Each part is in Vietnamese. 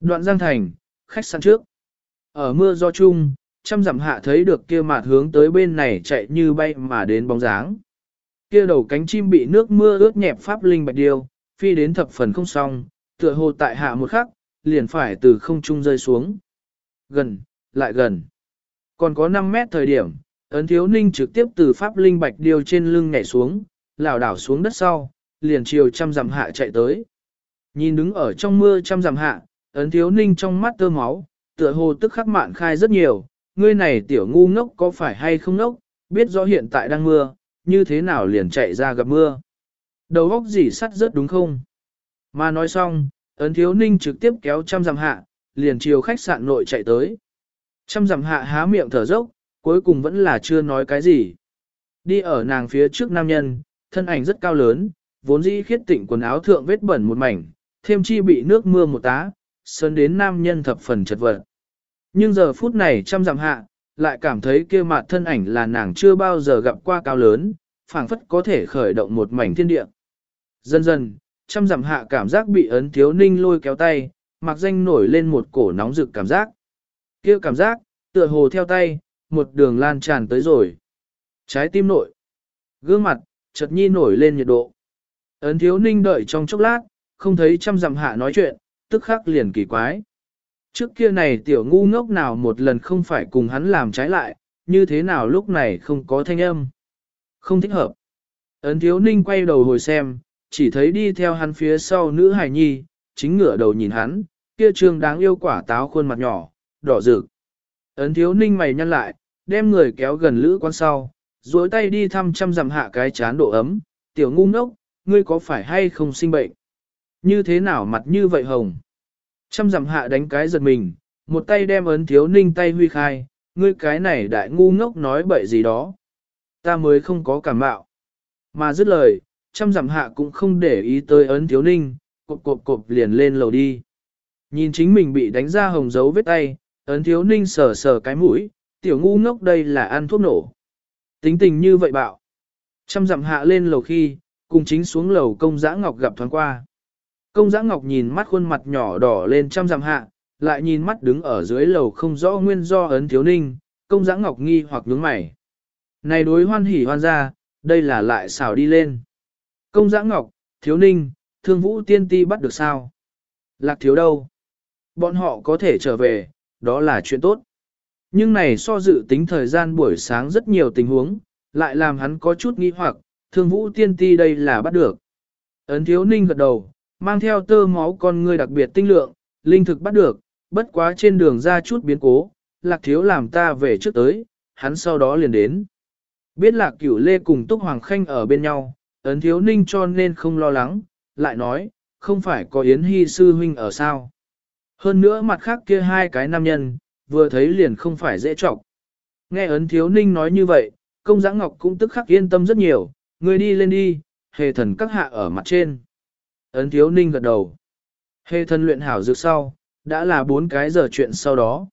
Đoạn Giang Thành, khách sạn trước. Ở mưa gió chung, trăm dặm hạ thấy được kia mạt hướng tới bên này chạy như bay mà đến bóng dáng. Kia đầu cánh chim bị nước mưa ướt nhẹp pháp linh bạch điêu, phi đến thập phần không xong, tựa hồ tại hạ một khắc, liền phải từ không trung rơi xuống. Gần, lại gần. Còn có 5 mét thời điểm, ấn thiếu ninh trực tiếp từ pháp linh bạch điêu trên lưng nhảy xuống, lảo đảo xuống đất sau, liền chiều trăm dặm hạ chạy tới. Nhìn đứng ở trong mưa trăm dặm hạ, ấn thiếu ninh trong mắt tơ máu, tựa hồ tức khắc mạn khai rất nhiều, ngươi này tiểu ngu ngốc có phải hay không ngốc, biết rõ hiện tại đang mưa, như thế nào liền chạy ra gặp mưa. Đầu óc gì sắt rất đúng không? Mà nói xong, ấn thiếu ninh trực tiếp kéo trăm dặm hạ, liền chiều khách sạn nội chạy tới. Trăm dặm hạ há miệng thở dốc, cuối cùng vẫn là chưa nói cái gì. Đi ở nàng phía trước nam nhân, thân ảnh rất cao lớn, vốn dĩ khiết tịnh quần áo thượng vết bẩn một mảnh, thêm chi bị nước mưa một tá, sơn đến nam nhân thập phần chật vật. Nhưng giờ phút này trăm dặm hạ, lại cảm thấy kia mặt thân ảnh là nàng chưa bao giờ gặp qua cao lớn, phảng phất có thể khởi động một mảnh thiên địa. Dần dần, trăm dặm hạ cảm giác bị ấn thiếu ninh lôi kéo tay, mặc danh nổi lên một cổ nóng rực cảm giác. kia cảm giác, tựa hồ theo tay, một đường lan tràn tới rồi. Trái tim nội, gương mặt, chợt nhi nổi lên nhiệt độ. Ấn thiếu ninh đợi trong chốc lát, không thấy trăm dặm hạ nói chuyện, tức khắc liền kỳ quái. Trước kia này tiểu ngu ngốc nào một lần không phải cùng hắn làm trái lại, như thế nào lúc này không có thanh âm. Không thích hợp. Ấn thiếu ninh quay đầu hồi xem, chỉ thấy đi theo hắn phía sau nữ hài nhi, chính ngửa đầu nhìn hắn, kia trương đáng yêu quả táo khuôn mặt nhỏ, đỏ rực. Ấn thiếu ninh mày nhăn lại, đem người kéo gần lữ quan sau, duỗi tay đi thăm chăm dặm hạ cái chán độ ấm, tiểu ngu ngốc, ngươi có phải hay không sinh bệnh? Như thế nào mặt như vậy hồng? Trăm dặm hạ đánh cái giật mình, một tay đem ấn thiếu ninh tay huy khai, ngươi cái này đại ngu ngốc nói bậy gì đó. Ta mới không có cảm bạo. Mà dứt lời, trăm dặm hạ cũng không để ý tới ấn thiếu ninh, cộp cộp cộp liền lên lầu đi. Nhìn chính mình bị đánh ra hồng dấu vết tay, ấn thiếu ninh sờ sờ cái mũi, tiểu ngu ngốc đây là ăn thuốc nổ. Tính tình như vậy bạo. Trăm dặm hạ lên lầu khi, cùng chính xuống lầu công giã ngọc gặp thoáng qua. Công giã ngọc nhìn mắt khuôn mặt nhỏ đỏ lên trăm dặm hạ, lại nhìn mắt đứng ở dưới lầu không rõ nguyên do ấn thiếu ninh, công giã ngọc nghi hoặc nhướng mày. Này đối hoan hỉ hoan ra, đây là lại xảo đi lên. Công giã ngọc, thiếu ninh, thương vũ tiên ti bắt được sao? Lạc thiếu đâu? Bọn họ có thể trở về, đó là chuyện tốt. Nhưng này so dự tính thời gian buổi sáng rất nhiều tình huống, lại làm hắn có chút nghi hoặc, thương vũ tiên ti đây là bắt được. Ấn thiếu ninh gật đầu, mang theo tơ máu con ngươi đặc biệt tinh lượng, linh thực bắt được, bất quá trên đường ra chút biến cố, lạc thiếu làm ta về trước tới, hắn sau đó liền đến. Biết lạc cửu lê cùng Túc Hoàng Khanh ở bên nhau, ấn thiếu ninh cho nên không lo lắng, lại nói, không phải có Yến Hy sư huynh ở sao. Hơn nữa mặt khác kia hai cái nam nhân, vừa thấy liền không phải dễ trọng. Nghe ấn thiếu ninh nói như vậy, công giã ngọc cũng tức khắc yên tâm rất nhiều, người đi lên đi, hề thần các hạ ở mặt trên. Ấn thiếu ninh gật đầu. hê thần luyện hảo dược sau, đã là bốn cái giờ chuyện sau đó.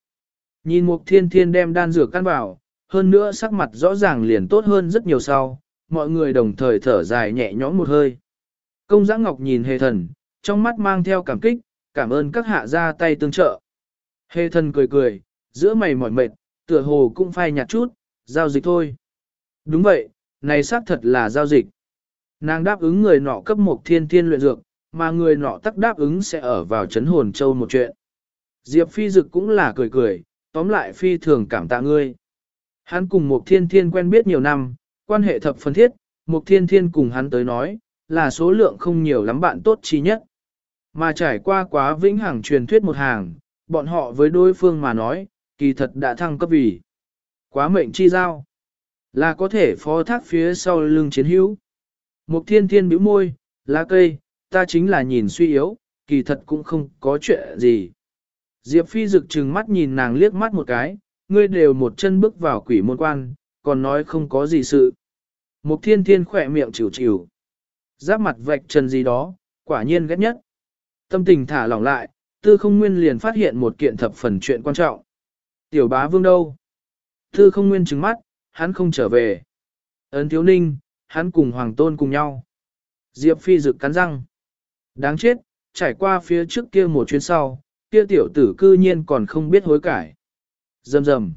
Nhìn mục thiên thiên đem đan dược căn vào, hơn nữa sắc mặt rõ ràng liền tốt hơn rất nhiều sau, mọi người đồng thời thở dài nhẹ nhõm một hơi. Công giã ngọc nhìn hề thần, trong mắt mang theo cảm kích, cảm ơn các hạ ra tay tương trợ. Hề thần cười cười, giữa mày mỏi mệt, tựa hồ cũng phai nhạt chút, giao dịch thôi. Đúng vậy, này xác thật là giao dịch. Nàng đáp ứng người nọ cấp một thiên thiên luyện dược, mà người nọ tắc đáp ứng sẽ ở vào chấn hồn châu một chuyện. Diệp phi dực cũng là cười cười, tóm lại phi thường cảm tạ ngươi. Hắn cùng một thiên thiên quen biết nhiều năm, quan hệ thập phân thiết, một thiên thiên cùng hắn tới nói, là số lượng không nhiều lắm bạn tốt chi nhất. Mà trải qua quá vĩnh hằng truyền thuyết một hàng, bọn họ với đối phương mà nói, kỳ thật đã thăng cấp vì. Quá mệnh chi giao, là có thể phó thác phía sau lưng chiến hữu. Mục thiên thiên bĩu môi, lá cây, ta chính là nhìn suy yếu, kỳ thật cũng không có chuyện gì. Diệp phi rực trừng mắt nhìn nàng liếc mắt một cái, ngươi đều một chân bước vào quỷ môn quan, còn nói không có gì sự. Mục thiên thiên khỏe miệng chịu chịu. Giáp mặt vạch trần gì đó, quả nhiên ghét nhất. Tâm tình thả lỏng lại, tư không nguyên liền phát hiện một kiện thập phần chuyện quan trọng. Tiểu bá vương đâu? Tư không nguyên trừng mắt, hắn không trở về. Ấn thiếu ninh, hắn cùng hoàng tôn cùng nhau. Diệp phi rực cắn răng. Đáng chết, trải qua phía trước kia một chuyến sau, kia tiểu tử cư nhiên còn không biết hối cải. dầm dầm,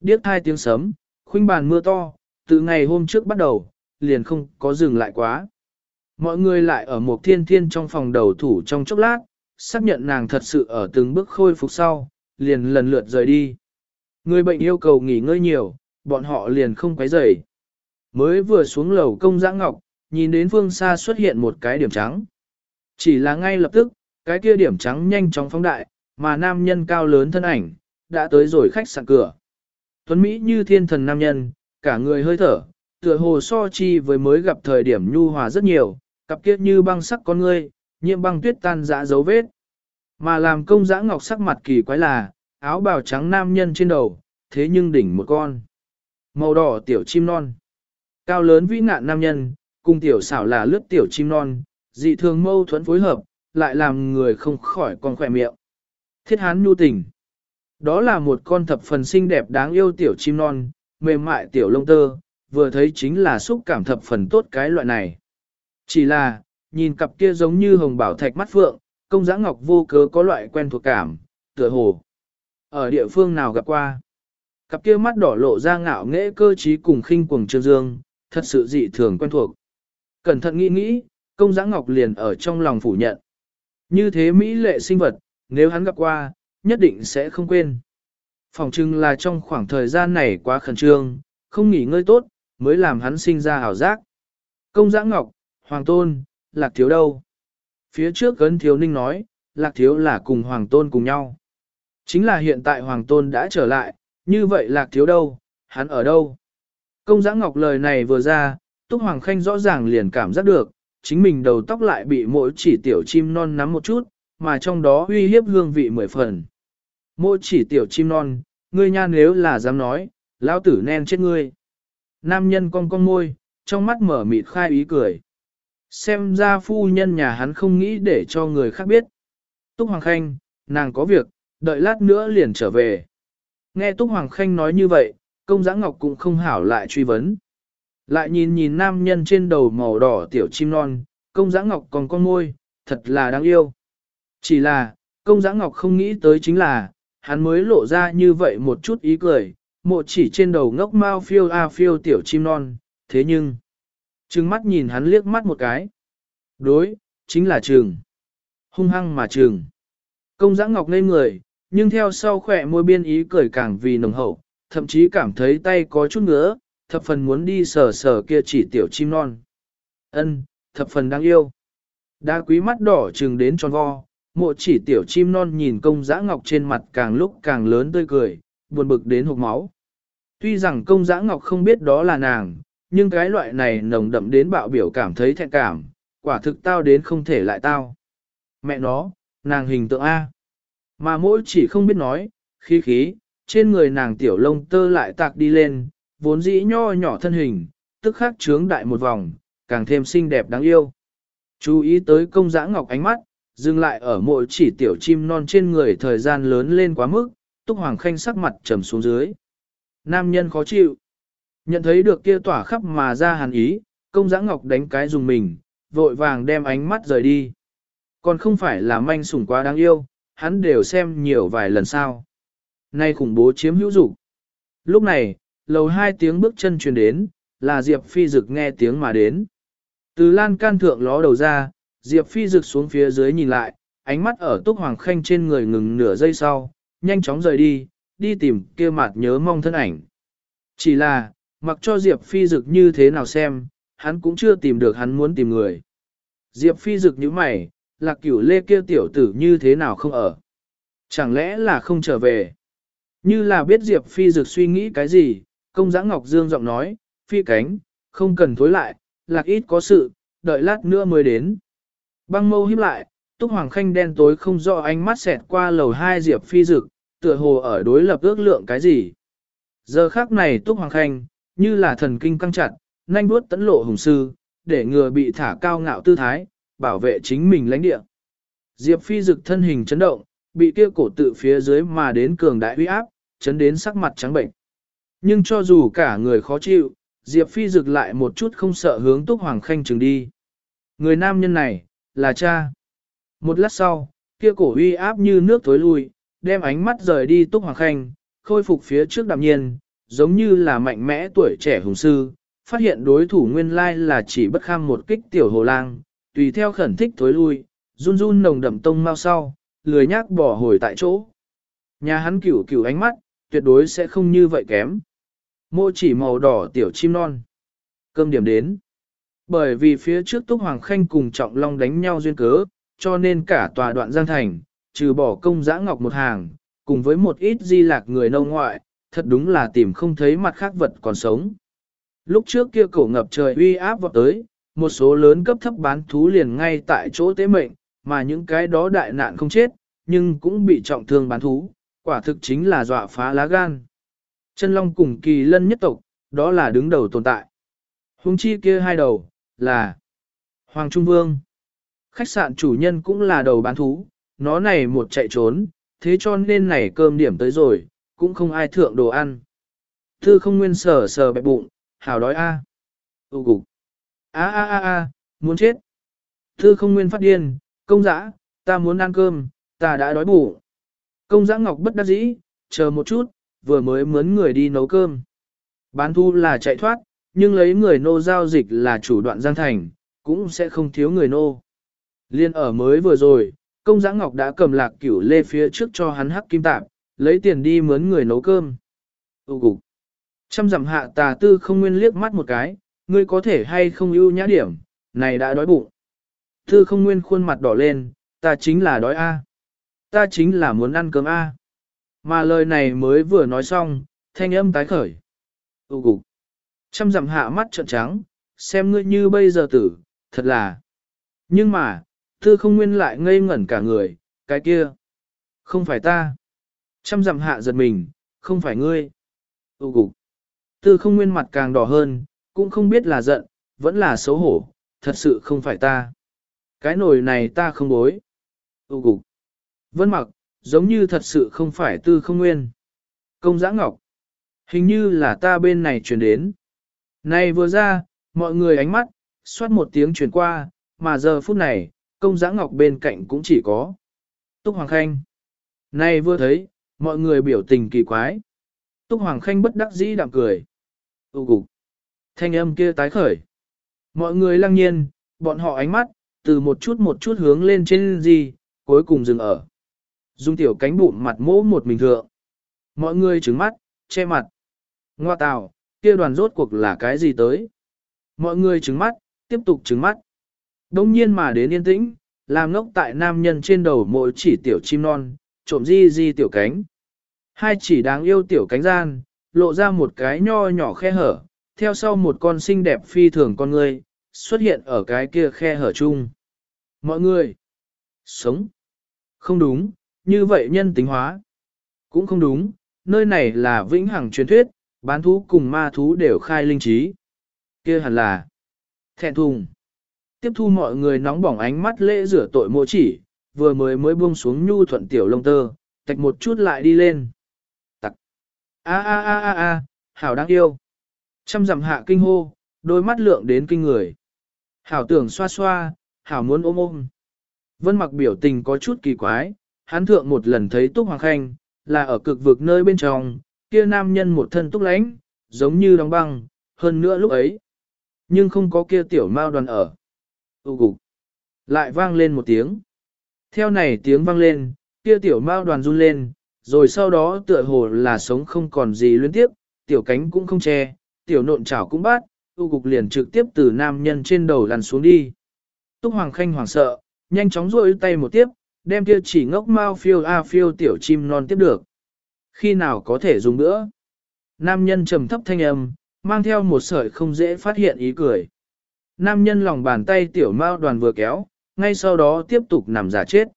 Điếc hai tiếng sấm, khuynh bàn mưa to, từ ngày hôm trước bắt đầu, liền không có dừng lại quá. Mọi người lại ở một thiên thiên trong phòng đầu thủ trong chốc lát, xác nhận nàng thật sự ở từng bước khôi phục sau, liền lần lượt rời đi. Người bệnh yêu cầu nghỉ ngơi nhiều, bọn họ liền không quấy rầy. Mới vừa xuống lầu công giã ngọc, nhìn đến phương xa xuất hiện một cái điểm trắng. Chỉ là ngay lập tức, cái kia điểm trắng nhanh chóng phóng đại, mà nam nhân cao lớn thân ảnh, đã tới rồi khách sạn cửa. Tuấn Mỹ như thiên thần nam nhân, cả người hơi thở, tựa hồ so chi với mới gặp thời điểm nhu hòa rất nhiều, cặp kiết như băng sắc con ngươi, nhiễm băng tuyết tan dã dấu vết. Mà làm công giã ngọc sắc mặt kỳ quái là, áo bào trắng nam nhân trên đầu, thế nhưng đỉnh một con. Màu đỏ tiểu chim non. Cao lớn vĩ nạn nam nhân, cùng tiểu xảo là lướt tiểu chim non, dị thường mâu thuẫn phối hợp, lại làm người không khỏi con khỏe miệng. Thiết hán nhu tình. Đó là một con thập phần xinh đẹp đáng yêu tiểu chim non, mềm mại tiểu lông tơ, vừa thấy chính là xúc cảm thập phần tốt cái loại này. Chỉ là, nhìn cặp kia giống như hồng bảo thạch mắt phượng, công giã ngọc vô cớ có loại quen thuộc cảm, tựa hồ. Ở địa phương nào gặp qua? Cặp kia mắt đỏ lộ ra ngạo nghễ cơ trí cùng khinh cuồng trương dương, thật sự dị thường quen thuộc. Cẩn thận nghĩ nghĩ, công giã ngọc liền ở trong lòng phủ nhận. Như thế Mỹ lệ sinh vật, nếu hắn gặp qua, nhất định sẽ không quên. Phòng trưng là trong khoảng thời gian này quá khẩn trương, không nghỉ ngơi tốt, mới làm hắn sinh ra hảo giác. Công giã ngọc, hoàng tôn, lạc thiếu đâu? Phía trước gấn thiếu ninh nói, lạc thiếu là cùng hoàng tôn cùng nhau. Chính là hiện tại hoàng tôn đã trở lại, như vậy lạc thiếu đâu, hắn ở đâu? Công giã ngọc lời này vừa ra, Túc Hoàng Khanh rõ ràng liền cảm giác được, chính mình đầu tóc lại bị mỗi chỉ tiểu chim non nắm một chút, mà trong đó uy hiếp hương vị mười phần. Mỗi chỉ tiểu chim non, ngươi nha nếu là dám nói, lão tử nen chết ngươi. Nam nhân cong cong môi, trong mắt mở mịt khai ý cười. Xem ra phu nhân nhà hắn không nghĩ để cho người khác biết. Túc Hoàng Khanh, nàng có việc, đợi lát nữa liền trở về. Nghe Túc Hoàng Khanh nói như vậy, công giã ngọc cũng không hảo lại truy vấn. Lại nhìn nhìn nam nhân trên đầu màu đỏ tiểu chim non, công giã ngọc còn con môi, thật là đáng yêu. Chỉ là, công giã ngọc không nghĩ tới chính là, hắn mới lộ ra như vậy một chút ý cười, mộ chỉ trên đầu ngốc mau phiêu a phiêu tiểu chim non, thế nhưng, trừng mắt nhìn hắn liếc mắt một cái. Đối, chính là trường. Hung hăng mà trường. Công giã ngọc ngây người, nhưng theo sau khỏe môi biên ý cười càng vì nồng hậu, thậm chí cảm thấy tay có chút ngứa, thập phần muốn đi sờ sờ kia chỉ tiểu chim non. Ân, thập phần đáng yêu. Đá quý mắt đỏ trừng đến tròn vo, mộ chỉ tiểu chim non nhìn công giã ngọc trên mặt càng lúc càng lớn tươi cười, buồn bực đến hộp máu. Tuy rằng công giã ngọc không biết đó là nàng, nhưng cái loại này nồng đậm đến bạo biểu cảm thấy thẹn cảm, quả thực tao đến không thể lại tao. Mẹ nó, nàng hình tượng A. Mà mỗi chỉ không biết nói, khí khí, trên người nàng tiểu lông tơ lại tạc đi lên, vốn dĩ nho nhỏ thân hình, tức khắc trướng đại một vòng, càng thêm xinh đẹp đáng yêu. Chú ý tới công giã ngọc ánh mắt, dừng lại ở mỗi chỉ tiểu chim non trên người thời gian lớn lên quá mức, túc hoàng khanh sắc mặt trầm xuống dưới. Nam nhân khó chịu. Nhận thấy được kia tỏa khắp mà ra hàn ý, công giã ngọc đánh cái dùng mình, vội vàng đem ánh mắt rời đi. Còn không phải là manh sủng quá đáng yêu, hắn đều xem nhiều vài lần sau. Nay khủng bố chiếm hữu dục. Lúc này, lầu hai tiếng bước chân truyền đến, là Diệp Phi Dực nghe tiếng mà đến. Từ lan can thượng ló đầu ra, Diệp Phi Dực xuống phía dưới nhìn lại, ánh mắt ở Túc Hoàng Khanh trên người ngừng nửa giây sau, nhanh chóng rời đi, đi tìm kia mặt nhớ mong thân ảnh. Chỉ là, mặc cho Diệp Phi Dực như thế nào xem, hắn cũng chưa tìm được hắn muốn tìm người. Diệp Phi Dực như mày, lạc cửu lê kia tiểu tử như thế nào không ở. Chẳng lẽ là không trở về? Như là biết Diệp Phi Dực suy nghĩ cái gì, công giã Ngọc Dương giọng nói, phi cánh, không cần thối lại, lạc ít có sự, đợi lát nữa mới đến. Băng mâu híp lại, Túc Hoàng Khanh đen tối không rõ ánh mắt xẹt qua lầu hai Diệp Phi Dực, tựa hồ ở đối lập ước lượng cái gì. Giờ khác này Túc Hoàng Khanh, như là thần kinh căng chặt, nhanh bước tấn lộ hùng sư, để ngừa bị thả cao ngạo tư thái, bảo vệ chính mình lãnh địa. Diệp Phi Dực thân hình chấn động, bị kia cổ tự phía dưới mà đến cường đại uy áp, chấn đến sắc mặt trắng bệnh. Nhưng cho dù cả người khó chịu, Diệp Phi Dực lại một chút không sợ hướng Túc Hoàng Khanh chừng đi. Người nam nhân này, là cha. Một lát sau, kia cổ uy áp như nước tối lui, đem ánh mắt rời đi Túc Hoàng Khanh, khôi phục phía trước đạm nhiên, giống như là mạnh mẽ tuổi trẻ hùng sư, phát hiện đối thủ nguyên lai là chỉ bất kham một kích tiểu hồ lang, tùy theo khẩn thích thối lui, run run nồng đậm tông mau sau, lười nhác bỏ hồi tại chỗ. Nhà hắn cửu cửu ánh mắt, tuyệt đối sẽ không như vậy kém. Mô chỉ màu đỏ tiểu chim non. Cơm điểm đến. Bởi vì phía trước Túc Hoàng Khanh cùng Trọng Long đánh nhau duyên cớ, cho nên cả tòa đoạn Giang Thành, trừ bỏ công giã ngọc một hàng, cùng với một ít di lạc người nông ngoại, thật đúng là tìm không thấy mặt khác vật còn sống. Lúc trước kia cổ ngập trời uy áp vọt tới, một số lớn cấp thấp bán thú liền ngay tại chỗ tế mệnh, mà những cái đó đại nạn không chết, nhưng cũng bị trọng thương bán thú, quả thực chính là dọa phá lá gan. Chân long cùng kỳ lân nhất tộc, đó là đứng đầu tồn tại. Hùng chi kia hai đầu, là Hoàng Trung Vương. Khách sạn chủ nhân cũng là đầu bán thú, nó này một chạy trốn, thế cho nên này cơm điểm tới rồi, cũng không ai thượng đồ ăn. Thư không nguyên sờ sờ bẹp bụng, hào đói a. À. Tu cục. A a a a, muốn chết. Thư không nguyên phát điên, công dã, ta muốn ăn cơm, ta đã đói bụng. Công dã ngọc bất đắc dĩ, chờ một chút, vừa mới mướn người đi nấu cơm. Bán thu là chạy thoát, nhưng lấy người nô giao dịch là chủ đoạn giang thành, cũng sẽ không thiếu người nô. Liên ở mới vừa rồi, công giã ngọc đã cầm lạc cửu lê phía trước cho hắn hắc kim tạp, lấy tiền đi mướn người nấu cơm. Ú cục. Trăm dặm hạ tà tư không nguyên liếc mắt một cái, ngươi có thể hay không ưu nhã điểm, này đã đói bụng. Tư không nguyên khuôn mặt đỏ lên, ta chính là đói A. Ta chính là muốn ăn cơm A. Mà lời này mới vừa nói xong, thanh âm tái khởi. Ú cục. Trăm dặm hạ mắt trợn trắng, xem ngươi như bây giờ tử, thật là. Nhưng mà, tư không nguyên lại ngây ngẩn cả người, cái kia. Không phải ta. Trăm dặm hạ giật mình, không phải ngươi. Ú cục. Tư không nguyên mặt càng đỏ hơn, cũng không biết là giận, vẫn là xấu hổ, thật sự không phải ta. Cái nồi này ta không bối. Ú cục. Vân mặc, giống như thật sự không phải tư không nguyên. Công giã ngọc. Hình như là ta bên này chuyển đến. Này vừa ra, mọi người ánh mắt, xoát một tiếng chuyển qua, mà giờ phút này, công giã ngọc bên cạnh cũng chỉ có. Túc Hoàng Khanh. Này vừa thấy, mọi người biểu tình kỳ quái. Túc Hoàng Khanh bất đắc dĩ đạm cười. Tụ cục. Thanh âm kia tái khởi. Mọi người lăng nhiên, bọn họ ánh mắt, từ một chút một chút hướng lên trên gì, cuối cùng dừng ở. Dung tiểu cánh bụng mặt mỗ một mình thượng. Mọi người trứng mắt, che mặt. Ngoa tào, kia đoàn rốt cuộc là cái gì tới? Mọi người trứng mắt, tiếp tục trứng mắt. Đông nhiên mà đến yên tĩnh, làm ngốc tại nam nhân trên đầu mỗi chỉ tiểu chim non, trộm di di tiểu cánh. Hai chỉ đáng yêu tiểu cánh gian, lộ ra một cái nho nhỏ khe hở, theo sau một con xinh đẹp phi thường con người, xuất hiện ở cái kia khe hở chung. Mọi người, sống, không đúng, như vậy nhân tính hóa, cũng không đúng, nơi này là vĩnh hằng truyền thuyết, bán thú cùng ma thú đều khai linh trí. kia hẳn là thẹn thùng. Tiếp thu mọi người nóng bỏng ánh mắt lễ rửa tội mộ chỉ, vừa mới mới buông xuống nhu thuận tiểu lông tơ, tạch một chút lại đi lên. Tặc. A a a a a, hảo đáng yêu. Trăm dặm hạ kinh hô, đôi mắt lượng đến kinh người. Hảo tưởng xoa xoa, hảo muốn ôm ôm. Vân mặc biểu tình có chút kỳ quái, hắn thượng một lần thấy Túc Hoàng Khanh, là ở cực vực nơi bên trong, kia nam nhân một thân túc lánh, giống như đóng băng, hơn nữa lúc ấy. Nhưng không có kia tiểu mao đoàn ở. Tụ gục. Lại vang lên một tiếng. Theo này tiếng vang lên, kia tiểu mao đoàn run lên, rồi sau đó tựa hồ là sống không còn gì liên tiếp, tiểu cánh cũng không che, tiểu nộn chảo cũng bát tu cục liền trực tiếp từ nam nhân trên đầu lăn xuống đi. Túc Hoàng Khanh hoảng sợ, nhanh chóng rôi tay một tiếp, đem kia chỉ ngốc mau phiêu a phiêu tiểu chim non tiếp được. Khi nào có thể dùng nữa? Nam nhân trầm thấp thanh âm, mang theo một sợi không dễ phát hiện ý cười. Nam nhân lòng bàn tay tiểu mao đoàn vừa kéo, ngay sau đó tiếp tục nằm giả chết.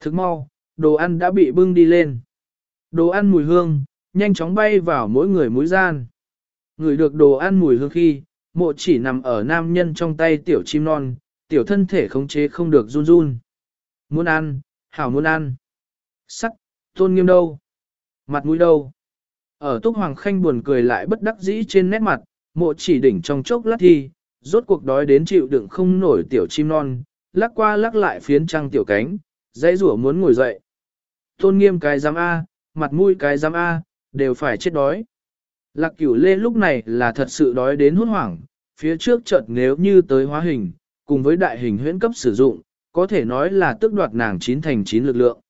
Thức mau, đồ ăn đã bị bưng đi lên. Đồ ăn mùi hương, nhanh chóng bay vào mỗi người mũi gian. Người được đồ ăn mùi hương khi, mộ chỉ nằm ở nam nhân trong tay tiểu chim non, tiểu thân thể khống chế không được run run. Muốn ăn, hảo muốn ăn. Sắc, tôn nghiêm đâu? Mặt mũi đâu? Ở Túc Hoàng Khanh buồn cười lại bất đắc dĩ trên nét mặt, mộ chỉ đỉnh trong chốc lát thi, rốt cuộc đói đến chịu đựng không nổi tiểu chim non, lắc qua lắc lại phiến trăng tiểu cánh, Dãy rủa muốn ngồi dậy. Tôn nghiêm cái giám A, mặt mũi cái giám A, đều phải chết đói. Lạc cửu lê lúc này là thật sự đói đến hốt hoảng, phía trước chợt nếu như tới hóa hình, cùng với đại hình huyễn cấp sử dụng, có thể nói là tước đoạt nàng chín thành chín lực lượng.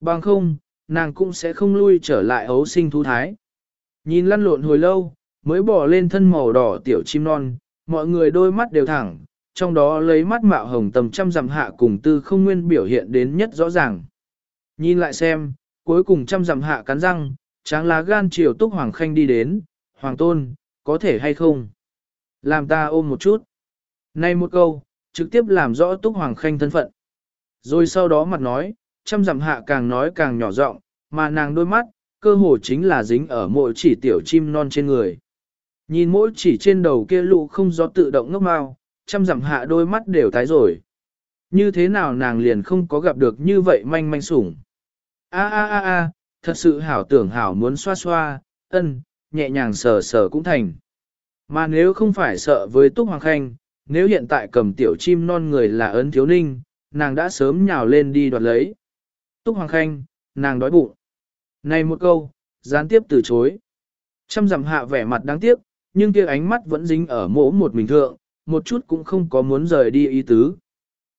Bằng không, nàng cũng sẽ không lui trở lại ấu sinh thú thái. Nhìn lăn lộn hồi lâu, mới bỏ lên thân màu đỏ tiểu chim non, mọi người đôi mắt đều thẳng, trong đó lấy mắt mạo hồng tầm trăm dặm hạ cùng tư không nguyên biểu hiện đến nhất rõ ràng. Nhìn lại xem, cuối cùng trăm dặm hạ cắn răng, tráng lá gan chiều túc hoàng khanh đi đến, hoàng tôn, có thể hay không? Làm ta ôm một chút. Này một câu, trực tiếp làm rõ túc hoàng khanh thân phận. Rồi sau đó mặt nói, chăm dặm hạ càng nói càng nhỏ giọng, mà nàng đôi mắt, cơ hồ chính là dính ở mỗi chỉ tiểu chim non trên người. Nhìn mỗi chỉ trên đầu kia lụ không gió tự động ngốc mau, chăm dặm hạ đôi mắt đều tái rồi. Như thế nào nàng liền không có gặp được như vậy manh manh sủng. A a a a, thật sự hảo tưởng hảo muốn xoa xoa, ân, nhẹ nhàng sờ sờ cũng thành. Mà nếu không phải sợ với Túc Hoàng Khanh, nếu hiện tại cầm tiểu chim non người là ấn thiếu ninh, nàng đã sớm nhào lên đi đoạt lấy. Túc Hoàng Khanh, nàng đói bụng. Này một câu, gián tiếp từ chối. Trăm dặm hạ vẻ mặt đáng tiếc, nhưng kia ánh mắt vẫn dính ở mỗ một mình thượng, một chút cũng không có muốn rời đi ý tứ.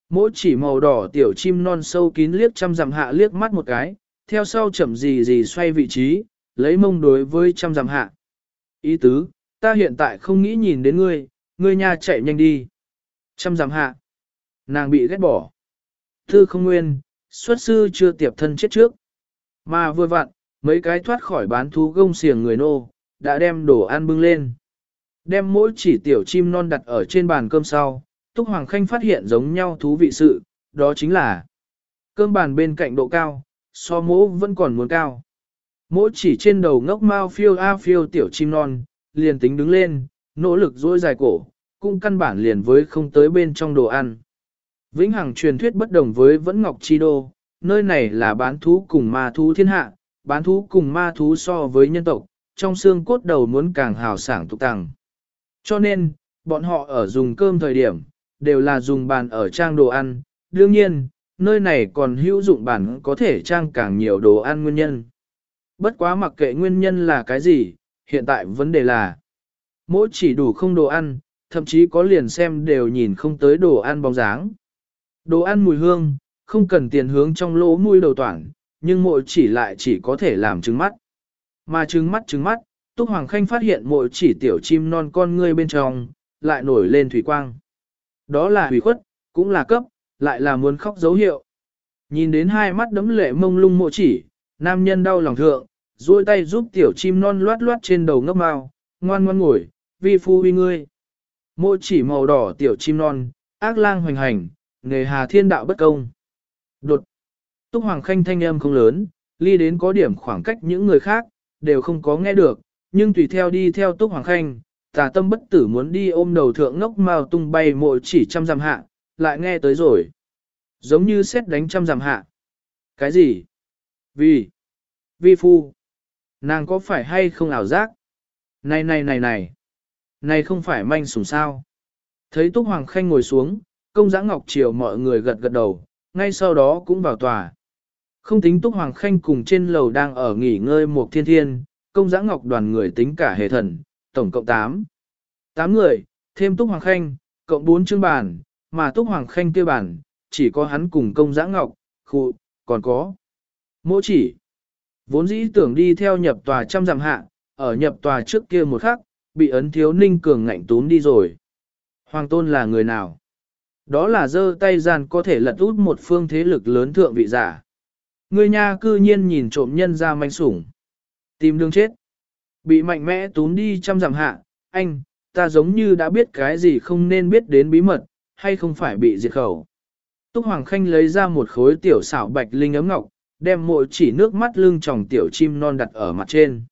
Mỗi chỉ màu đỏ tiểu chim non sâu kín liếc trăm dặm hạ liếc mắt một cái, theo sau chậm gì gì xoay vị trí, lấy mông đối với trăm dặm hạ. Ý tứ, ta hiện tại không nghĩ nhìn đến ngươi, ngươi nha chạy nhanh đi. Trăm giảm hạ. Nàng bị ghét bỏ. Thư không nguyên, xuất sư chưa tiệp thân chết trước. Mà vừa vặn, mấy cái thoát khỏi bán thú gông xiềng người nô, đã đem đồ ăn bưng lên. Đem mỗi chỉ tiểu chim non đặt ở trên bàn cơm sau, Túc Hoàng Khanh phát hiện giống nhau thú vị sự, đó chính là cơm bàn bên cạnh độ cao, so mỗ vẫn còn muốn cao. Mỗi chỉ trên đầu ngốc mau phiêu a phiêu tiểu chim non, liền tính đứng lên, nỗ lực dỗi dài cổ, cũng căn bản liền với không tới bên trong đồ ăn. Vĩnh Hằng truyền thuyết bất đồng với Vẫn Ngọc Chi Đô, nơi này là bán thú cùng ma thú thiên hạ, bán thú cùng ma thú so với nhân tộc, trong xương cốt đầu muốn càng hào sảng tục tàng. Cho nên, bọn họ ở dùng cơm thời điểm, đều là dùng bàn ở trang đồ ăn, đương nhiên, nơi này còn hữu dụng bàn có thể trang càng nhiều đồ ăn nguyên nhân. Bất quá mặc kệ nguyên nhân là cái gì, hiện tại vấn đề là, mỗi chỉ đủ không đồ ăn, thậm chí có liền xem đều nhìn không tới đồ ăn bóng dáng. Đồ ăn mùi hương, không cần tiền hướng trong lỗ mũi đầu toản, nhưng mội chỉ lại chỉ có thể làm trứng mắt. Mà trứng mắt trứng mắt, Túc Hoàng Khanh phát hiện mội chỉ tiểu chim non con ngươi bên trong, lại nổi lên thủy quang. Đó là hủy khuất, cũng là cấp, lại là muốn khóc dấu hiệu. Nhìn đến hai mắt đấm lệ mông lung mộ chỉ, nam nhân đau lòng thượng, duỗi tay giúp tiểu chim non loát loát trên đầu ngốc mau, ngoan ngoan ngồi, vi phu vi ngươi. Môi chỉ màu đỏ tiểu chim non, ác lang hoành hành, nghề hà thiên đạo bất công. Đột. Túc Hoàng Khanh thanh âm không lớn, ly đến có điểm khoảng cách những người khác, đều không có nghe được, nhưng tùy theo đi theo Túc Hoàng Khanh, tà tâm bất tử muốn đi ôm đầu thượng ngốc mao tung bay mội chỉ trăm dặm hạ, lại nghe tới rồi. Giống như xét đánh trăm dặm hạ. Cái gì? Vì? Vi phu? Nàng có phải hay không ảo giác? Này này này này! Này không phải manh sủng sao? Thấy Túc Hoàng Khanh ngồi xuống, công giã ngọc triều mọi người gật gật đầu, ngay sau đó cũng vào tòa. Không tính Túc Hoàng Khanh cùng trên lầu đang ở nghỉ ngơi một thiên thiên, công giã ngọc đoàn người tính cả hệ thần, tổng cộng 8. 8 người, thêm Túc Hoàng Khanh, cộng 4 chương bản, mà Túc Hoàng Khanh kêu bản, chỉ có hắn cùng công giã ngọc, khu, còn có. Mỗ chỉ, vốn dĩ tưởng đi theo nhập tòa trăm dặm hạ, ở nhập tòa trước kia một khắc, bị ấn thiếu ninh cường ngạnh tún đi rồi. Hoàng tôn là người nào? Đó là dơ tay gian có thể lật út một phương thế lực lớn thượng vị giả. Người nha cư nhiên nhìn trộm nhân ra manh sủng. Tìm đường chết. Bị mạnh mẽ tún đi trăm dặm hạ, anh, ta giống như đã biết cái gì không nên biết đến bí mật, hay không phải bị diệt khẩu. Túc Hoàng Khanh lấy ra một khối tiểu xảo bạch linh ấm ngọc, đem mỗi chỉ nước mắt lưng tròng tiểu chim non đặt ở mặt trên.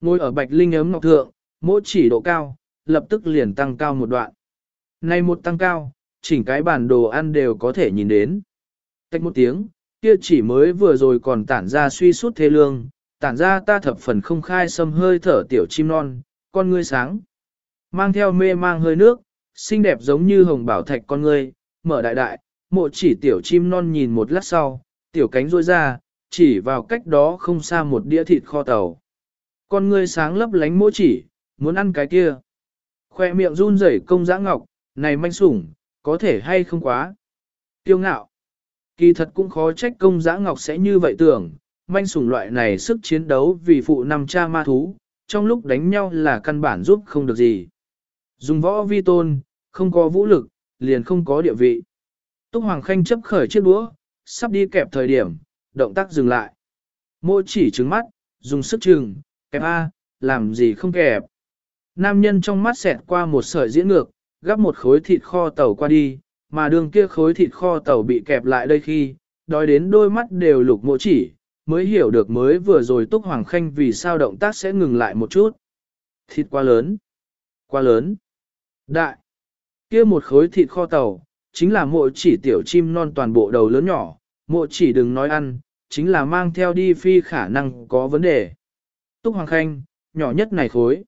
Ngồi ở bạch linh ấm ngọc thượng, mỗi chỉ độ cao, lập tức liền tăng cao một đoạn. Nay một tăng cao, chỉnh cái bản đồ ăn đều có thể nhìn đến. Tách một tiếng, kia chỉ mới vừa rồi còn tản ra suy suốt thế lương, tản ra ta thập phần không khai xâm hơi thở tiểu chim non, con ngươi sáng. Mang theo mê mang hơi nước, xinh đẹp giống như hồng bảo thạch con ngươi, mở đại đại, mộ chỉ tiểu chim non nhìn một lát sau, tiểu cánh rôi ra, chỉ vào cách đó không xa một đĩa thịt kho tàu. Con ngươi sáng lấp lánh mỗ chỉ, muốn ăn cái kia. Khoe miệng run rẩy công giã ngọc, này manh sủng, có thể hay không quá. Tiêu ngạo. Kỳ thật cũng khó trách công giã ngọc sẽ như vậy tưởng, manh sủng loại này sức chiến đấu vì phụ năm cha ma thú, trong lúc đánh nhau là căn bản giúp không được gì. Dùng võ vi tôn, không có vũ lực, liền không có địa vị. Túc Hoàng Khanh chấp khởi chiếc đũa, sắp đi kẹp thời điểm, động tác dừng lại. Môi chỉ trứng mắt, dùng sức trừng, kẹp A, làm gì không kẹp. Nam nhân trong mắt xẹt qua một sợi diễn ngược, gắp một khối thịt kho tàu qua đi, mà đường kia khối thịt kho tàu bị kẹp lại đây khi, đói đến đôi mắt đều lục mộ chỉ, mới hiểu được mới vừa rồi Túc Hoàng Khanh vì sao động tác sẽ ngừng lại một chút. Thịt quá lớn, quá lớn, đại, kia một khối thịt kho tàu, chính là mộ chỉ tiểu chim non toàn bộ đầu lớn nhỏ, mộ chỉ đừng nói ăn, chính là mang theo đi phi khả năng có vấn đề. Túc Hoàng Khanh, nhỏ nhất này khối.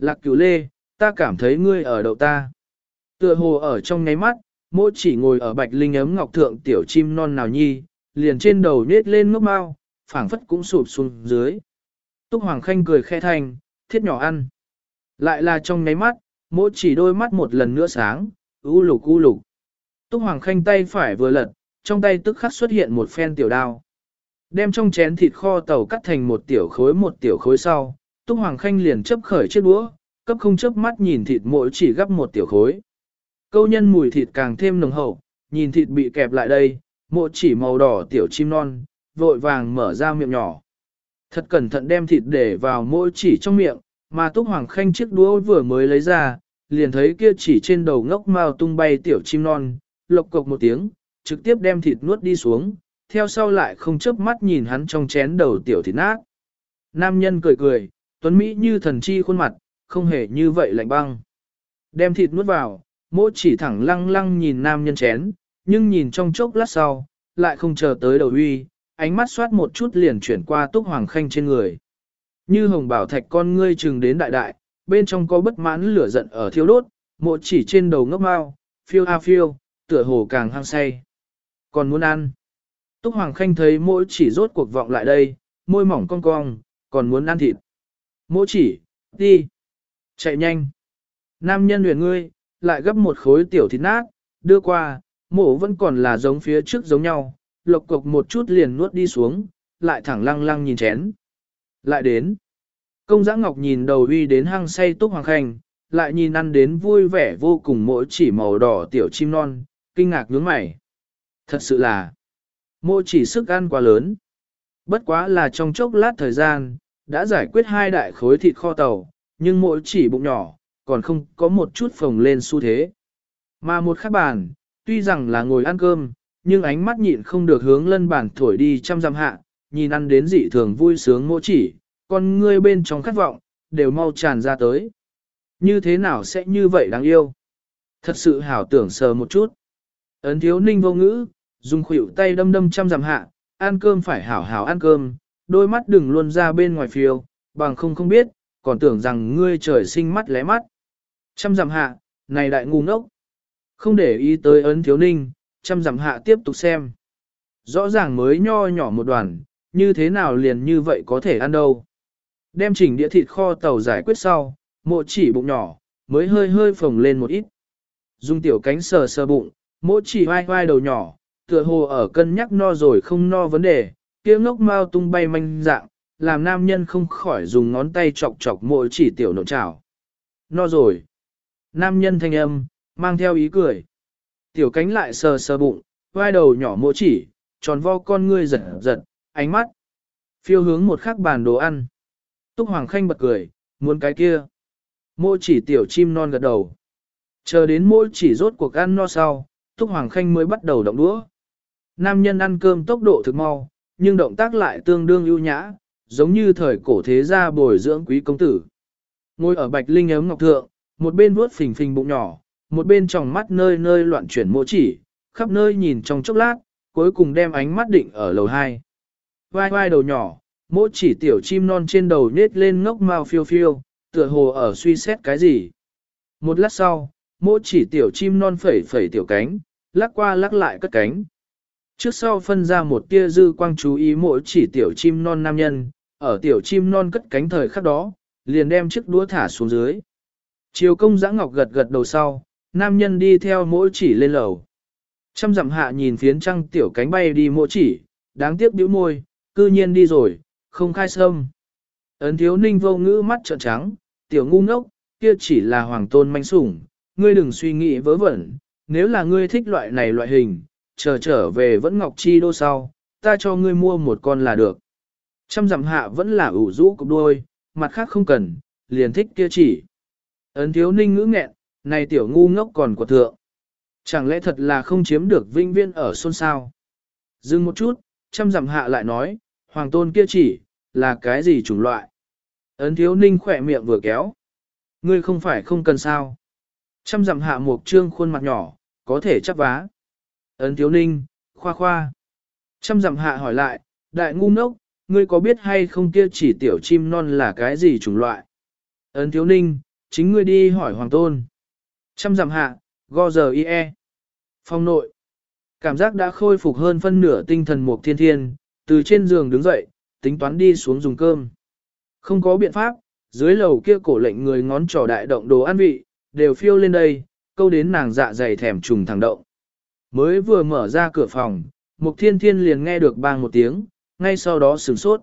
Lạc cửu lê, ta cảm thấy ngươi ở đậu ta. Tựa hồ ở trong ngáy mắt, mỗi chỉ ngồi ở bạch linh ấm ngọc thượng tiểu chim non nào nhi, liền trên đầu nết lên ngốc mau, phảng phất cũng sụp xuống dưới. Túc Hoàng Khanh cười khe thành, thiết nhỏ ăn. Lại là trong ngáy mắt, mỗi chỉ đôi mắt một lần nữa sáng, u lục u lục. Túc Hoàng Khanh tay phải vừa lật, trong tay tức khắc xuất hiện một phen tiểu đao. Đem trong chén thịt kho tàu cắt thành một tiểu khối một tiểu khối sau, Túc Hoàng Khanh liền chấp khởi chiếc đũa, cấp không chớp mắt nhìn thịt mỗi chỉ gấp một tiểu khối. Câu nhân mùi thịt càng thêm nồng hậu, nhìn thịt bị kẹp lại đây, mộ chỉ màu đỏ tiểu chim non, vội vàng mở ra miệng nhỏ. Thật cẩn thận đem thịt để vào mỗi chỉ trong miệng, mà Túc Hoàng Khanh chiếc đũa vừa mới lấy ra, liền thấy kia chỉ trên đầu ngốc mao tung bay tiểu chim non, lộc cộc một tiếng, trực tiếp đem thịt nuốt đi xuống, theo sau lại không chớp mắt nhìn hắn trong chén đầu tiểu thịt nát. Nam nhân cười cười, tuấn Mỹ như thần chi khuôn mặt, không hề như vậy lạnh băng. Đem thịt nuốt vào, mỗ chỉ thẳng lăng lăng nhìn nam nhân chén, nhưng nhìn trong chốc lát sau, lại không chờ tới đầu huy, ánh mắt xoát một chút liền chuyển qua túc hoàng khanh trên người. Như hồng bảo thạch con ngươi trừng đến đại đại, bên trong có bất mãn lửa giận ở thiêu đốt, mộ chỉ trên đầu ngốc mau, phiêu a phiêu, tựa hồ càng hăng say. Còn muốn ăn. Túc Hoàng Khanh thấy mỗi chỉ rốt cuộc vọng lại đây, môi mỏng cong cong, còn muốn ăn thịt. Mỗ chỉ, đi. Chạy nhanh. Nam nhân luyện ngươi, lại gấp một khối tiểu thịt nát, đưa qua, mổ vẫn còn là giống phía trước giống nhau, lộc cục một chút liền nuốt đi xuống, lại thẳng lăng lăng nhìn chén. Lại đến. Công giã ngọc nhìn đầu uy đến hăng say Túc Hoàng Khanh, lại nhìn ăn đến vui vẻ vô cùng mỗi chỉ màu đỏ tiểu chim non, kinh ngạc nhướng mày. Thật sự là, mô chỉ sức ăn quá lớn. Bất quá là trong chốc lát thời gian, đã giải quyết hai đại khối thịt kho tàu, nhưng mỗi chỉ bụng nhỏ, còn không có một chút phồng lên xu thế. Mà một khác bàn, tuy rằng là ngồi ăn cơm, nhưng ánh mắt nhịn không được hướng lân bàn thổi đi trăm dặm hạ, nhìn ăn đến dị thường vui sướng mỗi chỉ, con ngươi bên trong khát vọng, đều mau tràn ra tới. Như thế nào sẽ như vậy đáng yêu? Thật sự hảo tưởng sờ một chút. Ấn thiếu ninh vô ngữ, dùng khuỷu tay đâm đâm trăm dặm hạ, ăn cơm phải hảo hảo ăn cơm, đôi mắt đừng luôn ra bên ngoài phiêu, bằng không không biết, còn tưởng rằng ngươi trời sinh mắt lé mắt. Trăm dặm hạ, này đại ngu ngốc. Không để ý tới ấn thiếu ninh, trăm dặm hạ tiếp tục xem. Rõ ràng mới nho nhỏ một đoàn, như thế nào liền như vậy có thể ăn đâu. Đem chỉnh đĩa thịt kho tàu giải quyết sau, mộ chỉ bụng nhỏ, mới hơi hơi phồng lên một ít. Dung tiểu cánh sờ sờ bụng, mộ chỉ vai vai đầu nhỏ, tựa hồ ở cân nhắc no rồi không no vấn đề, kia ngốc mau tung bay manh dạng, làm nam nhân không khỏi dùng ngón tay chọc chọc mỗi chỉ tiểu nộn trào. No rồi. Nam nhân thanh âm, mang theo ý cười. Tiểu cánh lại sờ sờ bụng, vai đầu nhỏ mỗi chỉ, tròn vo con ngươi giật giật, ánh mắt. Phiêu hướng một khắc bàn đồ ăn. Túc Hoàng Khanh bật cười, muốn cái kia. Mỗi chỉ tiểu chim non gật đầu. Chờ đến mỗi chỉ rốt cuộc ăn no sau, Túc Hoàng Khanh mới bắt đầu động đũa. Nam nhân ăn cơm tốc độ thực mau, nhưng động tác lại tương đương ưu nhã, giống như thời cổ thế gia bồi dưỡng quý công tử. Ngồi ở bạch linh ấm ngọc thượng, một bên vuốt phình phình bụng nhỏ, một bên tròng mắt nơi nơi loạn chuyển mô chỉ, khắp nơi nhìn trong chốc lát, cuối cùng đem ánh mắt định ở lầu hai. Vai vai đầu nhỏ, mô chỉ tiểu chim non trên đầu nết lên ngốc mau phiêu phiêu, tựa hồ ở suy xét cái gì. Một lát sau, mô chỉ tiểu chim non phẩy phẩy tiểu cánh, lắc qua lắc lại cất cánh. Trước sau phân ra một tia dư quang chú ý mỗi chỉ tiểu chim non nam nhân, ở tiểu chim non cất cánh thời khắc đó, liền đem chiếc đũa thả xuống dưới. Chiều công giã ngọc gật gật đầu sau, nam nhân đi theo mỗi chỉ lên lầu. Trăm dặm hạ nhìn phiến trăng tiểu cánh bay đi mỗi chỉ, đáng tiếc bĩu môi, cư nhiên đi rồi, không khai sâm. Ấn thiếu ninh vô ngữ mắt trợn trắng, tiểu ngu ngốc, kia chỉ là hoàng tôn manh sủng, ngươi đừng suy nghĩ vớ vẩn, nếu là ngươi thích loại này loại hình, chờ trở về vẫn ngọc chi đô sau, ta cho ngươi mua một con là được. Trăm dặm hạ vẫn là ủ rũ cục đôi, mặt khác không cần, liền thích kia chỉ. Ấn thiếu ninh ngữ nghẹn, này tiểu ngu ngốc còn của thượng. Chẳng lẽ thật là không chiếm được vinh viên ở xôn sao? Dừng một chút, trăm dặm hạ lại nói, hoàng tôn kia chỉ, là cái gì chủng loại? Ấn thiếu ninh khỏe miệng vừa kéo. Ngươi không phải không cần sao. Trăm dặm hạ một trương khuôn mặt nhỏ, có thể chắp vá. Ấn thiếu ninh, khoa khoa. Trăm dặm hạ hỏi lại, đại ngu ngốc, ngươi có biết hay không kia chỉ tiểu chim non là cái gì chủng loại? Ấn thiếu ninh, chính ngươi đi hỏi hoàng tôn. Trăm dặm hạ, go giờ ie. Phong nội. Cảm giác đã khôi phục hơn phân nửa tinh thần mục thiên thiên, từ trên giường đứng dậy, tính toán đi xuống dùng cơm. Không có biện pháp, dưới lầu kia cổ lệnh người ngón trỏ đại động đồ ăn vị, đều phiêu lên đây, câu đến nàng dạ dày thèm trùng thẳng động. Mới vừa mở ra cửa phòng, Mục Thiên Thiên liền nghe được bang một tiếng, ngay sau đó sửng sốt.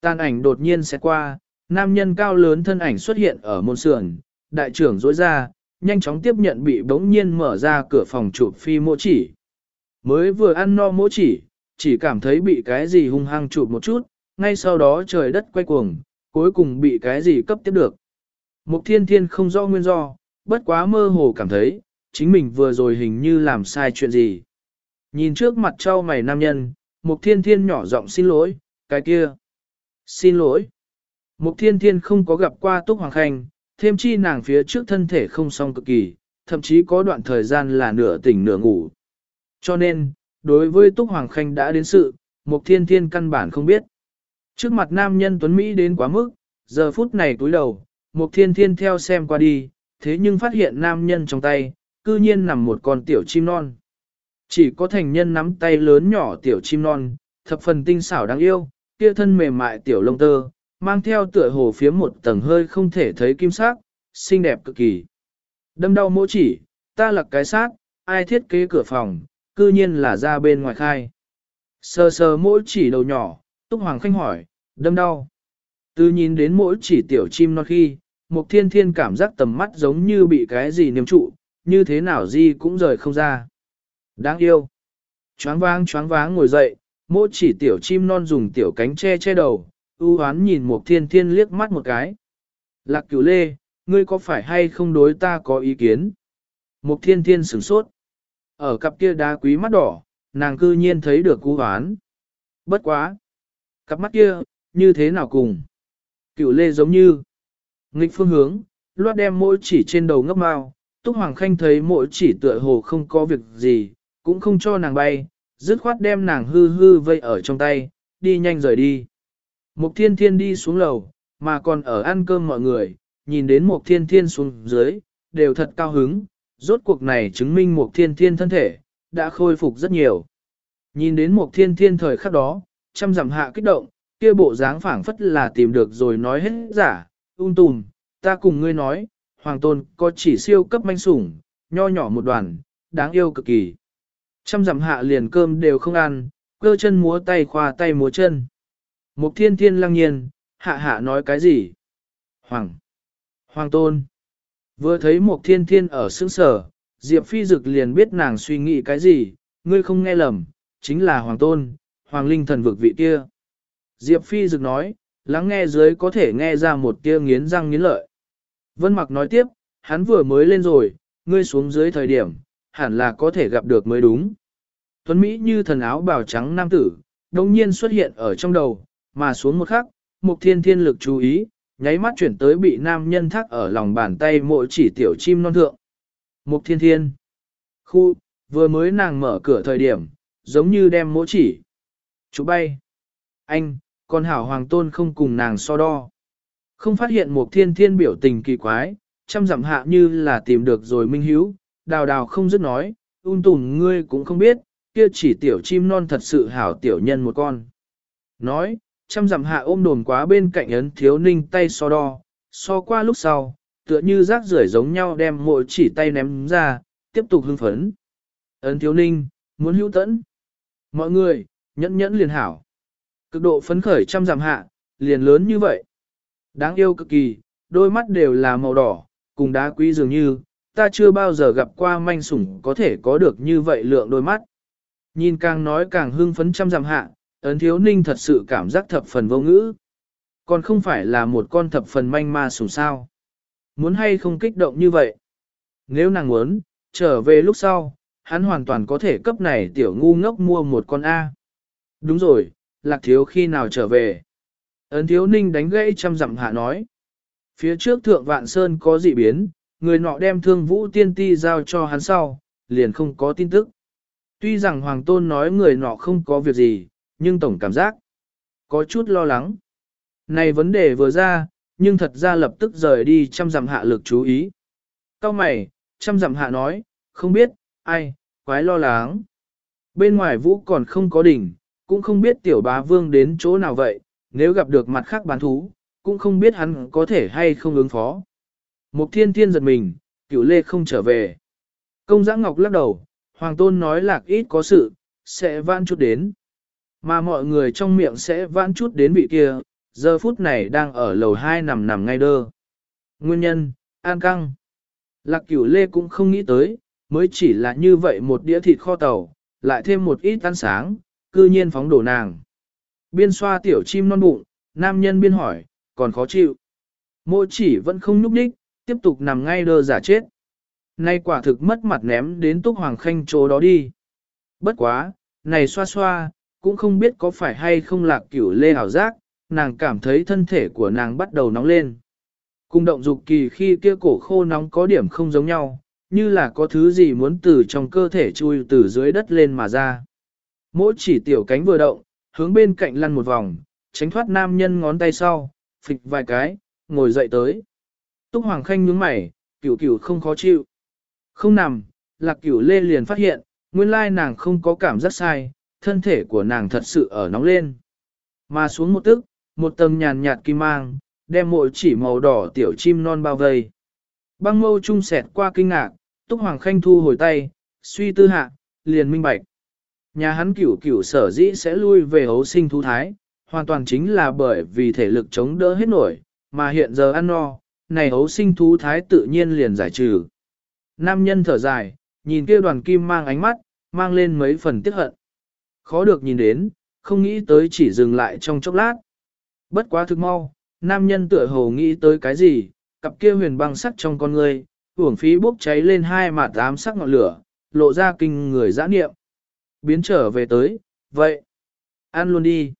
Tàn ảnh đột nhiên sẽ qua, nam nhân cao lớn thân ảnh xuất hiện ở môn sườn, đại trưởng rối ra, nhanh chóng tiếp nhận bị bỗng nhiên mở ra cửa phòng chụp phi mô chỉ. Mới vừa ăn no mỗ chỉ, chỉ cảm thấy bị cái gì hung hăng chụp một chút, ngay sau đó trời đất quay cuồng, cuối cùng bị cái gì cấp tiếp được. Mục thiên thiên không rõ nguyên do, bất quá mơ hồ cảm thấy, chính mình vừa rồi hình như làm sai chuyện gì. Nhìn trước mặt trao mày nam nhân, mục thiên thiên nhỏ giọng xin lỗi, cái kia. Xin lỗi. Mục thiên thiên không có gặp qua Túc Hoàng Khanh, thêm chi nàng phía trước thân thể không xong cực kỳ, thậm chí có đoạn thời gian là nửa tỉnh nửa ngủ. Cho nên, đối với Túc Hoàng Khanh đã đến sự, Mục Thiên Thiên căn bản không biết. Trước mặt nam nhân Tuấn Mỹ đến quá mức, giờ phút này túi đầu, Mục Thiên Thiên theo xem qua đi, thế nhưng phát hiện nam nhân trong tay, cư nhiên nằm một con tiểu chim non. Chỉ có thành nhân nắm tay lớn nhỏ tiểu chim non, thập phần tinh xảo đáng yêu, kia thân mềm mại tiểu lông tơ, mang theo tựa hồ phía một tầng hơi không thể thấy kim sắc, xinh đẹp cực kỳ. Đâm đau mỗi chỉ, ta lặc cái sát, ai thiết kế cửa phòng, cư nhiên là ra bên ngoài khai. Sờ sờ mỗi chỉ đầu nhỏ, Túc Hoàng Khanh hỏi, đâm đau. Từ nhìn đến mỗi chỉ tiểu chim non khi, một thiên thiên cảm giác tầm mắt giống như bị cái gì niêm trụ, như thế nào gì cũng rời không ra. Đáng yêu. Choáng váng choáng váng ngồi dậy, mô chỉ tiểu chim non dùng tiểu cánh che che đầu, ưu hoán nhìn một thiên thiên liếc mắt một cái. Lạc cửu lê, ngươi có phải hay không đối ta có ý kiến? Một thiên thiên sửng sốt. Ở cặp kia đá quý mắt đỏ, nàng cư nhiên thấy được ưu hoán. Bất quá. Cặp mắt kia, như thế nào cùng? Cửu lê giống như. Nghịch phương hướng, loát đem mỗi chỉ trên đầu ngấp mau. Túc Hoàng Khanh thấy mỗi chỉ tựa hồ không có việc gì, cũng không cho nàng bay, dứt khoát đem nàng hư hư vây ở trong tay, đi nhanh rời đi. Mục thiên thiên đi xuống lầu, mà còn ở ăn cơm mọi người, nhìn đến mục thiên thiên xuống dưới, đều thật cao hứng, rốt cuộc này chứng minh mục thiên thiên thân thể, đã khôi phục rất nhiều. Nhìn đến mục thiên thiên thời khắc đó, trăm dặm hạ kích động, kia bộ dáng phảng phất là tìm được rồi nói hết giả, ung tùm, ta cùng ngươi nói, hoàng tôn có chỉ siêu cấp manh sủng, nho nhỏ một đoàn, đáng yêu cực kỳ. Trăm dặm hạ liền cơm đều không ăn, cơ chân múa tay khoa tay múa chân. Mục thiên thiên lăng nhiên, hạ hạ nói cái gì? Hoàng! Hoàng tôn! Vừa thấy Mục thiên thiên ở sững sở, Diệp Phi Dực liền biết nàng suy nghĩ cái gì, ngươi không nghe lầm, chính là Hoàng tôn, Hoàng linh thần vực vị kia. Diệp Phi Dực nói, lắng nghe dưới có thể nghe ra một tia nghiến răng nghiến lợi. Vân Mặc nói tiếp, hắn vừa mới lên rồi, ngươi xuống dưới thời điểm, hẳn là có thể gặp được mới đúng. Tuấn Mỹ như thần áo bào trắng nam tử, đồng nhiên xuất hiện ở trong đầu, mà xuống một khắc, mục thiên thiên lực chú ý, nháy mắt chuyển tới bị nam nhân thác ở lòng bàn tay mỗi chỉ tiểu chim non thượng. Mục thiên thiên. Khu, vừa mới nàng mở cửa thời điểm, giống như đem mỗi chỉ. Chú bay. Anh, con hảo hoàng tôn không cùng nàng so đo. Không phát hiện một thiên thiên biểu tình kỳ quái, chăm dặm hạ như là tìm được rồi minh hiếu, đào đào không dứt nói, un tùm ngươi cũng không biết, kia chỉ tiểu chim non thật sự hảo tiểu nhân một con. Nói, chăm dặm hạ ôm đồn quá bên cạnh ấn thiếu ninh tay so đo, so qua lúc sau, tựa như rác rưởi giống nhau đem mỗi chỉ tay ném ra, tiếp tục hưng phấn. Ấn thiếu ninh, muốn hữu tẫn. Mọi người, nhẫn nhẫn liền hảo. Cực độ phấn khởi chăm dặm hạ, liền lớn như vậy. Đáng yêu cực kỳ, đôi mắt đều là màu đỏ, cùng đá quý dường như, ta chưa bao giờ gặp qua manh sủng có thể có được như vậy lượng đôi mắt. Nhìn càng nói càng hưng phấn trăm dặm hạ, ấn thiếu ninh thật sự cảm giác thập phần vô ngữ. Còn không phải là một con thập phần manh ma sủng sao. Muốn hay không kích động như vậy? Nếu nàng muốn, trở về lúc sau, hắn hoàn toàn có thể cấp này tiểu ngu ngốc mua một con A. Đúng rồi, lạc thiếu khi nào trở về? Ấn thiếu ninh đánh gãy trăm dặm hạ nói. Phía trước thượng vạn sơn có dị biến, người nọ đem thương vũ tiên ti giao cho hắn sau, liền không có tin tức. Tuy rằng Hoàng Tôn nói người nọ không có việc gì, nhưng tổng cảm giác có chút lo lắng. Này vấn đề vừa ra, nhưng thật ra lập tức rời đi trăm dặm hạ lực chú ý. Cao mày, trăm dặm hạ nói, không biết, ai, quái lo lắng. Bên ngoài vũ còn không có đỉnh, cũng không biết tiểu bá vương đến chỗ nào vậy, nếu gặp được mặt khác bán thú, cũng không biết hắn có thể hay không ứng phó. Mục thiên thiên giật mình, cửu lê không trở về. Công giã ngọc lắc đầu, hoàng tôn nói lạc ít có sự, sẽ vãn chút đến. Mà mọi người trong miệng sẽ vãn chút đến vị kia, giờ phút này đang ở lầu 2 nằm nằm ngay đơ. Nguyên nhân, an căng. Lạc cửu lê cũng không nghĩ tới, mới chỉ là như vậy một đĩa thịt kho tàu, lại thêm một ít ăn sáng, cư nhiên phóng đổ nàng. Biên xoa tiểu chim non bụng, nam nhân biên hỏi, còn khó chịu. Mộ chỉ vẫn không nhúc đích, tiếp tục nằm ngay đơ giả chết. Nay quả thực mất mặt ném đến túc hoàng khanh chỗ đó đi. Bất quá, này xoa xoa, cũng không biết có phải hay không lạc cửu lê hảo giác, nàng cảm thấy thân thể của nàng bắt đầu nóng lên. cùng động dục kỳ khi kia cổ khô nóng có điểm không giống nhau, như là có thứ gì muốn từ trong cơ thể chui từ dưới đất lên mà ra. Mỗi chỉ tiểu cánh vừa động, hướng bên cạnh lăn một vòng, tránh thoát nam nhân ngón tay sau, phịch vài cái, ngồi dậy tới. Túc Hoàng Khanh nhướng mày, cửu cửu không khó chịu. Không nằm, lạc cửu lê liền phát hiện, nguyên lai nàng không có cảm giác sai, thân thể của nàng thật sự ở nóng lên. Mà xuống một tức, một tầng nhàn nhạt kim mang, đem mỗi chỉ màu đỏ tiểu chim non bao vây. Băng mâu trung sẹt qua kinh ngạc, Túc Hoàng Khanh thu hồi tay, suy tư hạ, liền minh bạch. Nhà hắn cửu cửu sở dĩ sẽ lui về hấu sinh thú thái, hoàn toàn chính là bởi vì thể lực chống đỡ hết nổi, mà hiện giờ ăn no, này hấu sinh thú thái tự nhiên liền giải trừ. Nam nhân thở dài, nhìn kia đoàn kim mang ánh mắt, mang lên mấy phần tiếc hận. Khó được nhìn đến, không nghĩ tới chỉ dừng lại trong chốc lát. Bất quá thực mau, nam nhân tựa hồ nghĩ tới cái gì, cặp kia huyền băng sắc trong con người, uổng phí bốc cháy lên hai mặt ám sắc ngọn lửa, lộ ra kinh người dã niệm. Biến trở về tới, vậy, ăn luôn đi.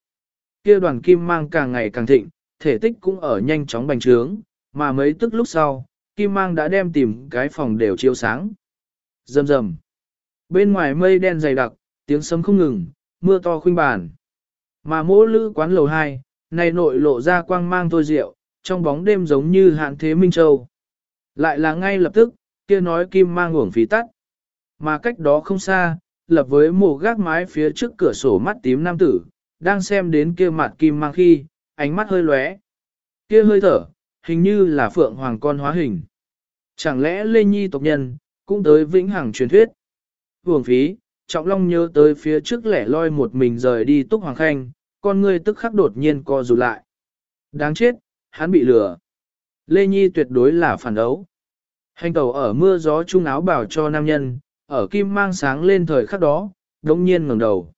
Kia đoàn kim mang càng ngày càng thịnh, thể tích cũng ở nhanh chóng bành trướng, mà mấy tức lúc sau, kim mang đã đem tìm cái phòng đều chiếu sáng. Rầm rầm. Bên ngoài mây đen dày đặc, tiếng sấm không ngừng, mưa to khuynh bàn. Mà mỗ lữ quán lầu 2, này nội lộ ra quang mang thôi rượu, trong bóng đêm giống như hạn thế Minh Châu. Lại là ngay lập tức, kia nói kim mang uổng phí tắt. Mà cách đó không xa, lập với mồ gác mái phía trước cửa sổ mắt tím nam tử, đang xem đến kia mặt kim mang khi, ánh mắt hơi lóe. Kia hơi thở, hình như là phượng hoàng con hóa hình. Chẳng lẽ Lê Nhi tộc nhân, cũng tới vĩnh hằng truyền thuyết. Hưởng phí, Trọng Long nhớ tới phía trước lẻ loi một mình rời đi túc hoàng khanh, con ngươi tức khắc đột nhiên co rụt lại. Đáng chết, hắn bị lừa. Lê Nhi tuyệt đối là phản đấu. Hành tàu ở mưa gió trung áo bảo cho nam nhân, ở kim mang sáng lên thời khắc đó, đống nhiên ngẩng đầu.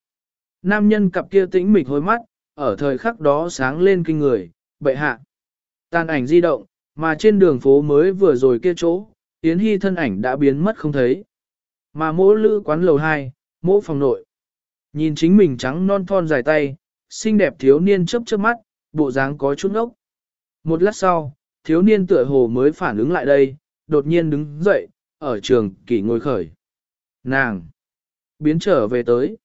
Nam nhân cặp kia tĩnh mịch hôi mắt, ở thời khắc đó sáng lên kinh người, bệ hạ. Tàn ảnh di động, mà trên đường phố mới vừa rồi kia chỗ, Yến Hy thân ảnh đã biến mất không thấy. Mà mỗ lữ quán lầu 2, mỗ phòng nội. Nhìn chính mình trắng non thon dài tay, xinh đẹp thiếu niên chớp chớp mắt, bộ dáng có chút ngốc. Một lát sau, thiếu niên tựa hồ mới phản ứng lại đây, đột nhiên đứng dậy, ở trường kỷ ngồi khởi. Nàng! Biến trở về tới.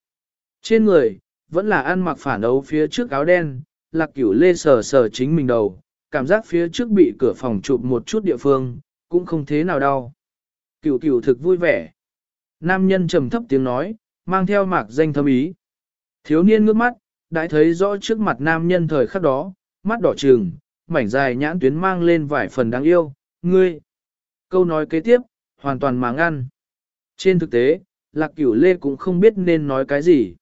Trên người, vẫn là ăn mặc phản đấu phía trước áo đen, lạc cửu lê sờ sờ chính mình đầu, cảm giác phía trước bị cửa phòng chụp một chút địa phương, cũng không thế nào đau. Cửu cửu thực vui vẻ. Nam nhân trầm thấp tiếng nói, mang theo mạc danh thâm ý. Thiếu niên ngước mắt, đã thấy rõ trước mặt nam nhân thời khắc đó, mắt đỏ trừng, mảnh dài nhãn tuyến mang lên vài phần đáng yêu, ngươi. Câu nói kế tiếp, hoàn toàn mà ngăn. Trên thực tế, Lạc Cửu Lê cũng không biết nên nói cái gì.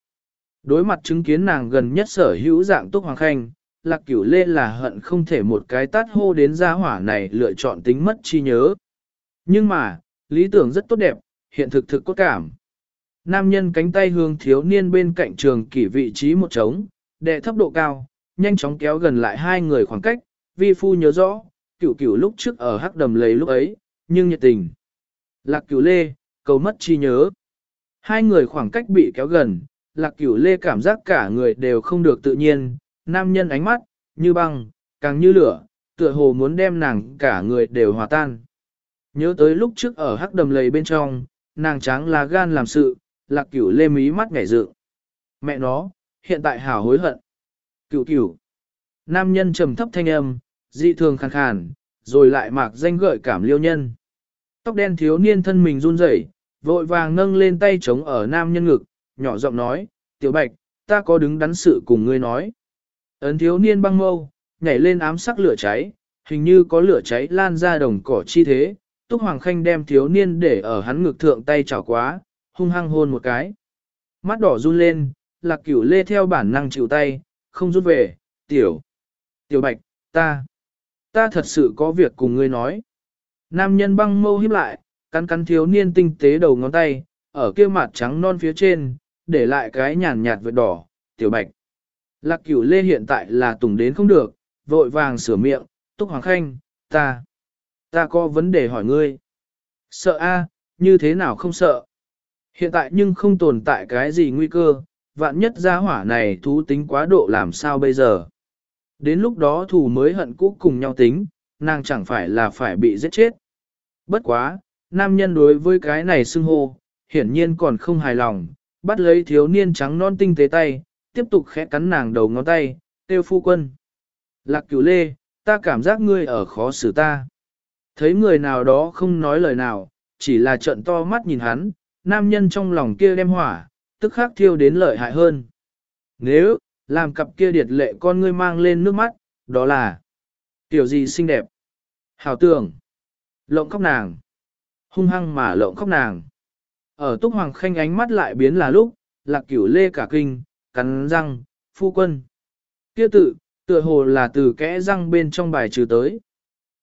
Đối mặt chứng kiến nàng gần nhất sở hữu dạng túc hoàng khanh, Lạc Cửu Lê là hận không thể một cái tát hô đến gia hỏa này lựa chọn tính mất chi nhớ. Nhưng mà, lý tưởng rất tốt đẹp, hiện thực thực cốt cảm. Nam nhân cánh tay hướng thiếu niên bên cạnh trường kỷ vị trí một trống, đệ thấp độ cao, nhanh chóng kéo gần lại hai người khoảng cách, vi phu nhớ rõ, cửu cửu lúc trước ở hắc đầm lấy lúc ấy, nhưng nhiệt tình. Lạc cửu lê, cầu mất chi nhớ. Hai người khoảng cách bị kéo gần, lạc cửu lê cảm giác cả người đều không được tự nhiên, nam nhân ánh mắt, như băng, càng như lửa, tựa hồ muốn đem nàng cả người đều hòa tan. Nhớ tới lúc trước ở hắc đầm lầy bên trong, nàng trắng là gan làm sự, lạc cửu lê mí mắt ngảy dự. Mẹ nó, hiện tại hảo hối hận. Cửu cửu. Nam nhân trầm thấp thanh âm, dị thường khàn khàn, rồi lại mạc danh gợi cảm liêu nhân. Tóc đen thiếu niên thân mình run rẩy, vội vàng nâng lên tay chống ở nam nhân ngực, nhỏ giọng nói, tiểu bạch, ta có đứng đắn sự cùng ngươi nói. Ấn thiếu niên băng mâu, nhảy lên ám sắc lửa cháy, hình như có lửa cháy lan ra đồng cỏ chi thế, Túc Hoàng Khanh đem thiếu niên để ở hắn ngực thượng tay chảo quá, hung hăng hôn một cái. Mắt đỏ run lên, lạc cửu lê theo bản năng chịu tay, không rút về, tiểu. Tiểu bạch, ta, ta thật sự có việc cùng ngươi nói. Nam nhân băng mâu híp lại, cắn cắn thiếu niên tinh tế đầu ngón tay, ở kia mặt trắng non phía trên, để lại cái nhàn nhạt vệt đỏ, tiểu bạch. Lạc cửu lê hiện tại là tùng đến không được, vội vàng sửa miệng, túc hoàng khanh, ta, ta có vấn đề hỏi ngươi. Sợ a, như thế nào không sợ? Hiện tại nhưng không tồn tại cái gì nguy cơ, vạn nhất gia hỏa này thú tính quá độ làm sao bây giờ. Đến lúc đó thù mới hận cũ cùng nhau tính, nàng chẳng phải là phải bị giết chết. Bất quá, nam nhân đối với cái này xưng hô, hiển nhiên còn không hài lòng, bắt lấy thiếu niên trắng non tinh tế tay, tiếp tục khẽ cắn nàng đầu ngón tay, tiêu phu quân. Lạc cửu lê, ta cảm giác ngươi ở khó xử ta. Thấy người nào đó không nói lời nào, chỉ là trận to mắt nhìn hắn, nam nhân trong lòng kia đem hỏa, tức khắc thiêu đến lợi hại hơn. Nếu, làm cặp kia điệt lệ con ngươi mang lên nước mắt, đó là tiểu gì xinh đẹp. Hảo tưởng, lộng khóc nàng, hung hăng mà lộng khóc nàng. Ở túc hoàng khanh ánh mắt lại biến là lúc, lạc cửu lê cả kinh, cắn răng, phu quân. Kia tự, tựa hồ là từ kẽ răng bên trong bài trừ tới.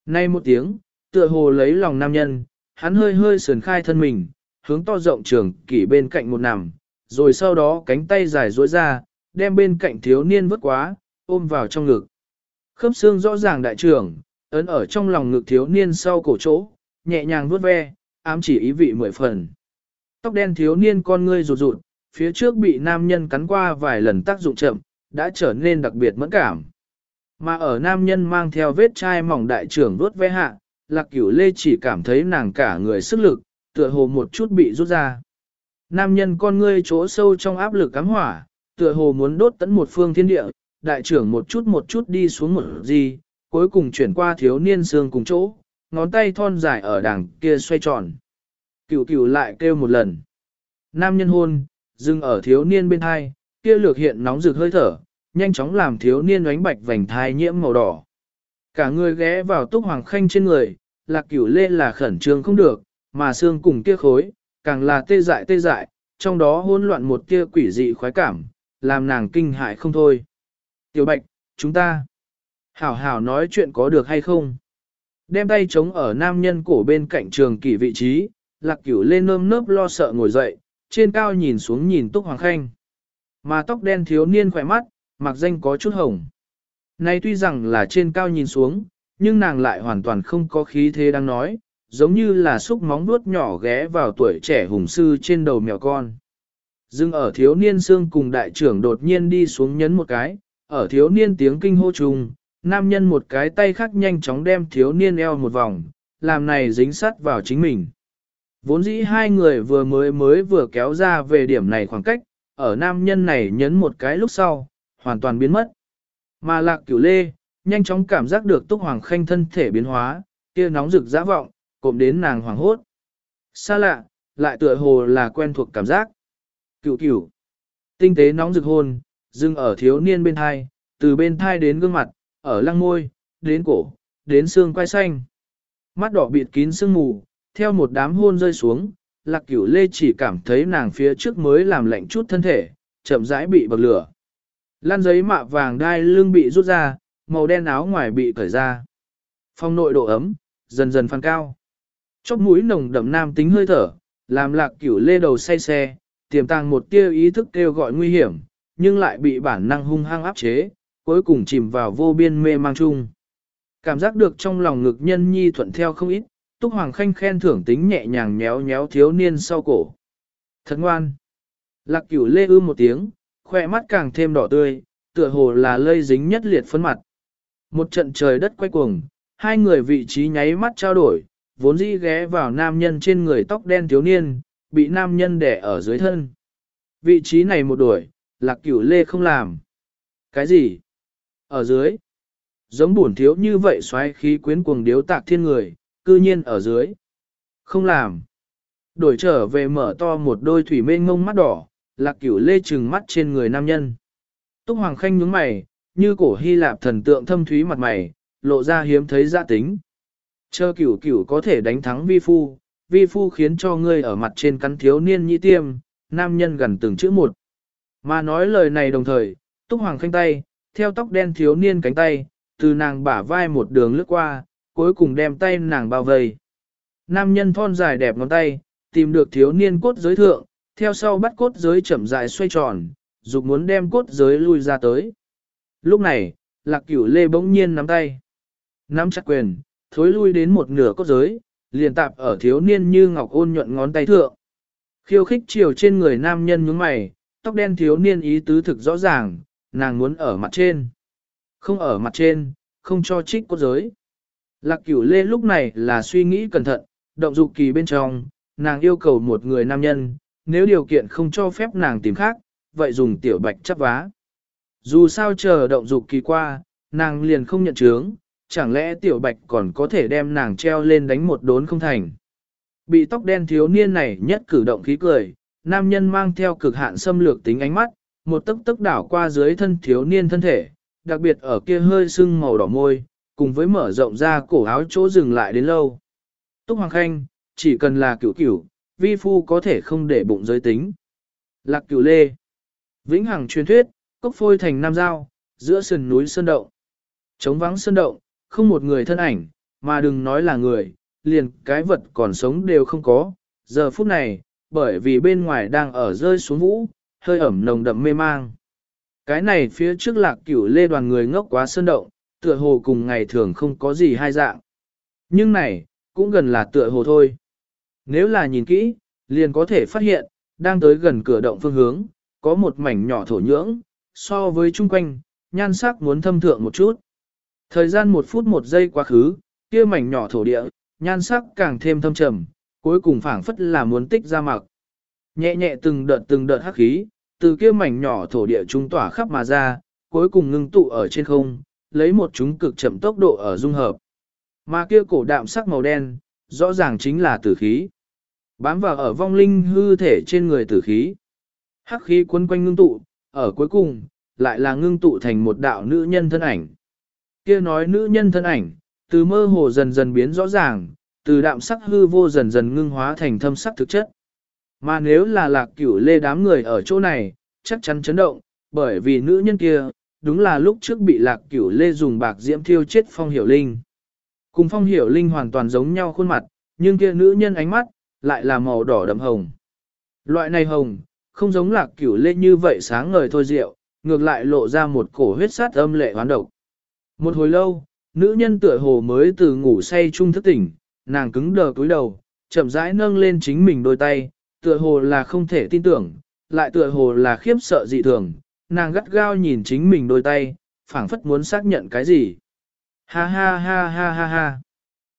Nay một tiếng, tựa hồ lấy lòng nam nhân, hắn hơi hơi sườn khai thân mình, hướng to rộng trường kỷ bên cạnh một nằm, rồi sau đó cánh tay dài duỗi ra, đem bên cạnh thiếu niên vứt quá, ôm vào trong ngực. Khớp xương rõ ràng đại trưởng, ấn ở trong lòng ngực thiếu niên sau cổ chỗ, nhẹ nhàng vuốt ve, ám chỉ ý vị mười phần. Tóc đen thiếu niên con ngươi rụt rụt, phía trước bị nam nhân cắn qua vài lần tác dụng chậm, đã trở nên đặc biệt mẫn cảm. Mà ở nam nhân mang theo vết chai mỏng đại trưởng vuốt ve hạ, lạc cửu lê chỉ cảm thấy nàng cả người sức lực, tựa hồ một chút bị rút ra. Nam nhân con ngươi chỗ sâu trong áp lực cắm hỏa, tựa hồ muốn đốt tận một phương thiên địa, đại trưởng một chút một chút đi xuống một gì, cuối cùng chuyển qua thiếu niên xương cùng chỗ, ngón tay thon dài ở đằng kia xoay tròn. Cửu cửu lại kêu một lần. Nam nhân hôn, dừng ở thiếu niên bên hai, kia lược hiện nóng rực hơi thở, nhanh chóng làm thiếu niên ánh bạch vành thai nhiễm màu đỏ. Cả người ghé vào túc hoàng khanh trên người, lạc cửu lê là khẩn trương không được, mà xương cùng kia khối, càng là tê dại tê dại, trong đó hỗn loạn một kia quỷ dị khoái cảm, làm nàng kinh hại không thôi. Tiểu Bạch, chúng ta, hảo hảo nói chuyện có được hay không? Đem tay chống ở nam nhân cổ bên cạnh trường kỷ vị trí, lạc cửu lên nơm nớp lo sợ ngồi dậy, trên cao nhìn xuống nhìn Túc Hoàng Khanh. Mà tóc đen thiếu niên khỏe mắt, mặc danh có chút hồng. Này tuy rằng là trên cao nhìn xuống, nhưng nàng lại hoàn toàn không có khí thế đang nói, giống như là xúc móng vuốt nhỏ ghé vào tuổi trẻ hùng sư trên đầu mèo con. Dưng ở thiếu niên xương cùng đại trưởng đột nhiên đi xuống nhấn một cái, ở thiếu niên tiếng kinh hô trùng, nam nhân một cái tay khác nhanh chóng đem thiếu niên eo một vòng, làm này dính sắt vào chính mình. Vốn dĩ hai người vừa mới mới vừa kéo ra về điểm này khoảng cách, ở nam nhân này nhấn một cái lúc sau, hoàn toàn biến mất. Mà lạc cửu lê, nhanh chóng cảm giác được túc hoàng khanh thân thể biến hóa, kia nóng rực dã vọng, cộm đến nàng hoàng hốt. Xa lạ, lại tựa hồ là quen thuộc cảm giác. Cửu cửu. Tinh tế nóng rực hôn, dừng ở thiếu niên bên thai, từ bên thai đến gương mặt, ở lăng môi, đến cổ, đến xương quai xanh. Mắt đỏ bịt kín sương mù, theo một đám hôn rơi xuống, lạc cửu lê chỉ cảm thấy nàng phía trước mới làm lạnh chút thân thể, chậm rãi bị bậc lửa. Lan giấy mạ vàng đai lưng bị rút ra, màu đen áo ngoài bị cởi ra. Phong nội độ ấm, dần dần phan cao. Chóp mũi nồng đậm nam tính hơi thở, làm lạc cửu lê đầu say xe, tiềm tàng một tia ý thức kêu gọi nguy hiểm, nhưng lại bị bản năng hung hăng áp chế, cuối cùng chìm vào vô biên mê mang chung. Cảm giác được trong lòng ngực nhân nhi thuận theo không ít, Túc Hoàng Khanh khen thưởng tính nhẹ nhàng nhéo nhéo thiếu niên sau cổ. Thật ngoan. Lạc cửu lê ư một tiếng, khoe mắt càng thêm đỏ tươi, tựa hồ là lây dính nhất liệt phấn mặt. Một trận trời đất quay cuồng, hai người vị trí nháy mắt trao đổi, vốn dĩ ghé vào nam nhân trên người tóc đen thiếu niên, bị nam nhân đẻ ở dưới thân. Vị trí này một đuổi, lạc cửu lê không làm. Cái gì? Ở dưới? Giống bổn thiếu như vậy xoáy khí quyến cuồng điếu tạc thiên người, cư nhiên ở dưới. Không làm. Đổi trở về mở to một đôi thủy mênh ngông mắt đỏ, lạc cửu lê trừng mắt trên người nam nhân. Túc Hoàng Khanh nhướng mày, như cổ Hy Lạp thần tượng thâm thúy mặt mày, lộ ra hiếm thấy gia tính. Chờ cửu cửu có thể đánh thắng vi phu, vi phu khiến cho ngươi ở mặt trên cắn thiếu niên nhị tiêm, nam nhân gần từng chữ một. Mà nói lời này đồng thời, Túc Hoàng Khanh tay, theo tóc đen thiếu niên cánh tay, từ nàng bả vai một đường lướt qua, cuối cùng đem tay nàng bao vây. Nam nhân thon dài đẹp ngón tay, tìm được thiếu niên cốt giới thượng, theo sau bắt cốt giới chậm rãi xoay tròn, dục muốn đem cốt giới lui ra tới. Lúc này, lạc cửu lê bỗng nhiên nắm tay. Nắm chặt quyền, thối lui đến một nửa cốt giới, liền tạp ở thiếu niên như ngọc ôn nhuận ngón tay thượng. Khiêu khích chiều trên người nam nhân nhướng mày, tóc đen thiếu niên ý tứ thực rõ ràng, nàng muốn ở mặt trên. Không ở mặt trên, không cho trích cốt giới. Lạc cửu lê lúc này là suy nghĩ cẩn thận, động dục kỳ bên trong, nàng yêu cầu một người nam nhân, nếu điều kiện không cho phép nàng tìm khác, vậy dùng tiểu bạch chấp vá. Dù sao chờ động dục kỳ qua, nàng liền không nhận chướng, chẳng lẽ tiểu bạch còn có thể đem nàng treo lên đánh một đốn không thành. Bị tóc đen thiếu niên này nhất cử động khí cười, nam nhân mang theo cực hạn xâm lược tính ánh mắt, một tấc tấc đảo qua dưới thân thiếu niên thân thể, đặc biệt ở kia hơi sưng màu đỏ môi, cùng với mở rộng ra cổ áo chỗ dừng lại đến lâu. Túc Hoàng Khanh, chỉ cần là cửu cửu, vi phu có thể không để bụng giới tính. Lạc cửu lê. Vĩnh Hằng truyền thuyết, cốc phôi thành nam giao, giữa sườn núi sơn động. Trống vắng sơn động, không một người thân ảnh, mà đừng nói là người, liền cái vật còn sống đều không có. Giờ phút này, bởi vì bên ngoài đang ở rơi xuống vũ, hơi ẩm nồng đậm mê mang. Cái này phía trước lạc cửu lê đoàn người ngốc quá sơn động, tựa hồ cùng ngày thường không có gì hai dạng. Nhưng này, cũng gần là tựa hồ thôi. Nếu là nhìn kỹ, liền có thể phát hiện, đang tới gần cửa động phương hướng, có một mảnh nhỏ thổ nhưỡng, so với chung quanh, nhan sắc muốn thâm thượng một chút. Thời gian một phút một giây quá khứ, kia mảnh nhỏ thổ địa, nhan sắc càng thêm thâm trầm, cuối cùng phảng phất là muốn tích ra mặc. Nhẹ nhẹ từng đợt từng đợt hắc khí, từ kia mảnh nhỏ thổ địa trung tỏa khắp mà ra, cuối cùng ngưng tụ ở trên không, lấy một chúng cực chậm tốc độ ở dung hợp. Mà kia cổ đạm sắc màu đen, rõ ràng chính là tử khí. Bám vào ở vong linh hư thể trên người tử khí. Hắc khí quấn quanh ngưng tụ, ở cuối cùng, lại là ngưng tụ thành một đạo nữ nhân thân ảnh. Kia nói nữ nhân thân ảnh, từ mơ hồ dần dần biến rõ ràng, từ đạm sắc hư vô dần dần ngưng hóa thành thâm sắc thực chất. Mà nếu là lạc cửu lê đám người ở chỗ này, chắc chắn chấn động, bởi vì nữ nhân kia, đúng là lúc trước bị lạc cửu lê dùng bạc diễm thiêu chết phong hiểu linh. Cùng phong hiểu linh hoàn toàn giống nhau khuôn mặt, nhưng kia nữ nhân ánh mắt, lại là màu đỏ đậm hồng. Loại này hồng, không giống lạc cửu lê như vậy sáng ngời thôi rượu, ngược lại lộ ra một cổ huyết sát âm lệ hoán độc. Một hồi lâu, nữ nhân tựa hồ mới từ ngủ say chung thức tỉnh, nàng cứng đờ cúi đầu, chậm rãi nâng lên chính mình đôi tay, tựa hồ là không thể tin tưởng, lại tựa hồ là khiếp sợ dị thường, nàng gắt gao nhìn chính mình đôi tay, phảng phất muốn xác nhận cái gì. Ha ha ha ha ha ha.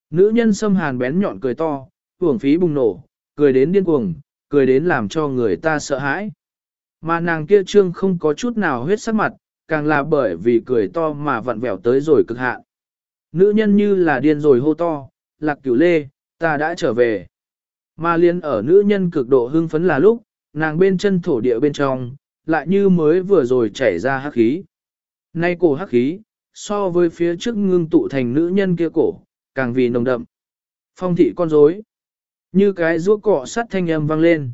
Nữ nhân xâm hàn bén nhọn cười to, hưởng phí bùng nổ, cười đến điên cuồng, cười đến làm cho người ta sợ hãi. Mà nàng kia trương không có chút nào huyết sắc mặt, càng là bởi vì cười to mà vặn vẹo tới rồi cực hạn. Nữ nhân như là điên rồi hô to, lạc cửu lê, ta đã trở về. Mà liên ở nữ nhân cực độ hưng phấn là lúc, nàng bên chân thổ địa bên trong, lại như mới vừa rồi chảy ra hắc khí. Nay cổ hắc khí, so với phía trước ngưng tụ thành nữ nhân kia cổ, càng vì nồng đậm. Phong thị con rối, như cái rũa cọ sắt thanh âm vang lên.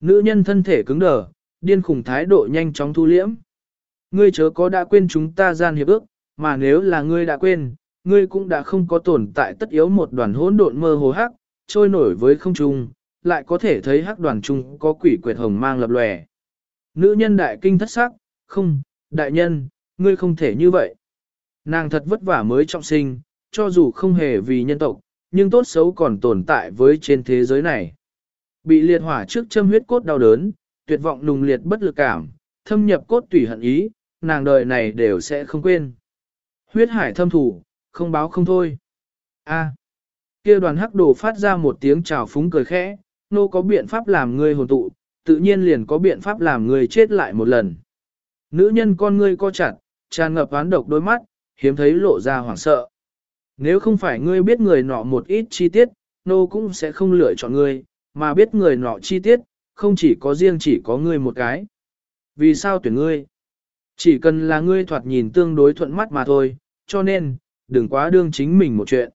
Nữ nhân thân thể cứng đờ, điên khủng thái độ nhanh chóng thu liễm. Ngươi chớ có đã quên chúng ta gian hiệp ước, mà nếu là ngươi đã quên, ngươi cũng đã không có tồn tại tất yếu một đoàn hỗn độn mơ hồ hắc, trôi nổi với không trung, lại có thể thấy hắc đoàn trung có quỷ quyệt hồng mang lập lòe. Nữ nhân đại kinh thất sắc, không, đại nhân, ngươi không thể như vậy. Nàng thật vất vả mới trọng sinh, cho dù không hề vì nhân tộc, nhưng tốt xấu còn tồn tại với trên thế giới này. Bị liệt hỏa trước châm huyết cốt đau đớn, tuyệt vọng nùng liệt bất lực cảm, thâm nhập cốt tủy hận ý, nàng đời này đều sẽ không quên. Huyết hải thâm thủ, không báo không thôi. A kia đoàn hắc đồ phát ra một tiếng chào phúng cười khẽ, nô có biện pháp làm ngươi hồn tụ, tự nhiên liền có biện pháp làm ngươi chết lại một lần. Nữ nhân con ngươi co chặt, tràn ngập án độc đôi mắt, hiếm thấy lộ ra hoảng sợ. Nếu không phải ngươi biết người nọ một ít chi tiết, nô cũng sẽ không lựa chọn ngươi, mà biết người nọ chi tiết, không chỉ có riêng chỉ có ngươi một cái. Vì sao tuyển ngươi? Chỉ cần là ngươi thoạt nhìn tương đối thuận mắt mà thôi, cho nên, đừng quá đương chính mình một chuyện.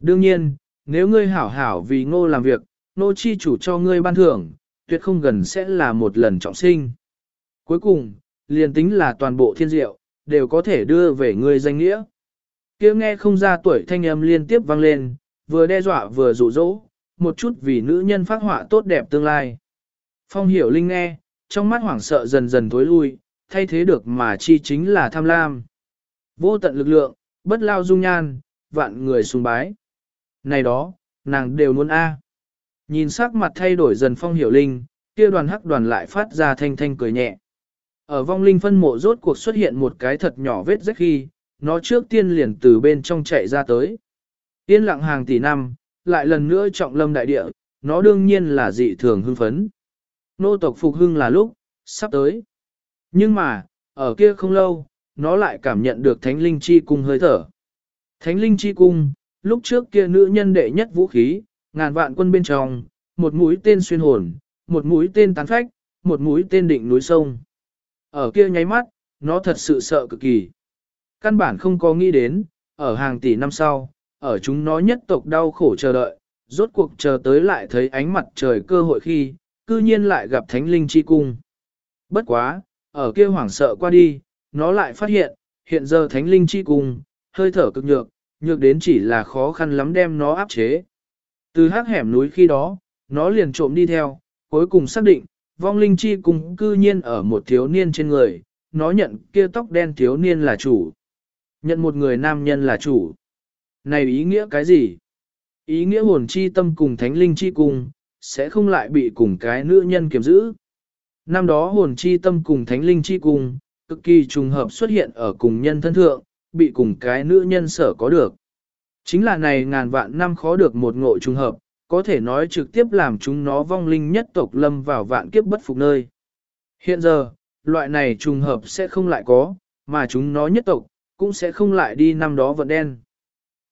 Đương nhiên, nếu ngươi hảo hảo vì ngô làm việc, nô chi chủ cho ngươi ban thưởng, tuyệt không gần sẽ là một lần trọng sinh. Cuối cùng, liền tính là toàn bộ thiên diệu, đều có thể đưa về ngươi danh nghĩa. kia nghe không ra tuổi thanh âm liên tiếp vang lên, vừa đe dọa vừa dụ dỗ, một chút vì nữ nhân phát họa tốt đẹp tương lai. Phong hiểu linh nghe, trong mắt hoảng sợ dần dần tối lui, thay thế được mà chi chính là tham lam. Vô tận lực lượng, bất lao dung nhan, vạn người sùng bái. Này đó, nàng đều muốn A. Nhìn sắc mặt thay đổi dần phong hiểu linh, kia đoàn hắc đoàn lại phát ra thanh thanh cười nhẹ. Ở vong linh phân mộ rốt cuộc xuất hiện một cái thật nhỏ vết rách khi, nó trước tiên liền từ bên trong chạy ra tới. Yên lặng hàng tỷ năm, lại lần nữa trọng lâm đại địa, nó đương nhiên là dị thường hưng phấn. Nô tộc phục hưng là lúc, sắp tới. Nhưng mà, ở kia không lâu, nó lại cảm nhận được thánh linh chi cung hơi thở. Thánh linh chi cung, lúc trước kia nữ nhân đệ nhất vũ khí, ngàn vạn quân bên trong, một mũi tên xuyên hồn, một mũi tên tán phách, một mũi tên định núi sông. Ở kia nháy mắt, nó thật sự sợ cực kỳ. Căn bản không có nghĩ đến, ở hàng tỷ năm sau, ở chúng nó nhất tộc đau khổ chờ đợi, rốt cuộc chờ tới lại thấy ánh mặt trời cơ hội khi, cư nhiên lại gặp thánh linh chi cung. Bất quá, ở kia hoảng sợ qua đi, nó lại phát hiện, hiện giờ thánh linh chi cung, hơi thở cực nhược, nhược đến chỉ là khó khăn lắm đem nó áp chế. Từ hắc hẻm núi khi đó, nó liền trộm đi theo, cuối cùng xác định, vong linh chi cùng cư nhiên ở một thiếu niên trên người, nó nhận kia tóc đen thiếu niên là chủ. Nhận một người nam nhân là chủ. Này ý nghĩa cái gì? Ý nghĩa hồn chi tâm cùng thánh linh chi cùng sẽ không lại bị cùng cái nữ nhân kiểm giữ. Năm đó hồn chi tâm cùng thánh linh chi cùng cực kỳ trùng hợp xuất hiện ở cùng nhân thân thượng, bị cùng cái nữ nhân sở có được. Chính là này ngàn vạn năm khó được một ngộ trùng hợp, có thể nói trực tiếp làm chúng nó vong linh nhất tộc lâm vào vạn kiếp bất phục nơi. Hiện giờ, loại này trùng hợp sẽ không lại có, mà chúng nó nhất tộc, cũng sẽ không lại đi năm đó vận đen.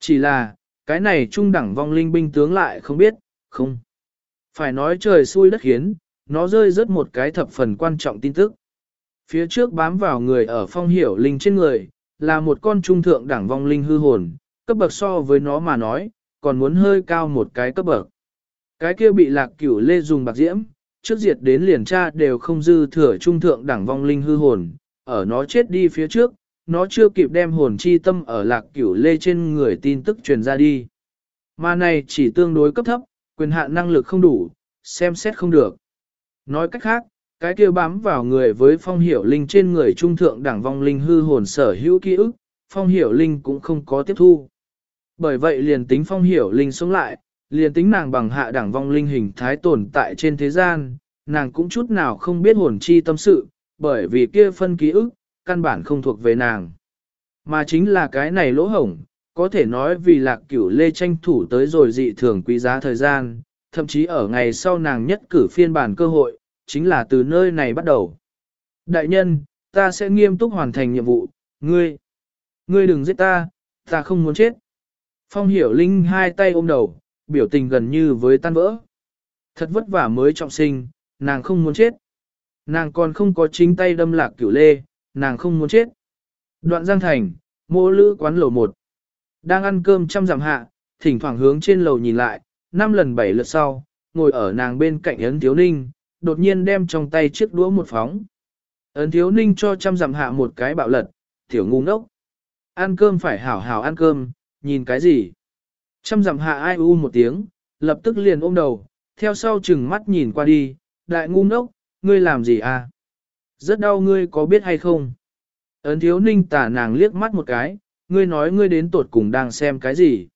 Chỉ là, cái này trung đẳng vong linh binh tướng lại không biết, không. Phải nói trời xui đất khiến, nó rơi rớt một cái thập phần quan trọng tin tức. Phía trước bám vào người ở phong hiểu linh trên người, là một con trung thượng đẳng vong linh hư hồn, cấp bậc so với nó mà nói, còn muốn hơi cao một cái cấp bậc. Cái kia bị lạc cửu lê dùng bạc diễm, trước diệt đến liền tra đều không dư thừa trung thượng đẳng vong linh hư hồn, ở nó chết đi phía trước, nó chưa kịp đem hồn chi tâm ở lạc cửu lê trên người tin tức truyền ra đi. Mà này chỉ tương đối cấp thấp, quyền hạn năng lực không đủ, xem xét không được. Nói cách khác, cái kia bám vào người với phong hiểu linh trên người trung thượng đẳng vong linh hư hồn sở hữu ký ức, phong hiểu linh cũng không có tiếp thu. Bởi vậy liền tính phong hiểu linh sống lại, liền tính nàng bằng hạ đẳng vong linh hình thái tồn tại trên thế gian, nàng cũng chút nào không biết hồn chi tâm sự, bởi vì kia phân ký ức, căn bản không thuộc về nàng. Mà chính là cái này lỗ hổng, có thể nói vì lạc cửu lê tranh thủ tới rồi dị thường quý giá thời gian, thậm chí ở ngày sau nàng nhất cử phiên bản cơ hội, chính là từ nơi này bắt đầu. Đại nhân, ta sẽ nghiêm túc hoàn thành nhiệm vụ, ngươi, ngươi đừng giết ta, ta không muốn chết. Phong hiểu linh hai tay ôm đầu, biểu tình gần như với tan vỡ. Thật vất vả mới trọng sinh, nàng không muốn chết. Nàng còn không có chính tay đâm lạc cửu lê, nàng không muốn chết. Đoạn Giang Thành, mô lữ quán lầu 1. Đang ăn cơm trăm dặm hạ, thỉnh thoảng hướng trên lầu nhìn lại, năm lần bảy lượt sau, ngồi ở nàng bên cạnh ấn thiếu ninh, đột nhiên đem trong tay chiếc đũa một phóng. Ấn thiếu ninh cho trăm dặm hạ một cái bạo lật, tiểu ngu ngốc. Ăn cơm phải hảo hảo ăn cơm, nhìn cái gì? Trăm dặm hạ ai u một tiếng, lập tức liền ôm đầu, theo sau chừng mắt nhìn qua đi, đại ngu ngốc, ngươi làm gì à? Rất đau ngươi có biết hay không? Ấn thiếu ninh tả nàng liếc mắt một cái, ngươi nói ngươi đến tột cùng đang xem cái gì?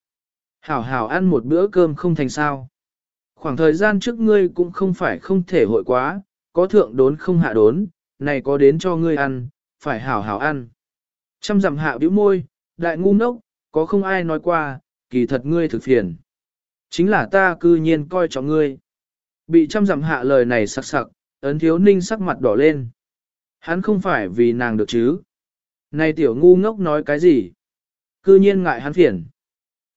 Hảo hảo ăn một bữa cơm không thành sao. Khoảng thời gian trước ngươi cũng không phải không thể hội quá, có thượng đốn không hạ đốn, này có đến cho ngươi ăn, phải hảo hảo ăn. Trăm dặm hạ bĩu môi, đại ngu ngốc, có không ai nói qua, kỳ thật ngươi thực phiền. Chính là ta cư nhiên coi trọng ngươi. Bị trăm dặm hạ lời này sặc sặc, ấn thiếu ninh sắc mặt đỏ lên. Hắn không phải vì nàng được chứ. Này tiểu ngu ngốc nói cái gì? Cư nhiên ngại hắn phiền.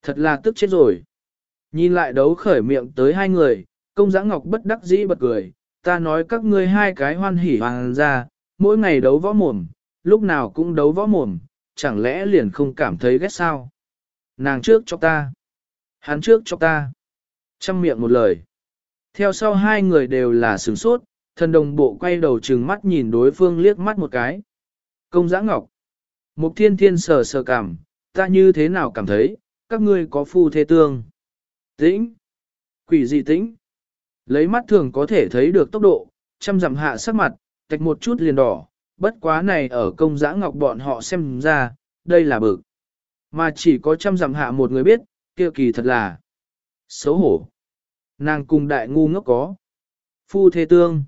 Thật là tức chết rồi. Nhìn lại đấu khởi miệng tới hai người, công giã ngọc bất đắc dĩ bật cười. Ta nói các ngươi hai cái hoan hỉ hoàng ra, mỗi ngày đấu võ mồm, lúc nào cũng đấu võ mồm, chẳng lẽ liền không cảm thấy ghét sao? Nàng trước cho ta. Hắn trước cho ta. Trăm miệng một lời. Theo sau hai người đều là sửng sốt, thần đồng bộ quay đầu trừng mắt nhìn đối phương liếc mắt một cái. Công giã ngọc. Mục thiên thiên sờ sờ cảm, ta như thế nào cảm thấy, các ngươi có phu thế tương. Tĩnh. Quỷ dị tĩnh. Lấy mắt thường có thể thấy được tốc độ, trăm dặm hạ sắc mặt, tạch một chút liền đỏ, bất quá này ở công giã ngọc bọn họ xem ra, đây là bực. Mà chỉ có trăm dặm hạ một người biết, kia kỳ thật là xấu hổ. Nàng cùng đại ngu ngốc có. Phu thế tương.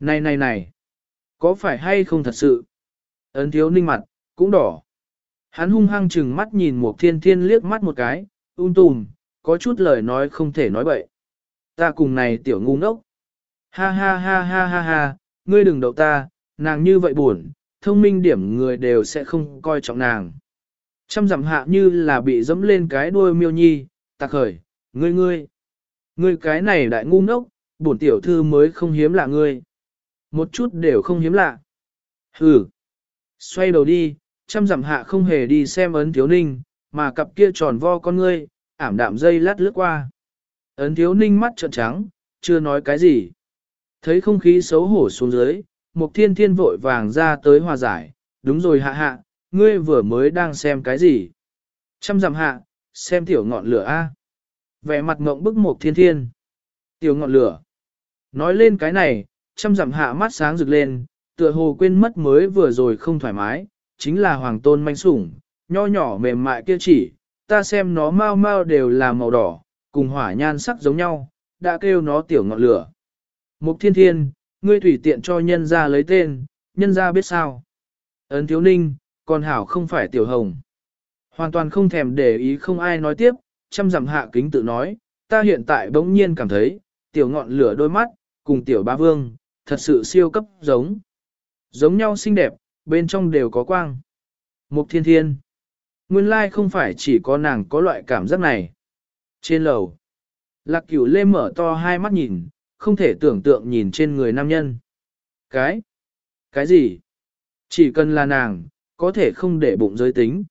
Này này này. Có phải hay không thật sự? Ấn thiếu ninh mặt, cũng đỏ. Hắn hung hăng chừng mắt nhìn một thiên thiên liếc mắt một cái, ung tùm, có chút lời nói không thể nói bậy. Ta cùng này tiểu ngu ngốc. Ha ha ha ha ha ha, ngươi đừng đậu ta, nàng như vậy buồn, thông minh điểm người đều sẽ không coi trọng nàng. Trăm dặm hạ như là bị dẫm lên cái đuôi miêu nhi, tạc khởi, ngươi ngươi. Ngươi cái này đại ngu ngốc, bổn tiểu thư mới không hiếm lạ ngươi. Một chút đều không hiếm lạ. Hừ. Xoay đầu đi, trăm dặm hạ không hề đi xem ấn thiếu ninh, mà cặp kia tròn vo con ngươi, ảm đạm dây lát lướt qua. Ấn thiếu ninh mắt trợn trắng, chưa nói cái gì. Thấy không khí xấu hổ xuống dưới, Mục Thiên Thiên vội vàng ra tới hòa giải, đúng rồi hạ hạ, ngươi vừa mới đang xem cái gì? Chăm dặm hạ, xem tiểu ngọn lửa A. Vẻ mặt ngộng bức Mục Thiên Thiên. Tiểu ngọn lửa. Nói lên cái này, chăm dặm hạ mắt sáng rực lên, tựa hồ quên mất mới vừa rồi không thoải mái, chính là hoàng tôn manh sủng, nho nhỏ mềm mại kia chỉ, ta xem nó mau mau đều là màu đỏ, cùng hỏa nhan sắc giống nhau, đã kêu nó tiểu ngọn lửa. Mục thiên thiên, ngươi tùy tiện cho nhân ra lấy tên, nhân ra biết sao. Ấn thiếu ninh, còn hảo không phải tiểu hồng. Hoàn toàn không thèm để ý không ai nói tiếp, chăm dặm hạ kính tự nói, ta hiện tại bỗng nhiên cảm thấy, tiểu ngọn lửa đôi mắt, cùng tiểu ba vương, thật sự siêu cấp giống. Giống nhau xinh đẹp, bên trong đều có quang. Mục thiên thiên. Nguyên lai không phải chỉ có nàng có loại cảm giác này. Trên lầu, lạc cửu lê mở to hai mắt nhìn, không thể tưởng tượng nhìn trên người nam nhân. Cái? Cái gì? Chỉ cần là nàng, có thể không để bụng giới tính.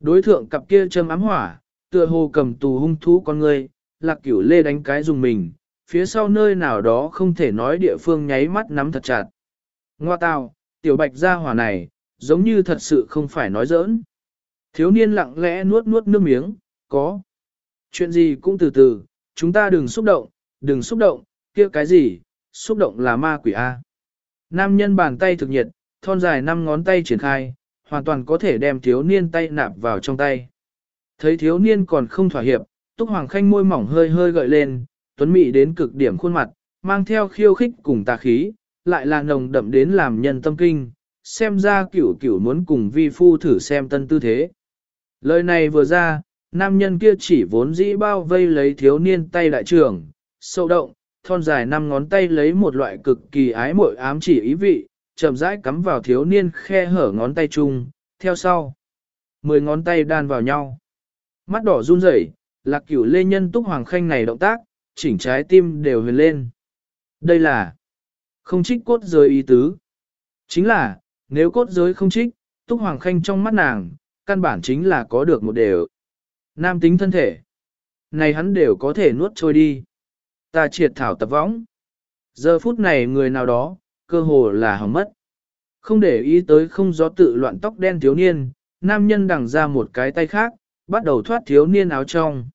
Đối thượng cặp kia châm ám hỏa, tựa hồ cầm tù hung thú con người, lạc cửu lê đánh cái dùng mình, phía sau nơi nào đó không thể nói địa phương nháy mắt nắm thật chặt. Ngoa tào, tiểu bạch gia hỏa này, giống như thật sự không phải nói giỡn. Thiếu niên lặng lẽ nuốt nuốt nước miếng, có. Chuyện gì cũng từ từ, chúng ta đừng xúc động, đừng xúc động, kia cái gì, xúc động là ma quỷ A. Nam nhân bàn tay thực nhiệt, thon dài năm ngón tay triển khai, hoàn toàn có thể đem thiếu niên tay nạp vào trong tay. Thấy thiếu niên còn không thỏa hiệp, Túc Hoàng Khanh môi mỏng hơi hơi gợi lên, tuấn mị đến cực điểm khuôn mặt, mang theo khiêu khích cùng tà khí, lại là nồng đậm đến làm nhân tâm kinh, xem ra cửu cửu muốn cùng vi phu thử xem tân tư thế. Lời này vừa ra, nam nhân kia chỉ vốn dĩ bao vây lấy thiếu niên tay đại trưởng, sâu động, thon dài năm ngón tay lấy một loại cực kỳ ái muội ám chỉ ý vị, chậm rãi cắm vào thiếu niên khe hở ngón tay chung, theo sau. Mười ngón tay đan vào nhau. Mắt đỏ run rẩy, lạc cửu lê nhân túc hoàng khanh này động tác, chỉnh trái tim đều huyền lên. Đây là Không trích cốt giới ý tứ. Chính là, nếu cốt giới không trích, Túc Hoàng Khanh trong mắt nàng, căn bản chính là có được một đều. Nam tính thân thể. Này hắn đều có thể nuốt trôi đi. Ta triệt thảo tập võng. Giờ phút này người nào đó, cơ hồ là hỏng mất. Không để ý tới không gió tự loạn tóc đen thiếu niên, nam nhân đằng ra một cái tay khác, bắt đầu thoát thiếu niên áo trong.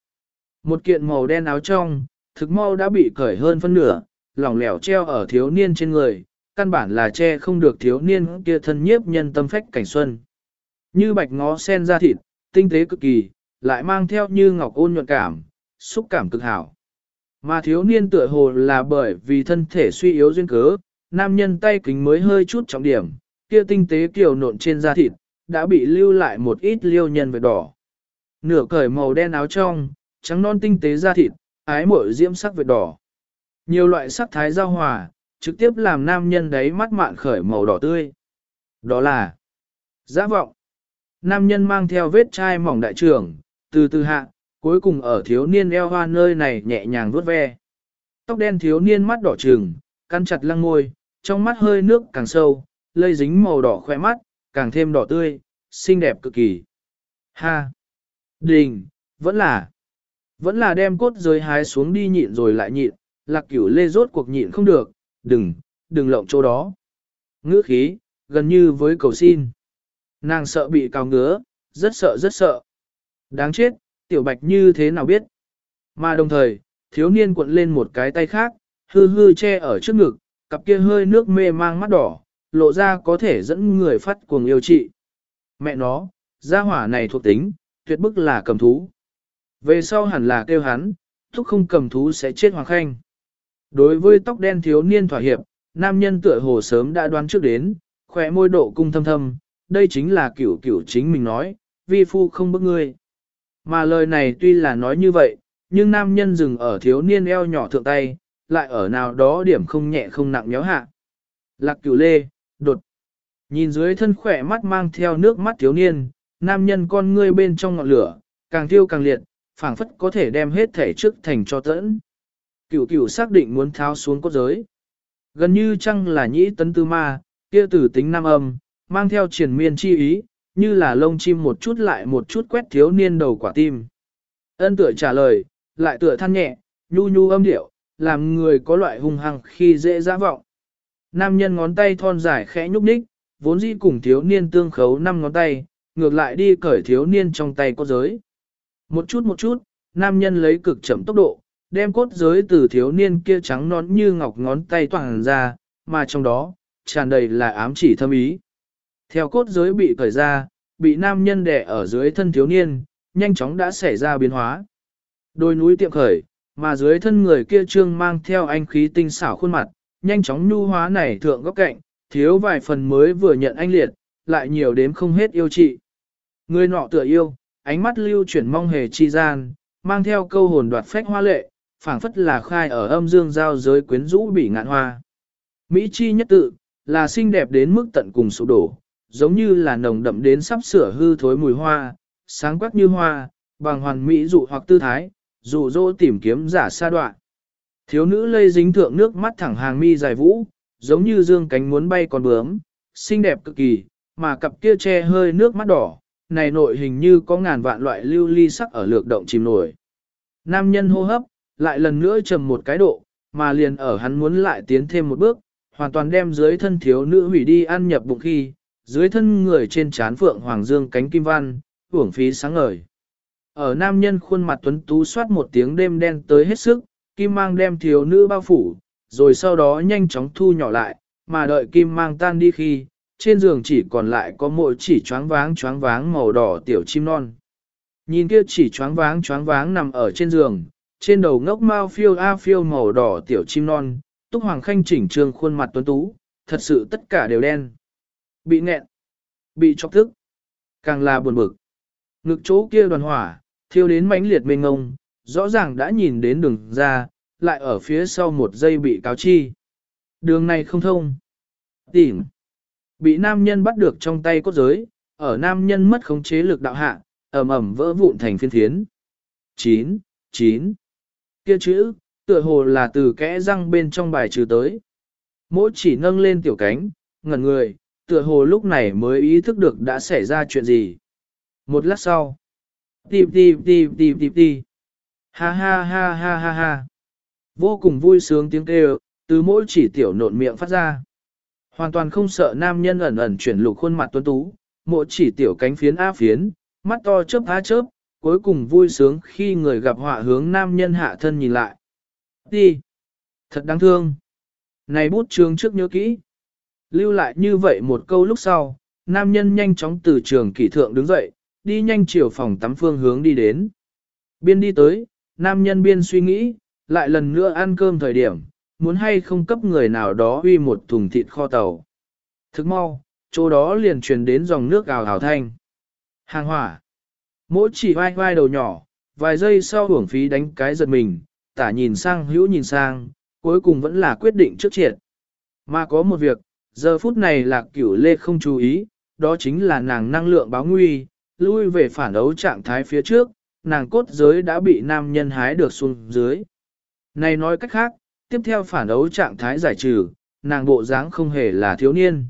Một kiện màu đen áo trong, thực mau đã bị cởi hơn phân nửa, lỏng lẻo treo ở thiếu niên trên người, căn bản là che không được thiếu niên kia thân nhiếp nhân tâm phách cảnh xuân. Như bạch ngó sen ra thịt, tinh tế cực kỳ, lại mang theo như ngọc ôn nhuận cảm, xúc cảm cực hảo. Mà thiếu niên tựa hồ là bởi vì thân thể suy yếu duyên cớ, nam nhân tay kính mới hơi chút trọng điểm, kia tinh tế kiều nộn trên da thịt, đã bị lưu lại một ít liêu nhân vệt đỏ. Nửa cởi màu đen áo trong, trắng non tinh tế da thịt, ái mội diễm sắc vệt đỏ. Nhiều loại sắc thái giao hòa, trực tiếp làm nam nhân đấy mắt mạn khởi màu đỏ tươi. Đó là giã vọng. Nam nhân mang theo vết chai mỏng đại trưởng, từ từ hạ, cuối cùng ở thiếu niên eo hoa nơi này nhẹ nhàng vuốt ve. Tóc đen thiếu niên mắt đỏ trừng, căn chặt lăng ngôi, trong mắt hơi nước càng sâu, lây dính màu đỏ khỏe mắt, càng thêm đỏ tươi, xinh đẹp cực kỳ. Ha! Đình! Vẫn là! Vẫn là đem cốt rơi hái xuống đi nhịn rồi lại nhịn, lạc cửu lê rốt cuộc nhịn không được, đừng, đừng lộng chỗ đó. Ngữ khí, gần như với cầu xin. Nàng sợ bị cào ngứa, rất sợ rất sợ. Đáng chết, tiểu bạch như thế nào biết. Mà đồng thời, thiếu niên cuộn lên một cái tay khác, hư hư che ở trước ngực, cặp kia hơi nước mê mang mắt đỏ, lộ ra có thể dẫn người phát cuồng yêu trị. Mẹ nó, gia hỏa này thuộc tính, tuyệt bức là cầm thú. Về sau hẳn là kêu hắn, thúc không cầm thú sẽ chết hoàng khanh. Đối với tóc đen thiếu niên thỏa hiệp, nam nhân tựa hồ sớm đã đoán trước đến, khỏe môi độ cung thâm thâm, đây chính là cửu cửu chính mình nói, vi phu không bức ngươi. Mà lời này tuy là nói như vậy, nhưng nam nhân dừng ở thiếu niên eo nhỏ thượng tay, lại ở nào đó điểm không nhẹ không nặng nhéo hạ. Lạc cửu lê, đột. Nhìn dưới thân khỏe mắt mang theo nước mắt thiếu niên, nam nhân con ngươi bên trong ngọn lửa, càng thiêu càng liệt, phảng phất có thể đem hết thể trước thành cho tẫn. Cửu cửu xác định muốn tháo xuống cốt giới. Gần như chăng là nhĩ tấn tư ma, kia tử tính nam âm, mang theo triển miên chi ý, như là lông chim một chút lại một chút quét thiếu niên đầu quả tim. Ân tựa trả lời, lại tựa than nhẹ, nhu nhu âm điệu, làm người có loại hung hăng khi dễ dã vọng. Nam nhân ngón tay thon dài khẽ nhúc nhích, vốn dĩ cùng thiếu niên tương khấu năm ngón tay, ngược lại đi cởi thiếu niên trong tay có giới. Một chút một chút, nam nhân lấy cực chậm tốc độ, đem cốt giới từ thiếu niên kia trắng nón như ngọc ngón tay toàn ra, mà trong đó, tràn đầy là ám chỉ thâm ý. Theo cốt giới bị cởi ra, bị nam nhân đè ở dưới thân thiếu niên, nhanh chóng đã xảy ra biến hóa. Đôi núi tiệm khởi, mà dưới thân người kia trương mang theo anh khí tinh xảo khuôn mặt, nhanh chóng nhu hóa này thượng góc cạnh, thiếu vài phần mới vừa nhận anh liệt, lại nhiều đến không hết yêu trị. Người nọ tựa yêu, ánh mắt lưu chuyển mong hề chi gian, mang theo câu hồn đoạt phách hoa lệ, phảng phất là khai ở âm dương giao giới quyến rũ bị ngạn hoa. Mỹ chi nhất tự, là xinh đẹp đến mức tận cùng sụp đổ, giống như là nồng đậm đến sắp sửa hư thối mùi hoa, sáng quắc như hoa, bằng hoàn mỹ dụ hoặc tư thái, dụ dỗ tìm kiếm giả sa đoạn. Thiếu nữ lây dính thượng nước mắt thẳng hàng mi dài vũ, giống như dương cánh muốn bay còn bướm, xinh đẹp cực kỳ, mà cặp kia che hơi nước mắt đỏ, này nội hình như có ngàn vạn loại lưu ly sắc ở lược động chìm nổi. Nam nhân hô hấp, lại lần nữa trầm một cái độ, mà liền ở hắn muốn lại tiến thêm một bước, hoàn toàn đem dưới thân thiếu nữ hủy đi ăn nhập bụng khi, dưới thân người trên chán phượng hoàng dương cánh kim văn, uổng phí sáng ngời. Ở nam nhân khuôn mặt tuấn tú soát một tiếng đêm đen tới hết sức, kim mang đem thiếu nữ bao phủ, rồi sau đó nhanh chóng thu nhỏ lại, mà đợi kim mang tan đi khi, trên giường chỉ còn lại có mỗi chỉ choáng váng choáng váng màu đỏ tiểu chim non. Nhìn kia chỉ choáng váng choáng váng nằm ở trên giường, trên đầu ngốc mau phiêu a phiêu màu đỏ tiểu chim non, túc hoàng khanh chỉnh trương khuôn mặt tuấn tú, thật sự tất cả đều đen. Bị nghẹn, bị chọc thức, càng là buồn bực. Ngực chỗ kia đoàn hỏa, thiêu đến mãnh liệt mênh ngông, rõ ràng đã nhìn đến đường ra, lại ở phía sau một giây bị cáo chi. Đường này không thông. Tìm. Bị nam nhân bắt được trong tay cốt giới, ở nam nhân mất khống chế lực đạo hạ, ẩm ẩm vỡ vụn thành phiên thiến. 9. 9. Kia chữ, tựa hồ là từ kẽ răng bên trong bài trừ tới. Mỗi chỉ nâng lên tiểu cánh, ngẩn người, tựa hồ lúc này mới ý thức được đã xảy ra chuyện gì. Một lát sau, tìm tìm tìm tìm tìm tìm, ha ha ha ha ha ha, vô cùng vui sướng tiếng kêu, từ mỗi chỉ tiểu nộn miệng phát ra. Hoàn toàn không sợ nam nhân ẩn ẩn chuyển lục khuôn mặt tuấn tú, mỗi chỉ tiểu cánh phiến á phiến, mắt to chớp á chớp, cuối cùng vui sướng khi người gặp họa hướng nam nhân hạ thân nhìn lại. Đi! Thật đáng thương! Này bút trường trước nhớ kỹ. Lưu lại như vậy một câu lúc sau, nam nhân nhanh chóng từ trường kỷ thượng đứng dậy, đi nhanh chiều phòng tắm phương hướng đi đến. Biên đi tới, nam nhân biên suy nghĩ, lại lần nữa ăn cơm thời điểm, muốn hay không cấp người nào đó uy một thùng thịt kho tàu. Thức mau, chỗ đó liền truyền đến dòng nước ào ào thanh. Hàng hỏa. Mỗi chỉ vai vai đầu nhỏ, vài giây sau hưởng phí đánh cái giật mình, tả nhìn sang hữu nhìn sang, cuối cùng vẫn là quyết định trước triệt. Mà có một việc, giờ phút này lạc cửu lê không chú ý, đó chính là nàng năng lượng báo nguy, lui về phản đấu trạng thái phía trước, nàng cốt giới đã bị nam nhân hái được xuống dưới. Này nói cách khác, tiếp theo phản đấu trạng thái giải trừ, nàng bộ dáng không hề là thiếu niên.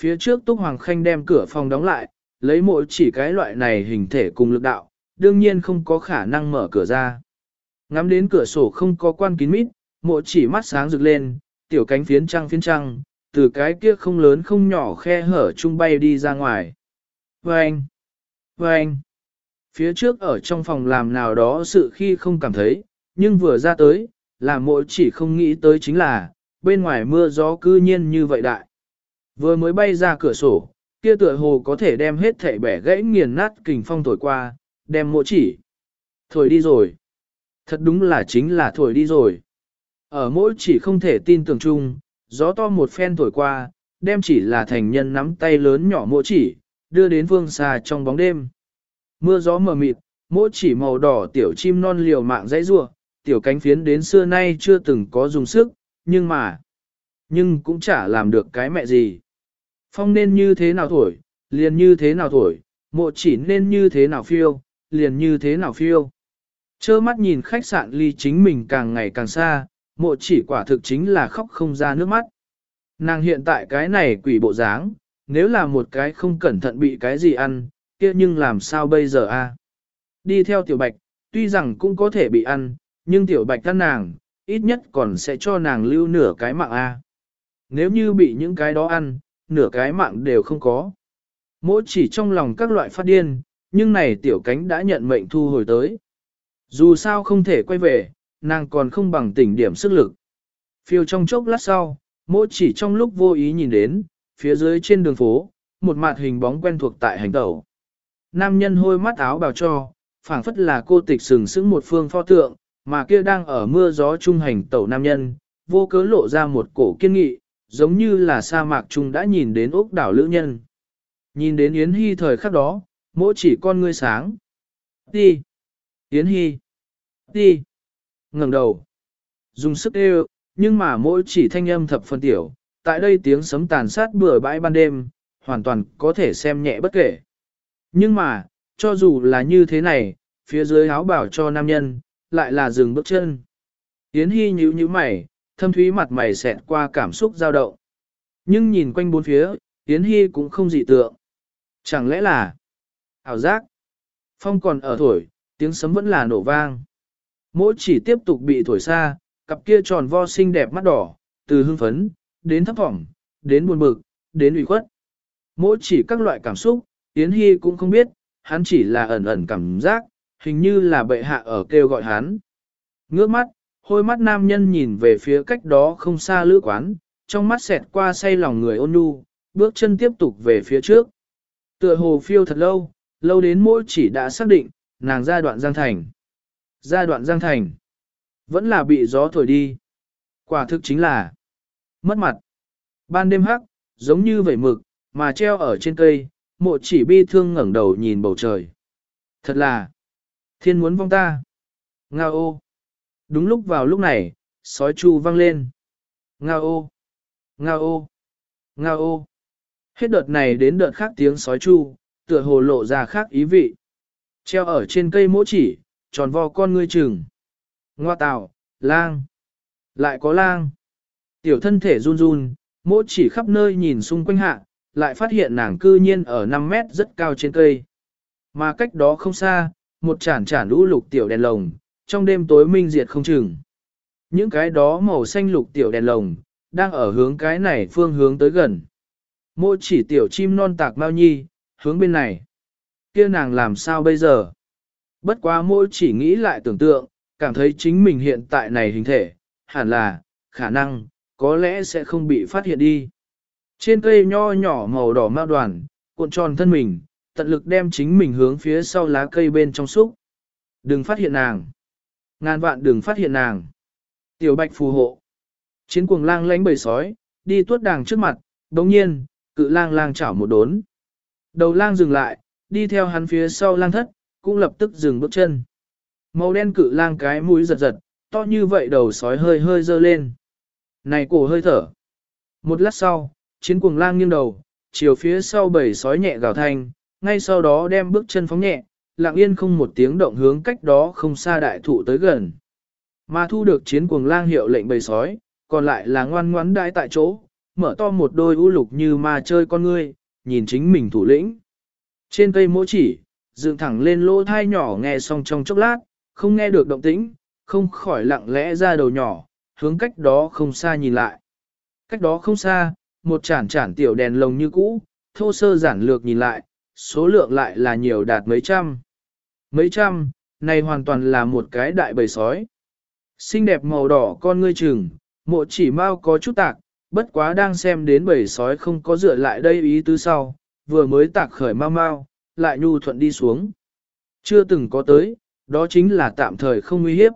Phía trước Túc Hoàng Khanh đem cửa phòng đóng lại, lấy mỗi chỉ cái loại này hình thể cùng lực đạo, đương nhiên không có khả năng mở cửa ra. Ngắm đến cửa sổ không có quan kín mít, mộ chỉ mắt sáng rực lên, tiểu cánh phiến trăng phiến trăng, từ cái kia không lớn không nhỏ khe hở chung bay đi ra ngoài. Vâng! Vâng! Phía trước ở trong phòng làm nào đó sự khi không cảm thấy, nhưng vừa ra tới, là mỗi chỉ không nghĩ tới chính là, bên ngoài mưa gió cư nhiên như vậy đại. Vừa mới bay ra cửa sổ, kia tựa hồ có thể đem hết thảy bẻ gãy nghiền nát kình phong thổi qua, đem mỗi chỉ. Thổi đi rồi. Thật đúng là chính là thổi đi rồi. Ở mỗi chỉ không thể tin tưởng chung, gió to một phen thổi qua, đem chỉ là thành nhân nắm tay lớn nhỏ mộ chỉ, đưa đến vương xa trong bóng đêm. Mưa gió mờ mịt, mỗi chỉ màu đỏ tiểu chim non liều mạng dãy rua, tiểu cánh phiến đến xưa nay chưa từng có dùng sức, nhưng mà, nhưng cũng chả làm được cái mẹ gì. Phong nên như thế nào thổi, liền như thế nào thổi, mộ chỉ nên như thế nào phiêu, liền như thế nào phiêu. Chơ mắt nhìn khách sạn ly chính mình càng ngày càng xa, mộ chỉ quả thực chính là khóc không ra nước mắt. Nàng hiện tại cái này quỷ bộ dáng, nếu là một cái không cẩn thận bị cái gì ăn, kia nhưng làm sao bây giờ a? Đi theo tiểu bạch, tuy rằng cũng có thể bị ăn, nhưng tiểu bạch thân nàng, ít nhất còn sẽ cho nàng lưu nửa cái mạng a. Nếu như bị những cái đó ăn, nửa cái mạng đều không có. Mỗi chỉ trong lòng các loại phát điên, nhưng này tiểu cánh đã nhận mệnh thu hồi tới. Dù sao không thể quay về, nàng còn không bằng tỉnh điểm sức lực. Phiêu trong chốc lát sau, mỗi chỉ trong lúc vô ý nhìn đến, phía dưới trên đường phố, một mặt hình bóng quen thuộc tại hành tẩu. Nam nhân hôi mắt áo bào cho, phảng phất là cô tịch sừng sững một phương pho tượng, mà kia đang ở mưa gió trung hành tẩu nam nhân, vô cớ lộ ra một cổ kiên nghị, giống như là sa mạc trung đã nhìn đến ốc đảo lữ nhân. Nhìn đến Yến Hy thời khắc đó, mỗi chỉ con ngươi sáng. Đi! Yến Hy! Đi! Ngẩng đầu. Dùng sức kêu, nhưng mà mỗi chỉ thanh âm thập phân tiểu, tại đây tiếng sấm tàn sát bừa bãi ban đêm, hoàn toàn có thể xem nhẹ bất kể. Nhưng mà, cho dù là như thế này, phía dưới áo bảo cho nam nhân, lại là dừng bước chân. Yến Hy nhíu nhíu mày, thâm thúy mặt mày xẹt qua cảm xúc dao động. Nhưng nhìn quanh bốn phía, Yến Hy cũng không dị tượng. Chẳng lẽ là ảo giác? Phong còn ở thổi, tiếng sấm vẫn là nổ vang. Mỗi chỉ tiếp tục bị thổi xa, cặp kia tròn vo xinh đẹp mắt đỏ, từ hưng phấn, đến thấp vọng, đến buồn bực, đến ủy khuất. Mỗi chỉ các loại cảm xúc, Yến Hy cũng không biết, hắn chỉ là ẩn ẩn cảm giác, hình như là bệ hạ ở kêu gọi hắn. Ngước mắt, hôi mắt nam nhân nhìn về phía cách đó không xa lữ quán, trong mắt xẹt qua say lòng người ôn nhu, bước chân tiếp tục về phía trước. Tựa hồ phiêu thật lâu, lâu đến mỗi chỉ đã xác định, nàng ra đoạn giang thành. Gia đoạn giang thành, vẫn là bị gió thổi đi. Quả thực chính là mất mặt. Ban đêm hắc, giống như vẩy mực, mà treo ở trên cây, mộ chỉ bi thương ngẩng đầu nhìn bầu trời. Thật là, thiên muốn vong ta. Nga ô. Đúng lúc vào lúc này, sói chu vang lên. Nga ô. Nga ô. Nga ô. Hết đợt này đến đợt khác tiếng sói chu, tựa hồ lộ ra khác ý vị. Treo ở trên cây mỗ chỉ, tròn vo con ngươi chừng. Ngoa tạo, lang. Lại có lang. Tiểu thân thể run run, mỗ chỉ khắp nơi nhìn xung quanh hạ, lại phát hiện nàng cư nhiên ở 5 mét rất cao trên cây. Mà cách đó không xa, một chản chản lũ lục tiểu đèn lồng, trong đêm tối minh diệt không chừng. Những cái đó màu xanh lục tiểu đèn lồng, đang ở hướng cái này phương hướng tới gần. mỗ chỉ tiểu chim non tạc mau nhi, hướng bên này. kia nàng làm sao bây giờ? Bất quá mỗi chỉ nghĩ lại tưởng tượng, cảm thấy chính mình hiện tại này hình thể, hẳn là, khả năng, có lẽ sẽ không bị phát hiện đi. Trên cây nho nhỏ màu đỏ mao đoàn, cuộn tròn thân mình, tận lực đem chính mình hướng phía sau lá cây bên trong xúc. Đừng phát hiện nàng. Ngàn vạn đừng phát hiện nàng. Tiểu bạch phù hộ. Chiến cuồng lang lánh bầy sói, đi tuốt đàng trước mặt, đồng nhiên, cự lang lang chảo một đốn. Đầu lang dừng lại, đi theo hắn phía sau lang thất, cũng lập tức dừng bước chân. Màu đen cự lang cái mũi giật giật, to như vậy đầu sói hơi hơi dơ lên. Này cổ hơi thở. Một lát sau, chiến cuồng lang nghiêng đầu, chiều phía sau bầy sói nhẹ gào thanh, ngay sau đó đem bước chân phóng nhẹ, lặng yên không một tiếng động hướng cách đó không xa đại thụ tới gần. Mà thu được chiến cuồng lang hiệu lệnh bầy sói, còn lại là ngoan ngoãn đãi tại chỗ, mở to một đôi u lục như ma chơi con ngươi, nhìn chính mình thủ lĩnh. Trên cây mỗi chỉ, dựng thẳng lên lỗ thai nhỏ nghe xong trong chốc lát, không nghe được động tĩnh, không khỏi lặng lẽ ra đầu nhỏ, hướng cách đó không xa nhìn lại. Cách đó không xa, một chản chản tiểu đèn lồng như cũ, thô sơ giản lược nhìn lại, số lượng lại là nhiều đạt mấy trăm. Mấy trăm, này hoàn toàn là một cái đại bầy sói. Xinh đẹp màu đỏ con ngươi trừng, mộ chỉ mau có chút tạc, bất quá đang xem đến bầy sói không có dựa lại đây ý tứ sau, vừa mới tạc khởi mau mau, lại nhu thuận đi xuống. Chưa từng có tới, đó chính là tạm thời không nguy hiếp.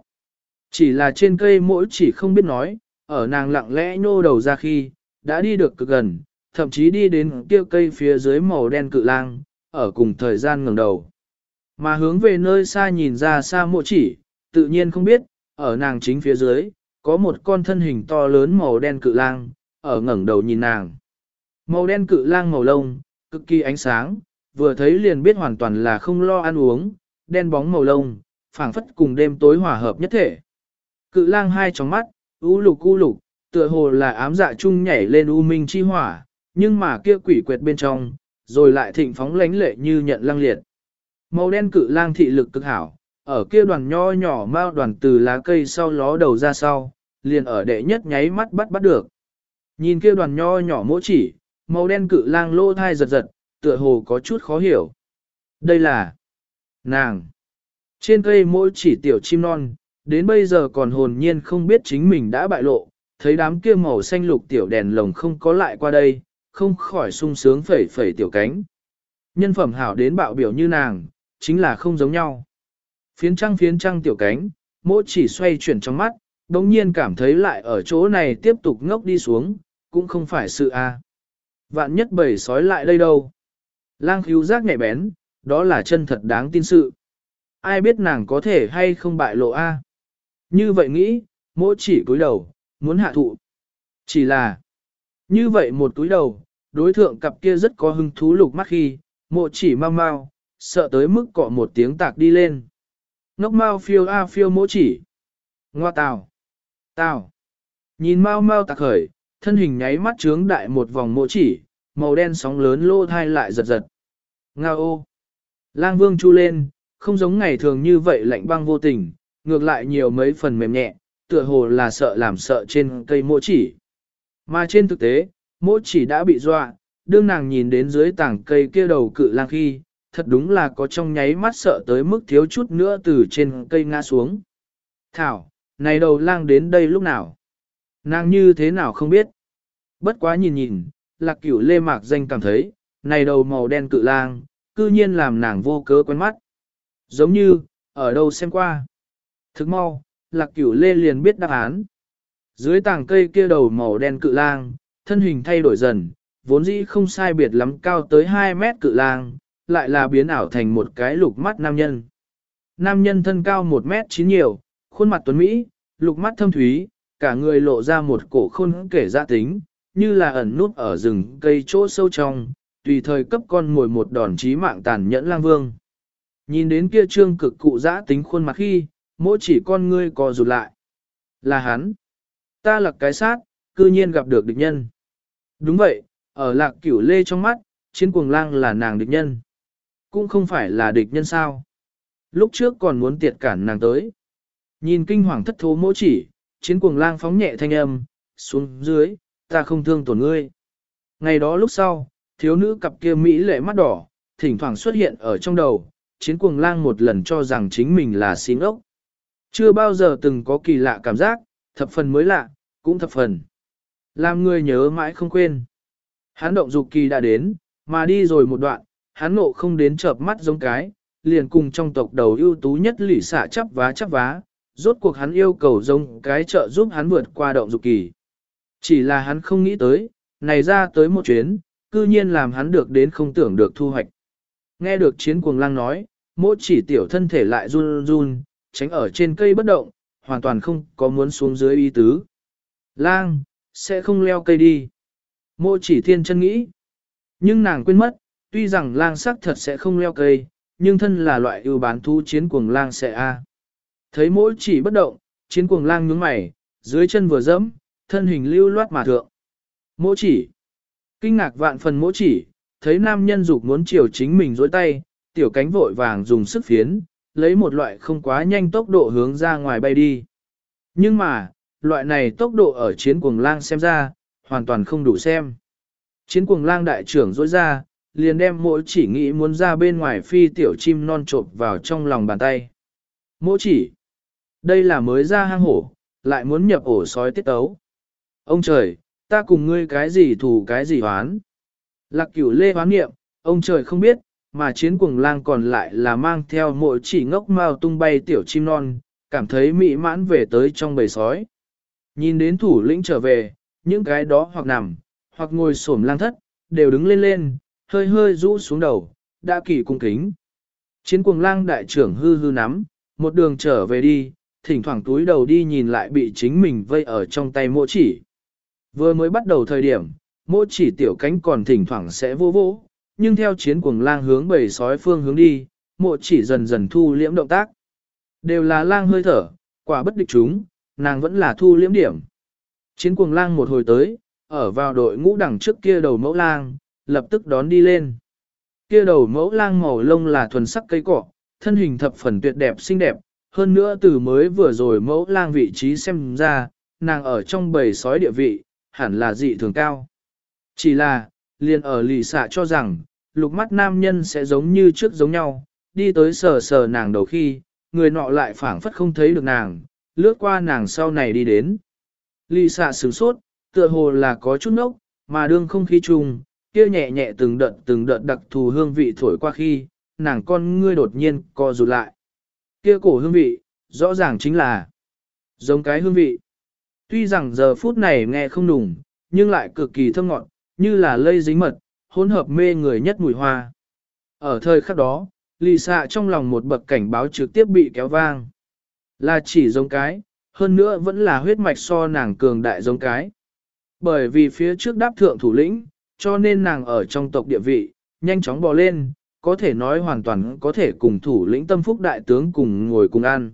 Chỉ là trên cây mỗi chỉ không biết nói, ở nàng lặng lẽ nhô đầu ra khi, đã đi được cực gần, thậm chí đi đến kia cây phía dưới màu đen cự lang, ở cùng thời gian ngẩng đầu. Mà hướng về nơi xa nhìn ra xa mộ chỉ, tự nhiên không biết, ở nàng chính phía dưới, có một con thân hình to lớn màu đen cự lang, ở ngẩng đầu nhìn nàng. Màu đen cự lang màu lông, cực kỳ ánh sáng, vừa thấy liền biết hoàn toàn là không lo ăn uống, đen bóng màu lông, phảng phất cùng đêm tối hòa hợp nhất thể. Cự lang hai tròng mắt, u lục u lục, tựa hồ là ám dạ chung nhảy lên u minh chi hỏa, nhưng mà kia quỷ quyệt bên trong, rồi lại thịnh phóng lánh lệ như nhận lăng liệt. Màu đen cự lang thị lực cực hảo, ở kia đoàn nho nhỏ mao đoàn từ lá cây sau ló đầu ra sau, liền ở đệ nhất nháy mắt bắt bắt được. Nhìn kia đoàn nho nhỏ mỗi chỉ, màu đen cự lang lô thai giật giật, tựa hồ có chút khó hiểu. Đây là nàng. Trên cây mỗi chỉ tiểu chim non, đến bây giờ còn hồn nhiên không biết chính mình đã bại lộ, thấy đám kia màu xanh lục tiểu đèn lồng không có lại qua đây, không khỏi sung sướng phẩy phẩy tiểu cánh. Nhân phẩm hảo đến bạo biểu như nàng, chính là không giống nhau. Phiến trăng phiến trăng tiểu cánh, mỗi chỉ xoay chuyển trong mắt, đồng nhiên cảm thấy lại ở chỗ này tiếp tục ngốc đi xuống, cũng không phải sự a. Vạn nhất bầy sói lại đây đâu. Lang khíu giác nhạy bén, đó là chân thật đáng tin sự. Ai biết nàng có thể hay không bại lộ a? Như vậy nghĩ, mỗi chỉ cúi đầu, muốn hạ thụ. Chỉ là, như vậy một túi đầu, đối thượng cặp kia rất có hứng thú lục mắt khi, mộ chỉ mau mau, sợ tới mức cọ một tiếng tạc đi lên. Nóc mau phiêu a phiêu Mỗ chỉ. Ngoa tào. Tào. Nhìn mau mau tạc khởi, thân hình nháy mắt trướng đại một vòng Mỗ chỉ, màu đen sóng lớn lô thai lại giật giật. Ngao ô. Lang vương chu lên, không giống ngày thường như vậy lạnh băng vô tình, ngược lại nhiều mấy phần mềm nhẹ, tựa hồ là sợ làm sợ trên cây Mỗ chỉ. Mà trên thực tế, Mỗ chỉ đã bị dọa, đương nàng nhìn đến dưới tảng cây kia đầu cự lang khi, thật đúng là có trong nháy mắt sợ tới mức thiếu chút nữa từ trên cây ngã xuống. Thảo, này đầu lang đến đây lúc nào? Nàng như thế nào không biết? Bất quá nhìn nhìn, lạc cửu lê mạc danh cảm thấy, này đầu màu đen cự lang, cư nhiên làm nàng vô cớ quen mắt. Giống như, ở đâu xem qua. Thức mau, lạc cửu lê liền biết đáp án. Dưới tảng cây kia đầu màu đen cự lang, thân hình thay đổi dần, vốn dĩ không sai biệt lắm cao tới 2 mét cự lang, lại là biến ảo thành một cái lục mắt nam nhân. Nam nhân thân cao 1 mét 9 nhiều, khuôn mặt tuấn Mỹ, lục mắt thâm thúy, cả người lộ ra một cổ khôn kể ra tính, như là ẩn nút ở rừng cây chỗ sâu trong, tùy thời cấp con ngồi một đòn chí mạng tàn nhẫn lang vương. Nhìn đến kia trương cực cụ giã tính khuôn mặt khi, mỗi chỉ con ngươi co rụt lại. Là hắn. Ta là cái sát, cư nhiên gặp được địch nhân. Đúng vậy, ở lạc cửu lê trong mắt, chiến cuồng lang là nàng địch nhân. Cũng không phải là địch nhân sao. Lúc trước còn muốn tiệt cản nàng tới. Nhìn kinh hoàng thất thố mỗi chỉ, chiến cuồng lang phóng nhẹ thanh âm, xuống dưới, ta không thương tổn ngươi. Ngày đó lúc sau, thiếu nữ cặp kia Mỹ lệ mắt đỏ, thỉnh thoảng xuất hiện ở trong đầu, chiến cuồng lang một lần cho rằng chính mình là xin ốc. Chưa bao giờ từng có kỳ lạ cảm giác, thập phần mới lạ, cũng thập phần. Làm người nhớ mãi không quên. Hắn động dục kỳ đã đến, mà đi rồi một đoạn, hắn nộ không đến chợp mắt giống cái, liền cùng trong tộc đầu ưu tú nhất lỷ xạ chắp vá chắp vá, rốt cuộc hắn yêu cầu giống cái trợ giúp hắn vượt qua động dục kỳ. Chỉ là hắn không nghĩ tới, này ra tới một chuyến, cư nhiên làm hắn được đến không tưởng được thu hoạch. Nghe được chiến cuồng lang nói, mỗi chỉ tiểu thân thể lại run run, tránh ở trên cây bất động, hoàn toàn không có muốn xuống dưới y tứ. Lang, sẽ không leo cây đi. Mộ chỉ thiên chân nghĩ. Nhưng nàng quên mất, tuy rằng lang sắc thật sẽ không leo cây, nhưng thân là loại ưu bán thu chiến cuồng lang sẽ a. Thấy mỗi chỉ bất động, chiến cuồng lang nhướng mày, dưới chân vừa dẫm, thân hình lưu loát mà thượng. Mộ chỉ. Kinh ngạc vạn phần mỗ chỉ, thấy nam nhân dục muốn chiều chính mình dối tay, tiểu cánh vội vàng dùng sức phiến, lấy một loại không quá nhanh tốc độ hướng ra ngoài bay đi. Nhưng mà, loại này tốc độ ở chiến cuồng lang xem ra, hoàn toàn không đủ xem. Chiến cuồng lang đại trưởng dối ra, liền đem mỗi chỉ nghĩ muốn ra bên ngoài phi tiểu chim non trộm vào trong lòng bàn tay. Mỗi chỉ, đây là mới ra hang hổ, lại muốn nhập ổ sói tiết tấu. Ông trời, ta cùng ngươi cái gì thù cái gì hoán. Lạc cửu lê hoán nghiệm, ông trời không biết, mà chiến cuồng lang còn lại là mang theo mỗi chỉ ngốc mao tung bay tiểu chim non, cảm thấy mỹ mãn về tới trong bầy sói. Nhìn đến thủ lĩnh trở về, những cái đó hoặc nằm, hoặc ngồi xổm lang thất, đều đứng lên lên, hơi hơi rũ xuống đầu, đã kỳ cung kính. Chiến cuồng lang đại trưởng hư hư nắm, một đường trở về đi, thỉnh thoảng túi đầu đi nhìn lại bị chính mình vây ở trong tay mỗi chỉ. Vừa mới bắt đầu thời điểm, mộ chỉ tiểu cánh còn thỉnh thoảng sẽ vô vô, nhưng theo chiến cuồng lang hướng bầy sói phương hướng đi, mộ chỉ dần dần thu liễm động tác. Đều là lang hơi thở, quả bất địch chúng, nàng vẫn là thu liễm điểm. Chiến cuồng lang một hồi tới, ở vào đội ngũ đằng trước kia đầu mẫu lang, lập tức đón đi lên. Kia đầu mẫu lang màu lông là thuần sắc cây cỏ, thân hình thập phần tuyệt đẹp xinh đẹp, hơn nữa từ mới vừa rồi mẫu lang vị trí xem ra, nàng ở trong bầy sói địa vị, hẳn là dị thường cao. Chỉ là, liền ở lì xạ cho rằng, lục mắt nam nhân sẽ giống như trước giống nhau, đi tới sờ sờ nàng đầu khi, người nọ lại phảng phất không thấy được nàng, lướt qua nàng sau này đi đến. Lì xạ sửng sốt, tựa hồ là có chút nốc, mà đương không khí trùng, kia nhẹ nhẹ từng đợt từng đợt đặc thù hương vị thổi qua khi, nàng con ngươi đột nhiên co rụt lại. Kia cổ hương vị, rõ ràng chính là giống cái hương vị. Tuy rằng giờ phút này nghe không đủng, nhưng lại cực kỳ thơm ngọt, như là lây dính mật, hỗn hợp mê người nhất mùi hoa. Ở thời khắc đó, lì xạ trong lòng một bậc cảnh báo trực tiếp bị kéo vang. Là chỉ giống cái, hơn nữa vẫn là huyết mạch so nàng cường đại giống cái. Bởi vì phía trước đáp thượng thủ lĩnh, cho nên nàng ở trong tộc địa vị, nhanh chóng bò lên, có thể nói hoàn toàn có thể cùng thủ lĩnh tâm phúc đại tướng cùng ngồi cùng ăn.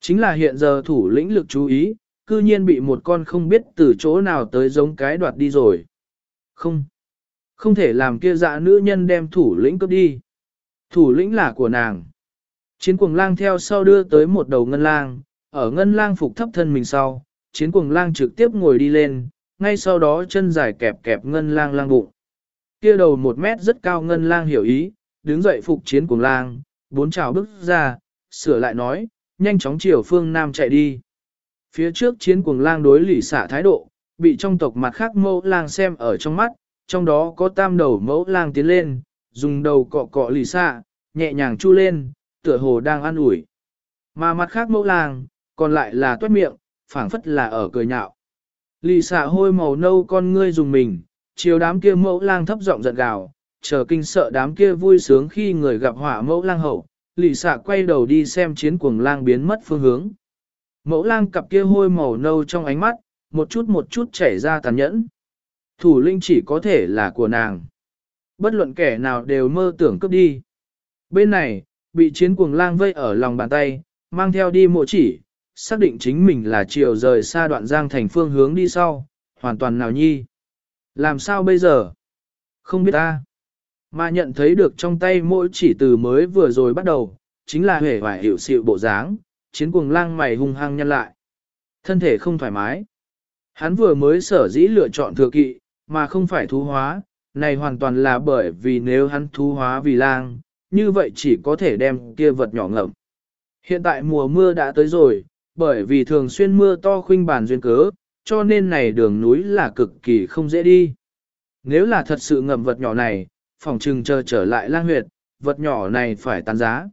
Chính là hiện giờ thủ lĩnh lực chú ý, cư nhiên bị một con không biết từ chỗ nào tới giống cái đoạt đi rồi. Không. Không thể làm kia dạ nữ nhân đem thủ lĩnh cướp đi. Thủ lĩnh là của nàng. Chiến cuồng lang theo sau đưa tới một đầu ngân lang, ở ngân lang phục thấp thân mình sau, chiến cuồng lang trực tiếp ngồi đi lên, ngay sau đó chân dài kẹp kẹp ngân lang lang bụng. Kia đầu một mét rất cao ngân lang hiểu ý, đứng dậy phục chiến cuồng lang, bốn trào bước ra, sửa lại nói, nhanh chóng chiều phương Nam chạy đi. Phía trước chiến cuồng lang đối lỷ xả thái độ, bị trong tộc mặt khác mẫu lang xem ở trong mắt, trong đó có tam đầu mẫu lang tiến lên, dùng đầu cọ cọ lì xạ, nhẹ nhàng chu lên, tựa hồ đang ăn ủi. Mà mặt khác mẫu lang, còn lại là tuét miệng, phảng phất là ở cười nhạo. Lì xạ hôi màu nâu con ngươi dùng mình, chiều đám kia mẫu lang thấp giọng giận gào, chờ kinh sợ đám kia vui sướng khi người gặp họa mẫu lang hậu, lì xạ quay đầu đi xem chiến cuồng lang biến mất phương hướng. Mẫu lang cặp kia hôi màu nâu trong ánh mắt, một chút một chút chảy ra tàn nhẫn. Thủ linh chỉ có thể là của nàng. Bất luận kẻ nào đều mơ tưởng cướp đi. Bên này, bị chiến cuồng lang vây ở lòng bàn tay, mang theo đi mộ chỉ, xác định chính mình là chiều rời xa đoạn giang thành phương hướng đi sau, hoàn toàn nào nhi. Làm sao bây giờ? Không biết ta. Mà nhận thấy được trong tay mỗi chỉ từ mới vừa rồi bắt đầu, chính là hề vải hiệu sự bộ dáng, chiến cuồng lang mày hung hăng nhăn lại. Thân thể không thoải mái. Hắn vừa mới sở dĩ lựa chọn thừa kỵ, mà không phải thú hóa, này hoàn toàn là bởi vì nếu hắn thú hóa vì lang, như vậy chỉ có thể đem kia vật nhỏ ngậm. Hiện tại mùa mưa đã tới rồi, bởi vì thường xuyên mưa to khuynh bản duyên cớ, cho nên này đường núi là cực kỳ không dễ đi. Nếu là thật sự ngậm vật nhỏ này, phòng trừng chờ trở lại lang huyệt, vật nhỏ này phải tan giá.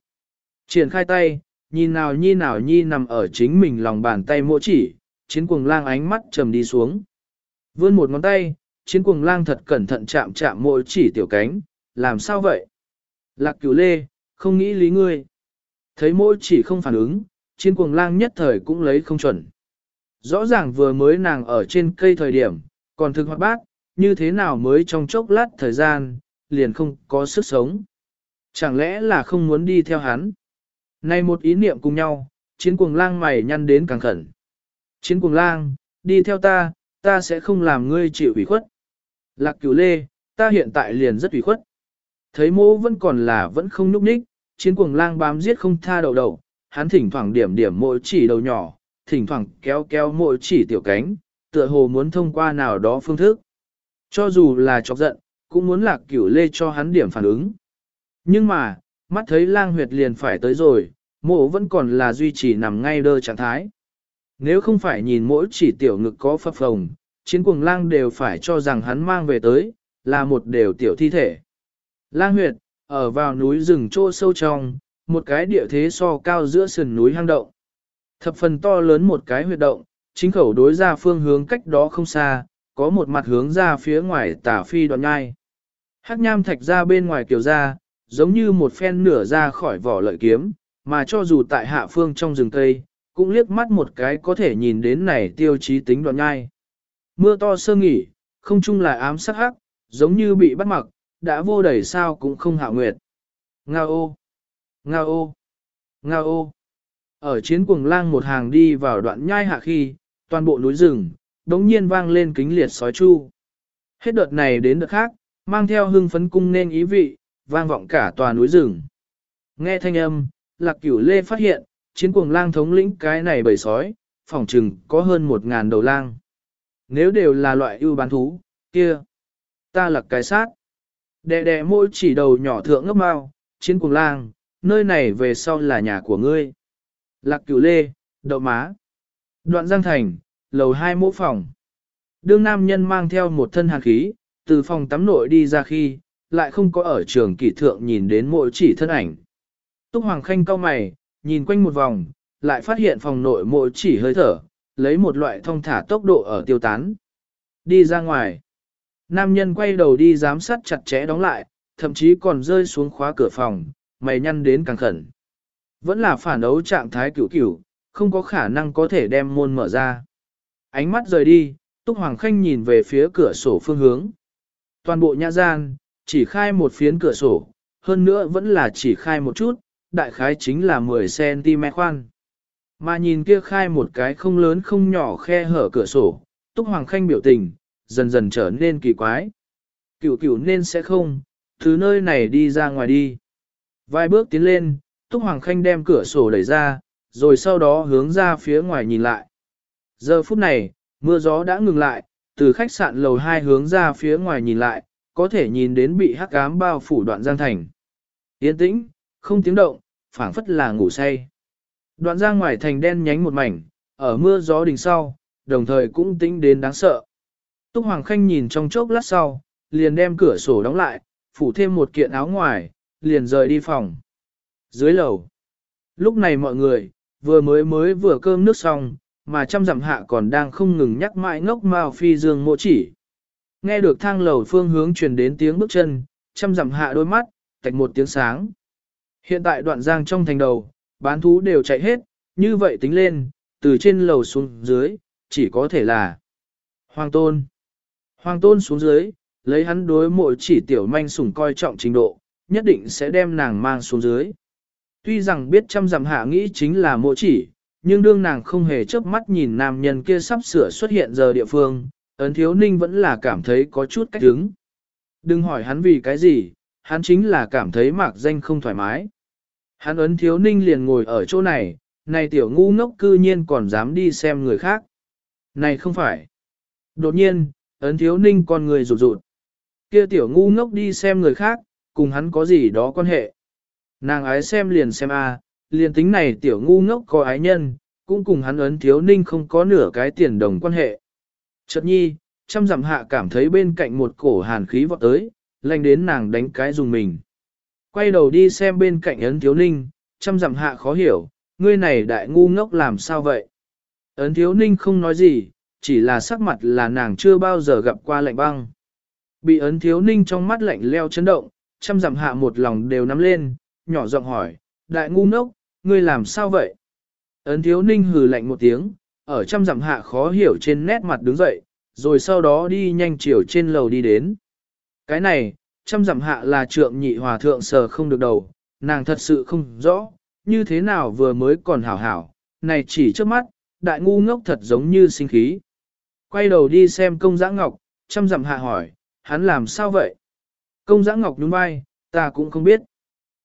Triển khai tay, nhìn nào nhi nào nhi nằm ở chính mình lòng bàn tay mỗ chỉ, chiến cuồng lang ánh mắt trầm đi xuống. Vươn một ngón tay, chiến cuồng lang thật cẩn thận chạm chạm mỗi chỉ tiểu cánh, làm sao vậy? Lạc cửu lê, không nghĩ lý ngươi. Thấy mỗi chỉ không phản ứng, chiến cuồng lang nhất thời cũng lấy không chuẩn. Rõ ràng vừa mới nàng ở trên cây thời điểm, còn thực hoạt bát, như thế nào mới trong chốc lát thời gian, liền không có sức sống. Chẳng lẽ là không muốn đi theo hắn? Này một ý niệm cùng nhau, chiến cuồng lang mày nhăn đến càng khẩn. Chiến cuồng lang, đi theo ta, ta sẽ không làm ngươi chịu ủy khuất. Lạc cửu lê, ta hiện tại liền rất ủy khuất. Thấy mô vẫn còn là vẫn không nhúc nhích, chiến cuồng lang bám giết không tha đầu đầu, hắn thỉnh thoảng điểm điểm mỗi chỉ đầu nhỏ, thỉnh thoảng kéo kéo mỗi chỉ tiểu cánh, tựa hồ muốn thông qua nào đó phương thức. Cho dù là chọc giận, cũng muốn lạc cửu lê cho hắn điểm phản ứng. Nhưng mà, mắt thấy lang huyệt liền phải tới rồi, mộ vẫn còn là duy trì nằm ngay đơ trạng thái. Nếu không phải nhìn mỗi chỉ tiểu ngực có phập phồng, chiến cuồng lang đều phải cho rằng hắn mang về tới, là một đều tiểu thi thể. Lang huyệt, ở vào núi rừng chỗ sâu trong, một cái địa thế so cao giữa sườn núi hang động. Thập phần to lớn một cái huyệt động, chính khẩu đối ra phương hướng cách đó không xa, có một mặt hướng ra phía ngoài tả phi đoạn nhai. Hắc nham thạch ra bên ngoài kiểu ra, giống như một phen nửa ra khỏi vỏ lợi kiếm, mà cho dù tại hạ phương trong rừng cây, cũng liếc mắt một cái có thể nhìn đến này tiêu chí tính đoạn nhai. Mưa to sơ nghỉ, không chung là ám sắc hắc, giống như bị bắt mặc, đã vô đẩy sao cũng không hạ nguyệt. Nga ô! Nga ô! Nga ô! Ở chiến cuồng lang một hàng đi vào đoạn nhai hạ khi, toàn bộ núi rừng, đống nhiên vang lên kính liệt sói chu. Hết đợt này đến đợt khác, mang theo hưng phấn cung nên ý vị, vang vọng cả tòa núi rừng. Nghe thanh âm, lạc cửu lê phát hiện, chiến cuồng lang thống lĩnh cái này bầy sói, phòng trừng có hơn một ngàn đầu lang. Nếu đều là loại ưu bán thú, kia, ta là cái sát. Đè đè môi chỉ đầu nhỏ thượng ngấp mau, chiến cuồng lang, nơi này về sau là nhà của ngươi. Lạc cửu lê, đậu má. Đoạn giang thành, lầu hai mỗ phòng. Đương nam nhân mang theo một thân hàn khí, từ phòng tắm nội đi ra khi, lại không có ở trường kỷ thượng nhìn đến mỗi chỉ thân ảnh. Túc Hoàng Khanh cau mày, nhìn quanh một vòng, lại phát hiện phòng nội mỗi chỉ hơi thở, lấy một loại thông thả tốc độ ở tiêu tán. Đi ra ngoài. Nam nhân quay đầu đi giám sát chặt chẽ đóng lại, thậm chí còn rơi xuống khóa cửa phòng, mày nhăn đến càng khẩn. Vẫn là phản đấu trạng thái cửu cửu, không có khả năng có thể đem môn mở ra. Ánh mắt rời đi, Túc Hoàng Khanh nhìn về phía cửa sổ phương hướng. Toàn bộ nhã gian, chỉ khai một phiến cửa sổ, hơn nữa vẫn là chỉ khai một chút, đại khái chính là 10cm khoan. Mà nhìn kia khai một cái không lớn không nhỏ khe hở cửa sổ, Túc Hoàng Khanh biểu tình, dần dần trở nên kỳ quái. Cửu cửu nên sẽ không, từ nơi này đi ra ngoài đi. Vài bước tiến lên, Túc Hoàng Khanh đem cửa sổ đẩy ra, rồi sau đó hướng ra phía ngoài nhìn lại. Giờ phút này, mưa gió đã ngừng lại, từ khách sạn lầu 2 hướng ra phía ngoài nhìn lại, có thể nhìn đến bị hắc ám bao phủ đoạn giang thành. Yên tĩnh, không tiếng động, phảng phất là ngủ say. Đoạn giang ngoài thành đen nhánh một mảnh, ở mưa gió đỉnh sau, đồng thời cũng tĩnh đến đáng sợ. Túc Hoàng Khanh nhìn trong chốc lát sau, liền đem cửa sổ đóng lại, phủ thêm một kiện áo ngoài, liền rời đi phòng. Dưới lầu, lúc này mọi người, vừa mới mới vừa cơm nước xong, mà trăm dặm hạ còn đang không ngừng nhắc mãi ngốc mao phi dương mộ chỉ. Nghe được thang lầu phương hướng truyền đến tiếng bước chân, chăm dặm hạ đôi mắt, tạch một tiếng sáng. Hiện tại đoạn giang trong thành đầu, bán thú đều chạy hết, như vậy tính lên, từ trên lầu xuống dưới, chỉ có thể là Hoàng Tôn. Hoàng Tôn xuống dưới, lấy hắn đối mỗi chỉ tiểu manh sủng coi trọng trình độ, nhất định sẽ đem nàng mang xuống dưới. Tuy rằng biết trăm dặm hạ nghĩ chính là mộ chỉ, nhưng đương nàng không hề chớp mắt nhìn nam nhân kia sắp sửa xuất hiện giờ địa phương, ấn thiếu ninh vẫn là cảm thấy có chút cách đứng. Đừng hỏi hắn vì cái gì, hắn chính là cảm thấy mạc danh không thoải mái. Hắn ấn thiếu ninh liền ngồi ở chỗ này, này tiểu ngu ngốc cư nhiên còn dám đi xem người khác. Này không phải. Đột nhiên, ấn thiếu ninh con người rụt rụt. Kia tiểu ngu ngốc đi xem người khác, cùng hắn có gì đó quan hệ. Nàng ái xem liền xem a, liền tính này tiểu ngu ngốc có ái nhân, cũng cùng hắn ấn thiếu ninh không có nửa cái tiền đồng quan hệ. Chợt nhi, trăm dặm hạ cảm thấy bên cạnh một cổ hàn khí vọt tới, lanh đến nàng đánh cái dùng mình. Quay đầu đi xem bên cạnh ấn thiếu ninh, trăm dặm hạ khó hiểu, ngươi này đại ngu ngốc làm sao vậy? Ấn thiếu ninh không nói gì, chỉ là sắc mặt là nàng chưa bao giờ gặp qua lạnh băng. Bị ấn thiếu ninh trong mắt lạnh leo chấn động, trăm dặm hạ một lòng đều nắm lên, nhỏ giọng hỏi, đại ngu ngốc, ngươi làm sao vậy? Ấn thiếu ninh hừ lạnh một tiếng, ở trăm dặm hạ khó hiểu trên nét mặt đứng dậy, rồi sau đó đi nhanh chiều trên lầu đi đến. Cái này, trăm dặm hạ là trượng nhị hòa thượng sờ không được đầu, nàng thật sự không rõ, như thế nào vừa mới còn hảo hảo, này chỉ trước mắt, đại ngu ngốc thật giống như sinh khí. Quay đầu đi xem công giã ngọc, trăm dặm hạ hỏi, hắn làm sao vậy? Công giã ngọc đúng vai, ta cũng không biết.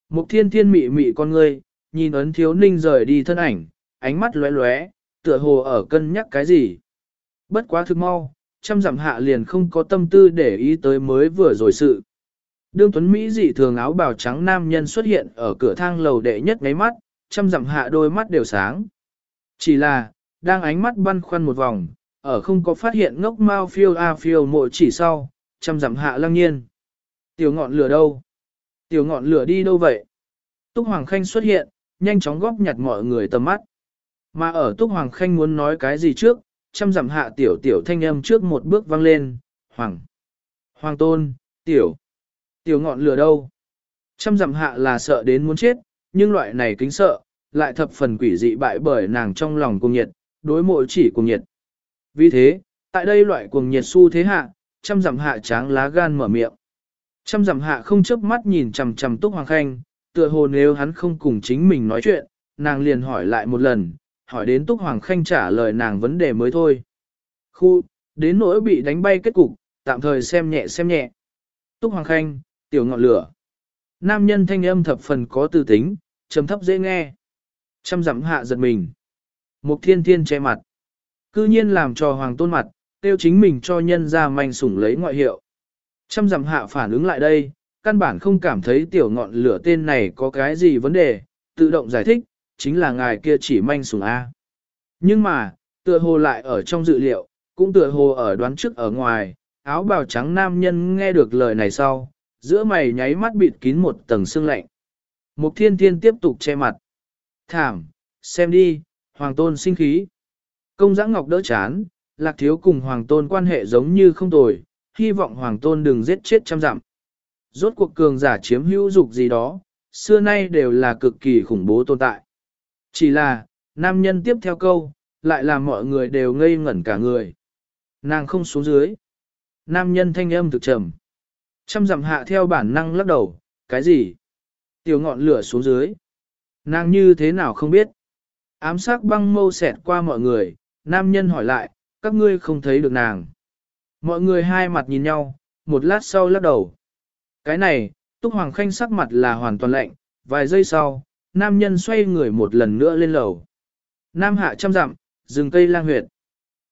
Mục thiên thiên mị mị con ngươi, nhìn ấn thiếu ninh rời đi thân ảnh, ánh mắt lóe lóe, tựa hồ ở cân nhắc cái gì. Bất quá thực mau, trăm dặm hạ liền không có tâm tư để ý tới mới vừa rồi sự. Đương Tuấn Mỹ dị thường áo bào trắng nam nhân xuất hiện ở cửa thang lầu đệ nhất ngáy mắt, trăm dặm hạ đôi mắt đều sáng. Chỉ là, đang ánh mắt băn khoăn một vòng, ở không có phát hiện ngốc mau phiêu a phiêu mộ chỉ sau, trăm dặm hạ lăng nhiên. Tiểu ngọn lửa đâu? Tiểu ngọn lửa đi đâu vậy? Túc Hoàng Khanh xuất hiện, nhanh chóng góp nhặt mọi người tầm mắt. Mà ở Túc Hoàng Khanh muốn nói cái gì trước, trăm dặm hạ tiểu tiểu thanh âm trước một bước vang lên, Hoàng. Hoàng tôn, tiểu. Tiểu ngọn lửa đâu? Trăm dặm hạ là sợ đến muốn chết, nhưng loại này kính sợ, lại thập phần quỷ dị bại bởi nàng trong lòng cuồng nhiệt, đối mộ chỉ cuồng nhiệt. Vì thế, tại đây loại cuồng nhiệt su thế hạ, trăm dặm hạ tráng lá gan mở miệng. Trăm dặm hạ không chớp mắt nhìn chằm chằm Túc Hoàng Khanh, tựa hồ nếu hắn không cùng chính mình nói chuyện, nàng liền hỏi lại một lần, hỏi đến Túc Hoàng Khanh trả lời nàng vấn đề mới thôi. Khu, đến nỗi bị đánh bay kết cục, tạm thời xem nhẹ xem nhẹ. Túc Hoàng Khanh, tiểu ngọn lửa. Nam nhân thanh âm thập phần có tư tính, trầm thấp dễ nghe. Trăm dặm hạ giật mình. Mục thiên thiên che mặt. Cư nhiên làm cho hoàng tôn mặt, tiêu chính mình cho nhân ra manh sủng lấy ngoại hiệu. Trăm dặm hạ phản ứng lại đây, căn bản không cảm thấy tiểu ngọn lửa tên này có cái gì vấn đề, tự động giải thích, chính là ngài kia chỉ manh sủng A. Nhưng mà, tựa hồ lại ở trong dự liệu, cũng tựa hồ ở đoán trước ở ngoài, áo bào trắng nam nhân nghe được lời này sau, giữa mày nháy mắt bịt kín một tầng sương lạnh. Mục thiên thiên tiếp tục che mặt. Thảm, xem đi, hoàng tôn sinh khí. Công giã ngọc đỡ chán, lạc thiếu cùng hoàng tôn quan hệ giống như không tồi, hy vọng hoàng tôn đừng giết chết trăm dặm. Rốt cuộc cường giả chiếm hữu dục gì đó, xưa nay đều là cực kỳ khủng bố tồn tại. Chỉ là, nam nhân tiếp theo câu, lại làm mọi người đều ngây ngẩn cả người. Nàng không xuống dưới. Nam nhân thanh âm thực trầm. Trăm dặm hạ theo bản năng lắc đầu, cái gì? Tiểu ngọn lửa xuống dưới. Nàng như thế nào không biết? Ám sát băng mâu xẹt qua mọi người, nam nhân hỏi lại, các ngươi không thấy được nàng. Mọi người hai mặt nhìn nhau, một lát sau lắc đầu. Cái này, Túc Hoàng Khanh sắc mặt là hoàn toàn lạnh, vài giây sau, nam nhân xoay người một lần nữa lên lầu. Nam hạ trăm dặm, rừng cây lang huyệt.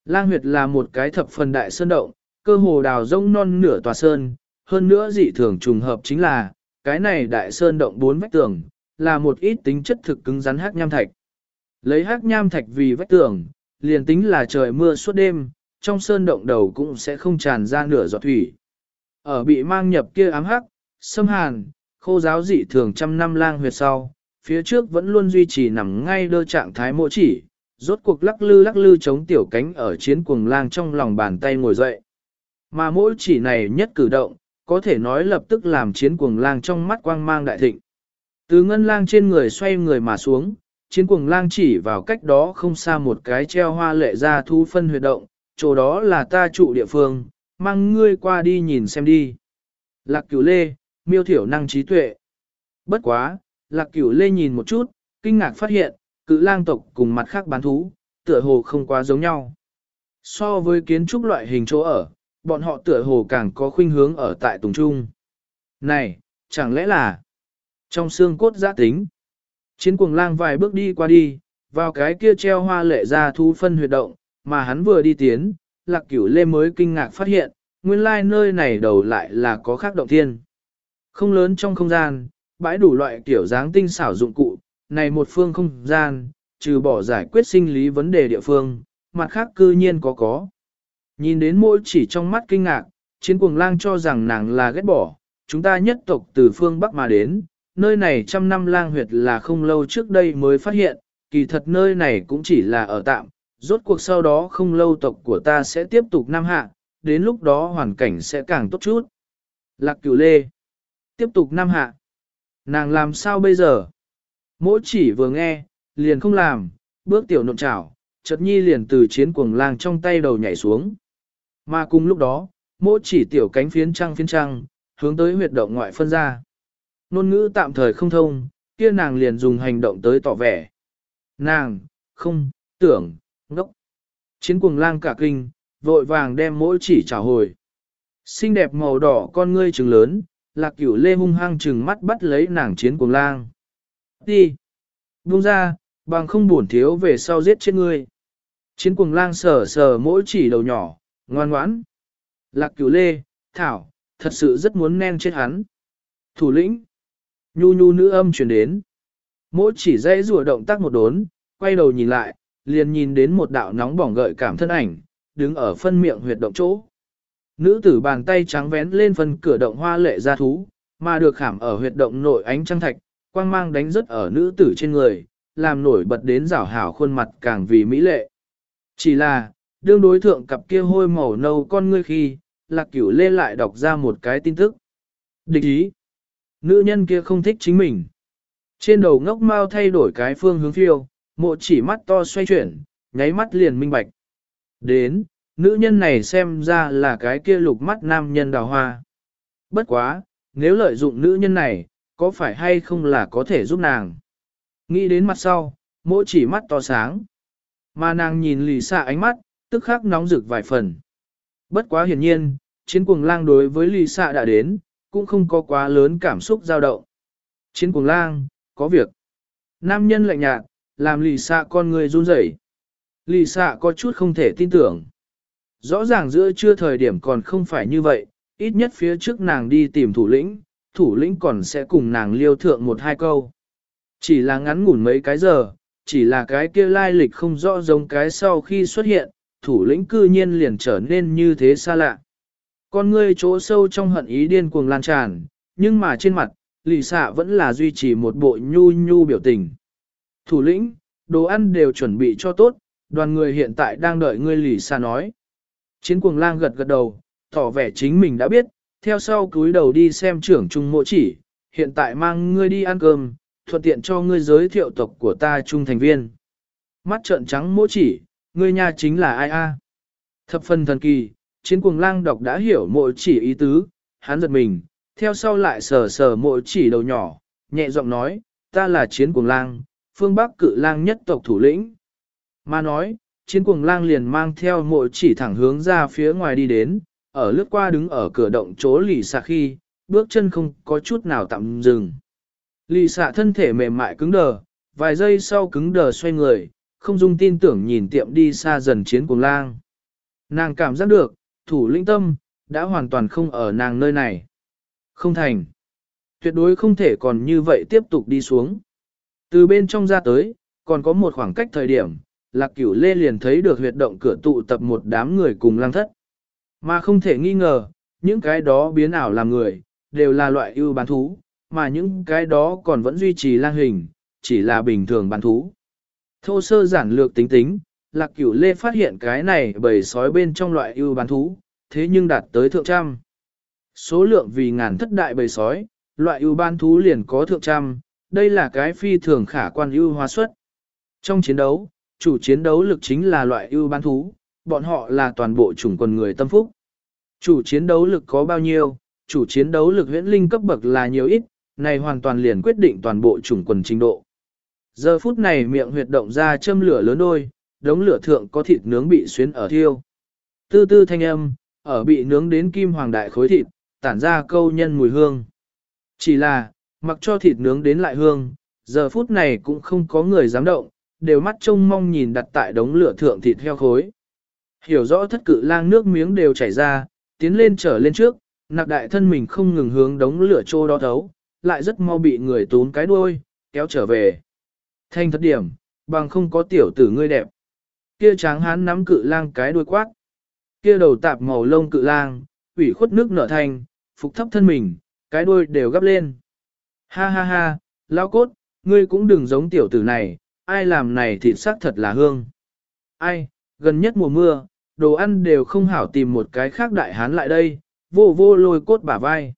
Lang huyệt là một cái thập phần đại sơn động, cơ hồ đào rông non nửa tòa sơn, hơn nữa dị thường trùng hợp chính là, cái này đại sơn động bốn vách tường, là một ít tính chất thực cứng rắn hắc nham thạch. Lấy hắc nham thạch vì vách tường, liền tính là trời mưa suốt đêm, trong sơn động đầu cũng sẽ không tràn ra nửa giọt thủy. Ở bị mang nhập kia ám hắc, xâm hàn, khô giáo dị thường trăm năm lang huyệt sau, phía trước vẫn luôn duy trì nằm ngay đơ trạng thái mộ chỉ, rốt cuộc lắc lư lắc lư chống tiểu cánh ở chiến cuồng lang trong lòng bàn tay ngồi dậy. Mà mỗi chỉ này nhất cử động, có thể nói lập tức làm chiến cuồng lang trong mắt quang mang đại thịnh. Từ ngân lang trên người xoay người mà xuống, chiến cuồng lang chỉ vào cách đó không xa một cái treo hoa lệ ra thu phân huyệt động, chỗ đó là ta trụ địa phương, mang ngươi qua đi nhìn xem đi. Lạc cửu lê, miêu thiểu năng trí tuệ. Bất quá, lạc cửu lê nhìn một chút, kinh ngạc phát hiện, cự lang tộc cùng mặt khác bán thú, tựa hồ không quá giống nhau. So với kiến trúc loại hình chỗ ở, bọn họ tựa hồ càng có khuynh hướng ở tại Tùng Trung. Này, chẳng lẽ là trong xương cốt giã tính? Chiến cuồng lang vài bước đi qua đi, vào cái kia treo hoa lệ ra thu phân huyệt động, mà hắn vừa đi tiến, lạc cửu lê mới kinh ngạc phát hiện, nguyên lai nơi này đầu lại là có khác động thiên. Không lớn trong không gian, bãi đủ loại kiểu dáng tinh xảo dụng cụ, này một phương không gian, trừ bỏ giải quyết sinh lý vấn đề địa phương, mặt khác cư nhiên có có. Nhìn đến mỗi chỉ trong mắt kinh ngạc, chiến cuồng lang cho rằng nàng là ghét bỏ, chúng ta nhất tộc từ phương Bắc mà đến, nơi này trăm năm lang huyệt là không lâu trước đây mới phát hiện, kỳ thật nơi này cũng chỉ là ở tạm, rốt cuộc sau đó không lâu tộc của ta sẽ tiếp tục nam hạ, đến lúc đó hoàn cảnh sẽ càng tốt chút. Lạc cửu lê. Tiếp tục nam hạ. Nàng làm sao bây giờ? Mỗi chỉ vừa nghe, liền không làm, bước tiểu nộn chảo, chợt nhi liền từ chiến cuồng lang trong tay đầu nhảy xuống. Mà cùng lúc đó, mỗi chỉ tiểu cánh phiến trăng phiến trăng, hướng tới huyệt động ngoại phân ra. Nôn ngữ tạm thời không thông, kia nàng liền dùng hành động tới tỏ vẻ. Nàng, không, tưởng, ngốc. Chiến cuồng lang cả kinh, vội vàng đem mỗi chỉ trả hồi. Xinh đẹp màu đỏ con ngươi trừng lớn, lạc cửu lê hung hăng trừng mắt bắt lấy nàng chiến cuồng lang. Đi! Buông ra, bằng không buồn thiếu về sau giết chết ngươi. Chiến cuồng lang sờ sờ mỗi chỉ đầu nhỏ, ngoan ngoãn. Lạc cửu lê, thảo, thật sự rất muốn nen chết hắn. Thủ lĩnh! Nhu nhu nữ âm truyền đến. Mỗi chỉ dây rùa động tác một đốn, quay đầu nhìn lại, liền nhìn đến một đạo nóng bỏng gợi cảm thân ảnh, đứng ở phân miệng huyệt động chỗ. Nữ tử bàn tay trắng vén lên phần cửa động hoa lệ ra thú, mà được khảm ở huyệt động nội ánh trăng thạch, quang mang đánh rất ở nữ tử trên người, làm nổi bật đến rảo hảo khuôn mặt càng vì mỹ lệ. Chỉ là, đương đối thượng cặp kia hôi màu nâu con ngươi khi, lạc cửu lê lại đọc ra một cái tin tức. Địch ý. Nữ nhân kia không thích chính mình. Trên đầu ngốc mau thay đổi cái phương hướng phiêu, mộ chỉ mắt to xoay chuyển, nháy mắt liền minh bạch. Đến, nữ nhân này xem ra là cái kia lục mắt nam nhân đào hoa. Bất quá, nếu lợi dụng nữ nhân này, có phải hay không là có thể giúp nàng? Nghĩ đến mặt sau, mỗi chỉ mắt to sáng. Mà nàng nhìn lì xạ ánh mắt, tức khắc nóng rực vài phần. Bất quá hiển nhiên, chiến cuồng lang đối với lì xạ đã đến, cũng không có quá lớn cảm xúc dao động. Chiến cuồng lang, có việc. Nam nhân lạnh nhạt, làm lì xạ con người run rẩy. Lì xạ có chút không thể tin tưởng. Rõ ràng giữa chưa thời điểm còn không phải như vậy, ít nhất phía trước nàng đi tìm thủ lĩnh, thủ lĩnh còn sẽ cùng nàng liêu thượng một hai câu. Chỉ là ngắn ngủn mấy cái giờ, chỉ là cái kia lai lịch không rõ giống cái sau khi xuất hiện, thủ lĩnh cư nhiên liền trở nên như thế xa lạ. Con ngươi chỗ sâu trong hận ý điên cuồng lan tràn, nhưng mà trên mặt, lì xạ vẫn là duy trì một bộ nhu nhu biểu tình. Thủ lĩnh, đồ ăn đều chuẩn bị cho tốt, đoàn người hiện tại đang đợi ngươi lì xạ nói. Chiến cuồng lang gật gật đầu, tỏ vẻ chính mình đã biết, theo sau cúi đầu đi xem trưởng trung mộ chỉ, hiện tại mang ngươi đi ăn cơm, thuận tiện cho ngươi giới thiệu tộc của ta trung thành viên. Mắt trợn trắng mộ chỉ, ngươi nhà chính là ai a? Thập phần thần kỳ, chiến cuồng lang đọc đã hiểu mộ chỉ ý tứ, hắn giật mình, theo sau lại sờ sờ mộ chỉ đầu nhỏ, nhẹ giọng nói, ta là chiến cuồng lang, phương Bắc cự lang nhất tộc thủ lĩnh. Mà nói, chiến cuồng lang liền mang theo mội chỉ thẳng hướng ra phía ngoài đi đến, ở lướt qua đứng ở cửa động chỗ lì xạ khi, bước chân không có chút nào tạm dừng. Lì xạ thân thể mềm mại cứng đờ, vài giây sau cứng đờ xoay người, không dung tin tưởng nhìn tiệm đi xa dần chiến cuồng lang. Nàng cảm giác được, thủ lĩnh tâm, đã hoàn toàn không ở nàng nơi này. Không thành. Tuyệt đối không thể còn như vậy tiếp tục đi xuống. Từ bên trong ra tới, còn có một khoảng cách thời điểm, lạc cửu lê liền thấy được huyệt động cửa tụ tập một đám người cùng lang thất. Mà không thể nghi ngờ, những cái đó biến ảo làm người, đều là loại ưu bán thú, mà những cái đó còn vẫn duy trì lang hình, chỉ là bình thường bán thú. Thô sơ giản lược tính tính, lạc cửu lê phát hiện cái này bầy sói bên trong loại ưu bán thú, thế nhưng đạt tới thượng trăm. Số lượng vì ngàn thất đại bầy sói, loại ưu bán thú liền có thượng trăm, đây là cái phi thường khả quan ưu hóa suất. Trong chiến đấu, chủ chiến đấu lực chính là loại ưu bán thú, bọn họ là toàn bộ chủng quần người tâm phúc. Chủ chiến đấu lực có bao nhiêu, chủ chiến đấu lực huyễn linh cấp bậc là nhiều ít, này hoàn toàn liền quyết định toàn bộ chủng quần trình độ. Giờ phút này miệng huyệt động ra châm lửa lớn đôi, đống lửa thượng có thịt nướng bị xuyến ở thiêu, Tư tư thanh âm, ở bị nướng đến kim hoàng đại khối thịt, tản ra câu nhân mùi hương. Chỉ là, mặc cho thịt nướng đến lại hương, giờ phút này cũng không có người dám động, đều mắt trông mong nhìn đặt tại đống lửa thượng thịt heo khối. Hiểu rõ thất cự lang nước miếng đều chảy ra, tiến lên trở lên trước, nặc đại thân mình không ngừng hướng đống lửa trô đó thấu, lại rất mau bị người tún cái đuôi, kéo trở về. Thanh thất điểm, bằng không có tiểu tử ngươi đẹp. Kia tráng hán nắm cự lang cái đuôi quát. Kia đầu tạp màu lông cự lang, ủy khuất nước nở thành, phục thấp thân mình, cái đuôi đều gấp lên. Ha ha ha, lao cốt, ngươi cũng đừng giống tiểu tử này, ai làm này thịt xác thật là hương. Ai, gần nhất mùa mưa, đồ ăn đều không hảo tìm một cái khác đại hán lại đây, vô vô lôi cốt bả vai.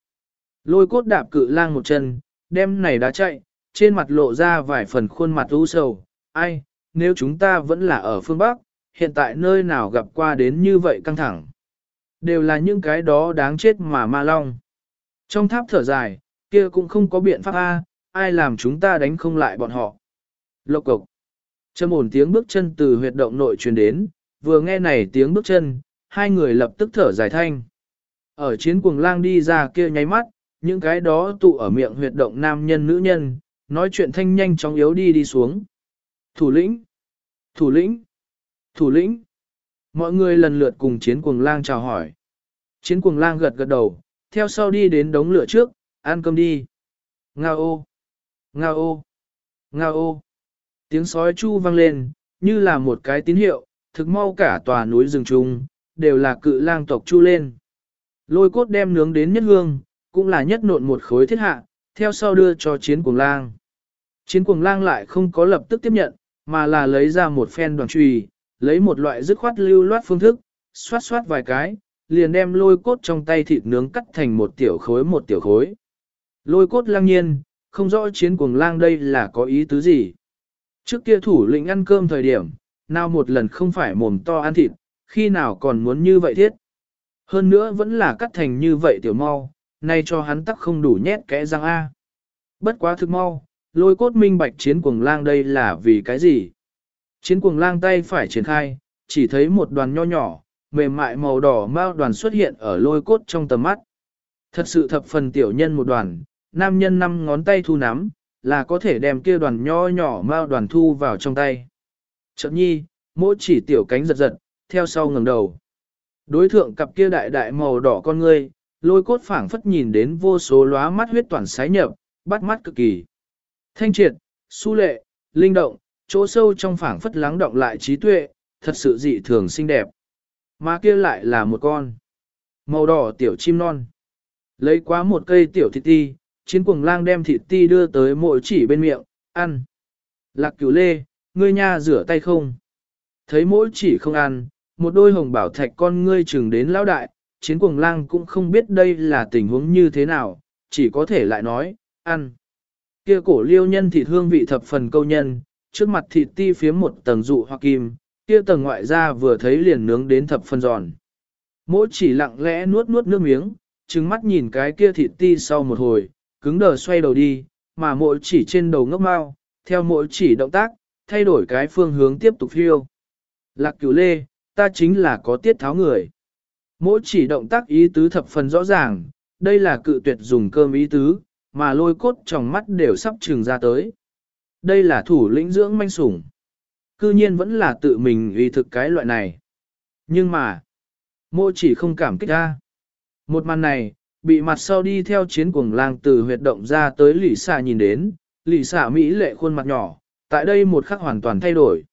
Lôi cốt đạp cự lang một chân, đem này đã chạy, trên mặt lộ ra vài phần khuôn mặt u sầu. Ai, nếu chúng ta vẫn là ở phương Bắc, hiện tại nơi nào gặp qua đến như vậy căng thẳng. Đều là những cái đó đáng chết mà ma long. Trong tháp thở dài, kia cũng không có biện pháp A, ai làm chúng ta đánh không lại bọn họ. Lộc cục. Châm ổn tiếng bước chân từ huyệt động nội truyền đến, vừa nghe này tiếng bước chân, hai người lập tức thở dài thanh. Ở chiến cuồng lang đi ra kia nháy mắt, những cái đó tụ ở miệng huyệt động nam nhân nữ nhân, nói chuyện thanh nhanh chóng yếu đi đi xuống. Thủ lĩnh! Thủ lĩnh! Thủ lĩnh! Mọi người lần lượt cùng chiến cuồng lang chào hỏi. Chiến cuồng lang gật gật đầu, theo sau đi đến đống lửa trước, ăn cơm đi. Nga ô! Nga ô! Nga ô! Tiếng sói chu vang lên, như là một cái tín hiệu, thực mau cả tòa núi rừng trung, đều là cự lang tộc chu lên. Lôi cốt đem nướng đến nhất hương, cũng là nhất nộn một khối thiết hạ, theo sau đưa cho chiến cuồng lang. Chiến cuồng lang lại không có lập tức tiếp nhận, mà là lấy ra một phen đoàn trùy, lấy một loại dứt khoát lưu loát phương thức, xoát xoát vài cái, liền đem lôi cốt trong tay thịt nướng cắt thành một tiểu khối một tiểu khối. Lôi cốt lang nhiên, không rõ chiến cuồng lang đây là có ý tứ gì. Trước kia thủ lĩnh ăn cơm thời điểm, nào một lần không phải mồm to ăn thịt, khi nào còn muốn như vậy thiết. Hơn nữa vẫn là cắt thành như vậy tiểu mau, nay cho hắn tắc không đủ nhét kẽ răng A. Bất quá thực mau, lôi cốt minh bạch chiến cuồng lang đây là vì cái gì? Chiến cuồng lang tay phải triển khai, chỉ thấy một đoàn nho nhỏ, mềm mại màu đỏ mao đoàn xuất hiện ở lôi cốt trong tầm mắt. Thật sự thập phần tiểu nhân một đoàn, nam nhân năm ngón tay thu nắm, là có thể đem kia đoàn nho nhỏ mao đoàn thu vào trong tay. Chậm nhi, mỗi chỉ tiểu cánh giật giật, theo sau ngẩng đầu. Đối thượng cặp kia đại đại màu đỏ con ngươi, lôi cốt phảng phất nhìn đến vô số lóa mắt huyết toàn sái nhập, bắt mắt cực kỳ. Thanh triệt, su lệ, linh động, chỗ sâu trong phảng phất lắng động lại trí tuệ, thật sự dị thường xinh đẹp. Mà kia lại là một con màu đỏ tiểu chim non. Lấy quá một cây tiểu thịt ti, chiến cuồng lang đem thịt ti đưa tới mỗi chỉ bên miệng, ăn. Lạc cửu lê, ngươi nha rửa tay không? Thấy mỗi chỉ không ăn, một đôi hồng bảo thạch con ngươi chừng đến lão đại, chiến cuồng lang cũng không biết đây là tình huống như thế nào, chỉ có thể lại nói, ăn. Kia cổ liêu nhân thịt hương vị thập phần câu nhân, trước mặt thịt ti phiếm một tầng dụ hoa kim, kia tầng ngoại ra vừa thấy liền nướng đến thập phần giòn. Mỗi chỉ lặng lẽ nuốt nuốt nước miếng, trừng mắt nhìn cái kia thịt ti sau một hồi, cứng đờ xoay đầu đi, mà mỗi chỉ trên đầu ngốc mau, theo mỗi chỉ động tác, thay đổi cái phương hướng tiếp tục phiêu. Lạc cửu lê, ta chính là có tiết tháo người. Mỗi chỉ động tác ý tứ thập phần rõ ràng, đây là cự tuyệt dùng cơm ý tứ, mà lôi cốt trong mắt đều sắp trừng ra tới. Đây là thủ lĩnh dưỡng manh sủng. Cư nhiên vẫn là tự mình uy thực cái loại này. Nhưng mà, mô chỉ không cảm kích ra. Một màn này, bị mặt sau đi theo chiến cuồng lang từ huyệt động ra tới lỷ xạ nhìn đến, lỷ xạ mỹ lệ khuôn mặt nhỏ, tại đây một khắc hoàn toàn thay đổi.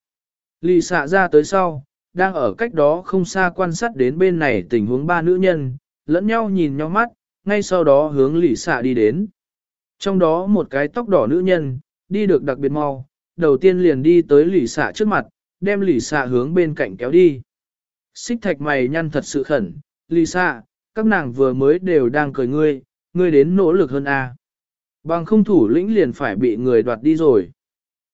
Lỷ xạ ra tới sau, đang ở cách đó không xa quan sát đến bên này tình huống ba nữ nhân, lẫn nhau nhìn nhau mắt, ngay sau đó hướng lỷ xạ đi đến. Trong đó một cái tóc đỏ nữ nhân, đi được đặc biệt mau, đầu tiên liền đi tới lỷ xạ trước mặt, đem lỷ xạ hướng bên cạnh kéo đi. Xích thạch mày nhăn thật sự khẩn, lỷ xạ, các nàng vừa mới đều đang cười ngươi, ngươi đến nỗ lực hơn a. Bằng không thủ lĩnh liền phải bị người đoạt đi rồi.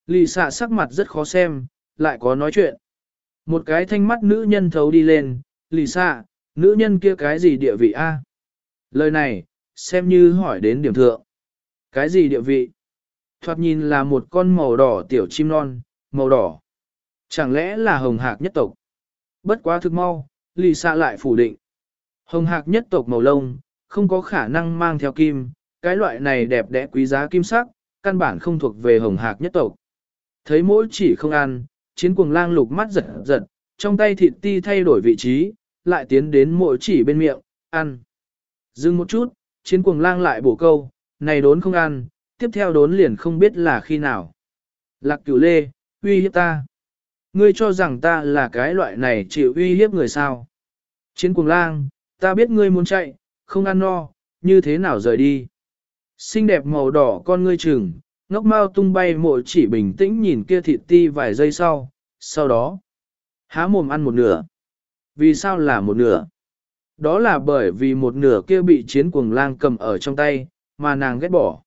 Lì xạ sắc mặt rất khó xem, lại có nói chuyện. Một cái thanh mắt nữ nhân thấu đi lên, lì xạ, nữ nhân kia cái gì địa vị a? Lời này, xem như hỏi đến điểm thượng. Cái gì địa vị? Thoạt nhìn là một con màu đỏ tiểu chim non, màu đỏ. Chẳng lẽ là hồng hạc nhất tộc? Bất quá thực mau, lì xạ lại phủ định. Hồng hạc nhất tộc màu lông, không có khả năng mang theo kim, cái loại này đẹp đẽ quý giá kim sắc, căn bản không thuộc về hồng hạc nhất tộc. Thấy mỗi chỉ không ăn, chiến cuồng lang lục mắt giật giật, trong tay thịt ti thay đổi vị trí, lại tiến đến mỗi chỉ bên miệng, ăn. Dừng một chút, chiến cuồng lang lại bổ câu, này đốn không ăn, tiếp theo đốn liền không biết là khi nào. Lạc cửu lê, uy hiếp ta. Ngươi cho rằng ta là cái loại này chịu uy hiếp người sao. Chiến cuồng lang, ta biết ngươi muốn chạy, không ăn no, như thế nào rời đi. Xinh đẹp màu đỏ con ngươi trừng, ngốc mau tung bay mội chỉ bình tĩnh nhìn kia thịt ti vài giây sau, sau đó, há mồm ăn một nửa. Vì sao là một nửa? Đó là bởi vì một nửa kia bị chiến cuồng lang cầm ở trong tay, mà nàng ghét bỏ.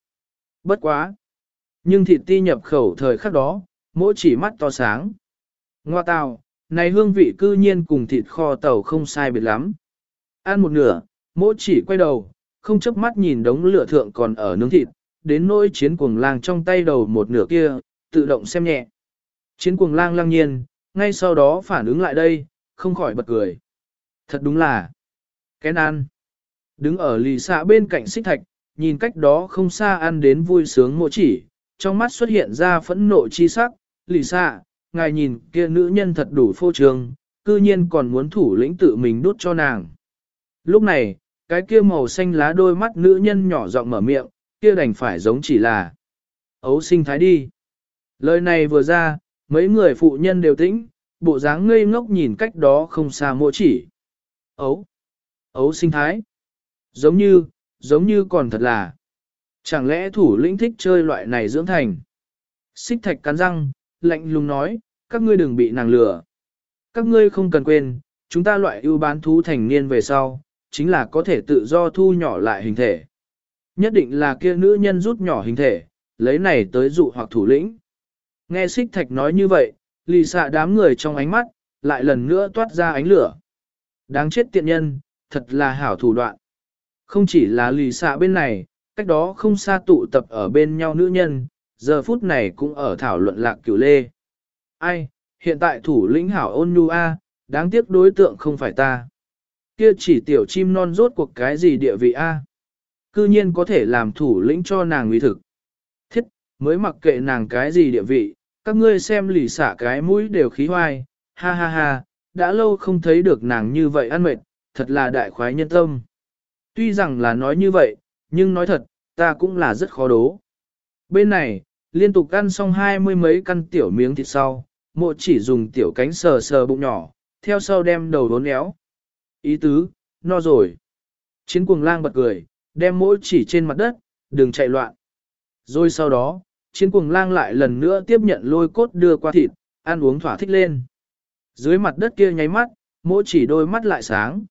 Bất quá. Nhưng thịt ti nhập khẩu thời khắc đó, mỗi chỉ mắt to sáng. Ngoa tào, này hương vị cư nhiên cùng thịt kho tàu không sai biệt lắm. Ăn một nửa, mỗi chỉ quay đầu, không chớp mắt nhìn đống lửa thượng còn ở nướng thịt, đến nỗi chiến cuồng lang trong tay đầu một nửa kia, tự động xem nhẹ. Chiến cuồng lang lăng nhiên, ngay sau đó phản ứng lại đây, không khỏi bật cười. Thật đúng là, kén ăn. Đứng ở lì xạ bên cạnh xích thạch, nhìn cách đó không xa ăn đến vui sướng mộ chỉ, trong mắt xuất hiện ra phẫn nộ chi sắc, lì xạ, ngài nhìn kia nữ nhân thật đủ phô trương, cư nhiên còn muốn thủ lĩnh tự mình đốt cho nàng. Lúc này, cái kia màu xanh lá đôi mắt nữ nhân nhỏ giọng mở miệng, kia đành phải giống chỉ là ấu sinh thái đi. Lời này vừa ra, mấy người phụ nhân đều tĩnh, bộ dáng ngây ngốc nhìn cách đó không xa mộ chỉ. Ấu, ấu sinh thái, giống như, giống như còn thật là. Chẳng lẽ thủ lĩnh thích chơi loại này dưỡng thành? Xích thạch cắn răng, lạnh lùng nói, các ngươi đừng bị nàng lừa. Các ngươi không cần quên, chúng ta loại ưu bán thú thành niên về sau, chính là có thể tự do thu nhỏ lại hình thể. Nhất định là kia nữ nhân rút nhỏ hình thể, lấy này tới dụ hoặc thủ lĩnh. Nghe xích thạch nói như vậy, lì xạ đám người trong ánh mắt, lại lần nữa toát ra ánh lửa. Đáng chết tiện nhân, thật là hảo thủ đoạn. Không chỉ là lì xạ bên này, cách đó không xa tụ tập ở bên nhau nữ nhân, giờ phút này cũng ở thảo luận lạc cửu lê. Ai, hiện tại thủ lĩnh hảo ôn nhu a, đáng tiếc đối tượng không phải ta. Kia chỉ tiểu chim non rốt cuộc cái gì địa vị a? Cư nhiên có thể làm thủ lĩnh cho nàng uy thực. Thiết, mới mặc kệ nàng cái gì địa vị, các ngươi xem lì xả cái mũi đều khí hoai, ha ha ha, đã lâu không thấy được nàng như vậy ăn mệt, thật là đại khoái nhân tâm. Tuy rằng là nói như vậy, nhưng nói thật, ta cũng là rất khó đố. Bên này, liên tục ăn xong hai mươi mấy căn tiểu miếng thịt sau, mộ chỉ dùng tiểu cánh sờ sờ bụng nhỏ, theo sau đem đầu đốn éo. Ý tứ, no rồi. Chiến cuồng lang bật cười, đem mỗi chỉ trên mặt đất, đừng chạy loạn. Rồi sau đó, chiến cuồng lang lại lần nữa tiếp nhận lôi cốt đưa qua thịt, ăn uống thỏa thích lên. Dưới mặt đất kia nháy mắt, mỗi chỉ đôi mắt lại sáng.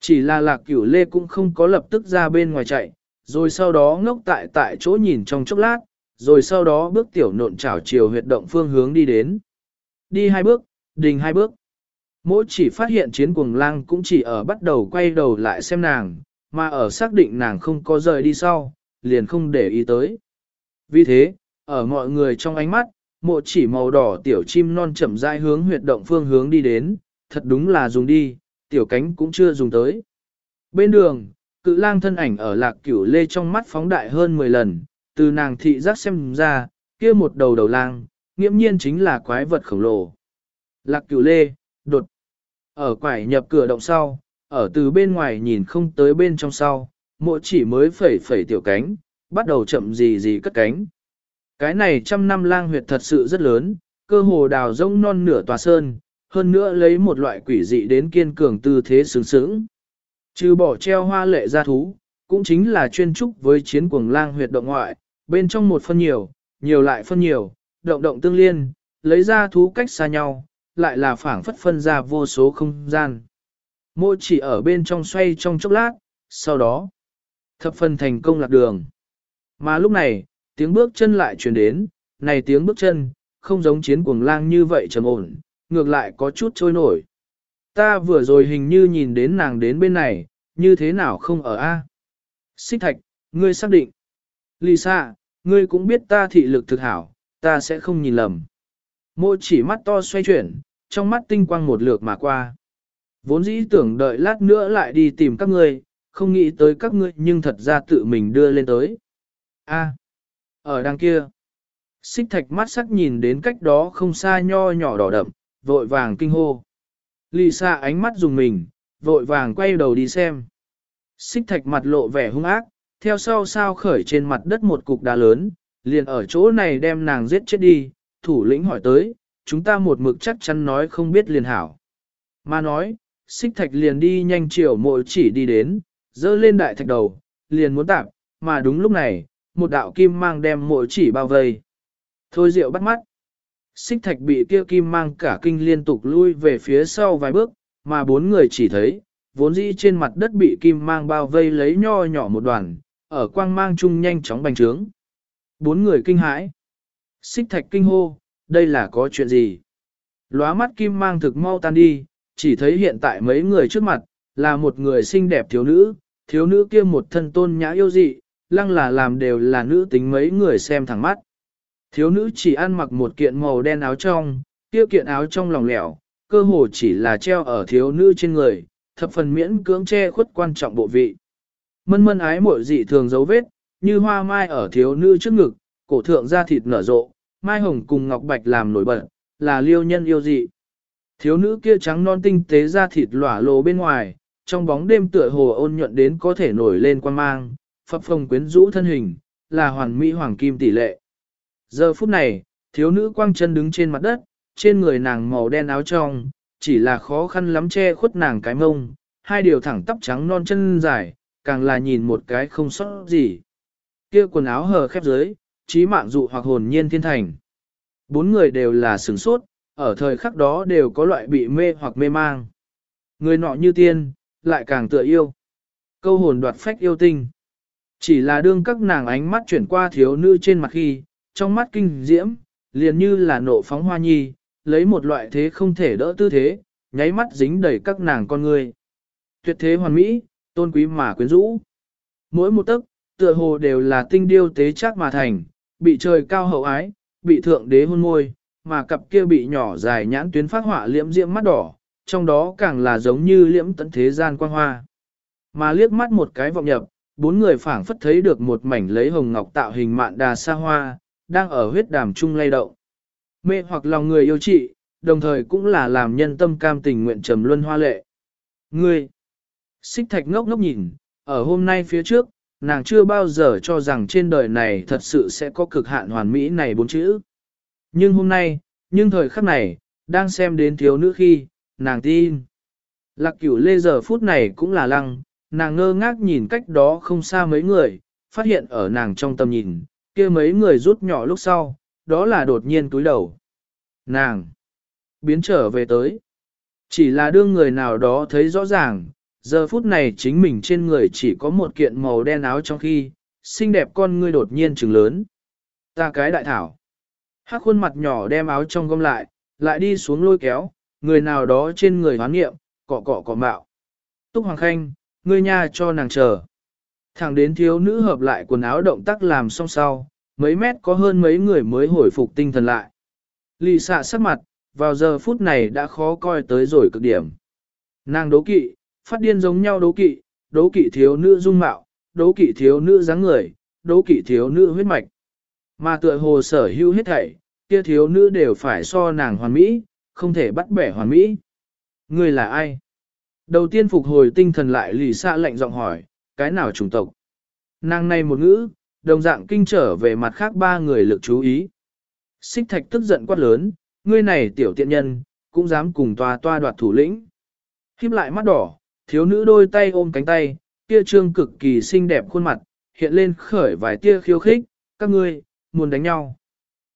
Chỉ là lạc cửu lê cũng không có lập tức ra bên ngoài chạy, rồi sau đó ngốc tại tại chỗ nhìn trong chốc lát, rồi sau đó bước tiểu nộn chảo chiều huyệt động phương hướng đi đến. Đi hai bước, đình hai bước. Mỗi chỉ phát hiện chiến cuồng lang cũng chỉ ở bắt đầu quay đầu lại xem nàng, mà ở xác định nàng không có rời đi sau, liền không để ý tới. Vì thế, ở mọi người trong ánh mắt, mộ chỉ màu đỏ tiểu chim non chậm rãi hướng huyệt động phương hướng đi đến, thật đúng là dùng đi, tiểu cánh cũng chưa dùng tới. Bên đường, cự lang thân ảnh ở lạc cửu lê trong mắt phóng đại hơn 10 lần, từ nàng thị giác xem ra, kia một đầu đầu lang, nghiễm nhiên chính là quái vật khổng lồ. Lạc cửu lê, đột. Ở quải nhập cửa động sau, ở từ bên ngoài nhìn không tới bên trong sau, mộ chỉ mới phẩy phẩy tiểu cánh, bắt đầu chậm gì gì cất cánh. Cái này trăm năm lang huyệt thật sự rất lớn, cơ hồ đào rông non nửa tòa sơn, hơn nữa lấy một loại quỷ dị đến kiên cường tư thế sướng sướng. Trừ bỏ treo hoa lệ ra thú, cũng chính là chuyên trúc với chiến cuồng lang huyệt động ngoại, bên trong một phân nhiều, nhiều lại phân nhiều, động động tương liên, lấy ra thú cách xa nhau, lại là phảng phất phân ra vô số không gian. Môi chỉ ở bên trong xoay trong chốc lát, sau đó, thập phần thành công lạc đường. Mà lúc này, tiếng bước chân lại truyền đến, này tiếng bước chân, không giống chiến cuồng lang như vậy trầm ổn, ngược lại có chút trôi nổi. Ta vừa rồi hình như nhìn đến nàng đến bên này, như thế nào không ở A. Xích thạch, ngươi xác định. Lisa, ngươi cũng biết ta thị lực thực hảo, ta sẽ không nhìn lầm. Môi chỉ mắt to xoay chuyển, trong mắt tinh quang một lượt mà qua. Vốn dĩ tưởng đợi lát nữa lại đi tìm các ngươi, không nghĩ tới các ngươi nhưng thật ra tự mình đưa lên tới. A, ở đằng kia. Xích thạch mắt sắc nhìn đến cách đó không xa nho nhỏ đỏ đậm, vội vàng kinh hô. Lì xa ánh mắt dùng mình, vội vàng quay đầu đi xem. Xích thạch mặt lộ vẻ hung ác, theo sau sao khởi trên mặt đất một cục đá lớn, liền ở chỗ này đem nàng giết chết đi, thủ lĩnh hỏi tới, chúng ta một mực chắc chắn nói không biết liền hảo. Mà nói, xích thạch liền đi nhanh chiều mộ chỉ đi đến, dơ lên đại thạch đầu, liền muốn tạp, mà đúng lúc này, một đạo kim mang đem mộ chỉ bao vây. Thôi rượu bắt mắt. Xích thạch bị kia kim mang cả kinh liên tục lui về phía sau vài bước, mà bốn người chỉ thấy, vốn dĩ trên mặt đất bị kim mang bao vây lấy nho nhỏ một đoàn, ở quang mang chung nhanh chóng bành trướng. Bốn người kinh hãi. Xích thạch kinh hô, đây là có chuyện gì? Lóa mắt kim mang thực mau tan đi, chỉ thấy hiện tại mấy người trước mặt, là một người xinh đẹp thiếu nữ, thiếu nữ kia một thân tôn nhã yêu dị, lăng là làm đều là nữ tính mấy người xem thẳng mắt. Thiếu nữ chỉ ăn mặc một kiện màu đen áo trong, kia kiện áo trong lòng lẻo, cơ hồ chỉ là treo ở thiếu nữ trên người, thập phần miễn cưỡng che khuất quan trọng bộ vị. Mân mân ái mội dị thường dấu vết, như hoa mai ở thiếu nữ trước ngực, cổ thượng da thịt nở rộ, mai hồng cùng ngọc bạch làm nổi bật, là liêu nhân yêu dị. Thiếu nữ kia trắng non tinh tế da thịt lỏa lồ bên ngoài, trong bóng đêm tựa hồ ôn nhuận đến có thể nổi lên quan mang, phập phồng quyến rũ thân hình, là hoàn mỹ hoàng kim tỷ lệ. Giờ phút này, thiếu nữ quang chân đứng trên mặt đất, trên người nàng màu đen áo trong, chỉ là khó khăn lắm che khuất nàng cái mông, hai điều thẳng tóc trắng non chân dài, càng là nhìn một cái không sót gì. Kia quần áo hờ khép dưới, trí mạng dụ hoặc hồn nhiên thiên thành. Bốn người đều là sửng sốt, ở thời khắc đó đều có loại bị mê hoặc mê mang. Người nọ như tiên, lại càng tựa yêu. Câu hồn đoạt phách yêu tinh. Chỉ là đương các nàng ánh mắt chuyển qua thiếu nữ trên mặt khi, trong mắt kinh diễm, liền như là nộ phóng hoa nhi, lấy một loại thế không thể đỡ tư thế, nháy mắt dính đầy các nàng con người. Tuyệt thế hoàn mỹ, tôn quý mà quyến rũ. Mỗi một tấc, tựa hồ đều là tinh điêu tế chắc mà thành, bị trời cao hậu ái, bị thượng đế hôn môi, mà cặp kia bị nhỏ dài nhãn tuyến phát họa liễm diễm mắt đỏ, trong đó càng là giống như liễm tận thế gian quang hoa. Mà liếc mắt một cái vọng nhập, bốn người phảng phất thấy được một mảnh lấy hồng ngọc tạo hình mạn đà sa hoa, đang ở huyết đàm trung lay động. Mê hoặc lòng người yêu trị, đồng thời cũng là làm nhân tâm cam tình nguyện trầm luân hoa lệ. Ngươi, xích thạch ngốc ngốc nhìn, ở hôm nay phía trước, nàng chưa bao giờ cho rằng trên đời này thật sự sẽ có cực hạn hoàn mỹ này bốn chữ. Nhưng hôm nay, nhưng thời khắc này, đang xem đến thiếu nữ khi, nàng tin. Lạc cửu lê giờ phút này cũng là lăng, nàng ngơ ngác nhìn cách đó không xa mấy người, phát hiện ở nàng trong tầm nhìn, kia mấy người rút nhỏ lúc sau, đó là đột nhiên túi đầu. Nàng biến trở về tới. Chỉ là đương người nào đó thấy rõ ràng, giờ phút này chính mình trên người chỉ có một kiện màu đen áo trong khi, xinh đẹp con ngươi đột nhiên trừng lớn. Ta cái đại thảo. Hắc khuôn mặt nhỏ đem áo trong gom lại, lại đi xuống lôi kéo, người nào đó trên người hoán nghiệm, cọ cọ cọ mạo. Túc Hoàng Khanh, ngươi nha cho nàng chờ. Thẳng đến thiếu nữ hợp lại quần áo động tác làm xong sau, mấy mét có hơn mấy người mới hồi phục tinh thần lại. Lì xạ sắc mặt, vào giờ phút này đã khó coi tới rồi cực điểm. Nàng đố kỵ, phát điên giống nhau đố kỵ, đố kỵ thiếu nữ dung mạo, đố kỵ thiếu nữ dáng người, đố kỵ thiếu nữ huyết mạch. Mà tựa hồ sở hữu hết thảy, kia thiếu nữ đều phải so nàng hoàn mỹ, không thể bắt bẻ hoàn mỹ. Người là ai? Đầu tiên phục hồi tinh thần lại lì xa lạnh giọng hỏi, cái nào chủng tộc? Nàng này một ngữ, đồng dạng kinh trở về mặt khác ba người lực chú ý. Xích thạch tức giận quát lớn, ngươi này tiểu tiện nhân, cũng dám cùng toa toa đoạt thủ lĩnh. Khiếp lại mắt đỏ, thiếu nữ đôi tay ôm cánh tay, kia trương cực kỳ xinh đẹp khuôn mặt, hiện lên khởi vài tia khiêu khích, các ngươi, muốn đánh nhau.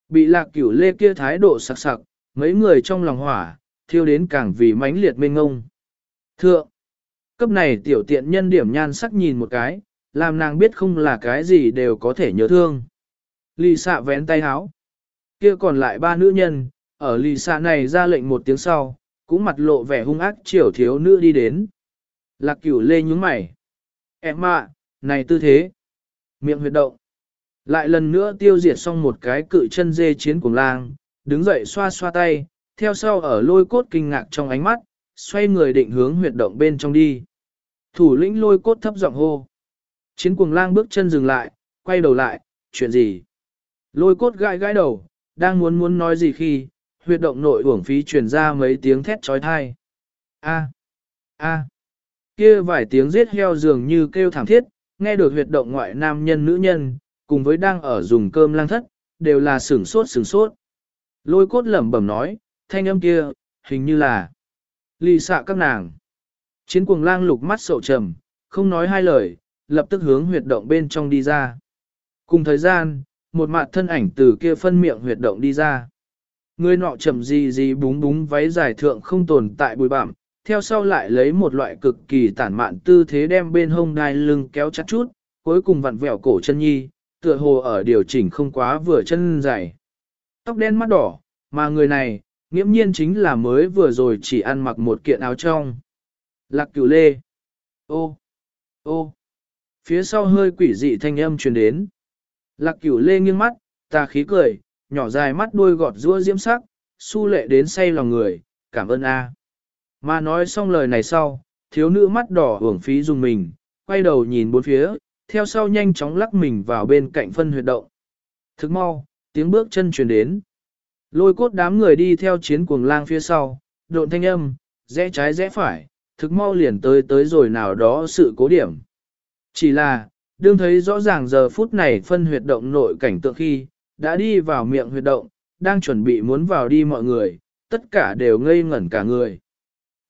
Bị lạc cửu lê kia thái độ sặc sặc, mấy người trong lòng hỏa, thiêu đến càng vì mãnh liệt mênh ngông. Thượng, cấp này tiểu tiện nhân điểm nhan sắc nhìn một cái, làm nàng biết không là cái gì đều có thể nhớ thương. Lì xạ vén tay háo. Kia còn lại ba nữ nhân, ở lì xạ này ra lệnh một tiếng sau, cũng mặt lộ vẻ hung ác chiều thiếu nữ đi đến. Lạc cửu lê nhúng mày. Em ạ, này tư thế. Miệng huyệt động. Lại lần nữa tiêu diệt xong một cái cự chân dê chiến cùng lang, đứng dậy xoa xoa tay, theo sau ở lôi cốt kinh ngạc trong ánh mắt, xoay người định hướng huyệt động bên trong đi. Thủ lĩnh lôi cốt thấp giọng hô. Chiến cuồng lang bước chân dừng lại, quay đầu lại, chuyện gì? Lôi cốt gãi gãi đầu, đang muốn muốn nói gì khi, huyệt động nội uổng phí truyền ra mấy tiếng thét trói thai. A, a, kia vài tiếng giết heo dường như kêu thảm thiết, nghe được huyệt động ngoại nam nhân nữ nhân, cùng với đang ở dùng cơm lang thất, đều là sửng sốt sửng sốt. Lôi cốt lẩm bẩm nói, thanh âm kia, hình như là lì xạ các nàng. Chiến cuồng lang lục mắt sầu trầm, không nói hai lời, lập tức hướng huyệt động bên trong đi ra. Cùng thời gian, một mặt thân ảnh từ kia phân miệng huyệt động đi ra. Người nọ chậm gì gì búng búng váy dài thượng không tồn tại bụi bặm, theo sau lại lấy một loại cực kỳ tản mạn tư thế đem bên hông đai lưng kéo chặt chút, cuối cùng vặn vẹo cổ chân nhi, tựa hồ ở điều chỉnh không quá vừa chân dài. Tóc đen mắt đỏ, mà người này, nghiễm nhiên chính là mới vừa rồi chỉ ăn mặc một kiện áo trong. Lạc cửu lê. Ô, ô. Phía sau hơi quỷ dị thanh âm truyền đến. Lạc cửu lê nghiêng mắt, ta khí cười, nhỏ dài mắt đuôi gọt rua diễm sắc, su lệ đến say lòng người, cảm ơn a. Mà nói xong lời này sau, thiếu nữ mắt đỏ hưởng phí dùng mình, quay đầu nhìn bốn phía, theo sau nhanh chóng lắc mình vào bên cạnh phân huyệt động. Thức mau, tiếng bước chân truyền đến. Lôi cốt đám người đi theo chiến cuồng lang phía sau, độn thanh âm, rẽ trái rẽ phải, thực mau liền tới tới rồi nào đó sự cố điểm. Chỉ là, đương thấy rõ ràng giờ phút này phân huyệt động nội cảnh tượng khi, đã đi vào miệng huyệt động, đang chuẩn bị muốn vào đi mọi người, tất cả đều ngây ngẩn cả người.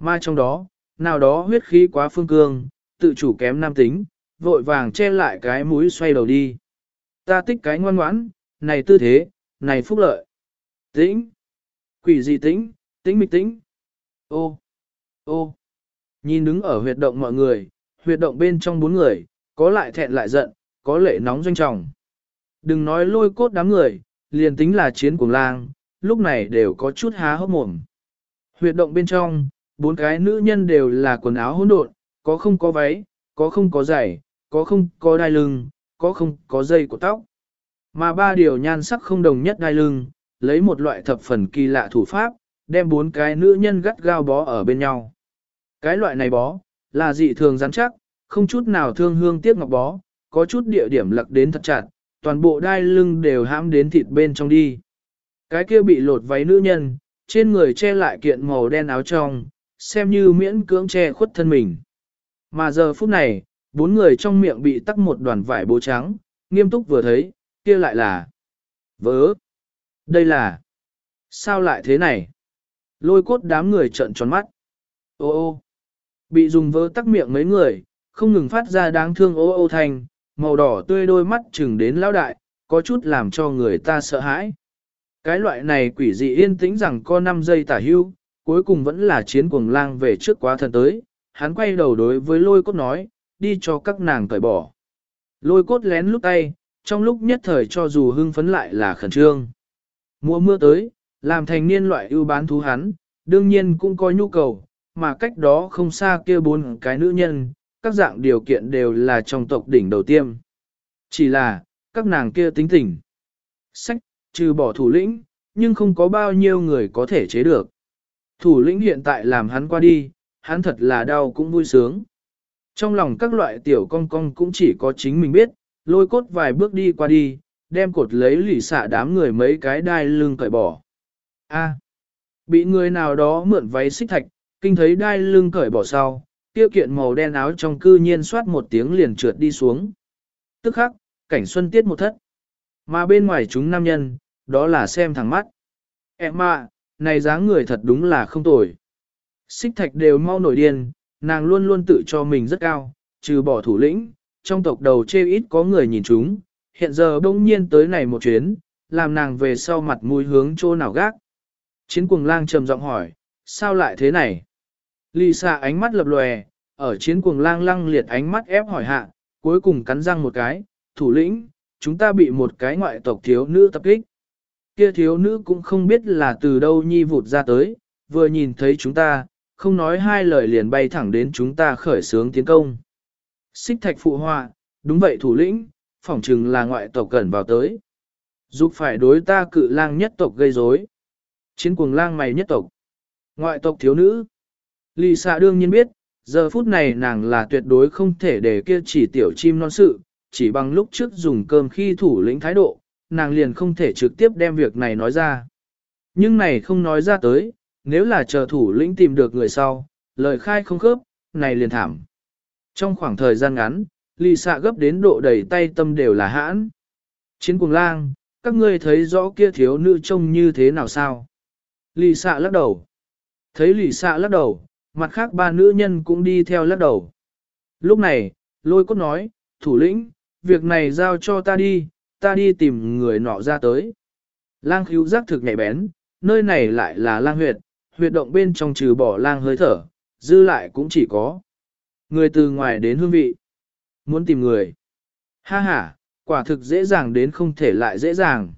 Mà trong đó, nào đó huyết khí quá phương cương, tự chủ kém nam tính, vội vàng che lại cái mũi xoay đầu đi. Ta tích cái ngoan ngoãn, này tư thế, này phúc lợi. Tĩnh. Quỷ gì tĩnh, tĩnh mịch tĩnh. Ô, ô. Nhìn đứng ở huyệt động mọi người, huyệt động bên trong bốn người, có lại thẹn lại giận, có lệ nóng doanh trọng. Đừng nói lôi cốt đám người, liền tính là chiến cuồng lang, lúc này đều có chút há hốc mồm. Huyệt động bên trong, bốn cái nữ nhân đều là quần áo hỗn độn, có không có váy, có không có giày, có không có đai lưng, có không có dây của tóc. Mà ba điều nhan sắc không đồng nhất đai lưng, lấy một loại thập phần kỳ lạ thủ pháp, đem bốn cái nữ nhân gắt gao bó ở bên nhau. Cái loại này bó, là dị thường rắn chắc, không chút nào thương hương tiếc ngọc bó, có chút địa điểm lặc đến thật chặt, toàn bộ đai lưng đều hãm đến thịt bên trong đi. Cái kia bị lột váy nữ nhân, trên người che lại kiện màu đen áo trong, xem như miễn cưỡng che khuất thân mình. Mà giờ phút này, bốn người trong miệng bị tắc một đoàn vải bố trắng, nghiêm túc vừa thấy, kia lại là vớ. Đây là sao lại thế này? Lôi cốt đám người trợn tròn mắt. Ô ô, bị dùng vớ tắc miệng mấy người, không ngừng phát ra đáng thương ô ô thành, màu đỏ tươi đôi mắt chừng đến lão đại, có chút làm cho người ta sợ hãi. Cái loại này quỷ dị yên tĩnh rằng có 5 giây tả hưu, cuối cùng vẫn là chiến cuồng lang về trước quá thần tới, hắn quay đầu đối với lôi cốt nói, đi cho các nàng cởi bỏ. Lôi cốt lén lúc tay, trong lúc nhất thời cho dù hưng phấn lại là khẩn trương. Mùa mưa tới, làm thành niên loại ưu bán thú hắn, đương nhiên cũng có nhu cầu, mà cách đó không xa kia bốn cái nữ nhân, các dạng điều kiện đều là trong tộc đỉnh đầu tiên. Chỉ là, các nàng kia tính tình. Sách, trừ bỏ thủ lĩnh, nhưng không có bao nhiêu người có thể chế được. Thủ lĩnh hiện tại làm hắn qua đi, hắn thật là đau cũng vui sướng. Trong lòng các loại tiểu con con cũng chỉ có chính mình biết, lôi cốt vài bước đi qua đi, đem cột lấy lỉ xạ đám người mấy cái đai lưng cởi bỏ. A. bị người nào đó mượn váy xích thạch, kinh thấy đai lưng cởi bỏ sau, tiêu kiện màu đen áo trong cư nhiên soát một tiếng liền trượt đi xuống. Tức khắc, cảnh xuân tiết một thất. Mà bên ngoài chúng nam nhân, đó là xem thẳng mắt. Em à này dáng người thật đúng là không tồi. Xích thạch đều mau nổi điên, nàng luôn luôn tự cho mình rất cao, trừ bỏ thủ lĩnh, trong tộc đầu chê ít có người nhìn chúng, hiện giờ bỗng nhiên tới này một chuyến, làm nàng về sau mặt mũi hướng chỗ nào gác. Chiến cuồng lang trầm giọng hỏi, sao lại thế này? Lì xạ ánh mắt lập lòe, ở chiến cuồng lang lăng liệt ánh mắt ép hỏi hạ, cuối cùng cắn răng một cái, thủ lĩnh, chúng ta bị một cái ngoại tộc thiếu nữ tập kích. Kia thiếu nữ cũng không biết là từ đâu nhi vụt ra tới, vừa nhìn thấy chúng ta, không nói hai lời liền bay thẳng đến chúng ta khởi sướng tiến công. Xích thạch phụ họa, đúng vậy thủ lĩnh, phỏng chừng là ngoại tộc cần vào tới. Giúp phải đối ta cự lang nhất tộc gây rối. Chiến cuồng lang mày nhất tộc. Ngoại tộc thiếu nữ. Lì xạ đương nhiên biết, giờ phút này nàng là tuyệt đối không thể để kia chỉ tiểu chim non sự, chỉ bằng lúc trước dùng cơm khi thủ lĩnh thái độ, nàng liền không thể trực tiếp đem việc này nói ra. Nhưng này không nói ra tới, nếu là chờ thủ lĩnh tìm được người sau, lời khai không khớp, này liền thảm. Trong khoảng thời gian ngắn, lì xạ gấp đến độ đầy tay tâm đều là hãn. Chiến cuồng lang, các ngươi thấy rõ kia thiếu nữ trông như thế nào sao? Lì xạ lắc đầu. Thấy lì xạ lắc đầu, mặt khác ba nữ nhân cũng đi theo lắc đầu. Lúc này, lôi cốt nói, thủ lĩnh, việc này giao cho ta đi, ta đi tìm người nọ ra tới. Lang khíu giác thực nhạy bén, nơi này lại là lang huyệt, huyệt động bên trong trừ bỏ lang hơi thở, dư lại cũng chỉ có. Người từ ngoài đến hương vị. Muốn tìm người. Ha ha, quả thực dễ dàng đến không thể lại dễ dàng.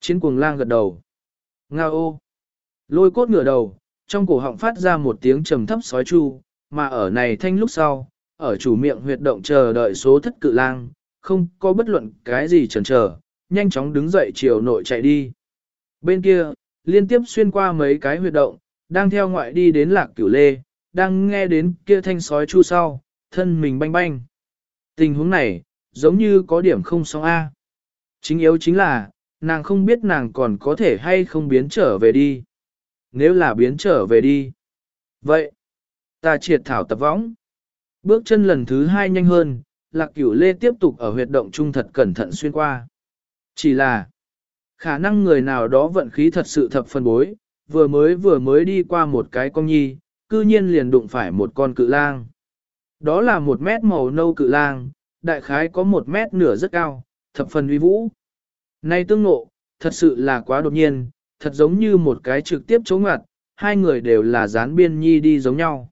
Chiến cuồng lang gật đầu. Ngao ô. Lôi cốt ngửa đầu, trong cổ họng phát ra một tiếng trầm thấp sói chu, mà ở này thanh lúc sau, ở chủ miệng huyệt động chờ đợi số thất cự lang, không có bất luận cái gì chần chờ, nhanh chóng đứng dậy chiều nội chạy đi. Bên kia, liên tiếp xuyên qua mấy cái huyệt động, đang theo ngoại đi đến lạc cửu lê, đang nghe đến kia thanh sói chu sau, thân mình banh banh. Tình huống này, giống như có điểm không xong A. Chính yếu chính là, nàng không biết nàng còn có thể hay không biến trở về đi. Nếu là biến trở về đi. Vậy, ta triệt thảo tập võng. Bước chân lần thứ hai nhanh hơn, lạc cửu lê tiếp tục ở huyệt động trung thật cẩn thận xuyên qua. Chỉ là, khả năng người nào đó vận khí thật sự thập phân bối, vừa mới vừa mới đi qua một cái con nhi, cư nhiên liền đụng phải một con cự lang. Đó là một mét màu nâu cự lang, đại khái có một mét nửa rất cao, thập phần uy vũ. Này tương ngộ, thật sự là quá đột nhiên, thật giống như một cái trực tiếp chống ngặt, hai người đều là dán biên nhi đi giống nhau.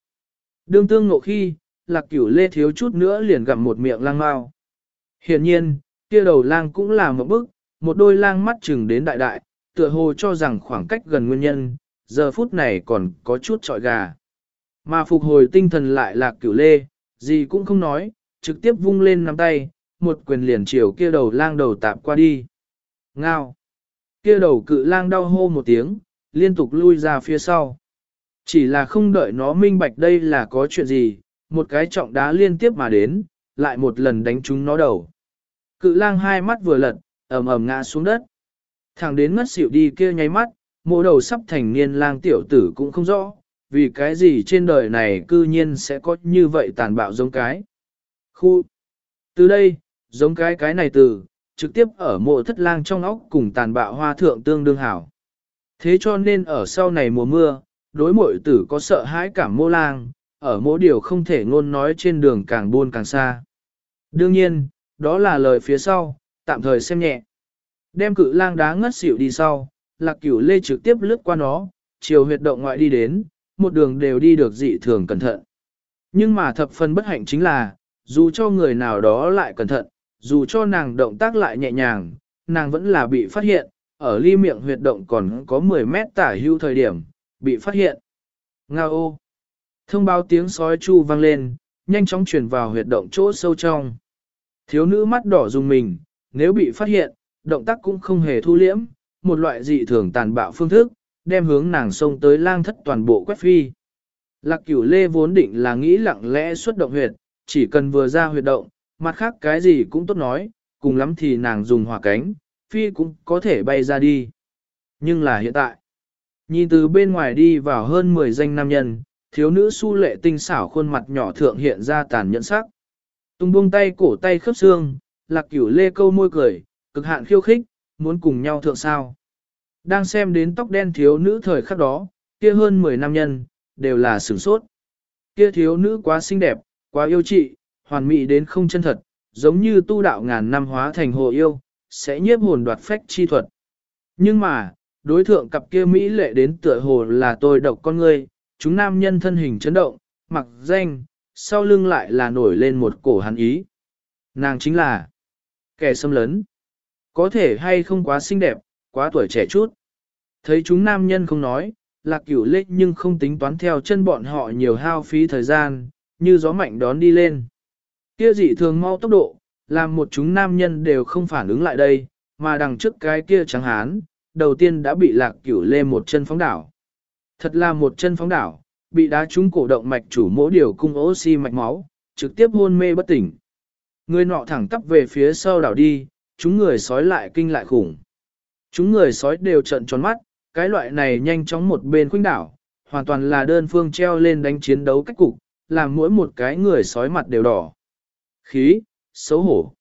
Đương tương ngộ khi, lạc cửu lê thiếu chút nữa liền gặm một miệng lang mao. Hiện nhiên, kia đầu lang cũng là một bức, một đôi lang mắt chừng đến đại đại, tựa hồ cho rằng khoảng cách gần nguyên nhân, giờ phút này còn có chút trọi gà. Mà phục hồi tinh thần lại lạc cửu lê, gì cũng không nói, trực tiếp vung lên nắm tay, một quyền liền chiều kia đầu lang đầu tạp qua đi. Ngao! Kia đầu cự lang đau hô một tiếng, liên tục lui ra phía sau. Chỉ là không đợi nó minh bạch đây là có chuyện gì, một cái trọng đá liên tiếp mà đến, lại một lần đánh trúng nó đầu. Cự lang hai mắt vừa lật, ầm ầm ngã xuống đất. Thằng đến ngất xỉu đi kia nháy mắt, mộ đầu sắp thành niên lang tiểu tử cũng không rõ, vì cái gì trên đời này cư nhiên sẽ có như vậy tàn bạo giống cái. Khu. Từ đây, giống cái cái này từ, trực tiếp ở mộ thất lang trong óc cùng tàn bạo hoa thượng tương đương hảo. Thế cho nên ở sau này mùa mưa, đối mội tử có sợ hãi cảm mô lang, ở mỗi điều không thể ngôn nói trên đường càng buôn càng xa. Đương nhiên, đó là lời phía sau, tạm thời xem nhẹ. Đem cự lang đá ngất xỉu đi sau, lạc cửu lê trực tiếp lướt qua nó, chiều huyệt động ngoại đi đến, một đường đều đi được dị thường cẩn thận. Nhưng mà thập phần bất hạnh chính là, dù cho người nào đó lại cẩn thận, dù cho nàng động tác lại nhẹ nhàng, nàng vẫn là bị phát hiện, ở ly miệng huyệt động còn có 10 mét tả hưu thời điểm, bị phát hiện. nga ô! Thông báo tiếng sói chu vang lên, nhanh chóng truyền vào huyệt động chỗ sâu trong. Thiếu nữ mắt đỏ dùng mình, nếu bị phát hiện, động tác cũng không hề thu liễm, một loại dị thường tàn bạo phương thức, đem hướng nàng sông tới lang thất toàn bộ quét phi. Lạc cửu lê vốn định là nghĩ lặng lẽ xuất động huyệt, chỉ cần vừa ra huyệt động, mặt khác cái gì cũng tốt nói, cùng lắm thì nàng dùng hỏa cánh, phi cũng có thể bay ra đi. Nhưng là hiện tại, nhìn từ bên ngoài đi vào hơn 10 danh nam nhân, thiếu nữ su lệ tinh xảo khuôn mặt nhỏ thượng hiện ra tàn nhẫn sắc. Tung buông tay cổ tay khớp xương, lạc cửu lê câu môi cười, cực hạn khiêu khích, muốn cùng nhau thượng sao. Đang xem đến tóc đen thiếu nữ thời khắc đó, kia hơn 10 nam nhân, đều là sửng sốt. Kia thiếu nữ quá xinh đẹp, quá yêu trị, hoàn mỹ đến không chân thật, giống như tu đạo ngàn năm hóa thành hồ yêu, sẽ nhiếp hồn đoạt phách chi thuật. Nhưng mà, đối thượng cặp kia Mỹ lệ đến tựa hồ là tôi độc con người, chúng nam nhân thân hình chấn động, mặc danh, sau lưng lại là nổi lên một cổ hắn ý. Nàng chính là kẻ xâm lấn. Có thể hay không quá xinh đẹp, quá tuổi trẻ chút. Thấy chúng nam nhân không nói, lạc cửu lết nhưng không tính toán theo chân bọn họ nhiều hao phí thời gian, như gió mạnh đón đi lên. Kia dị thường mau tốc độ, làm một chúng nam nhân đều không phản ứng lại đây, mà đằng trước cái kia trắng hán, đầu tiên đã bị lạc cửu lê một chân phóng đảo. Thật là một chân phóng đảo, bị đá trúng cổ động mạch chủ mỗi điều cung oxy mạch máu, trực tiếp hôn mê bất tỉnh. Người nọ thẳng tắp về phía sau đảo đi, chúng người sói lại kinh lại khủng. Chúng người sói đều trận tròn mắt, cái loại này nhanh chóng một bên khuynh đảo, hoàn toàn là đơn phương treo lên đánh chiến đấu cách cục, làm mỗi một cái người sói mặt đều đỏ. Khí, xấu hổ.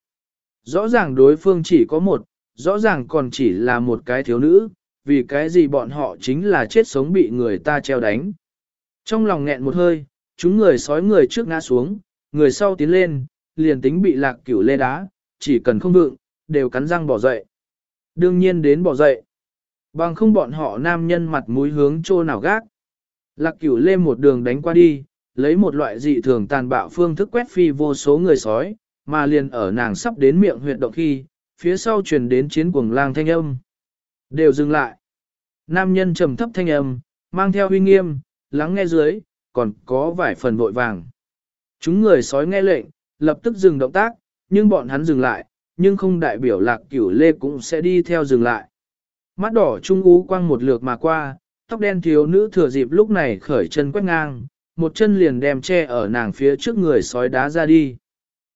Rõ ràng đối phương chỉ có một, rõ ràng còn chỉ là một cái thiếu nữ, vì cái gì bọn họ chính là chết sống bị người ta treo đánh. Trong lòng nghẹn một hơi, chúng người sói người trước ngã xuống, người sau tiến lên, liền tính bị lạc cửu lê đá, chỉ cần không vượng, đều cắn răng bỏ dậy. Đương nhiên đến bỏ dậy. Bằng không bọn họ nam nhân mặt mũi hướng trô nào gác. Lạc cửu lê một đường đánh qua đi, lấy một loại dị thường tàn bạo phương thức quét phi vô số người sói, mà liền ở nàng sắp đến miệng huyệt động khi, phía sau truyền đến chiến cuồng lang thanh âm. Đều dừng lại. Nam nhân trầm thấp thanh âm, mang theo huy nghiêm, lắng nghe dưới, còn có vài phần vội vàng. Chúng người sói nghe lệnh, lập tức dừng động tác, nhưng bọn hắn dừng lại, nhưng không đại biểu lạc cửu lê cũng sẽ đi theo dừng lại. Mắt đỏ trung ú quang một lượt mà qua, tóc đen thiếu nữ thừa dịp lúc này khởi chân quét ngang, một chân liền đem che ở nàng phía trước người sói đá ra đi.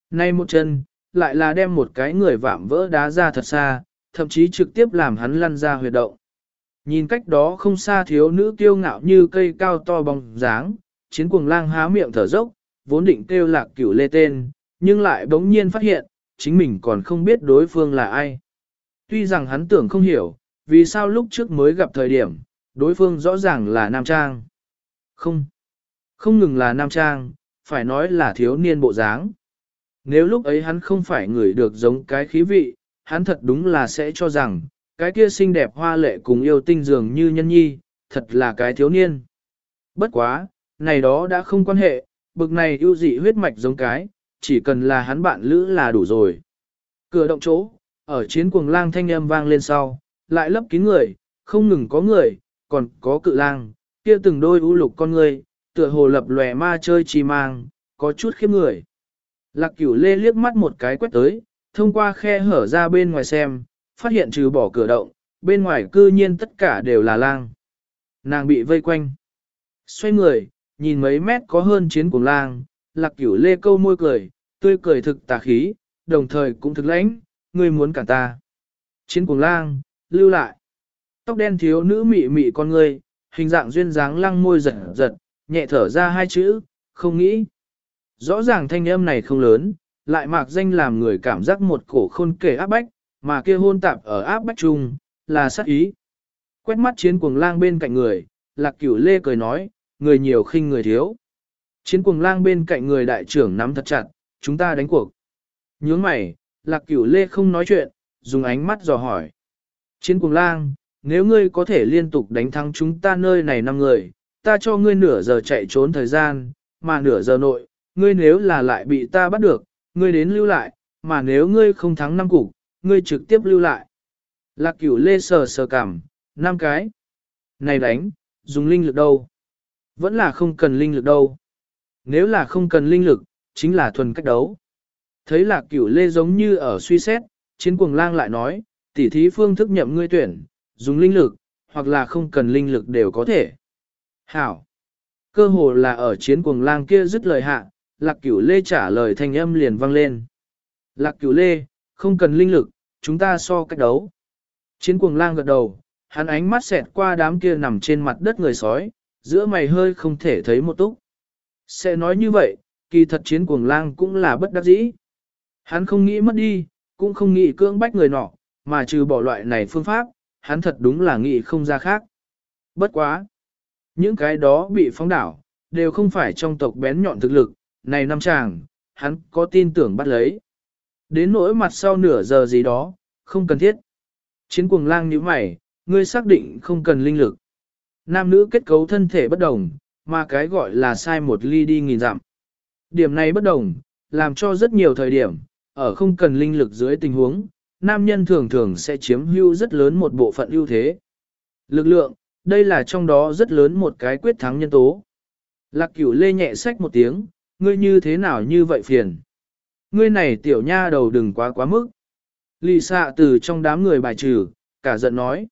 Nay một chân, lại là đem một cái người vạm vỡ đá ra thật xa, thậm chí trực tiếp làm hắn lăn ra huyệt động. Nhìn cách đó không xa thiếu nữ kiêu ngạo như cây cao to bóng dáng, chiến cuồng lang há miệng thở dốc, vốn định kêu lạc cửu lê tên, nhưng lại bỗng nhiên phát hiện, chính mình còn không biết đối phương là ai. Tuy rằng hắn tưởng không hiểu, vì sao lúc trước mới gặp thời điểm, đối phương rõ ràng là Nam Trang. Không, không ngừng là Nam Trang, phải nói là thiếu niên bộ dáng. Nếu lúc ấy hắn không phải người được giống cái khí vị, hắn thật đúng là sẽ cho rằng, cái kia xinh đẹp hoa lệ cùng yêu tinh dường như nhân nhi, thật là cái thiếu niên. Bất quá, này đó đã không quan hệ, bực này ưu dị huyết mạch giống cái, chỉ cần là hắn bạn lữ là đủ rồi. Cửa động chỗ, ở chiến cuồng lang thanh âm vang lên sau, lại lấp kín người, không ngừng có người, còn có cự lang, kia từng đôi ưu lục con người, tựa hồ lập lòe ma chơi chi mang, có chút khiếp người. Lạc cửu lê liếc mắt một cái quét tới, thông qua khe hở ra bên ngoài xem, phát hiện trừ bỏ cửa động, bên ngoài cư nhiên tất cả đều là lang. Nàng bị vây quanh. Xoay người, nhìn mấy mét có hơn chiến cuồng lang, lạc cửu lê câu môi cười, tươi cười thực tà khí, đồng thời cũng thực lãnh, ngươi muốn cả ta. Chiến cuồng lang, lưu lại. Tóc đen thiếu nữ mị mị con ngươi, hình dạng duyên dáng lăng môi giật giật, nhẹ thở ra hai chữ, không nghĩ. Rõ ràng thanh âm này không lớn, lại mạc danh làm người cảm giác một cổ khôn kể áp bách, mà kia hôn tạp ở áp bách chung, là sát ý. Quét mắt chiến cuồng lang bên cạnh người, lạc cửu lê cười nói, người nhiều khinh người thiếu. Chiến cuồng lang bên cạnh người đại trưởng nắm thật chặt, chúng ta đánh cuộc. Nhướng mày, lạc cửu lê không nói chuyện, dùng ánh mắt dò hỏi. Chiến cuồng lang, nếu ngươi có thể liên tục đánh thắng chúng ta nơi này năm người, ta cho ngươi nửa giờ chạy trốn thời gian, mà nửa giờ nội, ngươi nếu là lại bị ta bắt được, ngươi đến lưu lại, mà nếu ngươi không thắng năm cục, ngươi trực tiếp lưu lại. Lạc cửu lê sờ sờ cảm, năm cái. Này đánh, dùng linh lực đâu? Vẫn là không cần linh lực đâu. Nếu là không cần linh lực, chính là thuần cách đấu. Thấy lạc cửu lê giống như ở suy xét, chiến cuồng lang lại nói, tỉ thí phương thức nhậm ngươi tuyển, dùng linh lực, hoặc là không cần linh lực đều có thể. Hảo. Cơ hồ là ở chiến cuồng lang kia dứt lời hạ, lạc cửu lê trả lời thanh âm liền vang lên. Lạc cửu lê, không cần linh lực, chúng ta so cách đấu. Chiến cuồng lang gật đầu, hắn ánh mắt xẹt qua đám kia nằm trên mặt đất người sói, giữa mày hơi không thể thấy một túc. Sẽ nói như vậy, kỳ thật chiến cuồng lang cũng là bất đắc dĩ. Hắn không nghĩ mất đi, cũng không nghĩ cưỡng bách người nọ, mà trừ bỏ loại này phương pháp, hắn thật đúng là nghĩ không ra khác. Bất quá. Những cái đó bị phóng đảo, đều không phải trong tộc bén nhọn thực lực, này năm chàng, hắn có tin tưởng bắt lấy. Đến nỗi mặt sau nửa giờ gì đó, không cần thiết. Chiến cuồng lang như mày, ngươi xác định không cần linh lực. Nam nữ kết cấu thân thể bất đồng, mà cái gọi là sai một ly đi nghìn dặm. Điểm này bất đồng, làm cho rất nhiều thời điểm, ở không cần linh lực dưới tình huống, nam nhân thường thường sẽ chiếm hưu rất lớn một bộ phận ưu thế. Lực lượng, đây là trong đó rất lớn một cái quyết thắng nhân tố. Lạc cửu lê nhẹ sách một tiếng, ngươi như thế nào như vậy phiền. Ngươi này tiểu nha đầu đừng quá quá mức. Lì xạ từ trong đám người bài trừ, cả giận nói.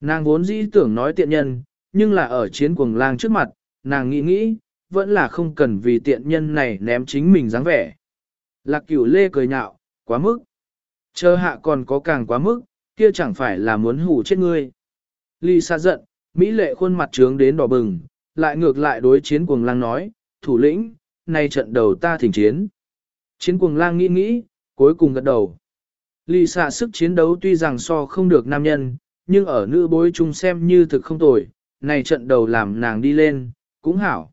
Nàng vốn dĩ tưởng nói tiện nhân, nhưng là ở chiến cuồng lang trước mặt, nàng nghĩ nghĩ, vẫn là không cần vì tiện nhân này ném chính mình dáng vẻ. Lạc cửu lê cười nhạo, quá mức. Chờ hạ còn có càng quá mức, kia chẳng phải là muốn hủ chết ngươi. Lì xa giận, Mỹ lệ khuôn mặt trướng đến đỏ bừng, lại ngược lại đối chiến cuồng lang nói, thủ lĩnh, nay trận đầu ta thỉnh chiến. Chiến cuồng lang nghĩ nghĩ, cuối cùng gật đầu. Lì xạ sức chiến đấu tuy rằng so không được nam nhân, nhưng ở nữ bối chung xem như thực không tồi, này trận đầu làm nàng đi lên, cũng hảo.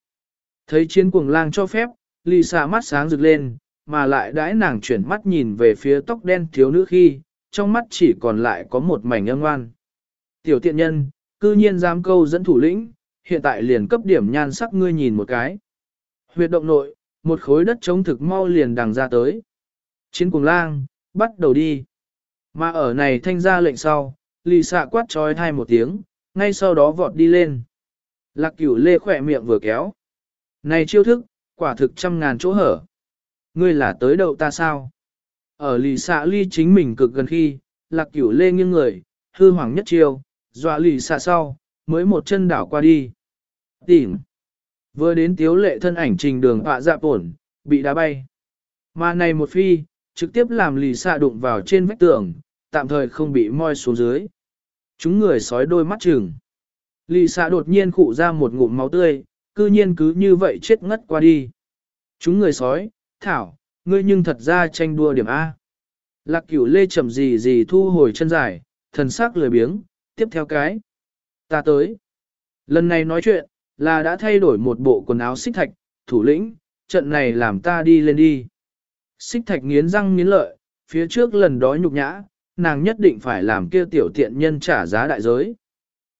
Thấy chiến cuồng lang cho phép, lì xạ mắt sáng rực lên, mà lại đãi nàng chuyển mắt nhìn về phía tóc đen thiếu nữ khi, trong mắt chỉ còn lại có một mảnh âm ngoan. Tiểu tiện nhân, cư nhiên dám câu dẫn thủ lĩnh, hiện tại liền cấp điểm nhan sắc ngươi nhìn một cái. Huyệt động nội, một khối đất chống thực mau liền đằng ra tới. Chiến cùng lang, bắt đầu đi. Mà ở này thanh ra lệnh sau, lì xạ quát trói thai một tiếng, ngay sau đó vọt đi lên. Lạc cửu lê khỏe miệng vừa kéo. Này chiêu thức, quả thực trăm ngàn chỗ hở. Ngươi là tới đậu ta sao? Ở lì xạ ly chính mình cực gần khi, lạc cửu lê nghiêng người, hư hoàng nhất chiêu, dọa lì xạ sau, mới một chân đảo qua đi. Tìm. Vừa đến tiếu lệ thân ảnh trình đường họa dạ tổn, bị đá bay. Mà này một phi, trực tiếp làm lì xạ đụng vào trên vách tường, tạm thời không bị moi xuống dưới. Chúng người sói đôi mắt chừng. Lì xạ đột nhiên khụ ra một ngụm máu tươi, cư nhiên cứ như vậy chết ngất qua đi. Chúng người sói, thảo, ngươi nhưng thật ra tranh đua điểm A. Lạc cửu lê chậm gì gì thu hồi chân dài, thần sắc lười biếng, tiếp theo cái. Ta tới. Lần này nói chuyện, là đã thay đổi một bộ quần áo xích thạch, thủ lĩnh, trận này làm ta đi lên đi. Xích thạch nghiến răng nghiến lợi, phía trước lần đó nhục nhã, nàng nhất định phải làm kia tiểu tiện nhân trả giá đại giới.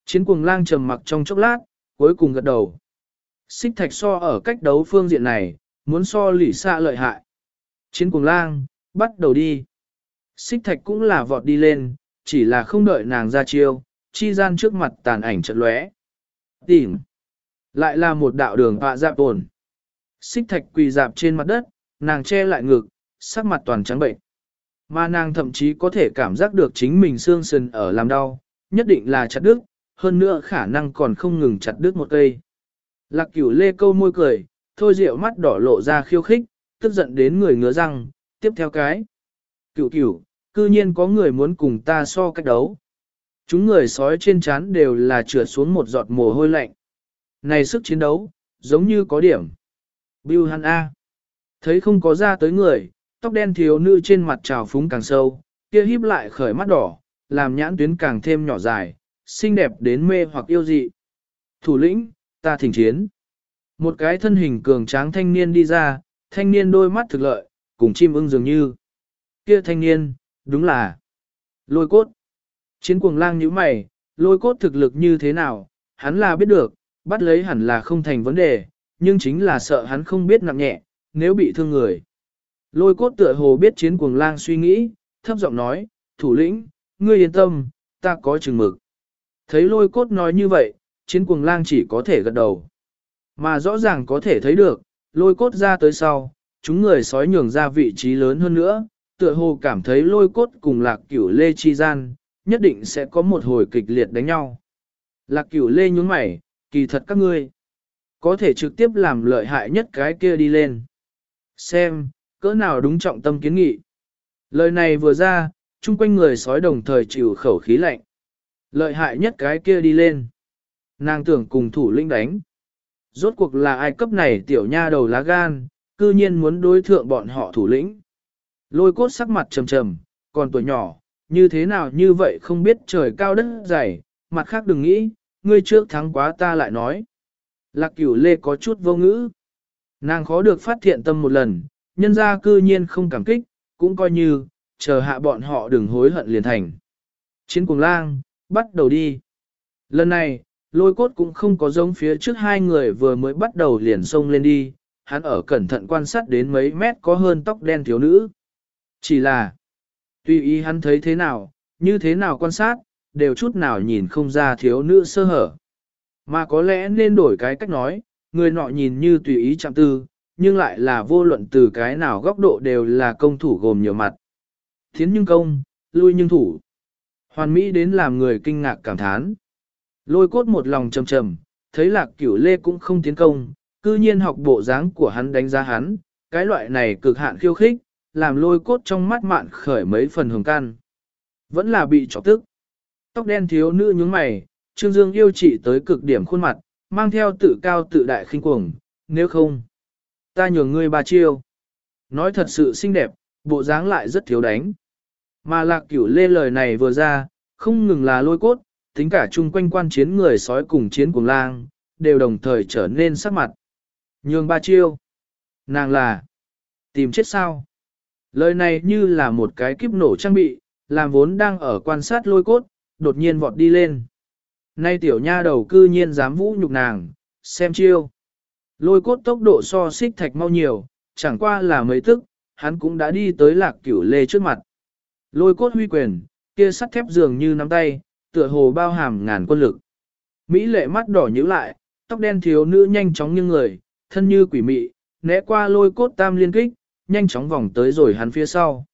Chiến cuồng lang trầm mặc trong chốc lát, cuối cùng gật đầu. Xích thạch so ở cách đấu phương diện này, muốn so lỉ xa lợi hại. Chiến cuồng lang, bắt đầu đi. Xích thạch cũng là vọt đi lên, chỉ là không đợi nàng ra chiêu, chi gian trước mặt tàn ảnh chợt lóe. Tìm. Lại là một đạo đường họa dạp ổn. Xích thạch quỳ dạp trên mặt đất, nàng che lại ngực, sắc mặt toàn trắng bệnh. Mà nàng thậm chí có thể cảm giác được chính mình xương sườn ở làm đau, nhất định là chặt đứt, hơn nữa khả năng còn không ngừng chặt đứt một cây. Lạc cửu lê câu môi cười, thôi rượu mắt đỏ lộ ra khiêu khích, tức giận đến người ngứa răng, tiếp theo cái. Cửu cửu, cư nhiên có người muốn cùng ta so cách đấu. Chúng người sói trên chán đều là trượt xuống một giọt mồ hôi lạnh. Này sức chiến đấu, giống như có điểm. Bill hắn A. Thấy không có ra tới người, tóc đen thiếu nữ trên mặt trào phúng càng sâu, kia híp lại khởi mắt đỏ, làm nhãn tuyến càng thêm nhỏ dài, xinh đẹp đến mê hoặc yêu dị. Thủ lĩnh, ta thỉnh chiến. Một cái thân hình cường tráng thanh niên đi ra, thanh niên đôi mắt thực lợi, cùng chim ưng dường như. Kia thanh niên, đúng là lôi cốt. Chiến cuồng lang như mày, lôi cốt thực lực như thế nào, hắn là biết được, bắt lấy hẳn là không thành vấn đề, nhưng chính là sợ hắn không biết nặng nhẹ, nếu bị thương người. Lôi cốt tựa hồ biết chiến cuồng lang suy nghĩ, thấp giọng nói, thủ lĩnh, ngươi yên tâm, ta có chừng mực. Thấy lôi cốt nói như vậy, chiến cuồng lang chỉ có thể gật đầu. Mà rõ ràng có thể thấy được, lôi cốt ra tới sau, chúng người sói nhường ra vị trí lớn hơn nữa, tựa hồ cảm thấy lôi cốt cùng lạc cửu lê chi gian, nhất định sẽ có một hồi kịch liệt đánh nhau. Lạc cửu lê nhún mày, kỳ thật các ngươi, có thể trực tiếp làm lợi hại nhất cái kia đi lên. Xem, cỡ nào đúng trọng tâm kiến nghị. Lời này vừa ra, chung quanh người sói đồng thời chịu khẩu khí lạnh. Lợi hại nhất cái kia đi lên. Nàng tưởng cùng thủ lĩnh đánh. Rốt cuộc là ai cấp này tiểu nha đầu lá gan, cư nhiên muốn đối thượng bọn họ thủ lĩnh. Lôi cốt sắc mặt trầm trầm, còn tuổi nhỏ, như thế nào như vậy không biết trời cao đất dày, mặt khác đừng nghĩ, ngươi trước thắng quá ta lại nói. Lạc cửu lê có chút vô ngữ. Nàng khó được phát thiện tâm một lần, nhân ra cư nhiên không cảm kích, cũng coi như, chờ hạ bọn họ đừng hối hận liền thành. Chiến cùng lang, bắt đầu đi. Lần này, lôi cốt cũng không có giống phía trước hai người vừa mới bắt đầu liền xông lên đi, hắn ở cẩn thận quan sát đến mấy mét có hơn tóc đen thiếu nữ. Chỉ là, tùy ý hắn thấy thế nào, như thế nào quan sát, đều chút nào nhìn không ra thiếu nữ sơ hở. Mà có lẽ nên đổi cái cách nói, người nọ nhìn như tùy ý chạm tư, nhưng lại là vô luận từ cái nào góc độ đều là công thủ gồm nhiều mặt. Thiến nhưng công, lui nhưng thủ. Hoàn mỹ đến làm người kinh ngạc cảm thán. Lôi cốt một lòng trầm trầm, thấy lạc cửu lê cũng không tiến công, cư nhiên học bộ dáng của hắn đánh giá hắn, cái loại này cực hạn khiêu khích, làm lôi cốt trong mắt mạn khởi mấy phần hồng can. Vẫn là bị chọc tức. Tóc đen thiếu nữ nhướng mày, Trương Dương yêu chị tới cực điểm khuôn mặt, mang theo tự cao tự đại khinh cuồng, nếu không, ta nhường ngươi ba chiêu. Nói thật sự xinh đẹp, bộ dáng lại rất thiếu đánh. Mà lạc cửu lê lời này vừa ra, không ngừng là lôi cốt, tính cả chung quanh quan chiến người sói cùng chiến cùng lang, đều đồng thời trở nên sắc mặt. Nhường ba chiêu. Nàng là tìm chết sao? Lời này như là một cái kiếp nổ trang bị, làm vốn đang ở quan sát lôi cốt, đột nhiên vọt đi lên. Nay tiểu nha đầu cư nhiên dám vũ nhục nàng, xem chiêu. Lôi cốt tốc độ so xích thạch mau nhiều, chẳng qua là mấy tức, hắn cũng đã đi tới lạc cửu lê trước mặt. Lôi cốt huy quyền, kia sắt thép dường như nắm tay, tựa hồ bao hàm ngàn quân lực. Mỹ lệ mắt đỏ nhíu lại, tóc đen thiếu nữ nhanh chóng như người, thân như quỷ mị, né qua lôi cốt tam liên kích, nhanh chóng vòng tới rồi hắn phía sau.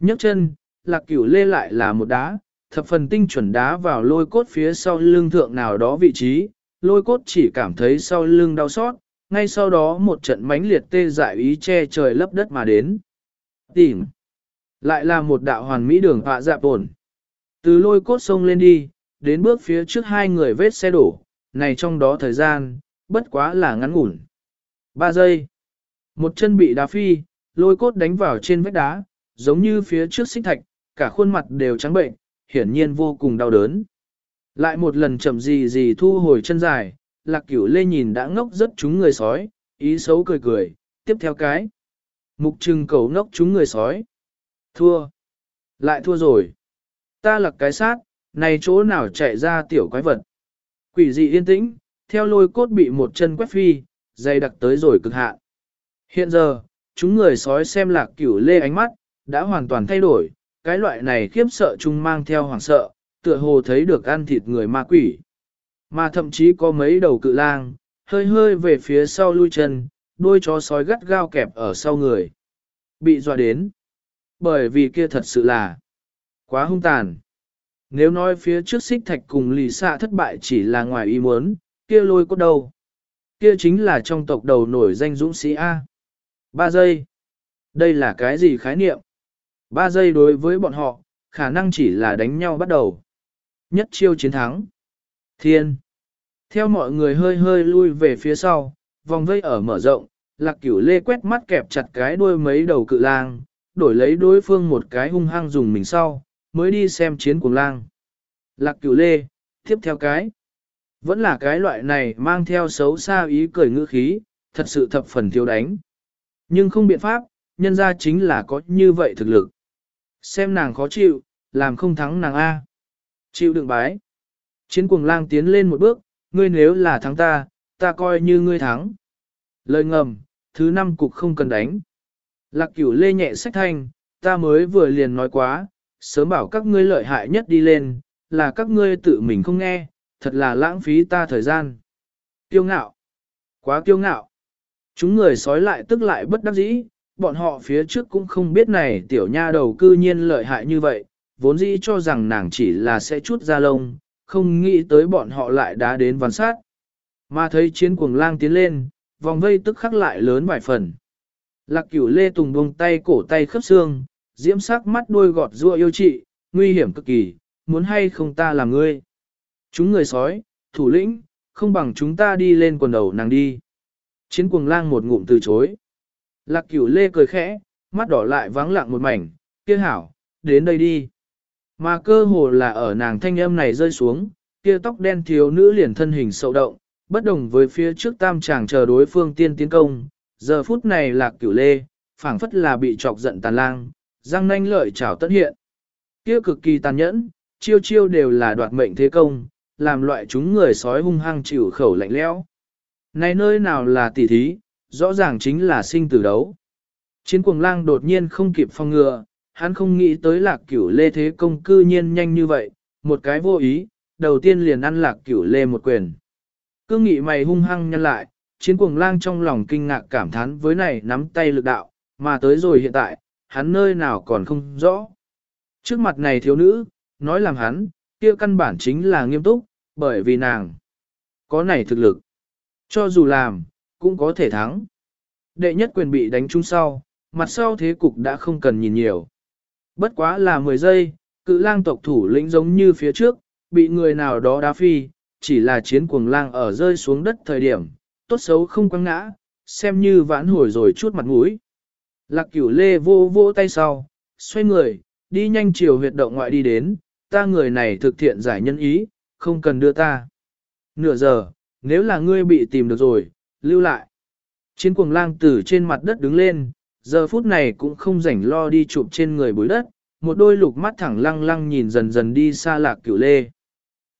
nhấc chân, lạc cửu lê lại là một đá, thập phần tinh chuẩn đá vào lôi cốt phía sau lưng thượng nào đó vị trí, lôi cốt chỉ cảm thấy sau lưng đau xót, ngay sau đó một trận mãnh liệt tê dại ý che trời lấp đất mà đến. Tìm. Lại là một đạo hoàn mỹ đường họa dạp ổn. Từ lôi cốt sông lên đi, đến bước phía trước hai người vết xe đổ, này trong đó thời gian, bất quá là ngắn ngủn. Ba giây. Một chân bị đá phi, lôi cốt đánh vào trên vách đá, giống như phía trước xích thạch, cả khuôn mặt đều trắng bệnh, hiển nhiên vô cùng đau đớn. Lại một lần chậm gì gì thu hồi chân dài, lạc cửu lê nhìn đã ngốc rất chúng người sói, ý xấu cười cười, tiếp theo cái. Mục trừng cầu ngốc chúng người sói. Thua. Lại thua rồi. Ta lặc cái sát, này chỗ nào chạy ra tiểu quái vật. Quỷ dị yên tĩnh, theo lôi cốt bị một chân quét phi, dày đặc tới rồi cực hạn. Hiện giờ, chúng người sói xem lạc cửu lê ánh mắt, đã hoàn toàn thay đổi, cái loại này khiếp sợ chung mang theo hoàng sợ, tựa hồ thấy được ăn thịt người ma quỷ. Mà thậm chí có mấy đầu cự lang, hơi hơi về phía sau lui chân, đôi chó sói gắt gao kẹp ở sau người. Bị dọa đến. Bởi vì kia thật sự là quá hung tàn. Nếu nói phía trước xích thạch cùng lì xạ thất bại chỉ là ngoài ý muốn, kia lôi cốt đâu. Kia chính là trong tộc đầu nổi danh dũng sĩ A. Ba giây. Đây là cái gì khái niệm? Ba giây đối với bọn họ, khả năng chỉ là đánh nhau bắt đầu. Nhất chiêu chiến thắng. Thiên. Theo mọi người hơi hơi lui về phía sau, vòng vây ở mở rộng, lạc cửu lê quét mắt kẹp chặt cái đuôi mấy đầu cự lang, đổi lấy đối phương một cái hung hăng dùng mình sau, mới đi xem chiến cuồng lang. Lạc cửu lê, tiếp theo cái. Vẫn là cái loại này mang theo xấu xa ý cười ngữ khí, thật sự thập phần thiếu đánh. Nhưng không biện pháp, nhân ra chính là có như vậy thực lực. Xem nàng khó chịu, làm không thắng nàng A. Chịu đựng bái. Chiến cuồng lang tiến lên một bước, ngươi nếu là thắng ta, ta coi như ngươi thắng. Lời ngầm, thứ năm cục không cần đánh. Lạc cửu lê nhẹ sách thanh, ta mới vừa liền nói quá, sớm bảo các ngươi lợi hại nhất đi lên, là các ngươi tự mình không nghe, thật là lãng phí ta thời gian. Kiêu ngạo. Quá kiêu ngạo. Chúng người sói lại tức lại bất đắc dĩ, bọn họ phía trước cũng không biết này tiểu nha đầu cư nhiên lợi hại như vậy, vốn dĩ cho rằng nàng chỉ là sẽ chút ra lông, không nghĩ tới bọn họ lại đã đến văn sát. Mà thấy chiến cuồng lang tiến lên, vòng vây tức khắc lại lớn vài phần. Lạc cửu lê tùng buông tay cổ tay khớp xương, diễm sắc mắt đuôi gọt rua yêu trị, nguy hiểm cực kỳ, muốn hay không ta làm ngươi. Chúng người sói, thủ lĩnh, không bằng chúng ta đi lên quần đầu nàng đi. Chiến cuồng lang một ngụm từ chối. Lạc cửu lê cười khẽ, mắt đỏ lại vắng lặng một mảnh, kia hảo, đến đây đi. Mà cơ hồ là ở nàng thanh âm này rơi xuống, kia tóc đen thiếu nữ liền thân hình sậu động, bất đồng với phía trước tam chàng chờ đối phương tiên tiến công, giờ phút này lạc cửu lê, phảng phất là bị chọc giận tàn lang, răng nanh lợi chảo tất hiện. Kia cực kỳ tàn nhẫn, chiêu chiêu đều là đoạt mệnh thế công, làm loại chúng người sói hung hăng chịu khẩu lạnh lẽo. Này nơi nào là tỉ thí, rõ ràng chính là sinh tử đấu. Chiến cuồng lang đột nhiên không kịp phong ngừa, hắn không nghĩ tới lạc cửu lê thế công cư nhiên nhanh như vậy, một cái vô ý, đầu tiên liền ăn lạc cửu lê một quyền. Cương nghị mày hung hăng nhân lại, chiến cuồng lang trong lòng kinh ngạc cảm thán với này nắm tay lực đạo, mà tới rồi hiện tại, hắn nơi nào còn không rõ. Trước mặt này thiếu nữ, nói làm hắn, kia căn bản chính là nghiêm túc, bởi vì nàng Có này thực lực. Cho dù làm, cũng có thể thắng. Đệ nhất quyền bị đánh trúng sau, mặt sau thế cục đã không cần nhìn nhiều. Bất quá là 10 giây, cự lang tộc thủ lĩnh giống như phía trước, bị người nào đó đá phi, chỉ là chiến cuồng lang ở rơi xuống đất thời điểm, tốt xấu không quăng ngã, xem như vãn hồi rồi chút mặt mũi. Lạc cửu lê vô vô tay sau, xoay người, đi nhanh chiều huyệt động ngoại đi đến, ta người này thực thiện giải nhân ý, không cần đưa ta. Nửa giờ, nếu là ngươi bị tìm được rồi, lưu lại. Chiến cuồng lang từ trên mặt đất đứng lên, giờ phút này cũng không rảnh lo đi chụp trên người bối đất, một đôi lục mắt thẳng lăng lăng nhìn dần dần đi xa lạc cửu lê.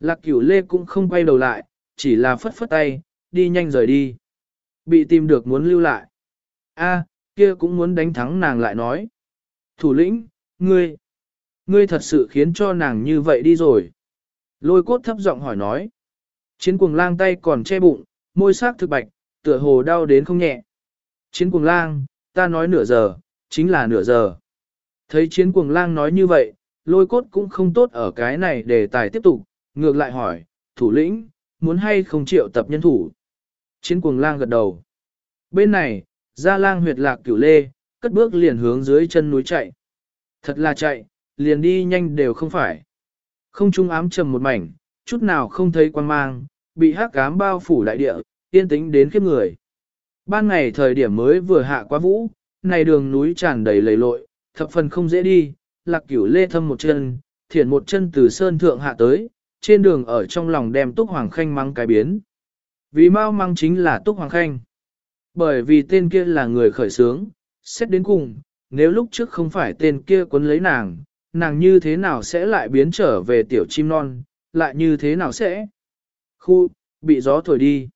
Lạc cửu lê cũng không quay đầu lại, chỉ là phất phất tay, đi nhanh rời đi. Bị tìm được muốn lưu lại. a kia cũng muốn đánh thắng nàng lại nói. Thủ lĩnh, ngươi, ngươi thật sự khiến cho nàng như vậy đi rồi. Lôi cốt thấp giọng hỏi nói. Chiến cuồng lang tay còn che bụng, môi sắc thực bạch, tựa hồ đau đến không nhẹ. Chiến cuồng lang, ta nói nửa giờ, chính là nửa giờ. Thấy chiến cuồng lang nói như vậy, lôi cốt cũng không tốt ở cái này để tài tiếp tục, ngược lại hỏi, thủ lĩnh, muốn hay không triệu tập nhân thủ. Chiến cuồng lang gật đầu. Bên này, ra lang huyệt lạc cửu lê, cất bước liền hướng dưới chân núi chạy. Thật là chạy, liền đi nhanh đều không phải. Không trung ám trầm một mảnh, chút nào không thấy quan mang, bị hắc ám bao phủ đại địa, yên tĩnh đến khiếp người. Ban ngày thời điểm mới vừa hạ qua vũ, này đường núi tràn đầy lầy lội, thập phần không dễ đi, lạc cửu lê thâm một chân, thiển một chân từ sơn thượng hạ tới, trên đường ở trong lòng đem túc hoàng khanh mang cái biến. Vì mau mang chính là túc hoàng khanh. Bởi vì tên kia là người khởi sướng, xét đến cùng, nếu lúc trước không phải tên kia quấn lấy nàng, nàng như thế nào sẽ lại biến trở về tiểu chim non, lại như thế nào sẽ? Khu, bị gió thổi đi.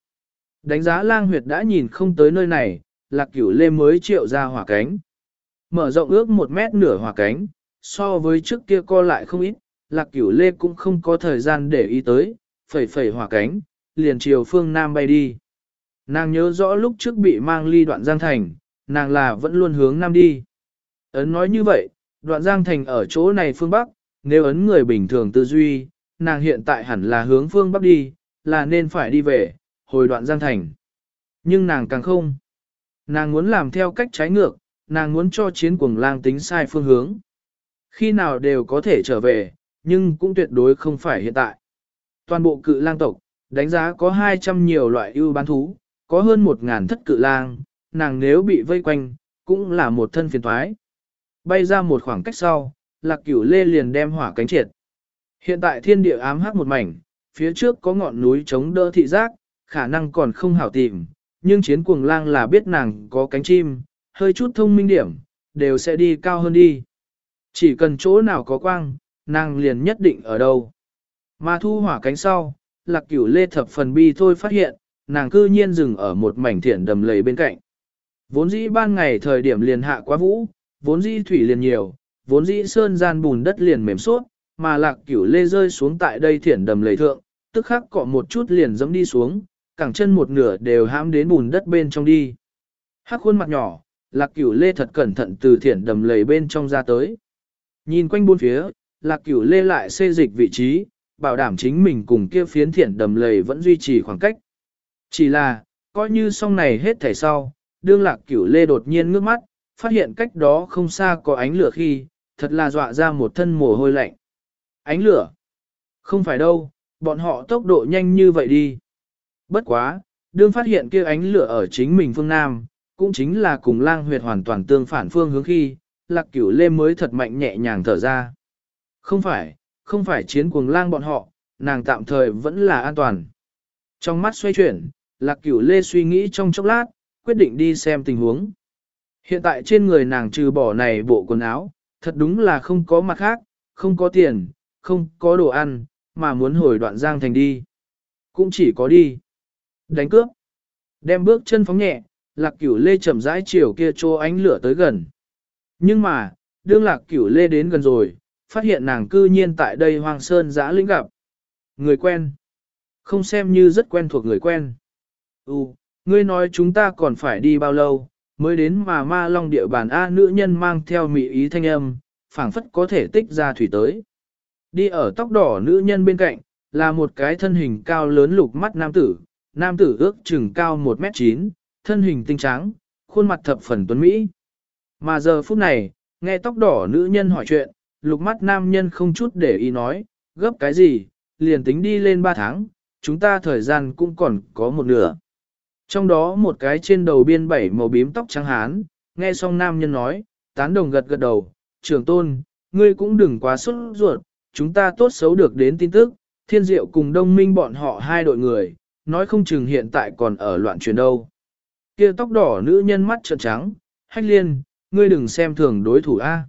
Đánh giá lang huyệt đã nhìn không tới nơi này, lạc cửu lê mới triệu ra hỏa cánh. Mở rộng ước một mét nửa hỏa cánh, so với trước kia co lại không ít, lạc cửu lê cũng không có thời gian để ý tới, phẩy phẩy hỏa cánh, liền chiều phương Nam bay đi. Nàng nhớ rõ lúc trước bị mang ly đoạn giang thành, nàng là vẫn luôn hướng Nam đi. Ấn nói như vậy, đoạn giang thành ở chỗ này phương Bắc, nếu ấn người bình thường tư duy, nàng hiện tại hẳn là hướng phương Bắc đi, là nên phải đi về, hồi đoạn giang thành. Nhưng nàng càng không. Nàng muốn làm theo cách trái ngược, nàng muốn cho chiến cuồng lang tính sai phương hướng. Khi nào đều có thể trở về, nhưng cũng tuyệt đối không phải hiện tại. Toàn bộ cự lang tộc, đánh giá có 200 nhiều loại ưu bán thú, có hơn 1.000 thất cự lang, nàng nếu bị vây quanh, cũng là một thân phiền thoái. Bay ra một khoảng cách sau, lạc cửu lê liền đem hỏa cánh triệt. Hiện tại thiên địa ám hắc một mảnh, phía trước có ngọn núi chống đỡ thị giác, khả năng còn không hảo tìm, nhưng chiến cuồng lang là biết nàng có cánh chim, hơi chút thông minh điểm, đều sẽ đi cao hơn đi. Chỉ cần chỗ nào có quang, nàng liền nhất định ở đâu. Mà thu hỏa cánh sau, lạc cửu lê thập phần bi thôi phát hiện, nàng cư nhiên dừng ở một mảnh thiển đầm lầy bên cạnh. Vốn dĩ ban ngày thời điểm liền hạ quá vũ, vốn dĩ thủy liền nhiều, vốn dĩ sơn gian bùn đất liền mềm suốt, mà lạc cửu lê rơi xuống tại đây thiển đầm lầy thượng, tức khắc cọ một chút liền dẫm đi xuống, cẳng chân một nửa đều hãm đến bùn đất bên trong đi. Hắc khuôn mặt nhỏ, lạc cửu lê thật cẩn thận từ thiển đầm lầy bên trong ra tới. Nhìn quanh buôn phía, lạc cửu lê lại xê dịch vị trí, bảo đảm chính mình cùng kia phiến thiển đầm lầy vẫn duy trì khoảng cách. Chỉ là, coi như xong này hết thể sau, đương lạc cửu lê đột nhiên ngước mắt, phát hiện cách đó không xa có ánh lửa khi, thật là dọa ra một thân mồ hôi lạnh. Ánh lửa? Không phải đâu, bọn họ tốc độ nhanh như vậy đi. Bất quá, đương phát hiện kia ánh lửa ở chính mình phương Nam, cũng chính là cùng lang huyệt hoàn toàn tương phản phương hướng khi, lạc cửu lê mới thật mạnh nhẹ nhàng thở ra. Không phải, không phải chiến cuồng lang bọn họ, nàng tạm thời vẫn là an toàn. Trong mắt xoay chuyển, lạc cửu lê suy nghĩ trong chốc lát, quyết định đi xem tình huống. Hiện tại trên người nàng trừ bỏ này bộ quần áo, thật đúng là không có mặt khác, không có tiền, không có đồ ăn, mà muốn hồi đoạn giang thành đi. Cũng chỉ có đi. Đánh cướp. Đem bước chân phóng nhẹ, lạc cửu lê chậm rãi chiều kia trô ánh lửa tới gần. Nhưng mà, đương lạc cửu lê đến gần rồi, phát hiện nàng cư nhiên tại đây hoang sơn giã lĩnh gặp. Người quen. Không xem như rất quen thuộc người quen. Ừ, ngươi nói chúng ta còn phải đi bao lâu, mới đến mà ma long địa bàn A nữ nhân mang theo mỹ ý thanh âm, phảng phất có thể tích ra thủy tới. Đi ở tóc đỏ nữ nhân bên cạnh, là một cái thân hình cao lớn lục mắt nam tử, nam tử ước chừng cao 1m9, thân hình tinh trắng, khuôn mặt thập phần tuấn Mỹ. Mà giờ phút này, nghe tóc đỏ nữ nhân hỏi chuyện, lục mắt nam nhân không chút để ý nói, gấp cái gì, liền tính đi lên 3 tháng, chúng ta thời gian cũng còn có một nửa. Trong đó một cái trên đầu biên bảy màu bím tóc trắng hán, nghe xong nam nhân nói, tán đồng gật gật đầu, trưởng tôn, ngươi cũng đừng quá sốt ruột, chúng ta tốt xấu được đến tin tức, thiên diệu cùng đông minh bọn họ hai đội người, nói không chừng hiện tại còn ở loạn chuyển đâu. Kia tóc đỏ nữ nhân mắt trợn trắng, hách liên, ngươi đừng xem thường đối thủ A.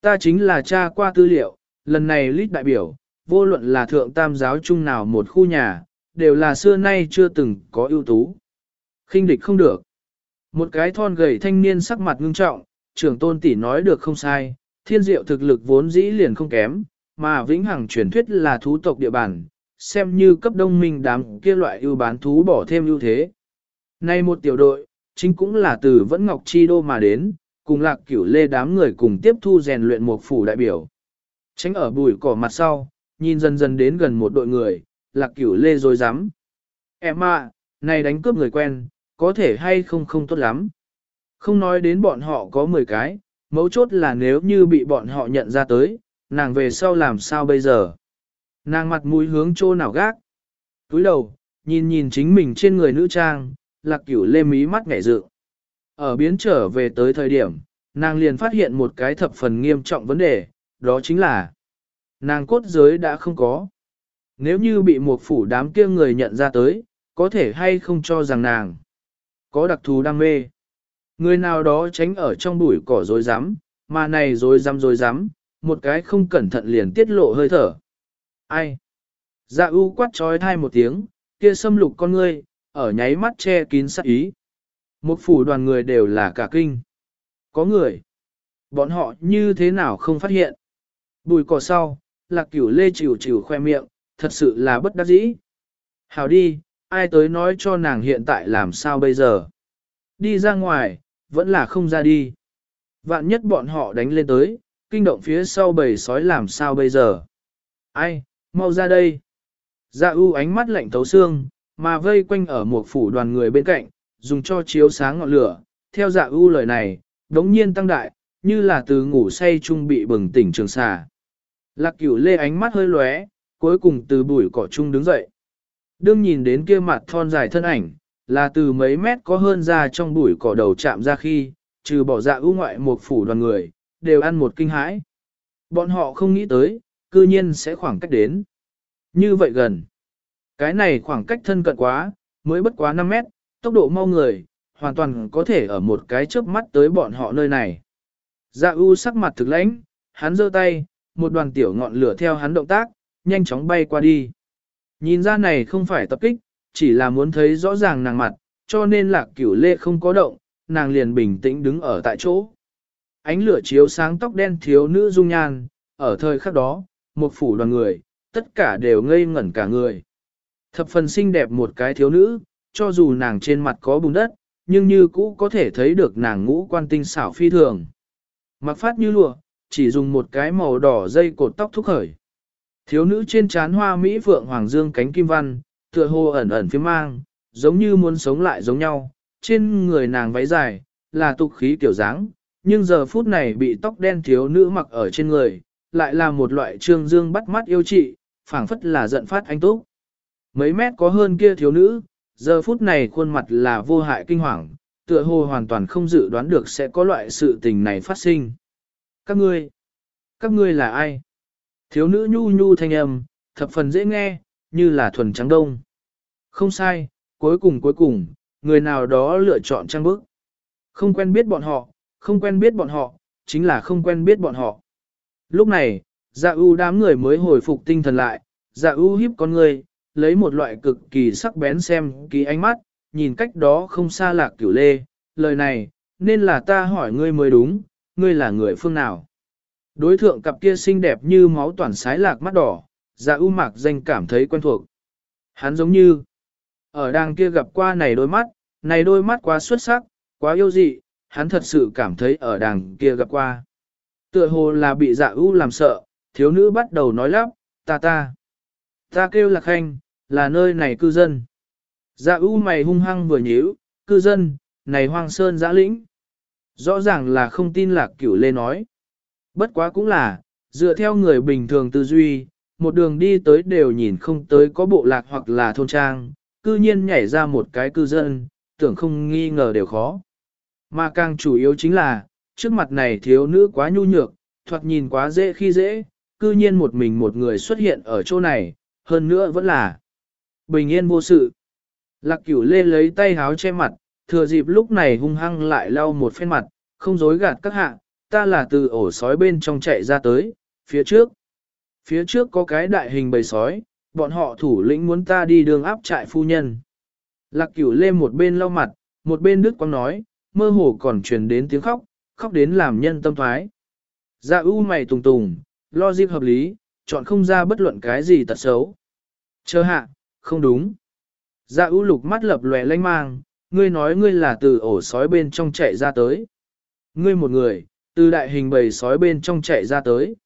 Ta chính là cha qua tư liệu, lần này lít đại biểu, vô luận là thượng tam giáo chung nào một khu nhà, đều là xưa nay chưa từng có ưu tú. khinh địch không được. Một cái thon gầy thanh niên sắc mặt ngưng trọng, trưởng tôn tỷ nói được không sai, thiên diệu thực lực vốn dĩ liền không kém, mà vĩnh hằng truyền thuyết là thú tộc địa bàn, xem như cấp đông minh đám kia loại ưu bán thú bỏ thêm ưu thế. Nay một tiểu đội, chính cũng là từ Vẫn Ngọc Chi Đô mà đến, cùng lạc cửu lê đám người cùng tiếp thu rèn luyện một phủ đại biểu. Tránh ở bụi cỏ mặt sau, nhìn dần dần đến gần một đội người, lạc cửu lê rồi dám. Em à, này đánh cướp người quen, có thể hay không không tốt lắm. Không nói đến bọn họ có 10 cái, mấu chốt là nếu như bị bọn họ nhận ra tới, nàng về sau làm sao bây giờ. Nàng mặt mũi hướng chỗ nào gác. Túi đầu, nhìn nhìn chính mình trên người nữ trang, lạc cửu lê mí mắt ngảy dự. Ở biến trở về tới thời điểm, nàng liền phát hiện một cái thập phần nghiêm trọng vấn đề, đó chính là nàng cốt giới đã không có. Nếu như bị một phủ đám kia người nhận ra tới, có thể hay không cho rằng nàng có đặc thù đam mê. Người nào đó tránh ở trong bụi cỏ rối rắm, mà này rối rắm rối rắm, một cái không cẩn thận liền tiết lộ hơi thở. Ai? Dạ u quát trói thai một tiếng, kia xâm lục con ngươi, ở nháy mắt che kín sắc ý. Một phủ đoàn người đều là cả kinh. Có người. Bọn họ như thế nào không phát hiện. Bùi cỏ sau, lạc cửu lê chịu chịu khoe miệng, thật sự là bất đắc dĩ. Hào đi, ai tới nói cho nàng hiện tại làm sao bây giờ. Đi ra ngoài, vẫn là không ra đi. Vạn nhất bọn họ đánh lên tới, kinh động phía sau bầy sói làm sao bây giờ. Ai, mau ra đây. Dạ u ánh mắt lạnh thấu xương, mà vây quanh ở một phủ đoàn người bên cạnh, dùng cho chiếu sáng ngọn lửa. Theo dạ u lời này, đống nhiên tăng đại, như là từ ngủ say trung bị bừng tỉnh trường xà. Lạc cửu lê ánh mắt hơi lóe, cuối cùng từ bụi cỏ trung đứng dậy. Đương nhìn đến kia mặt thon dài thân ảnh, là từ mấy mét có hơn ra trong bụi cỏ đầu chạm ra khi, trừ bỏ dạ ưu ngoại một phủ đoàn người, đều ăn một kinh hãi. Bọn họ không nghĩ tới, cư nhiên sẽ khoảng cách đến. Như vậy gần. Cái này khoảng cách thân cận quá, mới bất quá 5 mét, tốc độ mau người, hoàn toàn có thể ở một cái chớp mắt tới bọn họ nơi này. Dạ u sắc mặt thực lãnh, hắn giơ tay, một đoàn tiểu ngọn lửa theo hắn động tác, nhanh chóng bay qua đi. Nhìn ra này không phải tập kích, chỉ là muốn thấy rõ ràng nàng mặt, cho nên lạc cửu lê không có động, nàng liền bình tĩnh đứng ở tại chỗ. Ánh lửa chiếu sáng tóc đen thiếu nữ dung nhan, ở thời khắc đó, một phủ đoàn người, tất cả đều ngây ngẩn cả người. Thập phần xinh đẹp một cái thiếu nữ, cho dù nàng trên mặt có bùn đất, nhưng như cũ có thể thấy được nàng ngũ quan tinh xảo phi thường. Mặc phát như lụa, chỉ dùng một cái màu đỏ dây cột tóc thúc khởi. Thiếu nữ trên trán hoa Mỹ Phượng Hoàng Dương cánh kim văn, tựa hồ ẩn ẩn phía mang, giống như muốn sống lại giống nhau, trên người nàng váy dài, là tục khí kiểu dáng, nhưng giờ phút này bị tóc đen thiếu nữ mặc ở trên người, lại là một loại trương dương bắt mắt yêu trị, phảng phất là giận phát anh túc. Mấy mét có hơn kia thiếu nữ, giờ phút này khuôn mặt là vô hại kinh hoàng, tựa hồ hoàn toàn không dự đoán được sẽ có loại sự tình này phát sinh. Các ngươi, các ngươi là ai? Thiếu nữ nhu nhu thanh âm, thập phần dễ nghe, như là thuần trắng đông. Không sai, cuối cùng cuối cùng, người nào đó lựa chọn trang bức. Không quen biết bọn họ, không quen biết bọn họ, chính là không quen biết bọn họ. Lúc này, dạ ưu đám người mới hồi phục tinh thần lại, dạ ưu hiếp con người, lấy một loại cực kỳ sắc bén xem kỳ ánh mắt, nhìn cách đó không xa lạc cửu lê, lời này, nên là ta hỏi ngươi mới đúng, ngươi là người phương nào. Đối thượng cặp kia xinh đẹp như máu toàn sái lạc mắt đỏ, dạ ưu mạc danh cảm thấy quen thuộc. Hắn giống như, ở đàng kia gặp qua này đôi mắt, này đôi mắt quá xuất sắc, quá yêu dị, hắn thật sự cảm thấy ở đàng kia gặp qua. Tựa hồ là bị dạ ưu làm sợ, thiếu nữ bắt đầu nói lắp, ta ta. Ta kêu là khanh, là nơi này cư dân. Dạ u mày hung hăng vừa nhíu, cư dân, này hoang sơn giã lĩnh. Rõ ràng là không tin lạc cửu lê nói. Bất quá cũng là, dựa theo người bình thường tư duy, một đường đi tới đều nhìn không tới có bộ lạc hoặc là thôn trang, cư nhiên nhảy ra một cái cư dân, tưởng không nghi ngờ đều khó. Mà càng chủ yếu chính là, trước mặt này thiếu nữ quá nhu nhược, thoạt nhìn quá dễ khi dễ, cư nhiên một mình một người xuất hiện ở chỗ này, hơn nữa vẫn là bình yên vô sự. Lạc cửu lê lấy tay háo che mặt, thừa dịp lúc này hung hăng lại lau một phen mặt, không dối gạt các hạ, ta là từ ổ sói bên trong chạy ra tới, phía trước. Phía trước có cái đại hình bầy sói, bọn họ thủ lĩnh muốn ta đi đường áp trại phu nhân. Lạc cửu lê một bên lau mặt, một bên đức quang nói, mơ hồ còn truyền đến tiếng khóc, khóc đến làm nhân tâm thoái. Dạ ưu mày tùng tùng, lo dịp hợp lý, chọn không ra bất luận cái gì tật xấu. Chờ hạ, không đúng. Dạ ưu lục mắt lập lòe lanh mang, ngươi nói ngươi là từ ổ sói bên trong chạy ra tới. Ngươi một người, từ đại hình bầy sói bên trong chạy ra tới.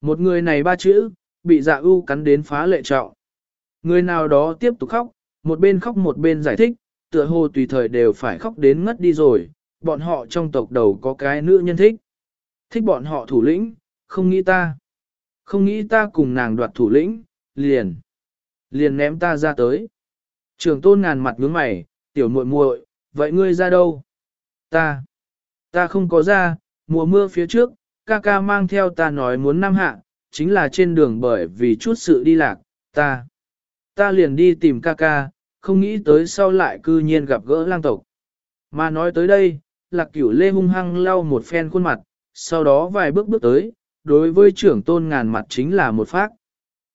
Một người này ba chữ, bị dạ ưu cắn đến phá lệ trọng. Người nào đó tiếp tục khóc, một bên khóc một bên giải thích, tựa hồ tùy thời đều phải khóc đến ngất đi rồi, bọn họ trong tộc đầu có cái nữ nhân thích. Thích bọn họ thủ lĩnh, không nghĩ ta. Không nghĩ ta cùng nàng đoạt thủ lĩnh, liền. Liền ném ta ra tới. Trường tôn ngàn mặt nhướng mày, tiểu muội muội, vậy ngươi ra đâu? Ta. Ta không có ra, mùa mưa phía trước, ca ca mang theo ta nói muốn năm hạ, chính là trên đường bởi vì chút sự đi lạc, ta. Ta liền đi tìm ca ca, không nghĩ tới sau lại cư nhiên gặp gỡ lang tộc. Mà nói tới đây, lạc cửu lê hung hăng lau một phen khuôn mặt, sau đó vài bước bước tới, đối với trưởng tôn ngàn mặt chính là một phát.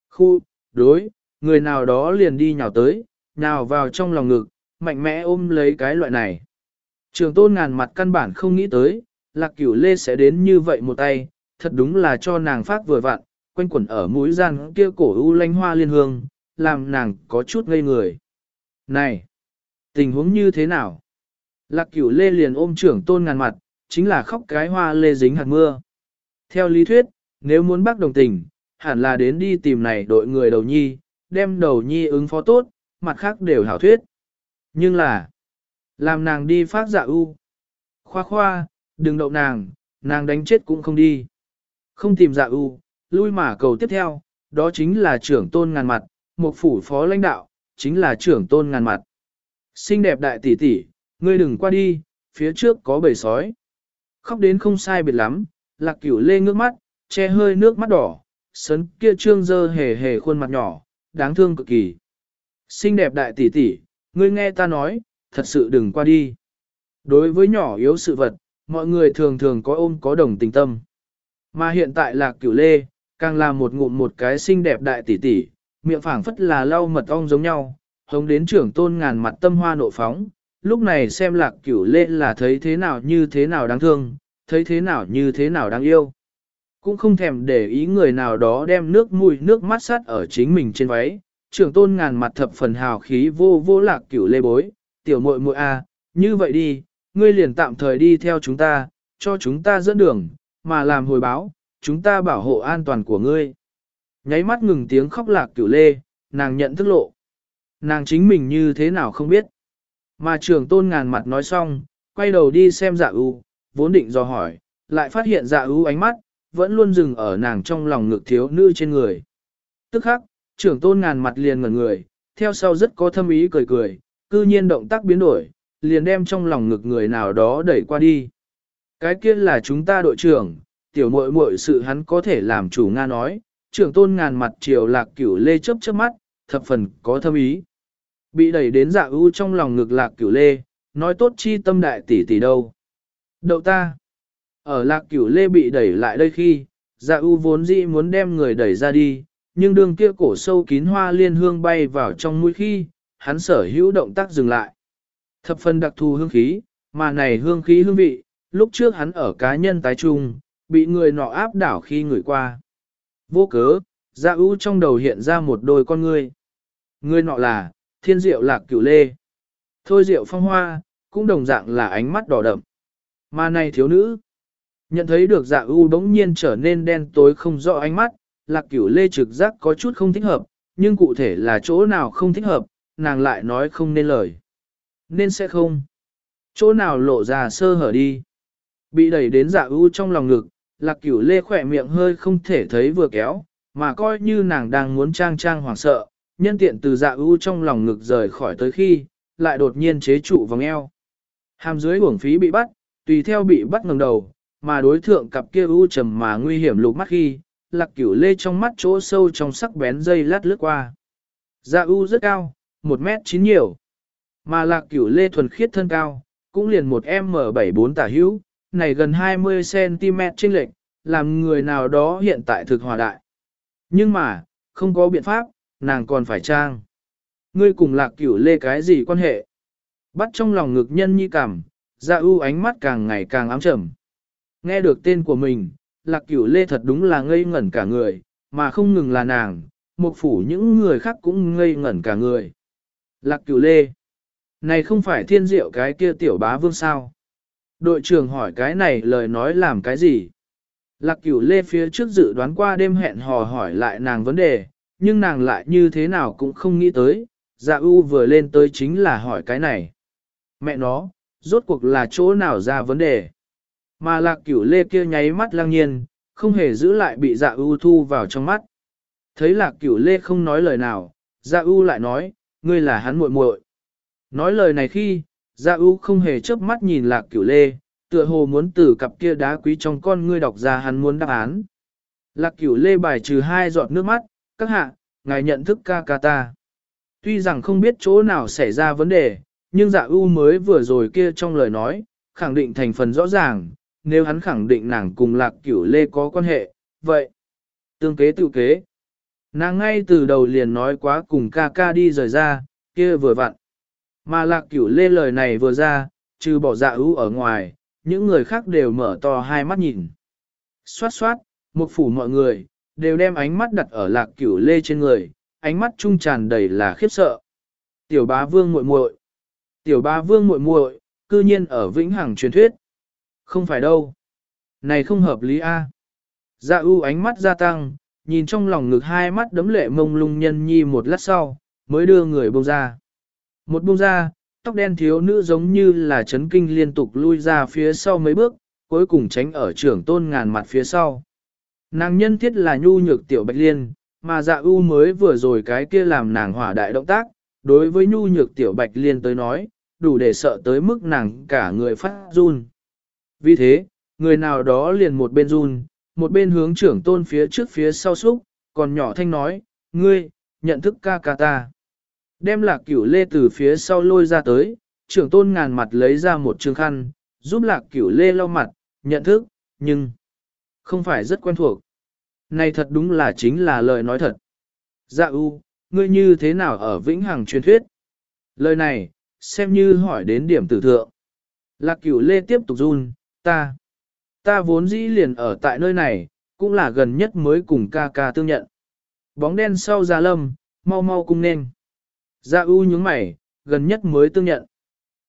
Khu, đối, người nào đó liền đi nhào tới, nhào vào trong lòng ngực, mạnh mẽ ôm lấy cái loại này. Trưởng tôn ngàn mặt căn bản không nghĩ tới, lạc cửu lê sẽ đến như vậy một tay, thật đúng là cho nàng phát vừa vặn, quanh quẩn ở mũi gian kia cổ u lanh hoa liên hương, làm nàng có chút ngây người. Này, tình huống như thế nào? Lạc cửu lê liền ôm trưởng tôn ngàn mặt, chính là khóc cái hoa lê dính hạt mưa. Theo lý thuyết, nếu muốn bác đồng tình, hẳn là đến đi tìm này đội người đầu nhi, đem đầu nhi ứng phó tốt, mặt khác đều hảo thuyết. Nhưng là, làm nàng đi phát dạ u. Khoa khoa, đừng đậu nàng, nàng đánh chết cũng không đi. Không tìm dạ u, lui mà cầu tiếp theo, đó chính là trưởng tôn ngàn mặt, một phủ phó lãnh đạo, chính là trưởng tôn ngàn mặt. Xinh đẹp đại tỷ tỷ, ngươi đừng qua đi, phía trước có bầy sói. Khóc đến không sai biệt lắm, lạc cửu lê ngước mắt, che hơi nước mắt đỏ, sấn kia trương dơ hề hề khuôn mặt nhỏ, đáng thương cực kỳ. Xinh đẹp đại tỷ tỷ, ngươi nghe ta nói, thật sự đừng qua đi. Đối với nhỏ yếu sự vật, mọi người thường thường có ôm có đồng tình tâm. Mà hiện tại lạc cửu lê, càng là một ngụm một cái xinh đẹp đại tỷ tỷ, miệng phảng phất là lau mật ong giống nhau, hống đến trưởng tôn ngàn mặt tâm hoa nộ phóng. Lúc này xem lạc cửu lê là thấy thế nào như thế nào đáng thương, thấy thế nào như thế nào đáng yêu. Cũng không thèm để ý người nào đó đem nước mùi nước mắt sát ở chính mình trên váy. Trưởng tôn ngàn mặt thập phần hào khí vô vô lạc cửu lê bối, tiểu muội muội a, à, như vậy đi, ngươi liền tạm thời đi theo chúng ta, cho chúng ta dẫn đường, mà làm hồi báo, chúng ta bảo hộ an toàn của ngươi. Nháy mắt ngừng tiếng khóc lạc cửu lê, nàng nhận thức lộ. Nàng chính mình như thế nào không biết. Mà trưởng tôn ngàn mặt nói xong, quay đầu đi xem dạ ưu, vốn định dò hỏi, lại phát hiện dạ ưu ánh mắt, vẫn luôn dừng ở nàng trong lòng ngực thiếu nữ trên người. Tức khắc, trưởng tôn ngàn mặt liền ngẩn người, theo sau rất có thâm ý cười cười, cư nhiên động tác biến đổi, liền đem trong lòng ngực người nào đó đẩy qua đi. Cái kia là chúng ta đội trưởng, tiểu muội muội sự hắn có thể làm chủ Nga nói, trưởng tôn ngàn mặt triều lạc cửu lê chớp chớp mắt, thập phần có thâm ý. Bị đẩy đến dạ ưu trong lòng ngực lạc cửu lê, nói tốt chi tâm đại tỷ tỷ đâu. Đậu ta. Ở lạc cửu lê bị đẩy lại đây khi, dạ ưu vốn dĩ muốn đem người đẩy ra đi, nhưng đường kia cổ sâu kín hoa liên hương bay vào trong mũi khi, hắn sở hữu động tác dừng lại. Thập phần đặc thù hương khí, mà này hương khí hương vị, lúc trước hắn ở cá nhân tái trung, bị người nọ áp đảo khi người qua. Vô cớ, dạ ưu trong đầu hiện ra một đôi con ngươi. Người nọ là, thiên diệu lạc cửu lê. Thôi diệu phong hoa, cũng đồng dạng là ánh mắt đỏ đậm. Mà này thiếu nữ, nhận thấy được dạ u bỗng nhiên trở nên đen tối không rõ ánh mắt, lạc cửu lê trực giác có chút không thích hợp, nhưng cụ thể là chỗ nào không thích hợp, nàng lại nói không nên lời. Nên sẽ không. Chỗ nào lộ ra sơ hở đi. Bị đẩy đến dạ u trong lòng ngực, lạc cửu lê khỏe miệng hơi không thể thấy vừa kéo, mà coi như nàng đang muốn trang trang hoảng sợ, nhân tiện từ dạ ưu trong lòng ngực rời khỏi tới khi, lại đột nhiên chế trụ vòng eo. Hàm dưới uổng phí bị bắt, tùy theo bị bắt ngẩng đầu, mà đối thượng cặp kia ưu trầm mà nguy hiểm lục mắt khi, lạc cửu lê trong mắt chỗ sâu trong sắc bén dây lát lướt qua. Dạ ưu rất cao, một mét chín nhiều, mà lạc cửu lê thuần khiết thân cao, cũng liền một M74 tả hữu, này gần 20cm trên lệch, làm người nào đó hiện tại thực hòa đại. Nhưng mà, không có biện pháp, nàng còn phải trang. Ngươi cùng lạc cửu lê cái gì quan hệ? Bắt trong lòng ngực nhân nhi cảm, dạ ra ưu ánh mắt càng ngày càng ám trầm. Nghe được tên của mình, lạc cửu lê thật đúng là ngây ngẩn cả người, mà không ngừng là nàng, một phủ những người khác cũng ngây ngẩn cả người. Lạc cửu lê, này không phải thiên diệu cái kia tiểu bá vương sao? Đội trưởng hỏi cái này lời nói làm cái gì? Lạc cửu lê phía trước dự đoán qua đêm hẹn hò hỏi lại nàng vấn đề, nhưng nàng lại như thế nào cũng không nghĩ tới, dạ ưu vừa lên tới chính là hỏi cái này. Mẹ nó, rốt cuộc là chỗ nào ra vấn đề? Mà lạc cửu lê kia nháy mắt lang nhiên, không hề giữ lại bị dạ ưu thu vào trong mắt. Thấy lạc cửu lê không nói lời nào, dạ ưu lại nói, ngươi là hắn muội muội. Nói lời này khi, dạ ưu không hề chớp mắt nhìn lạc cửu lê, tựa hồ muốn từ cặp kia đá quý trong con ngươi đọc ra hắn muốn đáp án. Lạc cửu lê bài trừ hai giọt nước mắt, các hạ, ngài nhận thức ca ca ta. Tuy rằng không biết chỗ nào xảy ra vấn đề, nhưng dạ ưu mới vừa rồi kia trong lời nói, khẳng định thành phần rõ ràng, nếu hắn khẳng định nàng cùng lạc cửu lê có quan hệ, vậy, tương kế tự kế. Nàng ngay từ đầu liền nói quá cùng ca ca đi rời ra, kia vừa vặn. Mà lạc cửu lê lời này vừa ra, trừ bỏ dạ ưu ở ngoài, những người khác đều mở to hai mắt nhìn. Xoát xoát, một phủ mọi người, đều đem ánh mắt đặt ở lạc cửu lê trên người, ánh mắt trung tràn đầy là khiếp sợ. Tiểu bá vương muội muội, tiểu bá vương muội muội, cư nhiên ở vĩnh hằng truyền thuyết. Không phải đâu. Này không hợp lý a. Dạ ưu ánh mắt gia tăng, nhìn trong lòng ngực hai mắt đấm lệ mông lung nhân nhi một lát sau, mới đưa người bông ra. Một bông ra, tóc đen thiếu nữ giống như là chấn kinh liên tục lui ra phía sau mấy bước, cuối cùng tránh ở trưởng tôn ngàn mặt phía sau. Nàng nhân thiết là nhu nhược tiểu bạch liên, mà dạ ưu mới vừa rồi cái kia làm nàng hỏa đại động tác, đối với nhu nhược tiểu bạch liên tới nói, đủ để sợ tới mức nàng cả người phát run. Vì thế, người nào đó liền một bên run, một bên hướng trưởng tôn phía trước phía sau xúc, còn nhỏ thanh nói, ngươi, nhận thức ca ca ta. Đem lạc cửu lê từ phía sau lôi ra tới, trưởng tôn ngàn mặt lấy ra một chương khăn, giúp lạc cửu lê lau mặt, nhận thức, nhưng không phải rất quen thuộc. Này thật đúng là chính là lời nói thật. Dạ u, ngươi như thế nào ở vĩnh hằng truyền thuyết? Lời này, xem như hỏi đến điểm tử thượng. Lạc cửu lê tiếp tục run, ta, ta vốn dĩ liền ở tại nơi này, cũng là gần nhất mới cùng ca ca tương nhận. Bóng đen sau ra lâm, mau mau cung nên. Dạ u nhướng mày, gần nhất mới tương nhận.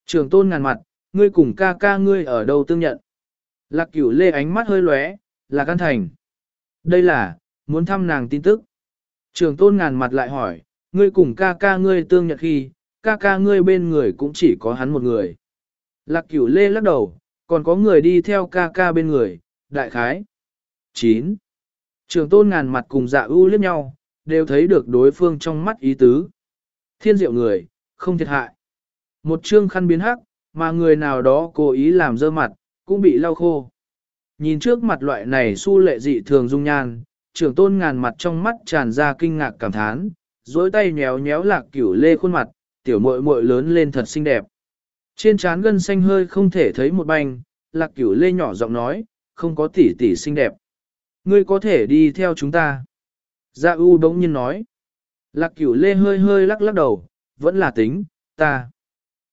Trường tôn ngàn mặt, ngươi cùng ca ca ngươi ở đâu tương nhận. Lạc cửu lê ánh mắt hơi lóe, là căn thành. Đây là, muốn thăm nàng tin tức. Trường tôn ngàn mặt lại hỏi, ngươi cùng ca ca ngươi tương nhận khi, ca ca ngươi bên người cũng chỉ có hắn một người. Lạc cửu lê lắc đầu, còn có người đi theo ca ca bên người, đại khái. 9. Trường tôn ngàn mặt cùng dạ ưu liếc nhau, đều thấy được đối phương trong mắt ý tứ. Thiên diệu người, không thiệt hại. Một chương khăn biến hắc, mà người nào đó cố ý làm dơ mặt, cũng bị lau khô. Nhìn trước mặt loại này su lệ dị thường dung nhan, trưởng tôn ngàn mặt trong mắt tràn ra kinh ngạc cảm thán, dối tay nhéo nhéo lạc cửu lê khuôn mặt, tiểu muội muội lớn lên thật xinh đẹp. Trên trán gân xanh hơi không thể thấy một banh, lạc cửu lê nhỏ giọng nói, không có tỷ tỷ xinh đẹp. Ngươi có thể đi theo chúng ta. Gia U bỗng nhiên nói. Lạc cửu lê hơi hơi lắc lắc đầu, vẫn là tính, ta.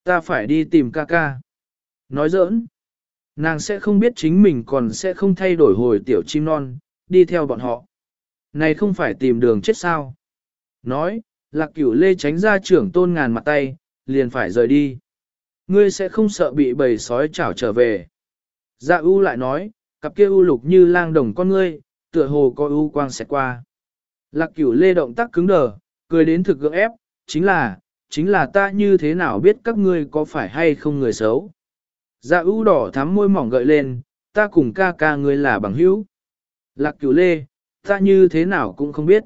Ta phải đi tìm ca ca. Nói giỡn. Nàng sẽ không biết chính mình còn sẽ không thay đổi hồi tiểu chim non, đi theo bọn họ. Này không phải tìm đường chết sao. Nói, lạc cửu lê tránh ra trưởng tôn ngàn mặt tay, liền phải rời đi. Ngươi sẽ không sợ bị bầy sói chảo trở về. Dạ U lại nói, cặp kia U lục như lang đồng con ngươi, tựa hồ có U quang xẹt qua. Lạc cửu lê động tác cứng đờ, cười đến thực gượng ép, chính là, chính là ta như thế nào biết các ngươi có phải hay không người xấu. Dạ ưu đỏ thắm môi mỏng gợi lên, ta cùng ca ca ngươi là bằng hữu. Lạc cửu lê, ta như thế nào cũng không biết.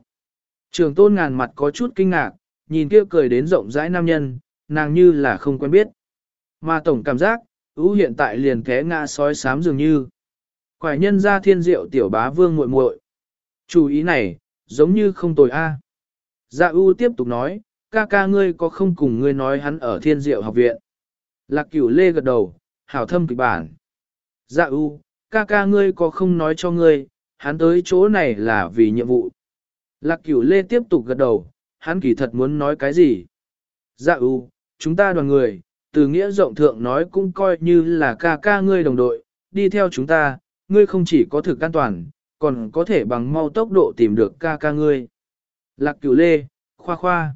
Trường tôn ngàn mặt có chút kinh ngạc, nhìn kia cười đến rộng rãi nam nhân, nàng như là không quen biết. Mà tổng cảm giác, ưu hiện tại liền té ngã sói sám dường như. Quải nhân ra thiên diệu tiểu bá vương muội muội. Chú ý này, giống như không tồi a. Dạ ưu tiếp tục nói, ca ca ngươi có không cùng ngươi nói hắn ở thiên diệu học viện. Lạc cửu lê gật đầu, hảo thâm kịch bản. Dạ u, ca ca ngươi có không nói cho ngươi, hắn tới chỗ này là vì nhiệm vụ. Lạc cửu lê tiếp tục gật đầu, hắn kỳ thật muốn nói cái gì. Dạ u, chúng ta đoàn người, từ nghĩa rộng thượng nói cũng coi như là ca ca ngươi đồng đội, đi theo chúng ta, ngươi không chỉ có thực an toàn, còn có thể bằng mau tốc độ tìm được ca ca ngươi. Lạc cửu lê, khoa khoa.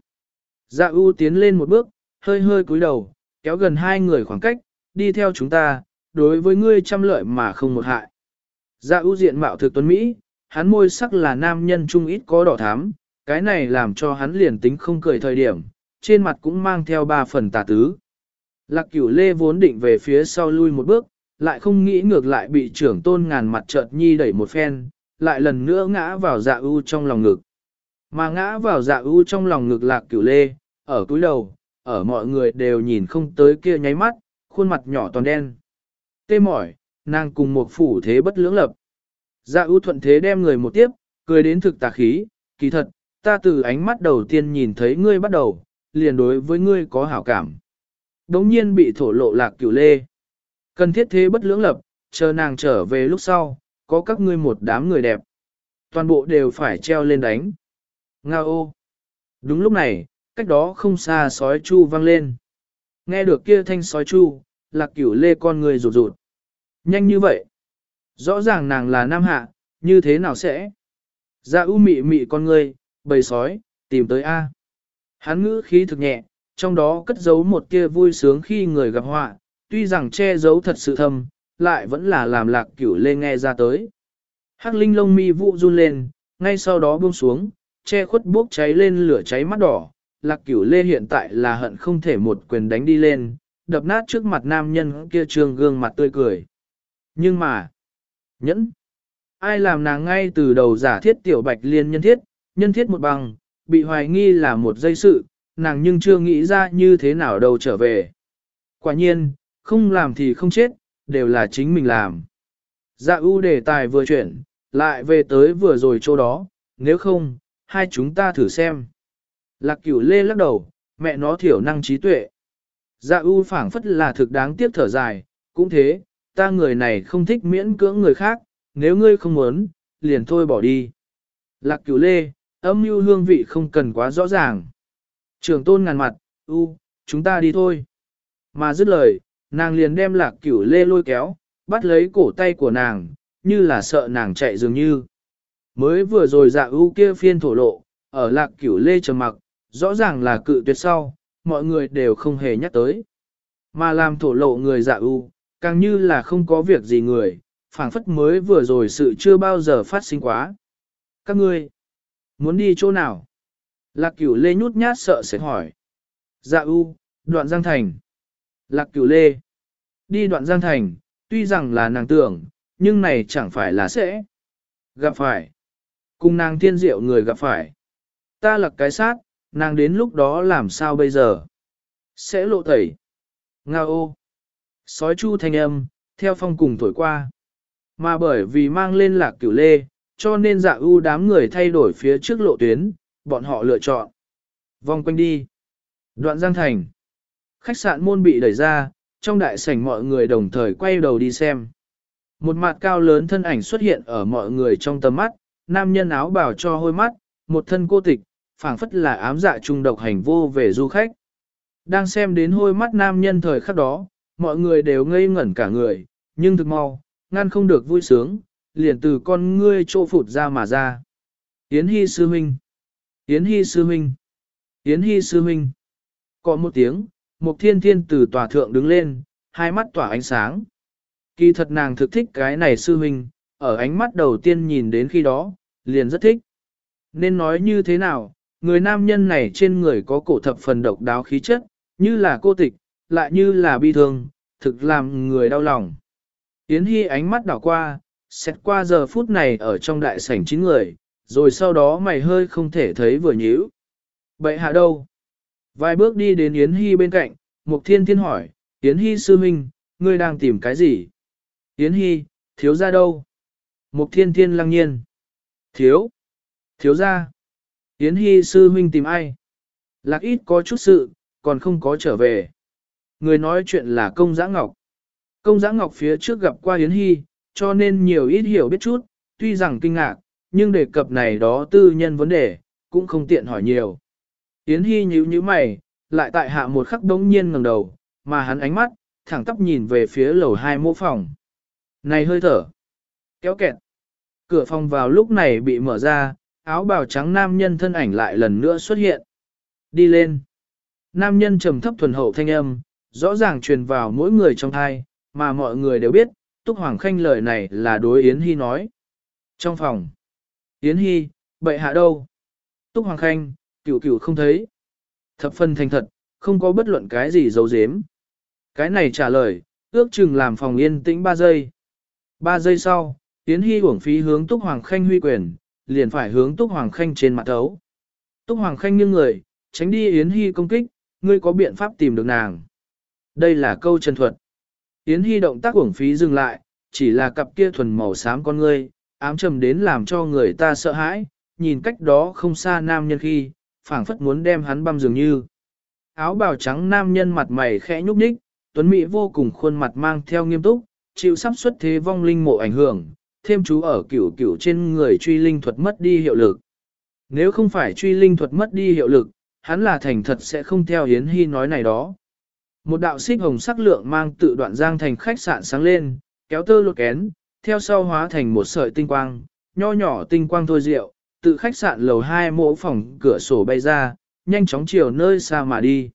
Dạ u tiến lên một bước, hơi hơi cúi đầu, kéo gần hai người khoảng cách, đi theo chúng ta, đối với ngươi trăm lợi mà không một hại. Dạ ưu diện mạo thực tuấn Mỹ, hắn môi sắc là nam nhân trung ít có đỏ thắm, cái này làm cho hắn liền tính không cười thời điểm, trên mặt cũng mang theo ba phần tà tứ. Lạc cửu lê vốn định về phía sau lui một bước, lại không nghĩ ngược lại bị trưởng tôn ngàn mặt chợt nhi đẩy một phen, lại lần nữa ngã vào dạ ưu trong lòng ngực. Mà ngã vào dạ ưu trong lòng ngực lạc cửu lê, ở cuối đầu, ở mọi người đều nhìn không tới kia nháy mắt, khuôn mặt nhỏ toàn đen. Tê mỏi, nàng cùng một phủ thế bất lưỡng lập. Dạ ưu thuận thế đem người một tiếp, cười đến thực tà khí, kỳ thật, ta từ ánh mắt đầu tiên nhìn thấy ngươi bắt đầu, liền đối với ngươi có hảo cảm. Đống nhiên bị thổ lộ lạc cửu lê. Cần thiết thế bất lưỡng lập, chờ nàng trở về lúc sau, có các ngươi một đám người đẹp. Toàn bộ đều phải treo lên đánh. Nga ô! Đúng lúc này, cách đó không xa sói chu vang lên. Nghe được kia thanh sói chu, lạc cửu lê con người rụt rụt. Nhanh như vậy. Rõ ràng nàng là nam hạ, như thế nào sẽ? Dạ u mị mị con người, bầy sói, tìm tới A. Hắn ngữ khí thực nhẹ, trong đó cất giấu một kia vui sướng khi người gặp họa, tuy rằng che giấu thật sự thâm, lại vẫn là làm lạc cửu lê nghe ra tới. Hắc linh lông mi vụ run lên, ngay sau đó buông xuống, che khuất bốc cháy lên lửa cháy mắt đỏ, lạc cửu lê hiện tại là hận không thể một quyền đánh đi lên, đập nát trước mặt nam nhân kia trương gương mặt tươi cười. Nhưng mà, nhẫn, ai làm nàng ngay từ đầu giả thiết tiểu bạch liên nhân thiết, nhân thiết một bằng, bị hoài nghi là một dây sự, nàng nhưng chưa nghĩ ra như thế nào đâu trở về. Quả nhiên, không làm thì không chết, đều là chính mình làm. Dạ ưu đề tài vừa chuyển, lại về tới vừa rồi chỗ đó, nếu không, hai chúng ta thử xem. Lạc cửu lê lắc đầu, mẹ nó thiểu năng trí tuệ. Dạ U phảng phất là thực đáng tiếc thở dài, cũng thế, ta người này không thích miễn cưỡng người khác, nếu ngươi không muốn, liền thôi bỏ đi. Lạc cửu lê, âm mưu hương vị không cần quá rõ ràng. Trường tôn ngàn mặt, u, chúng ta đi thôi. Mà dứt lời, nàng liền đem lạc cửu lê lôi kéo, bắt lấy cổ tay của nàng, như là sợ nàng chạy dường như. Mới vừa rồi dạ U kia phiên thổ lộ, ở lạc cửu lê trầm mặc, rõ ràng là cự tuyệt sau, mọi người đều không hề nhắc tới. Mà làm thổ lộ người dạ ưu, càng như là không có việc gì người, phảng phất mới vừa rồi sự chưa bao giờ phát sinh quá. Các ngươi, muốn đi chỗ nào? Lạc cửu lê nhút nhát sợ sẽ hỏi. Dạ ưu, đoạn giang thành. Lạc cửu lê. Đi đoạn giang thành, tuy rằng là nàng tưởng, nhưng này chẳng phải là sẽ. Gặp phải. Cùng nàng thiên diệu người gặp phải. Ta là cái sát, nàng đến lúc đó làm sao bây giờ? Sẽ lộ tẩy. Nga ô. Sói chu thanh âm, theo phong cùng thổi qua. Mà bởi vì mang lên lạc cửu lê, cho nên dạ ưu đám người thay đổi phía trước lộ tuyến, bọn họ lựa chọn. Vòng quanh đi. Đoạn Giang Thành. Khách sạn môn bị đẩy ra, trong đại sảnh mọi người đồng thời quay đầu đi xem. Một mặt cao lớn thân ảnh xuất hiện ở mọi người trong tầm mắt, nam nhân áo bảo cho hôi mắt, một thân cô tịch, phảng phất là ám dạ trung độc hành vô về du khách. Đang xem đến hôi mắt nam nhân thời khắc đó, mọi người đều ngây ngẩn cả người, nhưng thực mau, ngăn không được vui sướng, liền từ con ngươi trô phụt ra mà ra. Yến Hy Sư Minh Yến Hy Sư Minh Yến Hy Sư Minh Có một tiếng, một thiên thiên từ tòa thượng đứng lên, hai mắt tỏa ánh sáng. Kỳ thật nàng thực thích cái này Sư Minh, ở ánh mắt đầu tiên nhìn đến khi đó, liền rất thích. Nên nói như thế nào, người nam nhân này trên người có cổ thập phần độc đáo khí chất, như là cô tịch, lại như là bi thương, thực làm người đau lòng. Yến Hy ánh mắt đảo qua, xét qua giờ phút này ở trong đại sảnh chín người, rồi sau đó mày hơi không thể thấy vừa nhíu. Bậy hạ đâu? Vài bước đi đến Yến Hy bên cạnh, Mục Thiên Thiên hỏi, Yến Hy sư minh, ngươi đang tìm cái gì? Yến Hy, thiếu ra đâu? Mục Thiên Thiên lăng nhiên. Thiếu? Thiếu ra? Yến Hy sư huynh tìm ai? Lạc ít có chút sự, còn không có trở về. Người nói chuyện là công giã ngọc. Công giã ngọc phía trước gặp qua Yến Hy, cho nên nhiều ít hiểu biết chút, tuy rằng kinh ngạc, nhưng đề cập này đó tư nhân vấn đề, cũng không tiện hỏi nhiều. Yến Hy nhíu nhíu mày, lại tại hạ một khắc đống nhiên ngẩng đầu, mà hắn ánh mắt, thẳng tắp nhìn về phía lầu hai mô phòng. Này hơi thở, kéo kẹt. Cửa phòng vào lúc này bị mở ra, áo bào trắng nam nhân thân ảnh lại lần nữa xuất hiện. Đi lên. Nam nhân trầm thấp thuần hậu thanh âm, rõ ràng truyền vào mỗi người trong thai, mà mọi người đều biết, Túc Hoàng Khanh lời này là đối Yến Hy nói. Trong phòng, Yến Hy, bậy hạ đâu? Túc Hoàng Khanh, cửu cửu không thấy. Thập phân thành thật, không có bất luận cái gì giấu giếm. Cái này trả lời, ước chừng làm phòng yên tĩnh 3 giây. 3 giây sau, Yến Hy uổng phí hướng Túc Hoàng Khanh huy quyền, liền phải hướng Túc Hoàng Khanh trên mặt thấu. Túc Hoàng Khanh nghiêng người, tránh đi Yến Hy công kích, ngươi có biện pháp tìm được nàng. Đây là câu chân thuật. Yến Hy động tác uổng phí dừng lại, chỉ là cặp kia thuần màu xám con ngươi, ám trầm đến làm cho người ta sợ hãi, nhìn cách đó không xa nam nhân khi, phảng phất muốn đem hắn băm dường như. Áo bào trắng nam nhân mặt mày khẽ nhúc nhích, tuấn mỹ vô cùng khuôn mặt mang theo nghiêm túc, chịu sắp xuất thế vong linh mộ ảnh hưởng, thêm chú ở cửu cửu trên người truy linh thuật mất đi hiệu lực. Nếu không phải truy linh thuật mất đi hiệu lực, hắn là thành thật sẽ không theo Yến Hy nói này đó. Một đạo xích hồng sắc lượng mang tự đoạn giang thành khách sạn sáng lên, kéo tơ lột kén, theo sau hóa thành một sợi tinh quang, nho nhỏ tinh quang thôi rượu, tự khách sạn lầu hai mỗ phòng cửa sổ bay ra, nhanh chóng chiều nơi xa mà đi.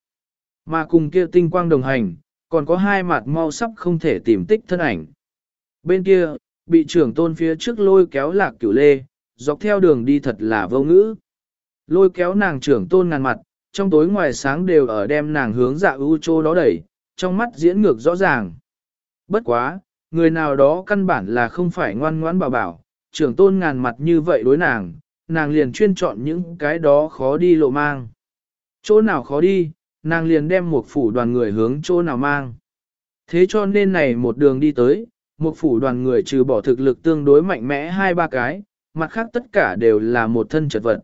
Mà cùng kia tinh quang đồng hành, còn có hai mặt mau sắp không thể tìm tích thân ảnh. Bên kia, bị trưởng tôn phía trước lôi kéo lạc cửu lê, dọc theo đường đi thật là vô ngữ. Lôi kéo nàng trưởng tôn ngàn mặt, trong tối ngoài sáng đều ở đem nàng hướng dạ ưu chô đó đẩy, trong mắt diễn ngược rõ ràng. Bất quá, người nào đó căn bản là không phải ngoan ngoãn bảo bảo, trưởng tôn ngàn mặt như vậy đối nàng, nàng liền chuyên chọn những cái đó khó đi lộ mang. Chỗ nào khó đi, nàng liền đem một phủ đoàn người hướng chỗ nào mang. Thế cho nên này một đường đi tới, một phủ đoàn người trừ bỏ thực lực tương đối mạnh mẽ hai ba cái, mặt khác tất cả đều là một thân chật vật.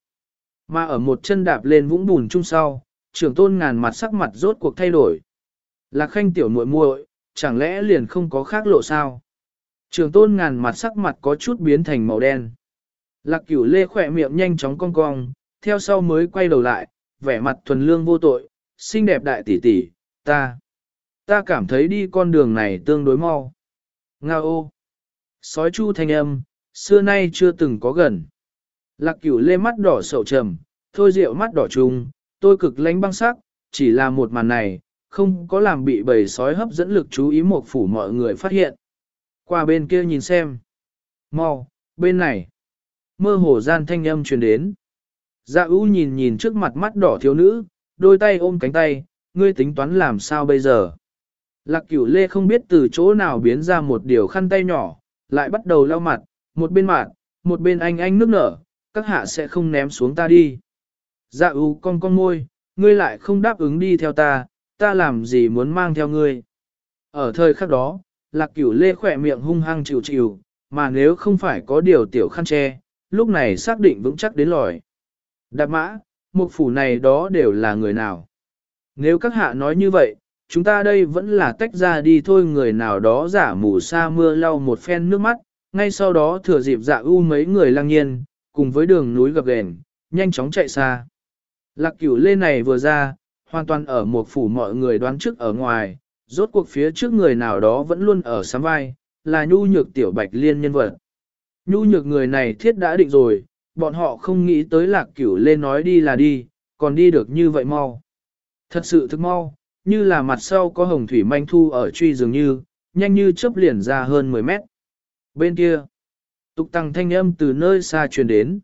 Mà ở một chân đạp lên vũng bùn chung sau, trưởng tôn ngàn mặt sắc mặt rốt cuộc thay đổi. Lạc khanh tiểu muội muội, chẳng lẽ liền không có khác lộ sao? Trường tôn ngàn mặt sắc mặt có chút biến thành màu đen. Lạc cửu lê khỏe miệng nhanh chóng cong cong, theo sau mới quay đầu lại, vẻ mặt thuần lương vô tội, xinh đẹp đại tỷ tỷ, ta. Ta cảm thấy đi con đường này tương đối mau. Nga ô. Sói chu thanh âm, xưa nay chưa từng có gần. Lạc cửu lê mắt đỏ sầu trầm, thôi rượu mắt đỏ trùng, tôi cực lánh băng sắc, chỉ là một màn này, không có làm bị bầy sói hấp dẫn lực chú ý một phủ mọi người phát hiện. Qua bên kia nhìn xem. Mau, bên này. Mơ hồ gian thanh âm truyền đến. Dạ ưu nhìn nhìn trước mặt mắt đỏ thiếu nữ, đôi tay ôm cánh tay, ngươi tính toán làm sao bây giờ. Lạc cửu lê không biết từ chỗ nào biến ra một điều khăn tay nhỏ, lại bắt đầu lau mặt, một bên mặt, một bên anh anh nước nở, các hạ sẽ không ném xuống ta đi. Dạ ưu con con môi, ngươi lại không đáp ứng đi theo ta, ta làm gì muốn mang theo ngươi. Ở thời khắc đó, lạc cửu lê khỏe miệng hung hăng chịu chịu, mà nếu không phải có điều tiểu khăn che, lúc này xác định vững chắc đến lòi. Đạp mã, một phủ này đó đều là người nào. Nếu các hạ nói như vậy, chúng ta đây vẫn là tách ra đi thôi người nào đó giả mù sa mưa lau một phen nước mắt, ngay sau đó thừa dịp dạ u mấy người lang nhiên, cùng với đường núi gập ghềnh, nhanh chóng chạy xa. Lạc cửu lê này vừa ra, hoàn toàn ở một phủ mọi người đoán trước ở ngoài, rốt cuộc phía trước người nào đó vẫn luôn ở sám vai, là nhu nhược tiểu bạch liên nhân vật. Nhu nhược người này thiết đã định rồi, bọn họ không nghĩ tới lạc cửu lê nói đi là đi, còn đi được như vậy mau. Thật sự thức mau, như là mặt sau có hồng thủy manh thu ở truy dường như, nhanh như chớp liền ra hơn 10 mét. Bên kia, tục tăng thanh âm từ nơi xa truyền đến.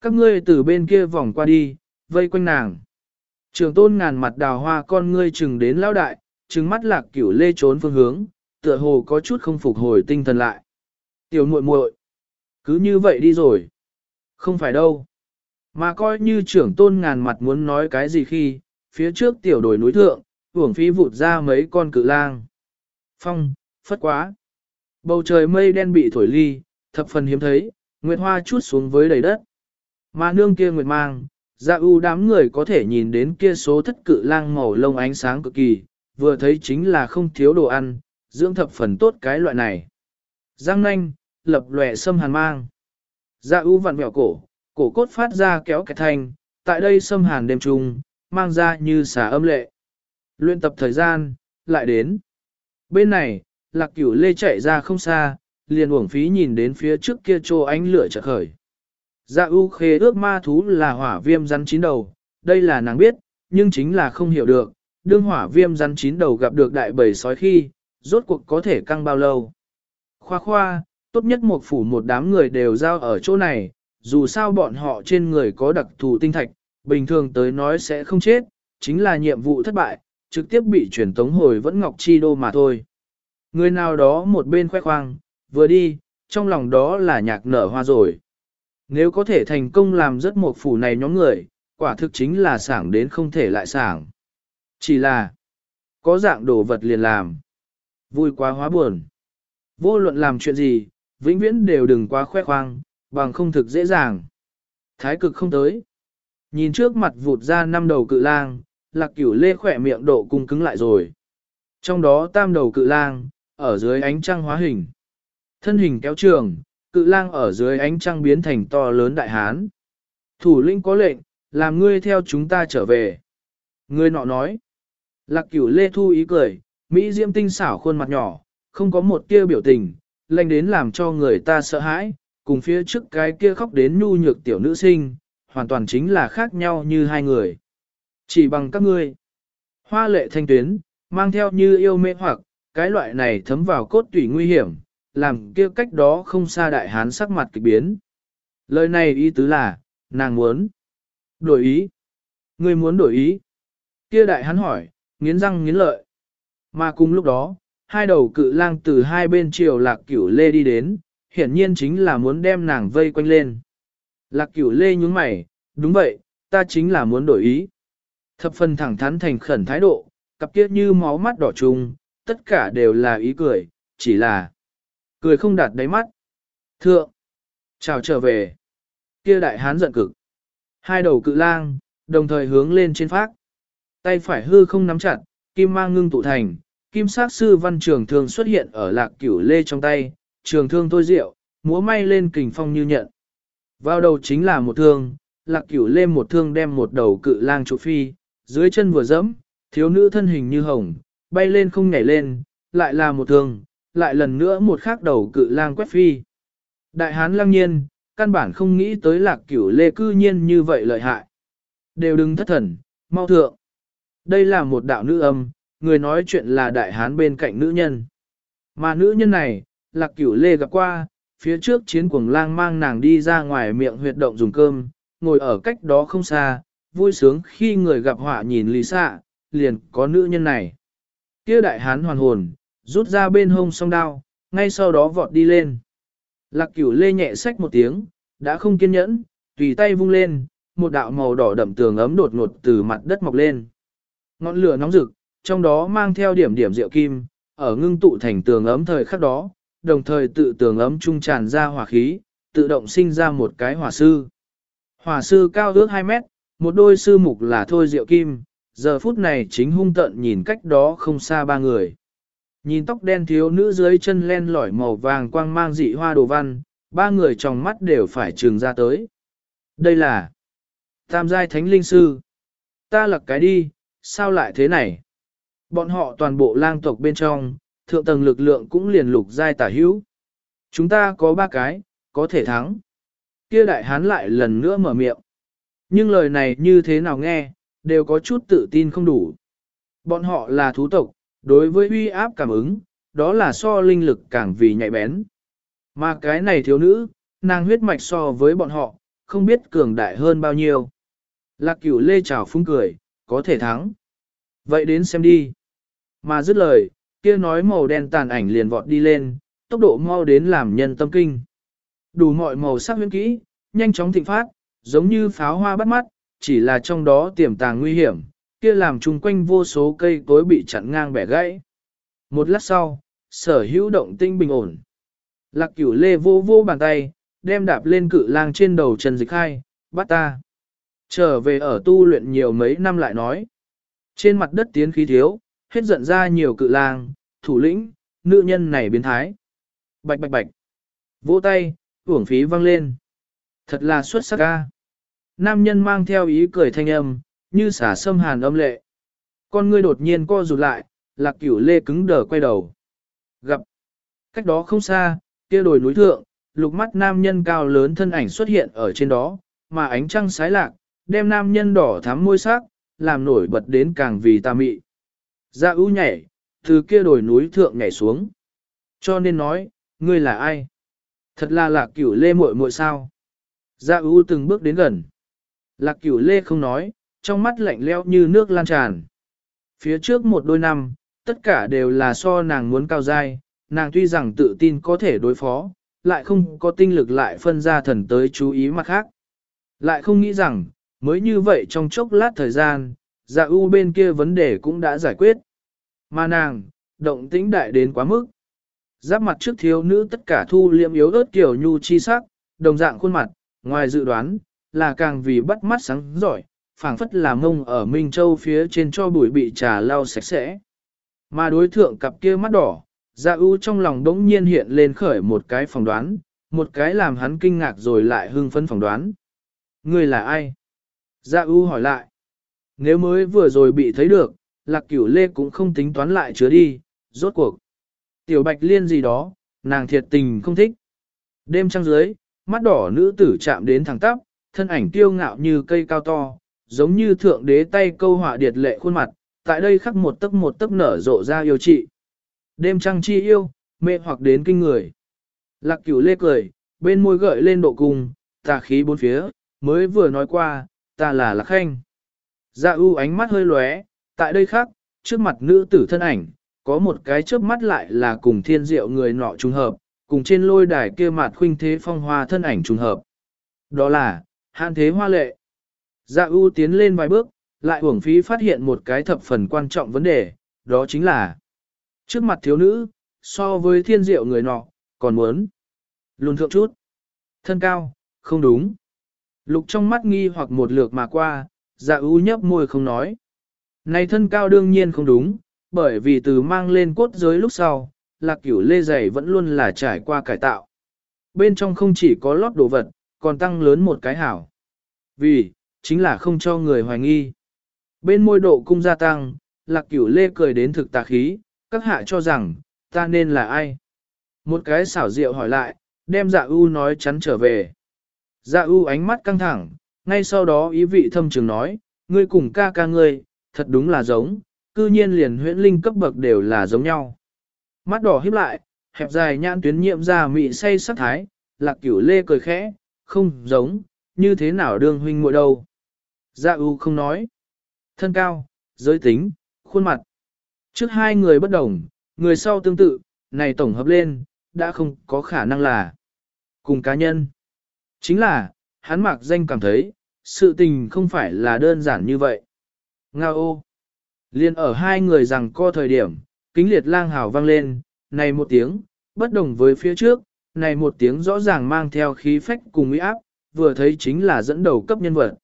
Các ngươi từ bên kia vòng qua đi, vây quanh nàng. Trường tôn ngàn mặt đào hoa con ngươi chừng đến lão đại, trừng mắt lạc cửu lê trốn phương hướng, tựa hồ có chút không phục hồi tinh thần lại. Tiểu muội muội, cứ như vậy đi rồi. Không phải đâu. Mà coi như trưởng tôn ngàn mặt muốn nói cái gì khi, phía trước tiểu đồi núi thượng, uổng phí vụt ra mấy con cự lang. Phong, phất quá. Bầu trời mây đen bị thổi ly, thập phần hiếm thấy, nguyệt hoa chút xuống với đầy đất. Mà nương kia nguyệt mang, dạ ưu đám người có thể nhìn đến kia số thất cự lang màu lông ánh sáng cực kỳ, vừa thấy chính là không thiếu đồ ăn, dưỡng thập phần tốt cái loại này. Giang nanh, lập lòe sâm hàn mang. Dạ ưu vặn vẹo cổ, cổ cốt phát ra kéo cái thanh, tại đây sâm hàn đêm trùng, mang ra như xả âm lệ. Luyện tập thời gian, lại đến. Bên này, lạc cửu lê chạy ra không xa, liền uổng phí nhìn đến phía trước kia trô ánh lửa chợt khởi. Dạ ưu khê ước ma thú là hỏa viêm rắn chín đầu, đây là nàng biết, nhưng chính là không hiểu được, đương hỏa viêm rắn chín đầu gặp được đại bầy sói khi, rốt cuộc có thể căng bao lâu. Khoa khoa, tốt nhất một phủ một đám người đều giao ở chỗ này, dù sao bọn họ trên người có đặc thù tinh thạch, bình thường tới nói sẽ không chết, chính là nhiệm vụ thất bại, trực tiếp bị truyền tống hồi vẫn ngọc chi đô mà thôi. Người nào đó một bên khoe khoang, vừa đi, trong lòng đó là nhạc nở hoa rồi. Nếu có thể thành công làm rất một phủ này nhóm người, quả thực chính là sảng đến không thể lại sảng. Chỉ là, có dạng đồ vật liền làm. Vui quá hóa buồn. Vô luận làm chuyện gì, vĩnh viễn đều đừng quá khoe khoang, bằng không thực dễ dàng. Thái cực không tới. Nhìn trước mặt vụt ra năm đầu cự lang, lạc cửu lê khỏe miệng độ cung cứng lại rồi. Trong đó tam đầu cự lang, ở dưới ánh trăng hóa hình. Thân hình kéo trường, cự lang ở dưới ánh trăng biến thành to lớn đại hán. Thủ linh có lệnh, làm ngươi theo chúng ta trở về. Ngươi nọ nói. Lạc cửu lê thu ý cười, Mỹ diễm tinh xảo khuôn mặt nhỏ, không có một tia biểu tình, lành đến làm cho người ta sợ hãi, cùng phía trước cái kia khóc đến nhu nhược tiểu nữ sinh, hoàn toàn chính là khác nhau như hai người. Chỉ bằng các ngươi. Hoa lệ thanh tuyến, mang theo như yêu mê hoặc, cái loại này thấm vào cốt tủy nguy hiểm, làm kia cách đó không xa đại hán sắc mặt kịch biến. Lời này ý tứ là, nàng muốn đổi ý. Ngươi muốn đổi ý. Kia đại hán hỏi, nghiến răng nghiến lợi. Mà cùng lúc đó, hai đầu cự lang từ hai bên triều lạc cửu lê đi đến, hiển nhiên chính là muốn đem nàng vây quanh lên. Lạc cửu lê nhúng mày, đúng vậy, ta chính là muốn đổi ý. Thập phần thẳng thắn thành khẩn thái độ, cặp kiết như máu mắt đỏ trùng, tất cả đều là ý cười, chỉ là cười không đạt đáy mắt. Thượng, chào trở về. Kia đại hán giận cực. Hai đầu cự lang, đồng thời hướng lên trên phát. Tay phải hư không nắm chặt, kim mang ngưng tụ thành, kim sát sư văn trường thương xuất hiện ở lạc cửu lê trong tay, trường thương thôi rượu, múa may lên kình phong như nhận. Vào đầu chính là một thương, lạc cửu lê một thương đem một đầu cự lang trụ phi, dưới chân vừa dẫm, thiếu nữ thân hình như hồng, bay lên không nhảy lên, lại là một thường, lại lần nữa một khác đầu cự lang quét phi. Đại hán lăng nhiên, căn bản không nghĩ tới lạc cửu lê cư nhiên như vậy lợi hại. Đều đừng thất thần, mau thượng. Đây là một đạo nữ âm, người nói chuyện là đại hán bên cạnh nữ nhân. Mà nữ nhân này, lạc cửu lê gặp qua, phía trước chiến cuồng lang mang nàng đi ra ngoài miệng huyệt động dùng cơm, ngồi ở cách đó không xa, vui sướng khi người gặp họa nhìn lì xạ, liền có nữ nhân này. kia đại hán hoàn hồn, rút ra bên hông song đao, ngay sau đó vọt đi lên. Lạc cửu lê nhẹ sách một tiếng, đã không kiên nhẫn, tùy tay vung lên, một đạo màu đỏ đậm tường ấm đột ngột từ mặt đất mọc lên. Ngọn lửa nóng rực, trong đó mang theo điểm điểm rượu kim, ở ngưng tụ thành tường ấm thời khắc đó, đồng thời tự tường ấm trung tràn ra hỏa khí, tự động sinh ra một cái hỏa sư. Hỏa sư cao ước 2 mét, một đôi sư mục là thôi diệu kim, giờ phút này chính hung tận nhìn cách đó không xa ba người. Nhìn tóc đen thiếu nữ dưới chân len lỏi màu vàng quang mang dị hoa đồ văn, ba người trong mắt đều phải trường ra tới. Đây là Tam giai thánh linh sư. Ta lật cái đi, sao lại thế này? Bọn họ toàn bộ lang tộc bên trong, thượng tầng lực lượng cũng liền lục giai tả hữu. Chúng ta có ba cái, có thể thắng. Kia đại hán lại lần nữa mở miệng. Nhưng lời này như thế nào nghe, đều có chút tự tin không đủ. Bọn họ là thú tộc, đối với uy áp cảm ứng, đó là so linh lực càng vì nhạy bén. Mà cái này thiếu nữ, nàng huyết mạch so với bọn họ, không biết cường đại hơn bao nhiêu. Lạc cửu lê trào phung cười, có thể thắng. Vậy đến xem đi. Mà dứt lời, kia nói màu đen tàn ảnh liền vọt đi lên, tốc độ mau đến làm nhân tâm kinh. Đủ mọi màu sắc huyễn kỹ, nhanh chóng thịnh phát, giống như pháo hoa bắt mắt, chỉ là trong đó tiềm tàng nguy hiểm, kia làm chung quanh vô số cây cối bị chặn ngang bẻ gãy. Một lát sau, sở hữu động tinh bình ổn. Lạc cửu lê vô vô bàn tay, đem đạp lên cự lang trên đầu Trần Dịch Khai, bắt ta. Trở về ở tu luyện nhiều mấy năm lại nói. Trên mặt đất tiến khí thiếu, hết giận ra nhiều cự lang, thủ lĩnh, nữ nhân này biến thái. Bạch bạch bạch. Vỗ tay, uổng phí văng lên. Thật là xuất sắc ca. Nam nhân mang theo ý cười thanh âm, như xả sâm hàn âm lệ. Con ngươi đột nhiên co rụt lại, lạc cửu lê cứng đờ quay đầu. Gặp. Cách đó không xa, kia đồi núi thượng, lục mắt nam nhân cao lớn thân ảnh xuất hiện ở trên đó, mà ánh trăng sái lạc, đem nam nhân đỏ thắm môi sắc, làm nổi bật đến càng vì tà mị. Dạ ưu nhảy, từ kia đồi núi thượng nhảy xuống. Cho nên nói, ngươi là ai? Thật là lạc cửu lê muội muội sao? Dạ ưu từng bước đến gần. Lạc cửu lê không nói, trong mắt lạnh leo như nước lan tràn. Phía trước một đôi năm, tất cả đều là so nàng muốn cao dai, nàng tuy rằng tự tin có thể đối phó, lại không có tinh lực lại phân ra thần tới chú ý mặt khác. Lại không nghĩ rằng, mới như vậy trong chốc lát thời gian, dạ u bên kia vấn đề cũng đã giải quyết. Mà nàng, động tĩnh đại đến quá mức. Giáp mặt trước thiếu nữ tất cả thu liệm yếu ớt kiểu nhu chi sắc, đồng dạng khuôn mặt, ngoài dự đoán, là càng vì bắt mắt sáng giỏi, phảng phất là mông ở Minh Châu phía trên cho bụi bị trà lau sạch sẽ. Mà đối thượng cặp kia mắt đỏ, dạ ưu trong lòng đống nhiên hiện lên khởi một cái phỏng đoán, một cái làm hắn kinh ngạc rồi lại hưng phấn phỏng đoán. Người là ai? Dạ ưu hỏi lại. Nếu mới vừa rồi bị thấy được, lạc cửu lê cũng không tính toán lại chứa đi, rốt cuộc. Tiểu bạch liên gì đó, nàng thiệt tình không thích. Đêm trăng dưới, mắt đỏ nữ tử chạm đến thẳng tắp, thân ảnh tiêu ngạo như cây cao to, giống như thượng đế tay câu họa điệt lệ khuôn mặt, tại đây khắc một tấc một tấc nở rộ ra yêu trị. Đêm trăng chi yêu, mê hoặc đến kinh người. Lạc cửu lê cười, bên môi gợi lên độ cung, tà khí bốn phía, mới vừa nói qua, ta là lạc khanh. Dạ ưu ánh mắt hơi lóe, tại đây khác, trước mặt nữ tử thân ảnh, có một cái chớp mắt lại là cùng thiên diệu người nọ trùng hợp, cùng trên lôi đài kia mặt khuynh thế phong hoa thân ảnh trùng hợp. Đó là, han thế hoa lệ. Dạ ưu tiến lên vài bước, lại uổng phí phát hiện một cái thập phần quan trọng vấn đề, đó chính là trước mặt thiếu nữ, so với thiên diệu người nọ, còn muốn luôn thượng chút. Thân cao, không đúng. Lục trong mắt nghi hoặc một lượt mà qua, dạ ưu nhấp môi không nói. Này thân cao đương nhiên không đúng, bởi vì từ mang lên cốt giới lúc sau, lạc cửu lê dày vẫn luôn là trải qua cải tạo. Bên trong không chỉ có lót đồ vật, còn tăng lớn một cái hảo. Vì, chính là không cho người hoài nghi. Bên môi độ cung gia tăng, lạc cửu lê cười đến thực tà khí, các hạ cho rằng, ta nên là ai? Một cái xảo diệu hỏi lại, đem dạ ưu nói chắn trở về. Dạ ưu ánh mắt căng thẳng, ngay sau đó ý vị thâm trường nói, ngươi cùng ca ca ngươi, thật đúng là giống, cư nhiên liền huyễn linh cấp bậc đều là giống nhau. Mắt đỏ híp lại, hẹp dài nhãn tuyến nhiệm ra mị say sắc thái, lạc cửu lê cười khẽ, không giống, như thế nào đương huynh muội đâu. Dạ ưu không nói. Thân cao, giới tính, khuôn mặt. Trước hai người bất đồng, người sau tương tự, này tổng hợp lên, đã không có khả năng là cùng cá nhân. Chính là, hắn mạc danh cảm thấy, sự tình không phải là đơn giản như vậy. Nga ô! Liên ở hai người rằng co thời điểm, kính liệt lang hào vang lên, này một tiếng, bất đồng với phía trước, này một tiếng rõ ràng mang theo khí phách cùng uy áp, vừa thấy chính là dẫn đầu cấp nhân vật.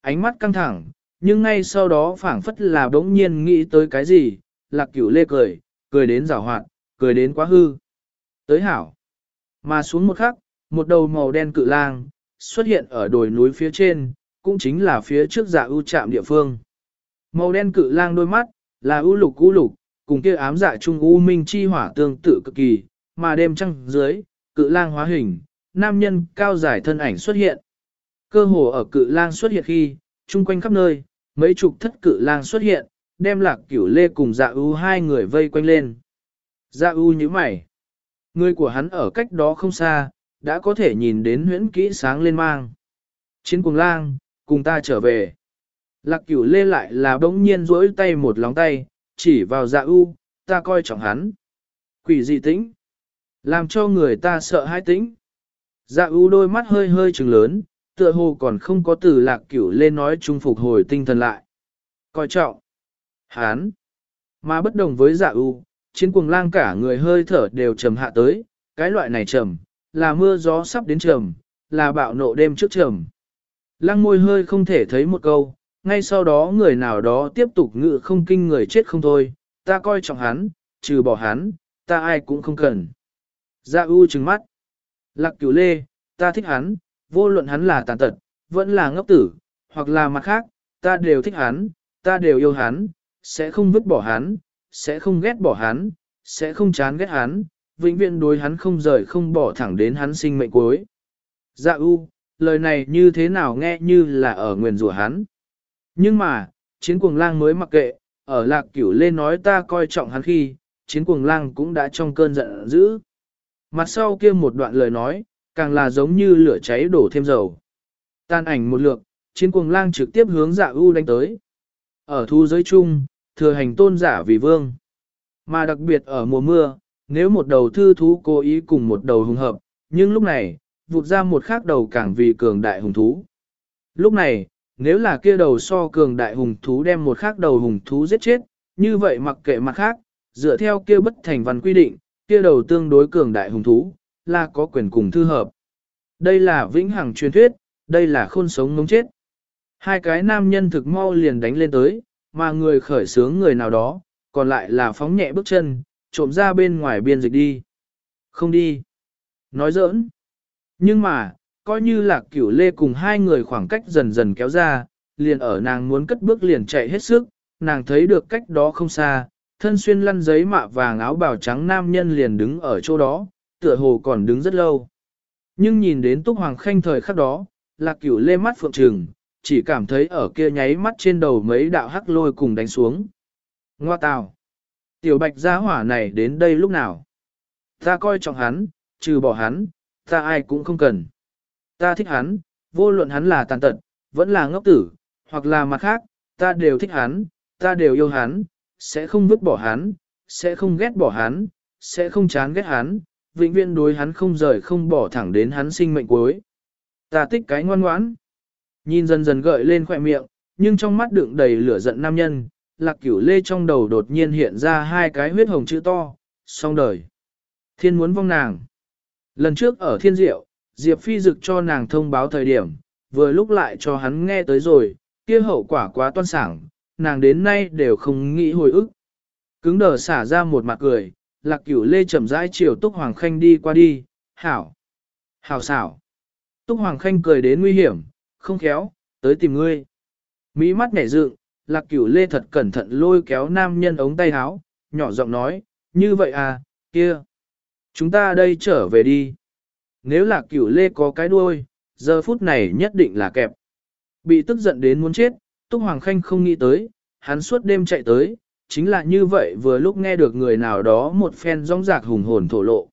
Ánh mắt căng thẳng, nhưng ngay sau đó phảng phất là đống nhiên nghĩ tới cái gì, lạc cửu lê cười, cười đến rào hoạt, cười đến quá hư. Tới hảo. Mà xuống một khắc, một đầu màu đen cự lang, xuất hiện ở đồi núi phía trên, cũng chính là phía trước dạ ưu trạm địa phương. Màu đen cự lang đôi mắt, là ưu lục ưu lục, cùng kia ám dạ trung u minh chi hỏa tương tự cực kỳ, mà đêm trăng dưới, cự lang hóa hình, nam nhân cao dài thân ảnh xuất hiện. Cơ hồ ở cự lang xuất hiện khi, chung quanh khắp nơi, mấy chục thất cự lang xuất hiện, đem lạc cửu lê cùng dạ ưu hai người vây quanh lên. Dạ ưu như mày. Người của hắn ở cách đó không xa, đã có thể nhìn đến huyễn kỹ sáng lên mang. Chiến cùng lang, cùng ta trở về. Lạc cửu lê lại là bỗng nhiên rỗi tay một lóng tay, chỉ vào dạ u, ta coi trọng hắn. Quỷ dị tĩnh. Làm cho người ta sợ hãi tĩnh. Dạ u đôi mắt hơi hơi trừng lớn, tựa hồ còn không có từ lạc cửu lên nói chung phục hồi tinh thần lại. Coi trọng. Hán. Mà bất đồng với dạ u, chiến cuồng lang cả người hơi thở đều trầm hạ tới, cái loại này trầm, là mưa gió sắp đến trầm, là bạo nộ đêm trước trầm. Lăng môi hơi không thể thấy một câu, ngay sau đó người nào đó tiếp tục ngự không kinh người chết không thôi, ta coi trọng hắn, trừ bỏ hắn, ta ai cũng không cần. Dạ u trừng mắt. Lạc cửu lê, ta thích hắn, vô luận hắn là tàn tật, vẫn là ngốc tử, hoặc là mặt khác, ta đều thích hắn, ta đều yêu hắn, sẽ không vứt bỏ hắn, sẽ không ghét bỏ hắn, sẽ không chán ghét hắn, vĩnh viễn đối hắn không rời không bỏ thẳng đến hắn sinh mệnh cuối. Dạ u, lời này như thế nào nghe như là ở nguyền rủa hắn. Nhưng mà, chiến cuồng lang mới mặc kệ, ở lạc cửu lê nói ta coi trọng hắn khi, chiến cuồng lang cũng đã trong cơn giận dữ. Mặt sau kia một đoạn lời nói, càng là giống như lửa cháy đổ thêm dầu. Tan ảnh một lượt, chiến cuồng lang trực tiếp hướng dạ u đánh tới. Ở thu giới chung, thừa hành tôn giả vì vương. Mà đặc biệt ở mùa mưa, nếu một đầu thư thú cố ý cùng một đầu hùng hợp, nhưng lúc này, vụt ra một khác đầu càng vì cường đại hùng thú. Lúc này, nếu là kia đầu so cường đại hùng thú đem một khác đầu hùng thú giết chết, như vậy mặc kệ mặt khác, dựa theo kia bất thành văn quy định, kia đầu tương đối cường đại hùng thú, là có quyền cùng thư hợp. Đây là vĩnh hằng truyền thuyết, đây là khôn sống ngống chết. Hai cái nam nhân thực mau liền đánh lên tới, mà người khởi sướng người nào đó, còn lại là phóng nhẹ bước chân, trộm ra bên ngoài biên dịch đi. Không đi. Nói giỡn. Nhưng mà, coi như là cửu lê cùng hai người khoảng cách dần dần kéo ra, liền ở nàng muốn cất bước liền chạy hết sức, nàng thấy được cách đó không xa, thân xuyên lăn giấy mạ vàng áo bào trắng nam nhân liền đứng ở chỗ đó, tựa hồ còn đứng rất lâu. Nhưng nhìn đến Túc Hoàng Khanh thời khắc đó, lạc cửu lê mắt phượng trừng, chỉ cảm thấy ở kia nháy mắt trên đầu mấy đạo hắc lôi cùng đánh xuống. Ngoa tào! Tiểu bạch gia hỏa này đến đây lúc nào? Ta coi trọng hắn, trừ bỏ hắn, ta ai cũng không cần. Ta thích hắn, vô luận hắn là tàn tật, vẫn là ngốc tử, hoặc là mặt khác, ta đều thích hắn, ta đều yêu hắn, sẽ không vứt bỏ hắn, sẽ không ghét bỏ hắn, sẽ không chán ghét hắn, vĩnh viễn đối hắn không rời không bỏ thẳng đến hắn sinh mệnh cuối. Ta thích cái ngoan ngoãn. Nhìn dần dần gợi lên khỏe miệng, nhưng trong mắt đựng đầy lửa giận nam nhân, lạc cửu lê trong đầu đột nhiên hiện ra hai cái huyết hồng chữ to, song đời. Thiên muốn vong nàng. Lần trước ở thiên diệu, Diệp Phi dực cho nàng thông báo thời điểm, vừa lúc lại cho hắn nghe tới rồi, kia hậu quả quá toan sảng, nàng đến nay đều không nghĩ hồi ức. Cứng đờ xả ra một mặt cười, lạc cửu lê chậm rãi chiều Túc Hoàng Khanh đi qua đi, hảo, hảo xảo. Túc Hoàng Khanh cười đến nguy hiểm, không khéo, tới tìm ngươi. Mỹ mắt nhảy dựng, lạc cửu lê thật cẩn thận lôi kéo nam nhân ống tay áo, nhỏ giọng nói, như vậy à, kia. Chúng ta đây trở về đi. Nếu lạc cửu lê có cái đuôi, giờ phút này nhất định là kẹp. Bị tức giận đến muốn chết, Túc Hoàng Khanh không nghĩ tới, hắn suốt đêm chạy tới, chính là như vậy vừa lúc nghe được người nào đó một phen rong rạc hùng hồn thổ lộ.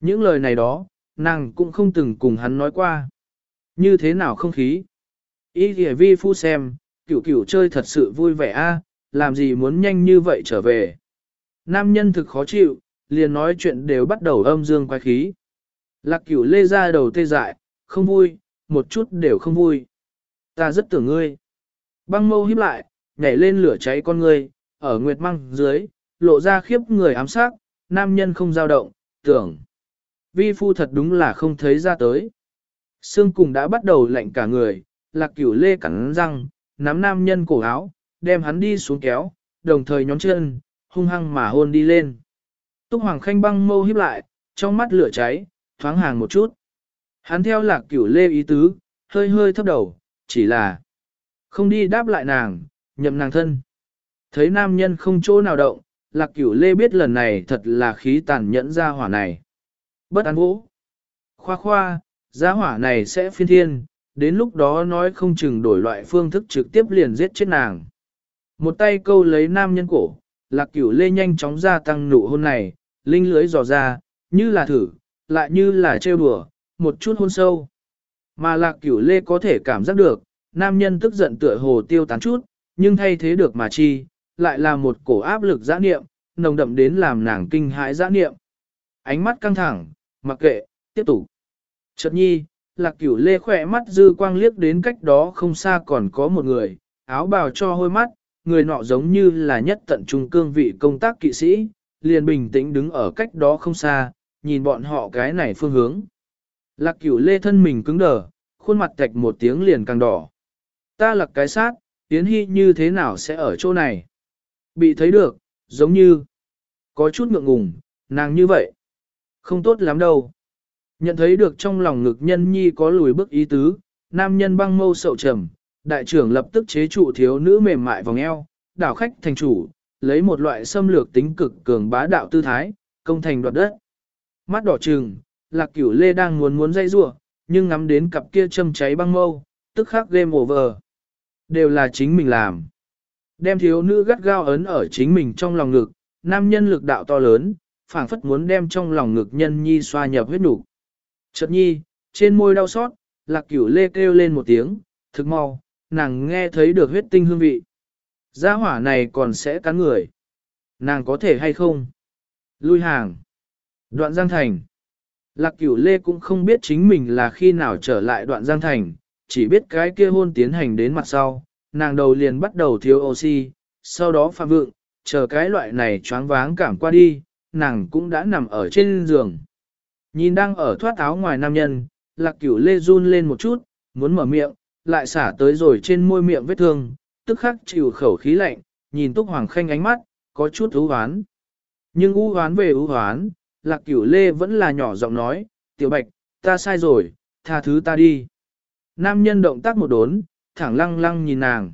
Những lời này đó, nàng cũng không từng cùng hắn nói qua. Như thế nào không khí? Ý kìa vi phu xem, cửu cửu chơi thật sự vui vẻ a, làm gì muốn nhanh như vậy trở về. Nam nhân thực khó chịu, liền nói chuyện đều bắt đầu âm dương quái khí. Lạc cửu lê ra đầu tê dại, không vui, một chút đều không vui. Ta rất tưởng ngươi. Băng mâu híp lại, nhảy lên lửa cháy con người ở nguyệt măng dưới, lộ ra khiếp người ám sát, nam nhân không dao động, tưởng. Vi phu thật đúng là không thấy ra tới. Sương cùng đã bắt đầu lạnh cả người, lạc cửu lê cắn răng, nắm nam nhân cổ áo, đem hắn đi xuống kéo, đồng thời nhón chân, hung hăng mà hôn đi lên. Túc Hoàng Khanh băng mâu híp lại, trong mắt lửa cháy, thoáng hàng một chút. Hắn theo lạc cửu lê ý tứ, hơi hơi thấp đầu, chỉ là không đi đáp lại nàng, nhậm nàng thân. Thấy nam nhân không chỗ nào động, lạc cửu lê biết lần này thật là khí tàn nhẫn ra hỏa này. Bất an vũ. Khoa khoa, gia hỏa này sẽ phiên thiên, đến lúc đó nói không chừng đổi loại phương thức trực tiếp liền giết chết nàng. Một tay câu lấy nam nhân cổ, lạc cửu lê nhanh chóng gia tăng nụ hôn này, linh lưới dò ra, như là thử, lại như là trêu đùa, một chút hôn sâu. Mà lạc cửu lê có thể cảm giác được, nam nhân tức giận tựa hồ tiêu tán chút, nhưng thay thế được mà chi, lại là một cổ áp lực giã niệm, nồng đậm đến làm nàng kinh hãi giã niệm. Ánh mắt căng thẳng, mặc kệ, tiếp tục. Chợt nhi, lạc cửu lê khỏe mắt dư quang liếc đến cách đó không xa còn có một người, áo bào cho hôi mắt, người nọ giống như là nhất tận trung cương vị công tác kỵ sĩ, liền bình tĩnh đứng ở cách đó không xa, nhìn bọn họ cái này phương hướng. Lạc cửu lê thân mình cứng đờ, khuôn mặt tạch một tiếng liền càng đỏ. Ta lạc cái sát, Yến Hy như thế nào sẽ ở chỗ này? Bị thấy được, giống như, có chút ngượng ngùng, nàng như vậy. Không tốt lắm đâu. Nhận thấy được trong lòng ngực nhân nhi có lùi bước ý tứ, nam nhân băng mâu sậu trầm, đại trưởng lập tức chế trụ thiếu nữ mềm mại vòng eo, đảo khách thành chủ, lấy một loại xâm lược tính cực cường bá đạo tư thái, công thành đoạt đất. Mắt đỏ trừng, lạc cửu lê đang muốn muốn dây rủa nhưng ngắm đến cặp kia châm cháy băng mâu, tức khắc game over. Đều là chính mình làm. Đem thiếu nữ gắt gao ấn ở chính mình trong lòng ngực, nam nhân lực đạo to lớn, phảng phất muốn đem trong lòng ngực nhân nhi xoa nhập huyết đủ. Chợt nhi, trên môi đau xót, lạc cửu lê kêu lên một tiếng, thực mau, nàng nghe thấy được huyết tinh hương vị. Gia hỏa này còn sẽ cắn người. Nàng có thể hay không? Lui hàng. Đoạn Giang Thành. Lạc cửu lê cũng không biết chính mình là khi nào trở lại đoạn Giang Thành, chỉ biết cái kia hôn tiến hành đến mặt sau, nàng đầu liền bắt đầu thiếu oxy, sau đó phạm vượng, chờ cái loại này choáng váng cảm qua đi, nàng cũng đã nằm ở trên giường. Nhìn đang ở thoát áo ngoài nam nhân, lạc cửu lê run lên một chút, muốn mở miệng, lại xả tới rồi trên môi miệng vết thương, tức khắc chịu khẩu khí lạnh, nhìn túc hoàng khanh ánh mắt, có chút ưu hoán. Nhưng ưu hoán về ưu hoán, lạc cửu lê vẫn là nhỏ giọng nói, tiểu bạch, ta sai rồi, tha thứ ta đi. Nam nhân động tác một đốn, thẳng lăng lăng nhìn nàng.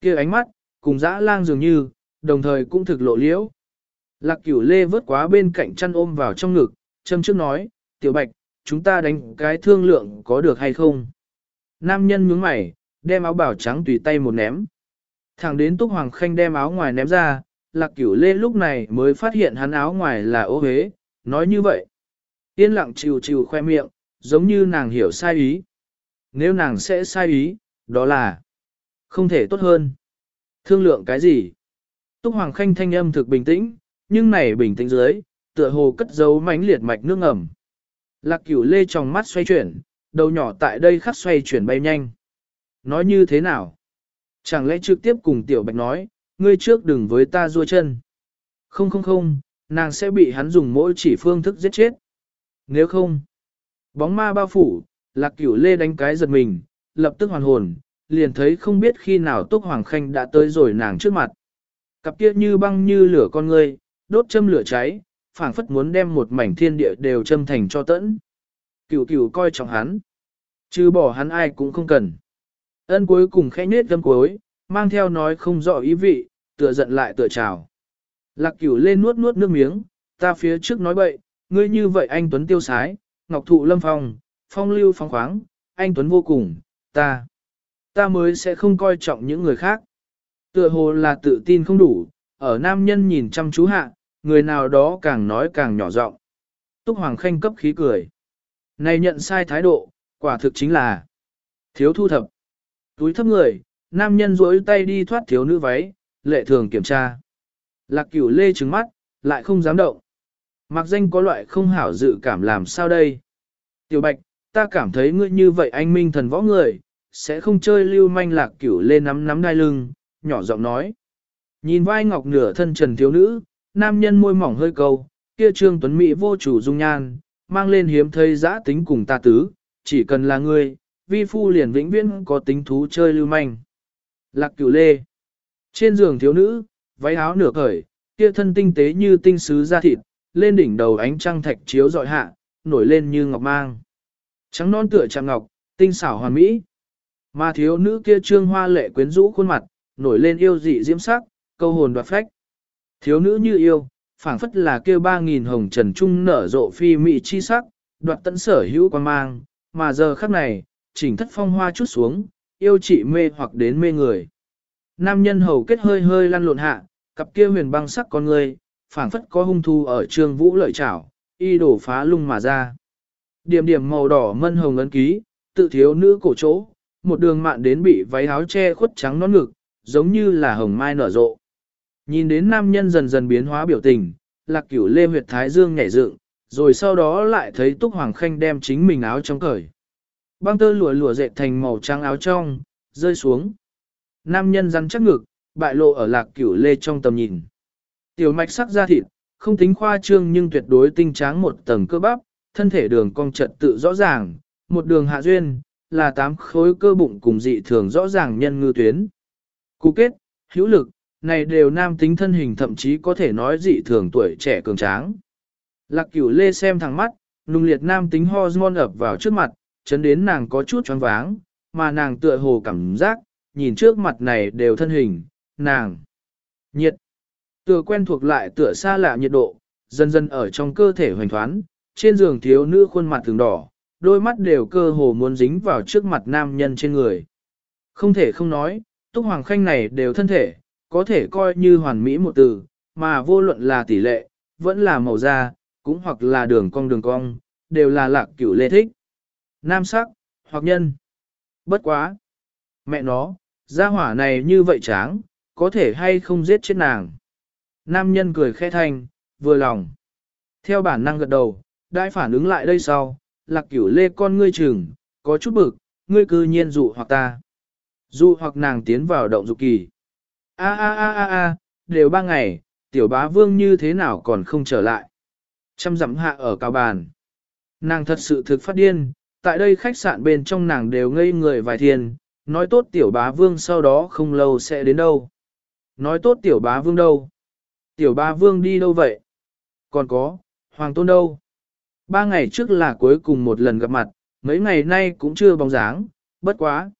kia ánh mắt, cùng dã lang dường như, đồng thời cũng thực lộ liễu. Lạc cửu lê vớt quá bên cạnh chăn ôm vào trong ngực, châm trước nói, tiểu bạch, chúng ta đánh cái thương lượng có được hay không? Nam nhân nhướng mày, đem áo bảo trắng tùy tay một ném. Thẳng đến Túc Hoàng Khanh đem áo ngoài ném ra, Lạc Cửu Lê lúc này mới phát hiện hắn áo ngoài là ô hế, nói như vậy. Yên lặng chịu chịu khoe miệng, giống như nàng hiểu sai ý. Nếu nàng sẽ sai ý, đó là không thể tốt hơn. Thương lượng cái gì? Túc Hoàng Khanh thanh âm thực bình tĩnh, nhưng này bình tĩnh dưới, tựa hồ cất giấu mánh liệt mạch nước ngầm. Lạc Cửu Lê trong mắt xoay chuyển, đầu nhỏ tại đây khắc xoay chuyển bay nhanh. Nói như thế nào? Chẳng lẽ trực tiếp cùng Tiểu Bạch nói, ngươi trước đừng với ta rua chân. Không không không, nàng sẽ bị hắn dùng mỗi chỉ phương thức giết chết. Nếu không, bóng ma bao phủ, lạc cửu lê đánh cái giật mình, lập tức hoàn hồn, liền thấy không biết khi nào Túc Hoàng Khanh đã tới rồi nàng trước mặt. Cặp kia như băng như lửa con ngươi, đốt châm lửa cháy, phảng phất muốn đem một mảnh thiên địa đều châm thành cho tẫn. Cửu cửu coi trọng hắn. Chứ bỏ hắn ai cũng không cần. Ân cuối cùng khẽ nết gâm cuối, mang theo nói không rõ ý vị, tựa giận lại tựa chào. Lạc cửu lên nuốt nuốt nước miếng, ta phía trước nói bậy, ngươi như vậy anh Tuấn tiêu sái, ngọc thụ lâm phong, phong lưu phong khoáng, anh Tuấn vô cùng, ta, ta mới sẽ không coi trọng những người khác. Tựa hồ là tự tin không đủ, ở nam nhân nhìn chăm chú hạ, người nào đó càng nói càng nhỏ giọng. Túc Hoàng Khanh cấp khí cười. Này nhận sai thái độ, quả thực chính là thiếu thu thập. Túi thấp người, nam nhân duỗi tay đi thoát thiếu nữ váy, lệ thường kiểm tra. Lạc cửu lê trừng mắt, lại không dám động. Mặc danh có loại không hảo dự cảm làm sao đây. Tiểu bạch, ta cảm thấy ngươi như vậy anh minh thần võ người, sẽ không chơi lưu manh lạc cửu lê nắm nắm đai lưng, nhỏ giọng nói. Nhìn vai ngọc nửa thân trần thiếu nữ, nam nhân môi mỏng hơi câu, kia trương tuấn mỹ vô chủ dung nhan, mang lên hiếm thấy giã tính cùng ta tứ, chỉ cần là ngươi, vi phu liền vĩnh viễn có tính thú chơi lưu manh. Lạc cửu lê. Trên giường thiếu nữ, váy áo nửa cởi, kia thân tinh tế như tinh sứ da thịt, lên đỉnh đầu ánh trăng thạch chiếu dọi hạ, nổi lên như ngọc mang. Trắng non tựa chạm ngọc, tinh xảo hoàn mỹ. Mà thiếu nữ kia trương hoa lệ quyến rũ khuôn mặt, nổi lên yêu dị diễm sắc, câu hồn đoạt phách. Thiếu nữ như yêu, phảng phất là kia ba nghìn hồng trần trung nở rộ phi mị chi sắc, đoạt tận sở hữu quan mang, mà giờ khắc này, chỉnh thất phong hoa chút xuống, yêu chị mê hoặc đến mê người. Nam nhân hầu kết hơi hơi lăn lộn hạ, cặp kia huyền băng sắc con người, phảng phất có hung thu ở trương vũ lợi chảo, y đổ phá lung mà ra. Điểm điểm màu đỏ mân hồng ấn ký, tự thiếu nữ cổ chỗ, một đường mạn đến bị váy áo che khuất trắng nó ngực, giống như là hồng mai nở rộ. Nhìn đến nam nhân dần dần biến hóa biểu tình, lạc cửu lê huyệt thái dương nhảy dựng, rồi sau đó lại thấy Túc Hoàng Khanh đem chính mình áo trong cởi. Băng tơ lụa lụa dệt thành màu trắng áo trong, rơi xuống. Nam nhân rắn chắc ngực, bại lộ ở lạc cửu lê trong tầm nhìn. Tiểu mạch sắc da thịt, không tính khoa trương nhưng tuyệt đối tinh tráng một tầng cơ bắp, thân thể đường cong trật tự rõ ràng, một đường hạ duyên, là tám khối cơ bụng cùng dị thường rõ ràng nhân ngư tuyến. Cú kết, hữu lực, này đều nam tính thân hình thậm chí có thể nói dị thường tuổi trẻ cường tráng. Lạc cửu lê xem thẳng mắt, nung liệt nam tính hormone ập vào trước mặt, chấn đến nàng có chút choáng váng, mà nàng tựa hồ cảm giác, nhìn trước mặt này đều thân hình, nàng. Nhiệt. Tựa quen thuộc lại tựa xa lạ nhiệt độ, dần dần ở trong cơ thể hoành thoán, trên giường thiếu nữ khuôn mặt thường đỏ, đôi mắt đều cơ hồ muốn dính vào trước mặt nam nhân trên người. Không thể không nói, Túc Hoàng Khanh này đều thân thể, có thể coi như hoàn mỹ một từ, mà vô luận là tỷ lệ, vẫn là màu da, cũng hoặc là đường cong đường cong, đều là lạc cửu lê thích. Nam sắc, hoặc nhân. Bất quá. Mẹ nó, gia hỏa này như vậy tráng, có thể hay không giết chết nàng. Nam nhân cười khẽ thanh, vừa lòng. Theo bản năng gật đầu, đại phản ứng lại đây sau, lạc cửu lê con ngươi chừng, có chút bực, ngươi cư nhiên dụ hoặc ta. Dụ hoặc nàng tiến vào động dục kỳ. A a a a a, đều ba ngày, tiểu bá vương như thế nào còn không trở lại. chăm dặm hạ ở cao bàn. Nàng thật sự thực phát điên, tại đây khách sạn bên trong nàng đều ngây người vài thiên, nói tốt tiểu bá vương sau đó không lâu sẽ đến đâu. Nói tốt tiểu bá vương đâu? Tiểu bá vương đi đâu vậy? Còn có, hoàng tôn đâu? Ba ngày trước là cuối cùng một lần gặp mặt, mấy ngày nay cũng chưa bóng dáng, bất quá.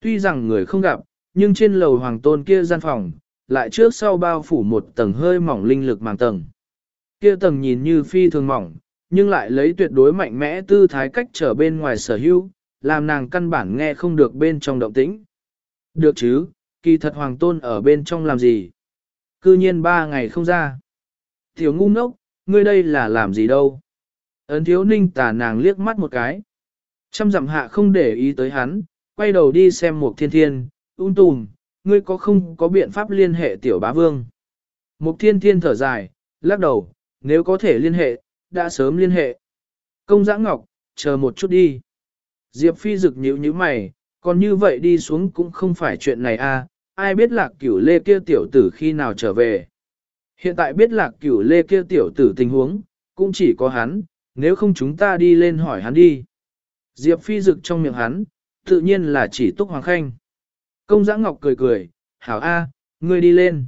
Tuy rằng người không gặp, nhưng trên lầu hoàng tôn kia gian phòng, lại trước sau bao phủ một tầng hơi mỏng linh lực màng tầng. Kia tầng nhìn như phi thường mỏng, nhưng lại lấy tuyệt đối mạnh mẽ tư thái cách trở bên ngoài sở hữu, làm nàng căn bản nghe không được bên trong động tĩnh. Được chứ, kỳ thật hoàng tôn ở bên trong làm gì? Cư nhiên ba ngày không ra. Tiểu ngu ngốc, ngươi đây là làm gì đâu? Ấn thiếu ninh tà nàng liếc mắt một cái. Trăm dặm hạ không để ý tới hắn, quay đầu đi xem một thiên thiên, ung tùm, ngươi có không có biện pháp liên hệ tiểu bá vương. Mục thiên thiên thở dài, lắc đầu, nếu có thể liên hệ, đã sớm liên hệ. Công giã ngọc, chờ một chút đi. Diệp phi rực nhíu nhíu mày, còn như vậy đi xuống cũng không phải chuyện này a. À, ai biết lạc cửu lê kia tiểu tử khi nào trở về. Hiện tại biết lạc cửu lê kia tiểu tử tình huống, cũng chỉ có hắn, nếu không chúng ta đi lên hỏi hắn đi. Diệp phi rực trong miệng hắn, tự nhiên là chỉ túc hoàng khanh. Công giã ngọc cười cười, hảo a, ngươi đi lên.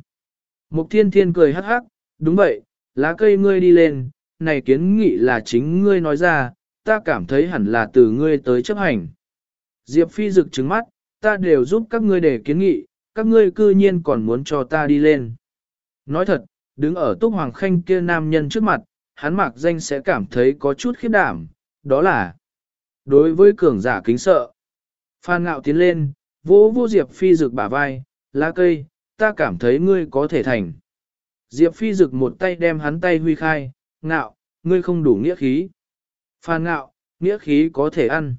Mục thiên thiên cười hắc hắc, đúng vậy, lá cây ngươi đi lên, này kiến nghị là chính ngươi nói ra, ta cảm thấy hẳn là từ ngươi tới chấp hành. Diệp phi rực trứng mắt, ta đều giúp các ngươi để kiến nghị, các ngươi cư nhiên còn muốn cho ta đi lên. Nói thật, đứng ở túc hoàng khanh kia nam nhân trước mặt, hắn mặc danh sẽ cảm thấy có chút khiếp đảm, đó là đối với cường giả kính sợ. Phan ngạo tiến lên, vỗ vô Diệp Phi rực bả vai, lá cây, ta cảm thấy ngươi có thể thành. Diệp Phi rực một tay đem hắn tay huy khai, ngạo, ngươi không đủ nghĩa khí. Phan ngạo, nghĩa khí có thể ăn.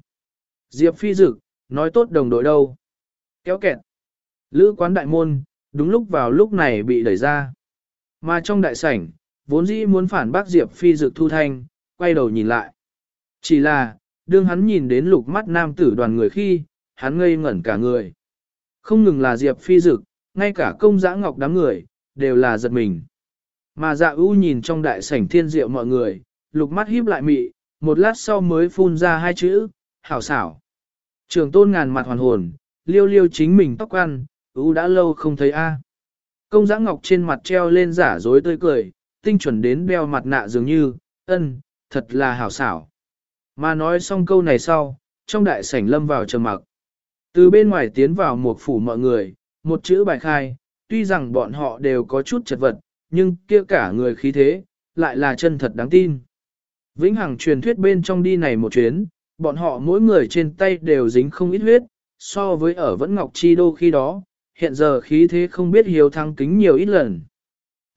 Diệp Phi rực, nói tốt đồng đội đâu. Kéo kẹt. Lữ quán đại môn, đúng lúc vào lúc này bị đẩy ra. Mà trong đại sảnh, vốn dĩ muốn phản bác Diệp Phi Dực thu thanh, quay đầu nhìn lại. Chỉ là, đương hắn nhìn đến lục mắt nam tử đoàn người khi, hắn ngây ngẩn cả người. Không ngừng là Diệp Phi Dực, ngay cả công giã ngọc đám người, đều là giật mình. Mà dạ ưu nhìn trong đại sảnh thiên diệu mọi người, lục mắt híp lại mị, một lát sau mới phun ra hai chữ, hảo xảo. Trường tôn ngàn mặt hoàn hồn, liêu liêu chính mình tóc ăn, ưu đã lâu không thấy a. Công giã ngọc trên mặt treo lên giả dối tươi cười, tinh chuẩn đến đeo mặt nạ dường như, ân, thật là hảo xảo. Mà nói xong câu này sau, trong đại sảnh lâm vào trầm mặc. Từ bên ngoài tiến vào một phủ mọi người, một chữ bài khai, tuy rằng bọn họ đều có chút chật vật, nhưng kia cả người khí thế, lại là chân thật đáng tin. Vĩnh Hằng truyền thuyết bên trong đi này một chuyến, bọn họ mỗi người trên tay đều dính không ít huyết, so với ở Vẫn Ngọc Chi Đô khi đó, hiện giờ khí thế không biết hiếu thăng kính nhiều ít lần.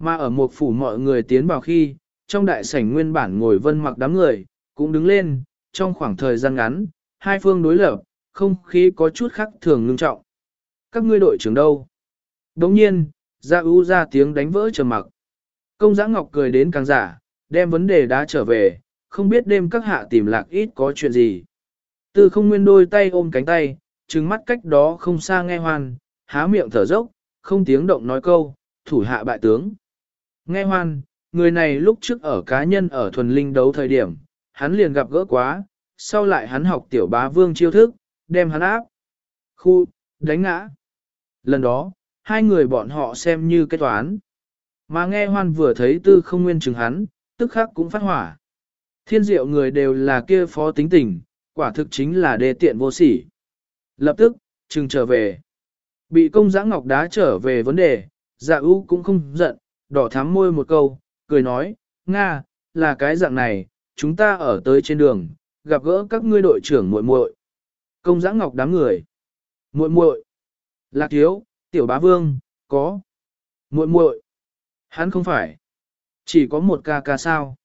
Mà ở một phủ mọi người tiến vào khi, trong đại sảnh nguyên bản ngồi vân mặc đám người, cũng đứng lên, trong khoảng thời gian ngắn, hai phương đối lập, không khí có chút khác thường ngưng trọng. Các ngươi đội trưởng đâu? Đồng nhiên, Gia ưu ra tiếng đánh vỡ trầm mặc. Công giã ngọc cười đến càng giả, đem vấn đề đã trở về, không biết đêm các hạ tìm lạc ít có chuyện gì. từ không nguyên đôi tay ôm cánh tay, trừng mắt cách đó không xa nghe hoan, há miệng thở dốc, không tiếng động nói câu, thủ hạ bại tướng. Nghe hoan, người này lúc trước ở cá nhân ở thuần linh đấu thời điểm, hắn liền gặp gỡ quá, sau lại hắn học tiểu bá vương chiêu thức, đem hắn áp. Khu, đánh ngã. Lần đó, hai người bọn họ xem như kết toán. Mà nghe hoan vừa thấy tư không nguyên chừng hắn, tức khắc cũng phát hỏa. Thiên diệu người đều là kia phó tính tình, quả thực chính là đề tiện vô sỉ. Lập tức, chừng trở về. Bị công giã ngọc đá trở về vấn đề, dạ ưu cũng không giận, đỏ thắm môi một câu, cười nói, Nga, là cái dạng này, chúng ta ở tới trên đường, gặp gỡ các ngươi đội trưởng muội muội. Công giã ngọc đám người. muội muội Lạc thiếu, tiểu bá vương, có. muội muội Hắn không phải. Chỉ có một ca ca sao.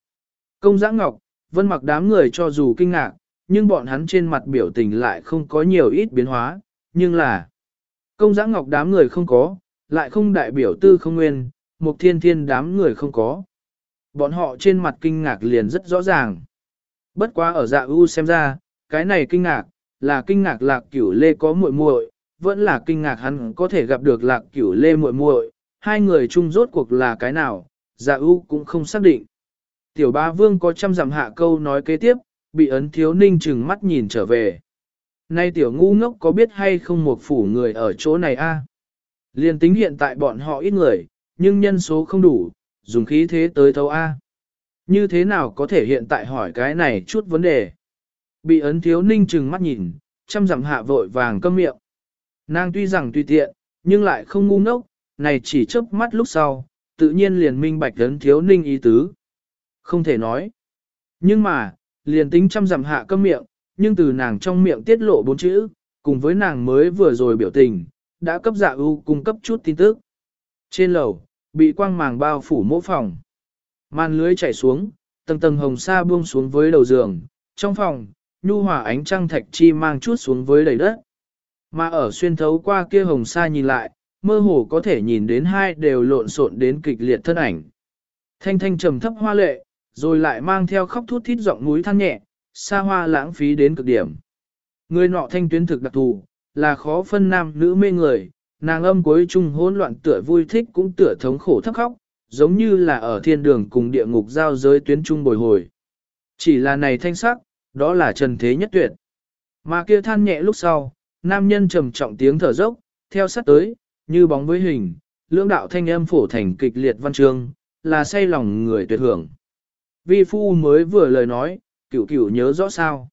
Công giã ngọc, vân mặc đám người cho dù kinh ngạc, nhưng bọn hắn trên mặt biểu tình lại không có nhiều ít biến hóa, nhưng là công giã ngọc đám người không có, lại không đại biểu tư không nguyên, một thiên thiên đám người không có. Bọn họ trên mặt kinh ngạc liền rất rõ ràng. Bất quá ở dạ u xem ra, cái này kinh ngạc, là kinh ngạc lạc cửu lê có muội muội, vẫn là kinh ngạc hắn có thể gặp được lạc cửu lê muội muội, hai người chung rốt cuộc là cái nào, dạ u cũng không xác định. Tiểu ba vương có trăm dặm hạ câu nói kế tiếp, bị ấn thiếu ninh chừng mắt nhìn trở về. Nay tiểu ngu ngốc có biết hay không một phủ người ở chỗ này a? Liên tính hiện tại bọn họ ít người, nhưng nhân số không đủ, dùng khí thế tới thấu A. Như thế nào có thể hiện tại hỏi cái này chút vấn đề? Bị ấn thiếu ninh chừng mắt nhìn, chăm dặm hạ vội vàng câm miệng. Nàng tuy rằng tùy tiện, nhưng lại không ngu ngốc, này chỉ chớp mắt lúc sau, tự nhiên liền minh bạch ấn thiếu ninh ý tứ. Không thể nói. Nhưng mà, liền tính chăm dặm hạ câm miệng, nhưng từ nàng trong miệng tiết lộ bốn chữ, cùng với nàng mới vừa rồi biểu tình, đã cấp dạ ưu cung cấp chút tin tức. Trên lầu, bị quang màng bao phủ mỗ phòng. Màn lưới chảy xuống, tầng tầng hồng sa buông xuống với đầu giường, trong phòng, nhu hòa ánh trăng thạch chi mang chút xuống với đầy đất. Mà ở xuyên thấu qua kia hồng sa nhìn lại, mơ hồ có thể nhìn đến hai đều lộn xộn đến kịch liệt thân ảnh. Thanh thanh trầm thấp hoa lệ, rồi lại mang theo khóc thút thít giọng núi than nhẹ, xa hoa lãng phí đến cực điểm. Người nọ thanh tuyến thực đặc thù, là khó phân nam nữ mê người, nàng âm cuối chung hỗn loạn tựa vui thích cũng tựa thống khổ thấp khóc, giống như là ở thiên đường cùng địa ngục giao giới tuyến trung bồi hồi. Chỉ là này thanh sắc, đó là trần thế nhất tuyệt. Mà kia than nhẹ lúc sau, nam nhân trầm trọng tiếng thở dốc, theo sát tới, như bóng với hình, lưỡng đạo thanh âm phổ thành kịch liệt văn chương, là say lòng người tuyệt hưởng. Vi phu mới vừa lời nói, cửu cửu nhớ rõ sao.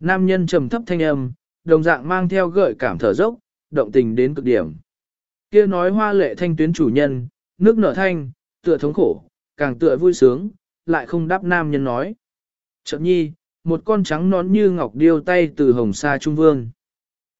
Nam nhân trầm thấp thanh âm, đồng dạng mang theo gợi cảm thở dốc, động tình đến cực điểm. Kia nói hoa lệ thanh tuyến chủ nhân, nước nở thanh, tựa thống khổ, càng tựa vui sướng, lại không đáp nam nhân nói. Chợt nhi, một con trắng nón như ngọc điêu tay từ hồng sa trung vương.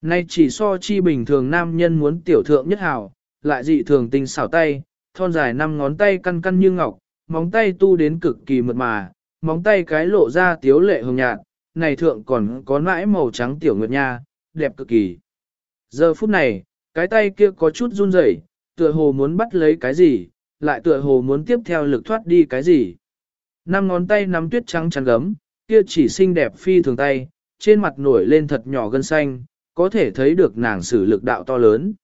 Nay chỉ so chi bình thường nam nhân muốn tiểu thượng nhất hảo, lại dị thường tinh xảo tay, thon dài năm ngón tay căn căn như ngọc, móng tay tu đến cực kỳ mượt mà, móng tay cái lộ ra tiếu lệ hồng nhạt, này thượng còn có nãi màu trắng tiểu nguyệt nha, đẹp cực kỳ. Giờ phút này, cái tay kia có chút run rẩy, tựa hồ muốn bắt lấy cái gì, lại tựa hồ muốn tiếp theo lực thoát đi cái gì. Năm ngón tay nắm tuyết trắng chắn gấm, kia chỉ xinh đẹp phi thường tay, trên mặt nổi lên thật nhỏ gân xanh, có thể thấy được nàng sử lực đạo to lớn.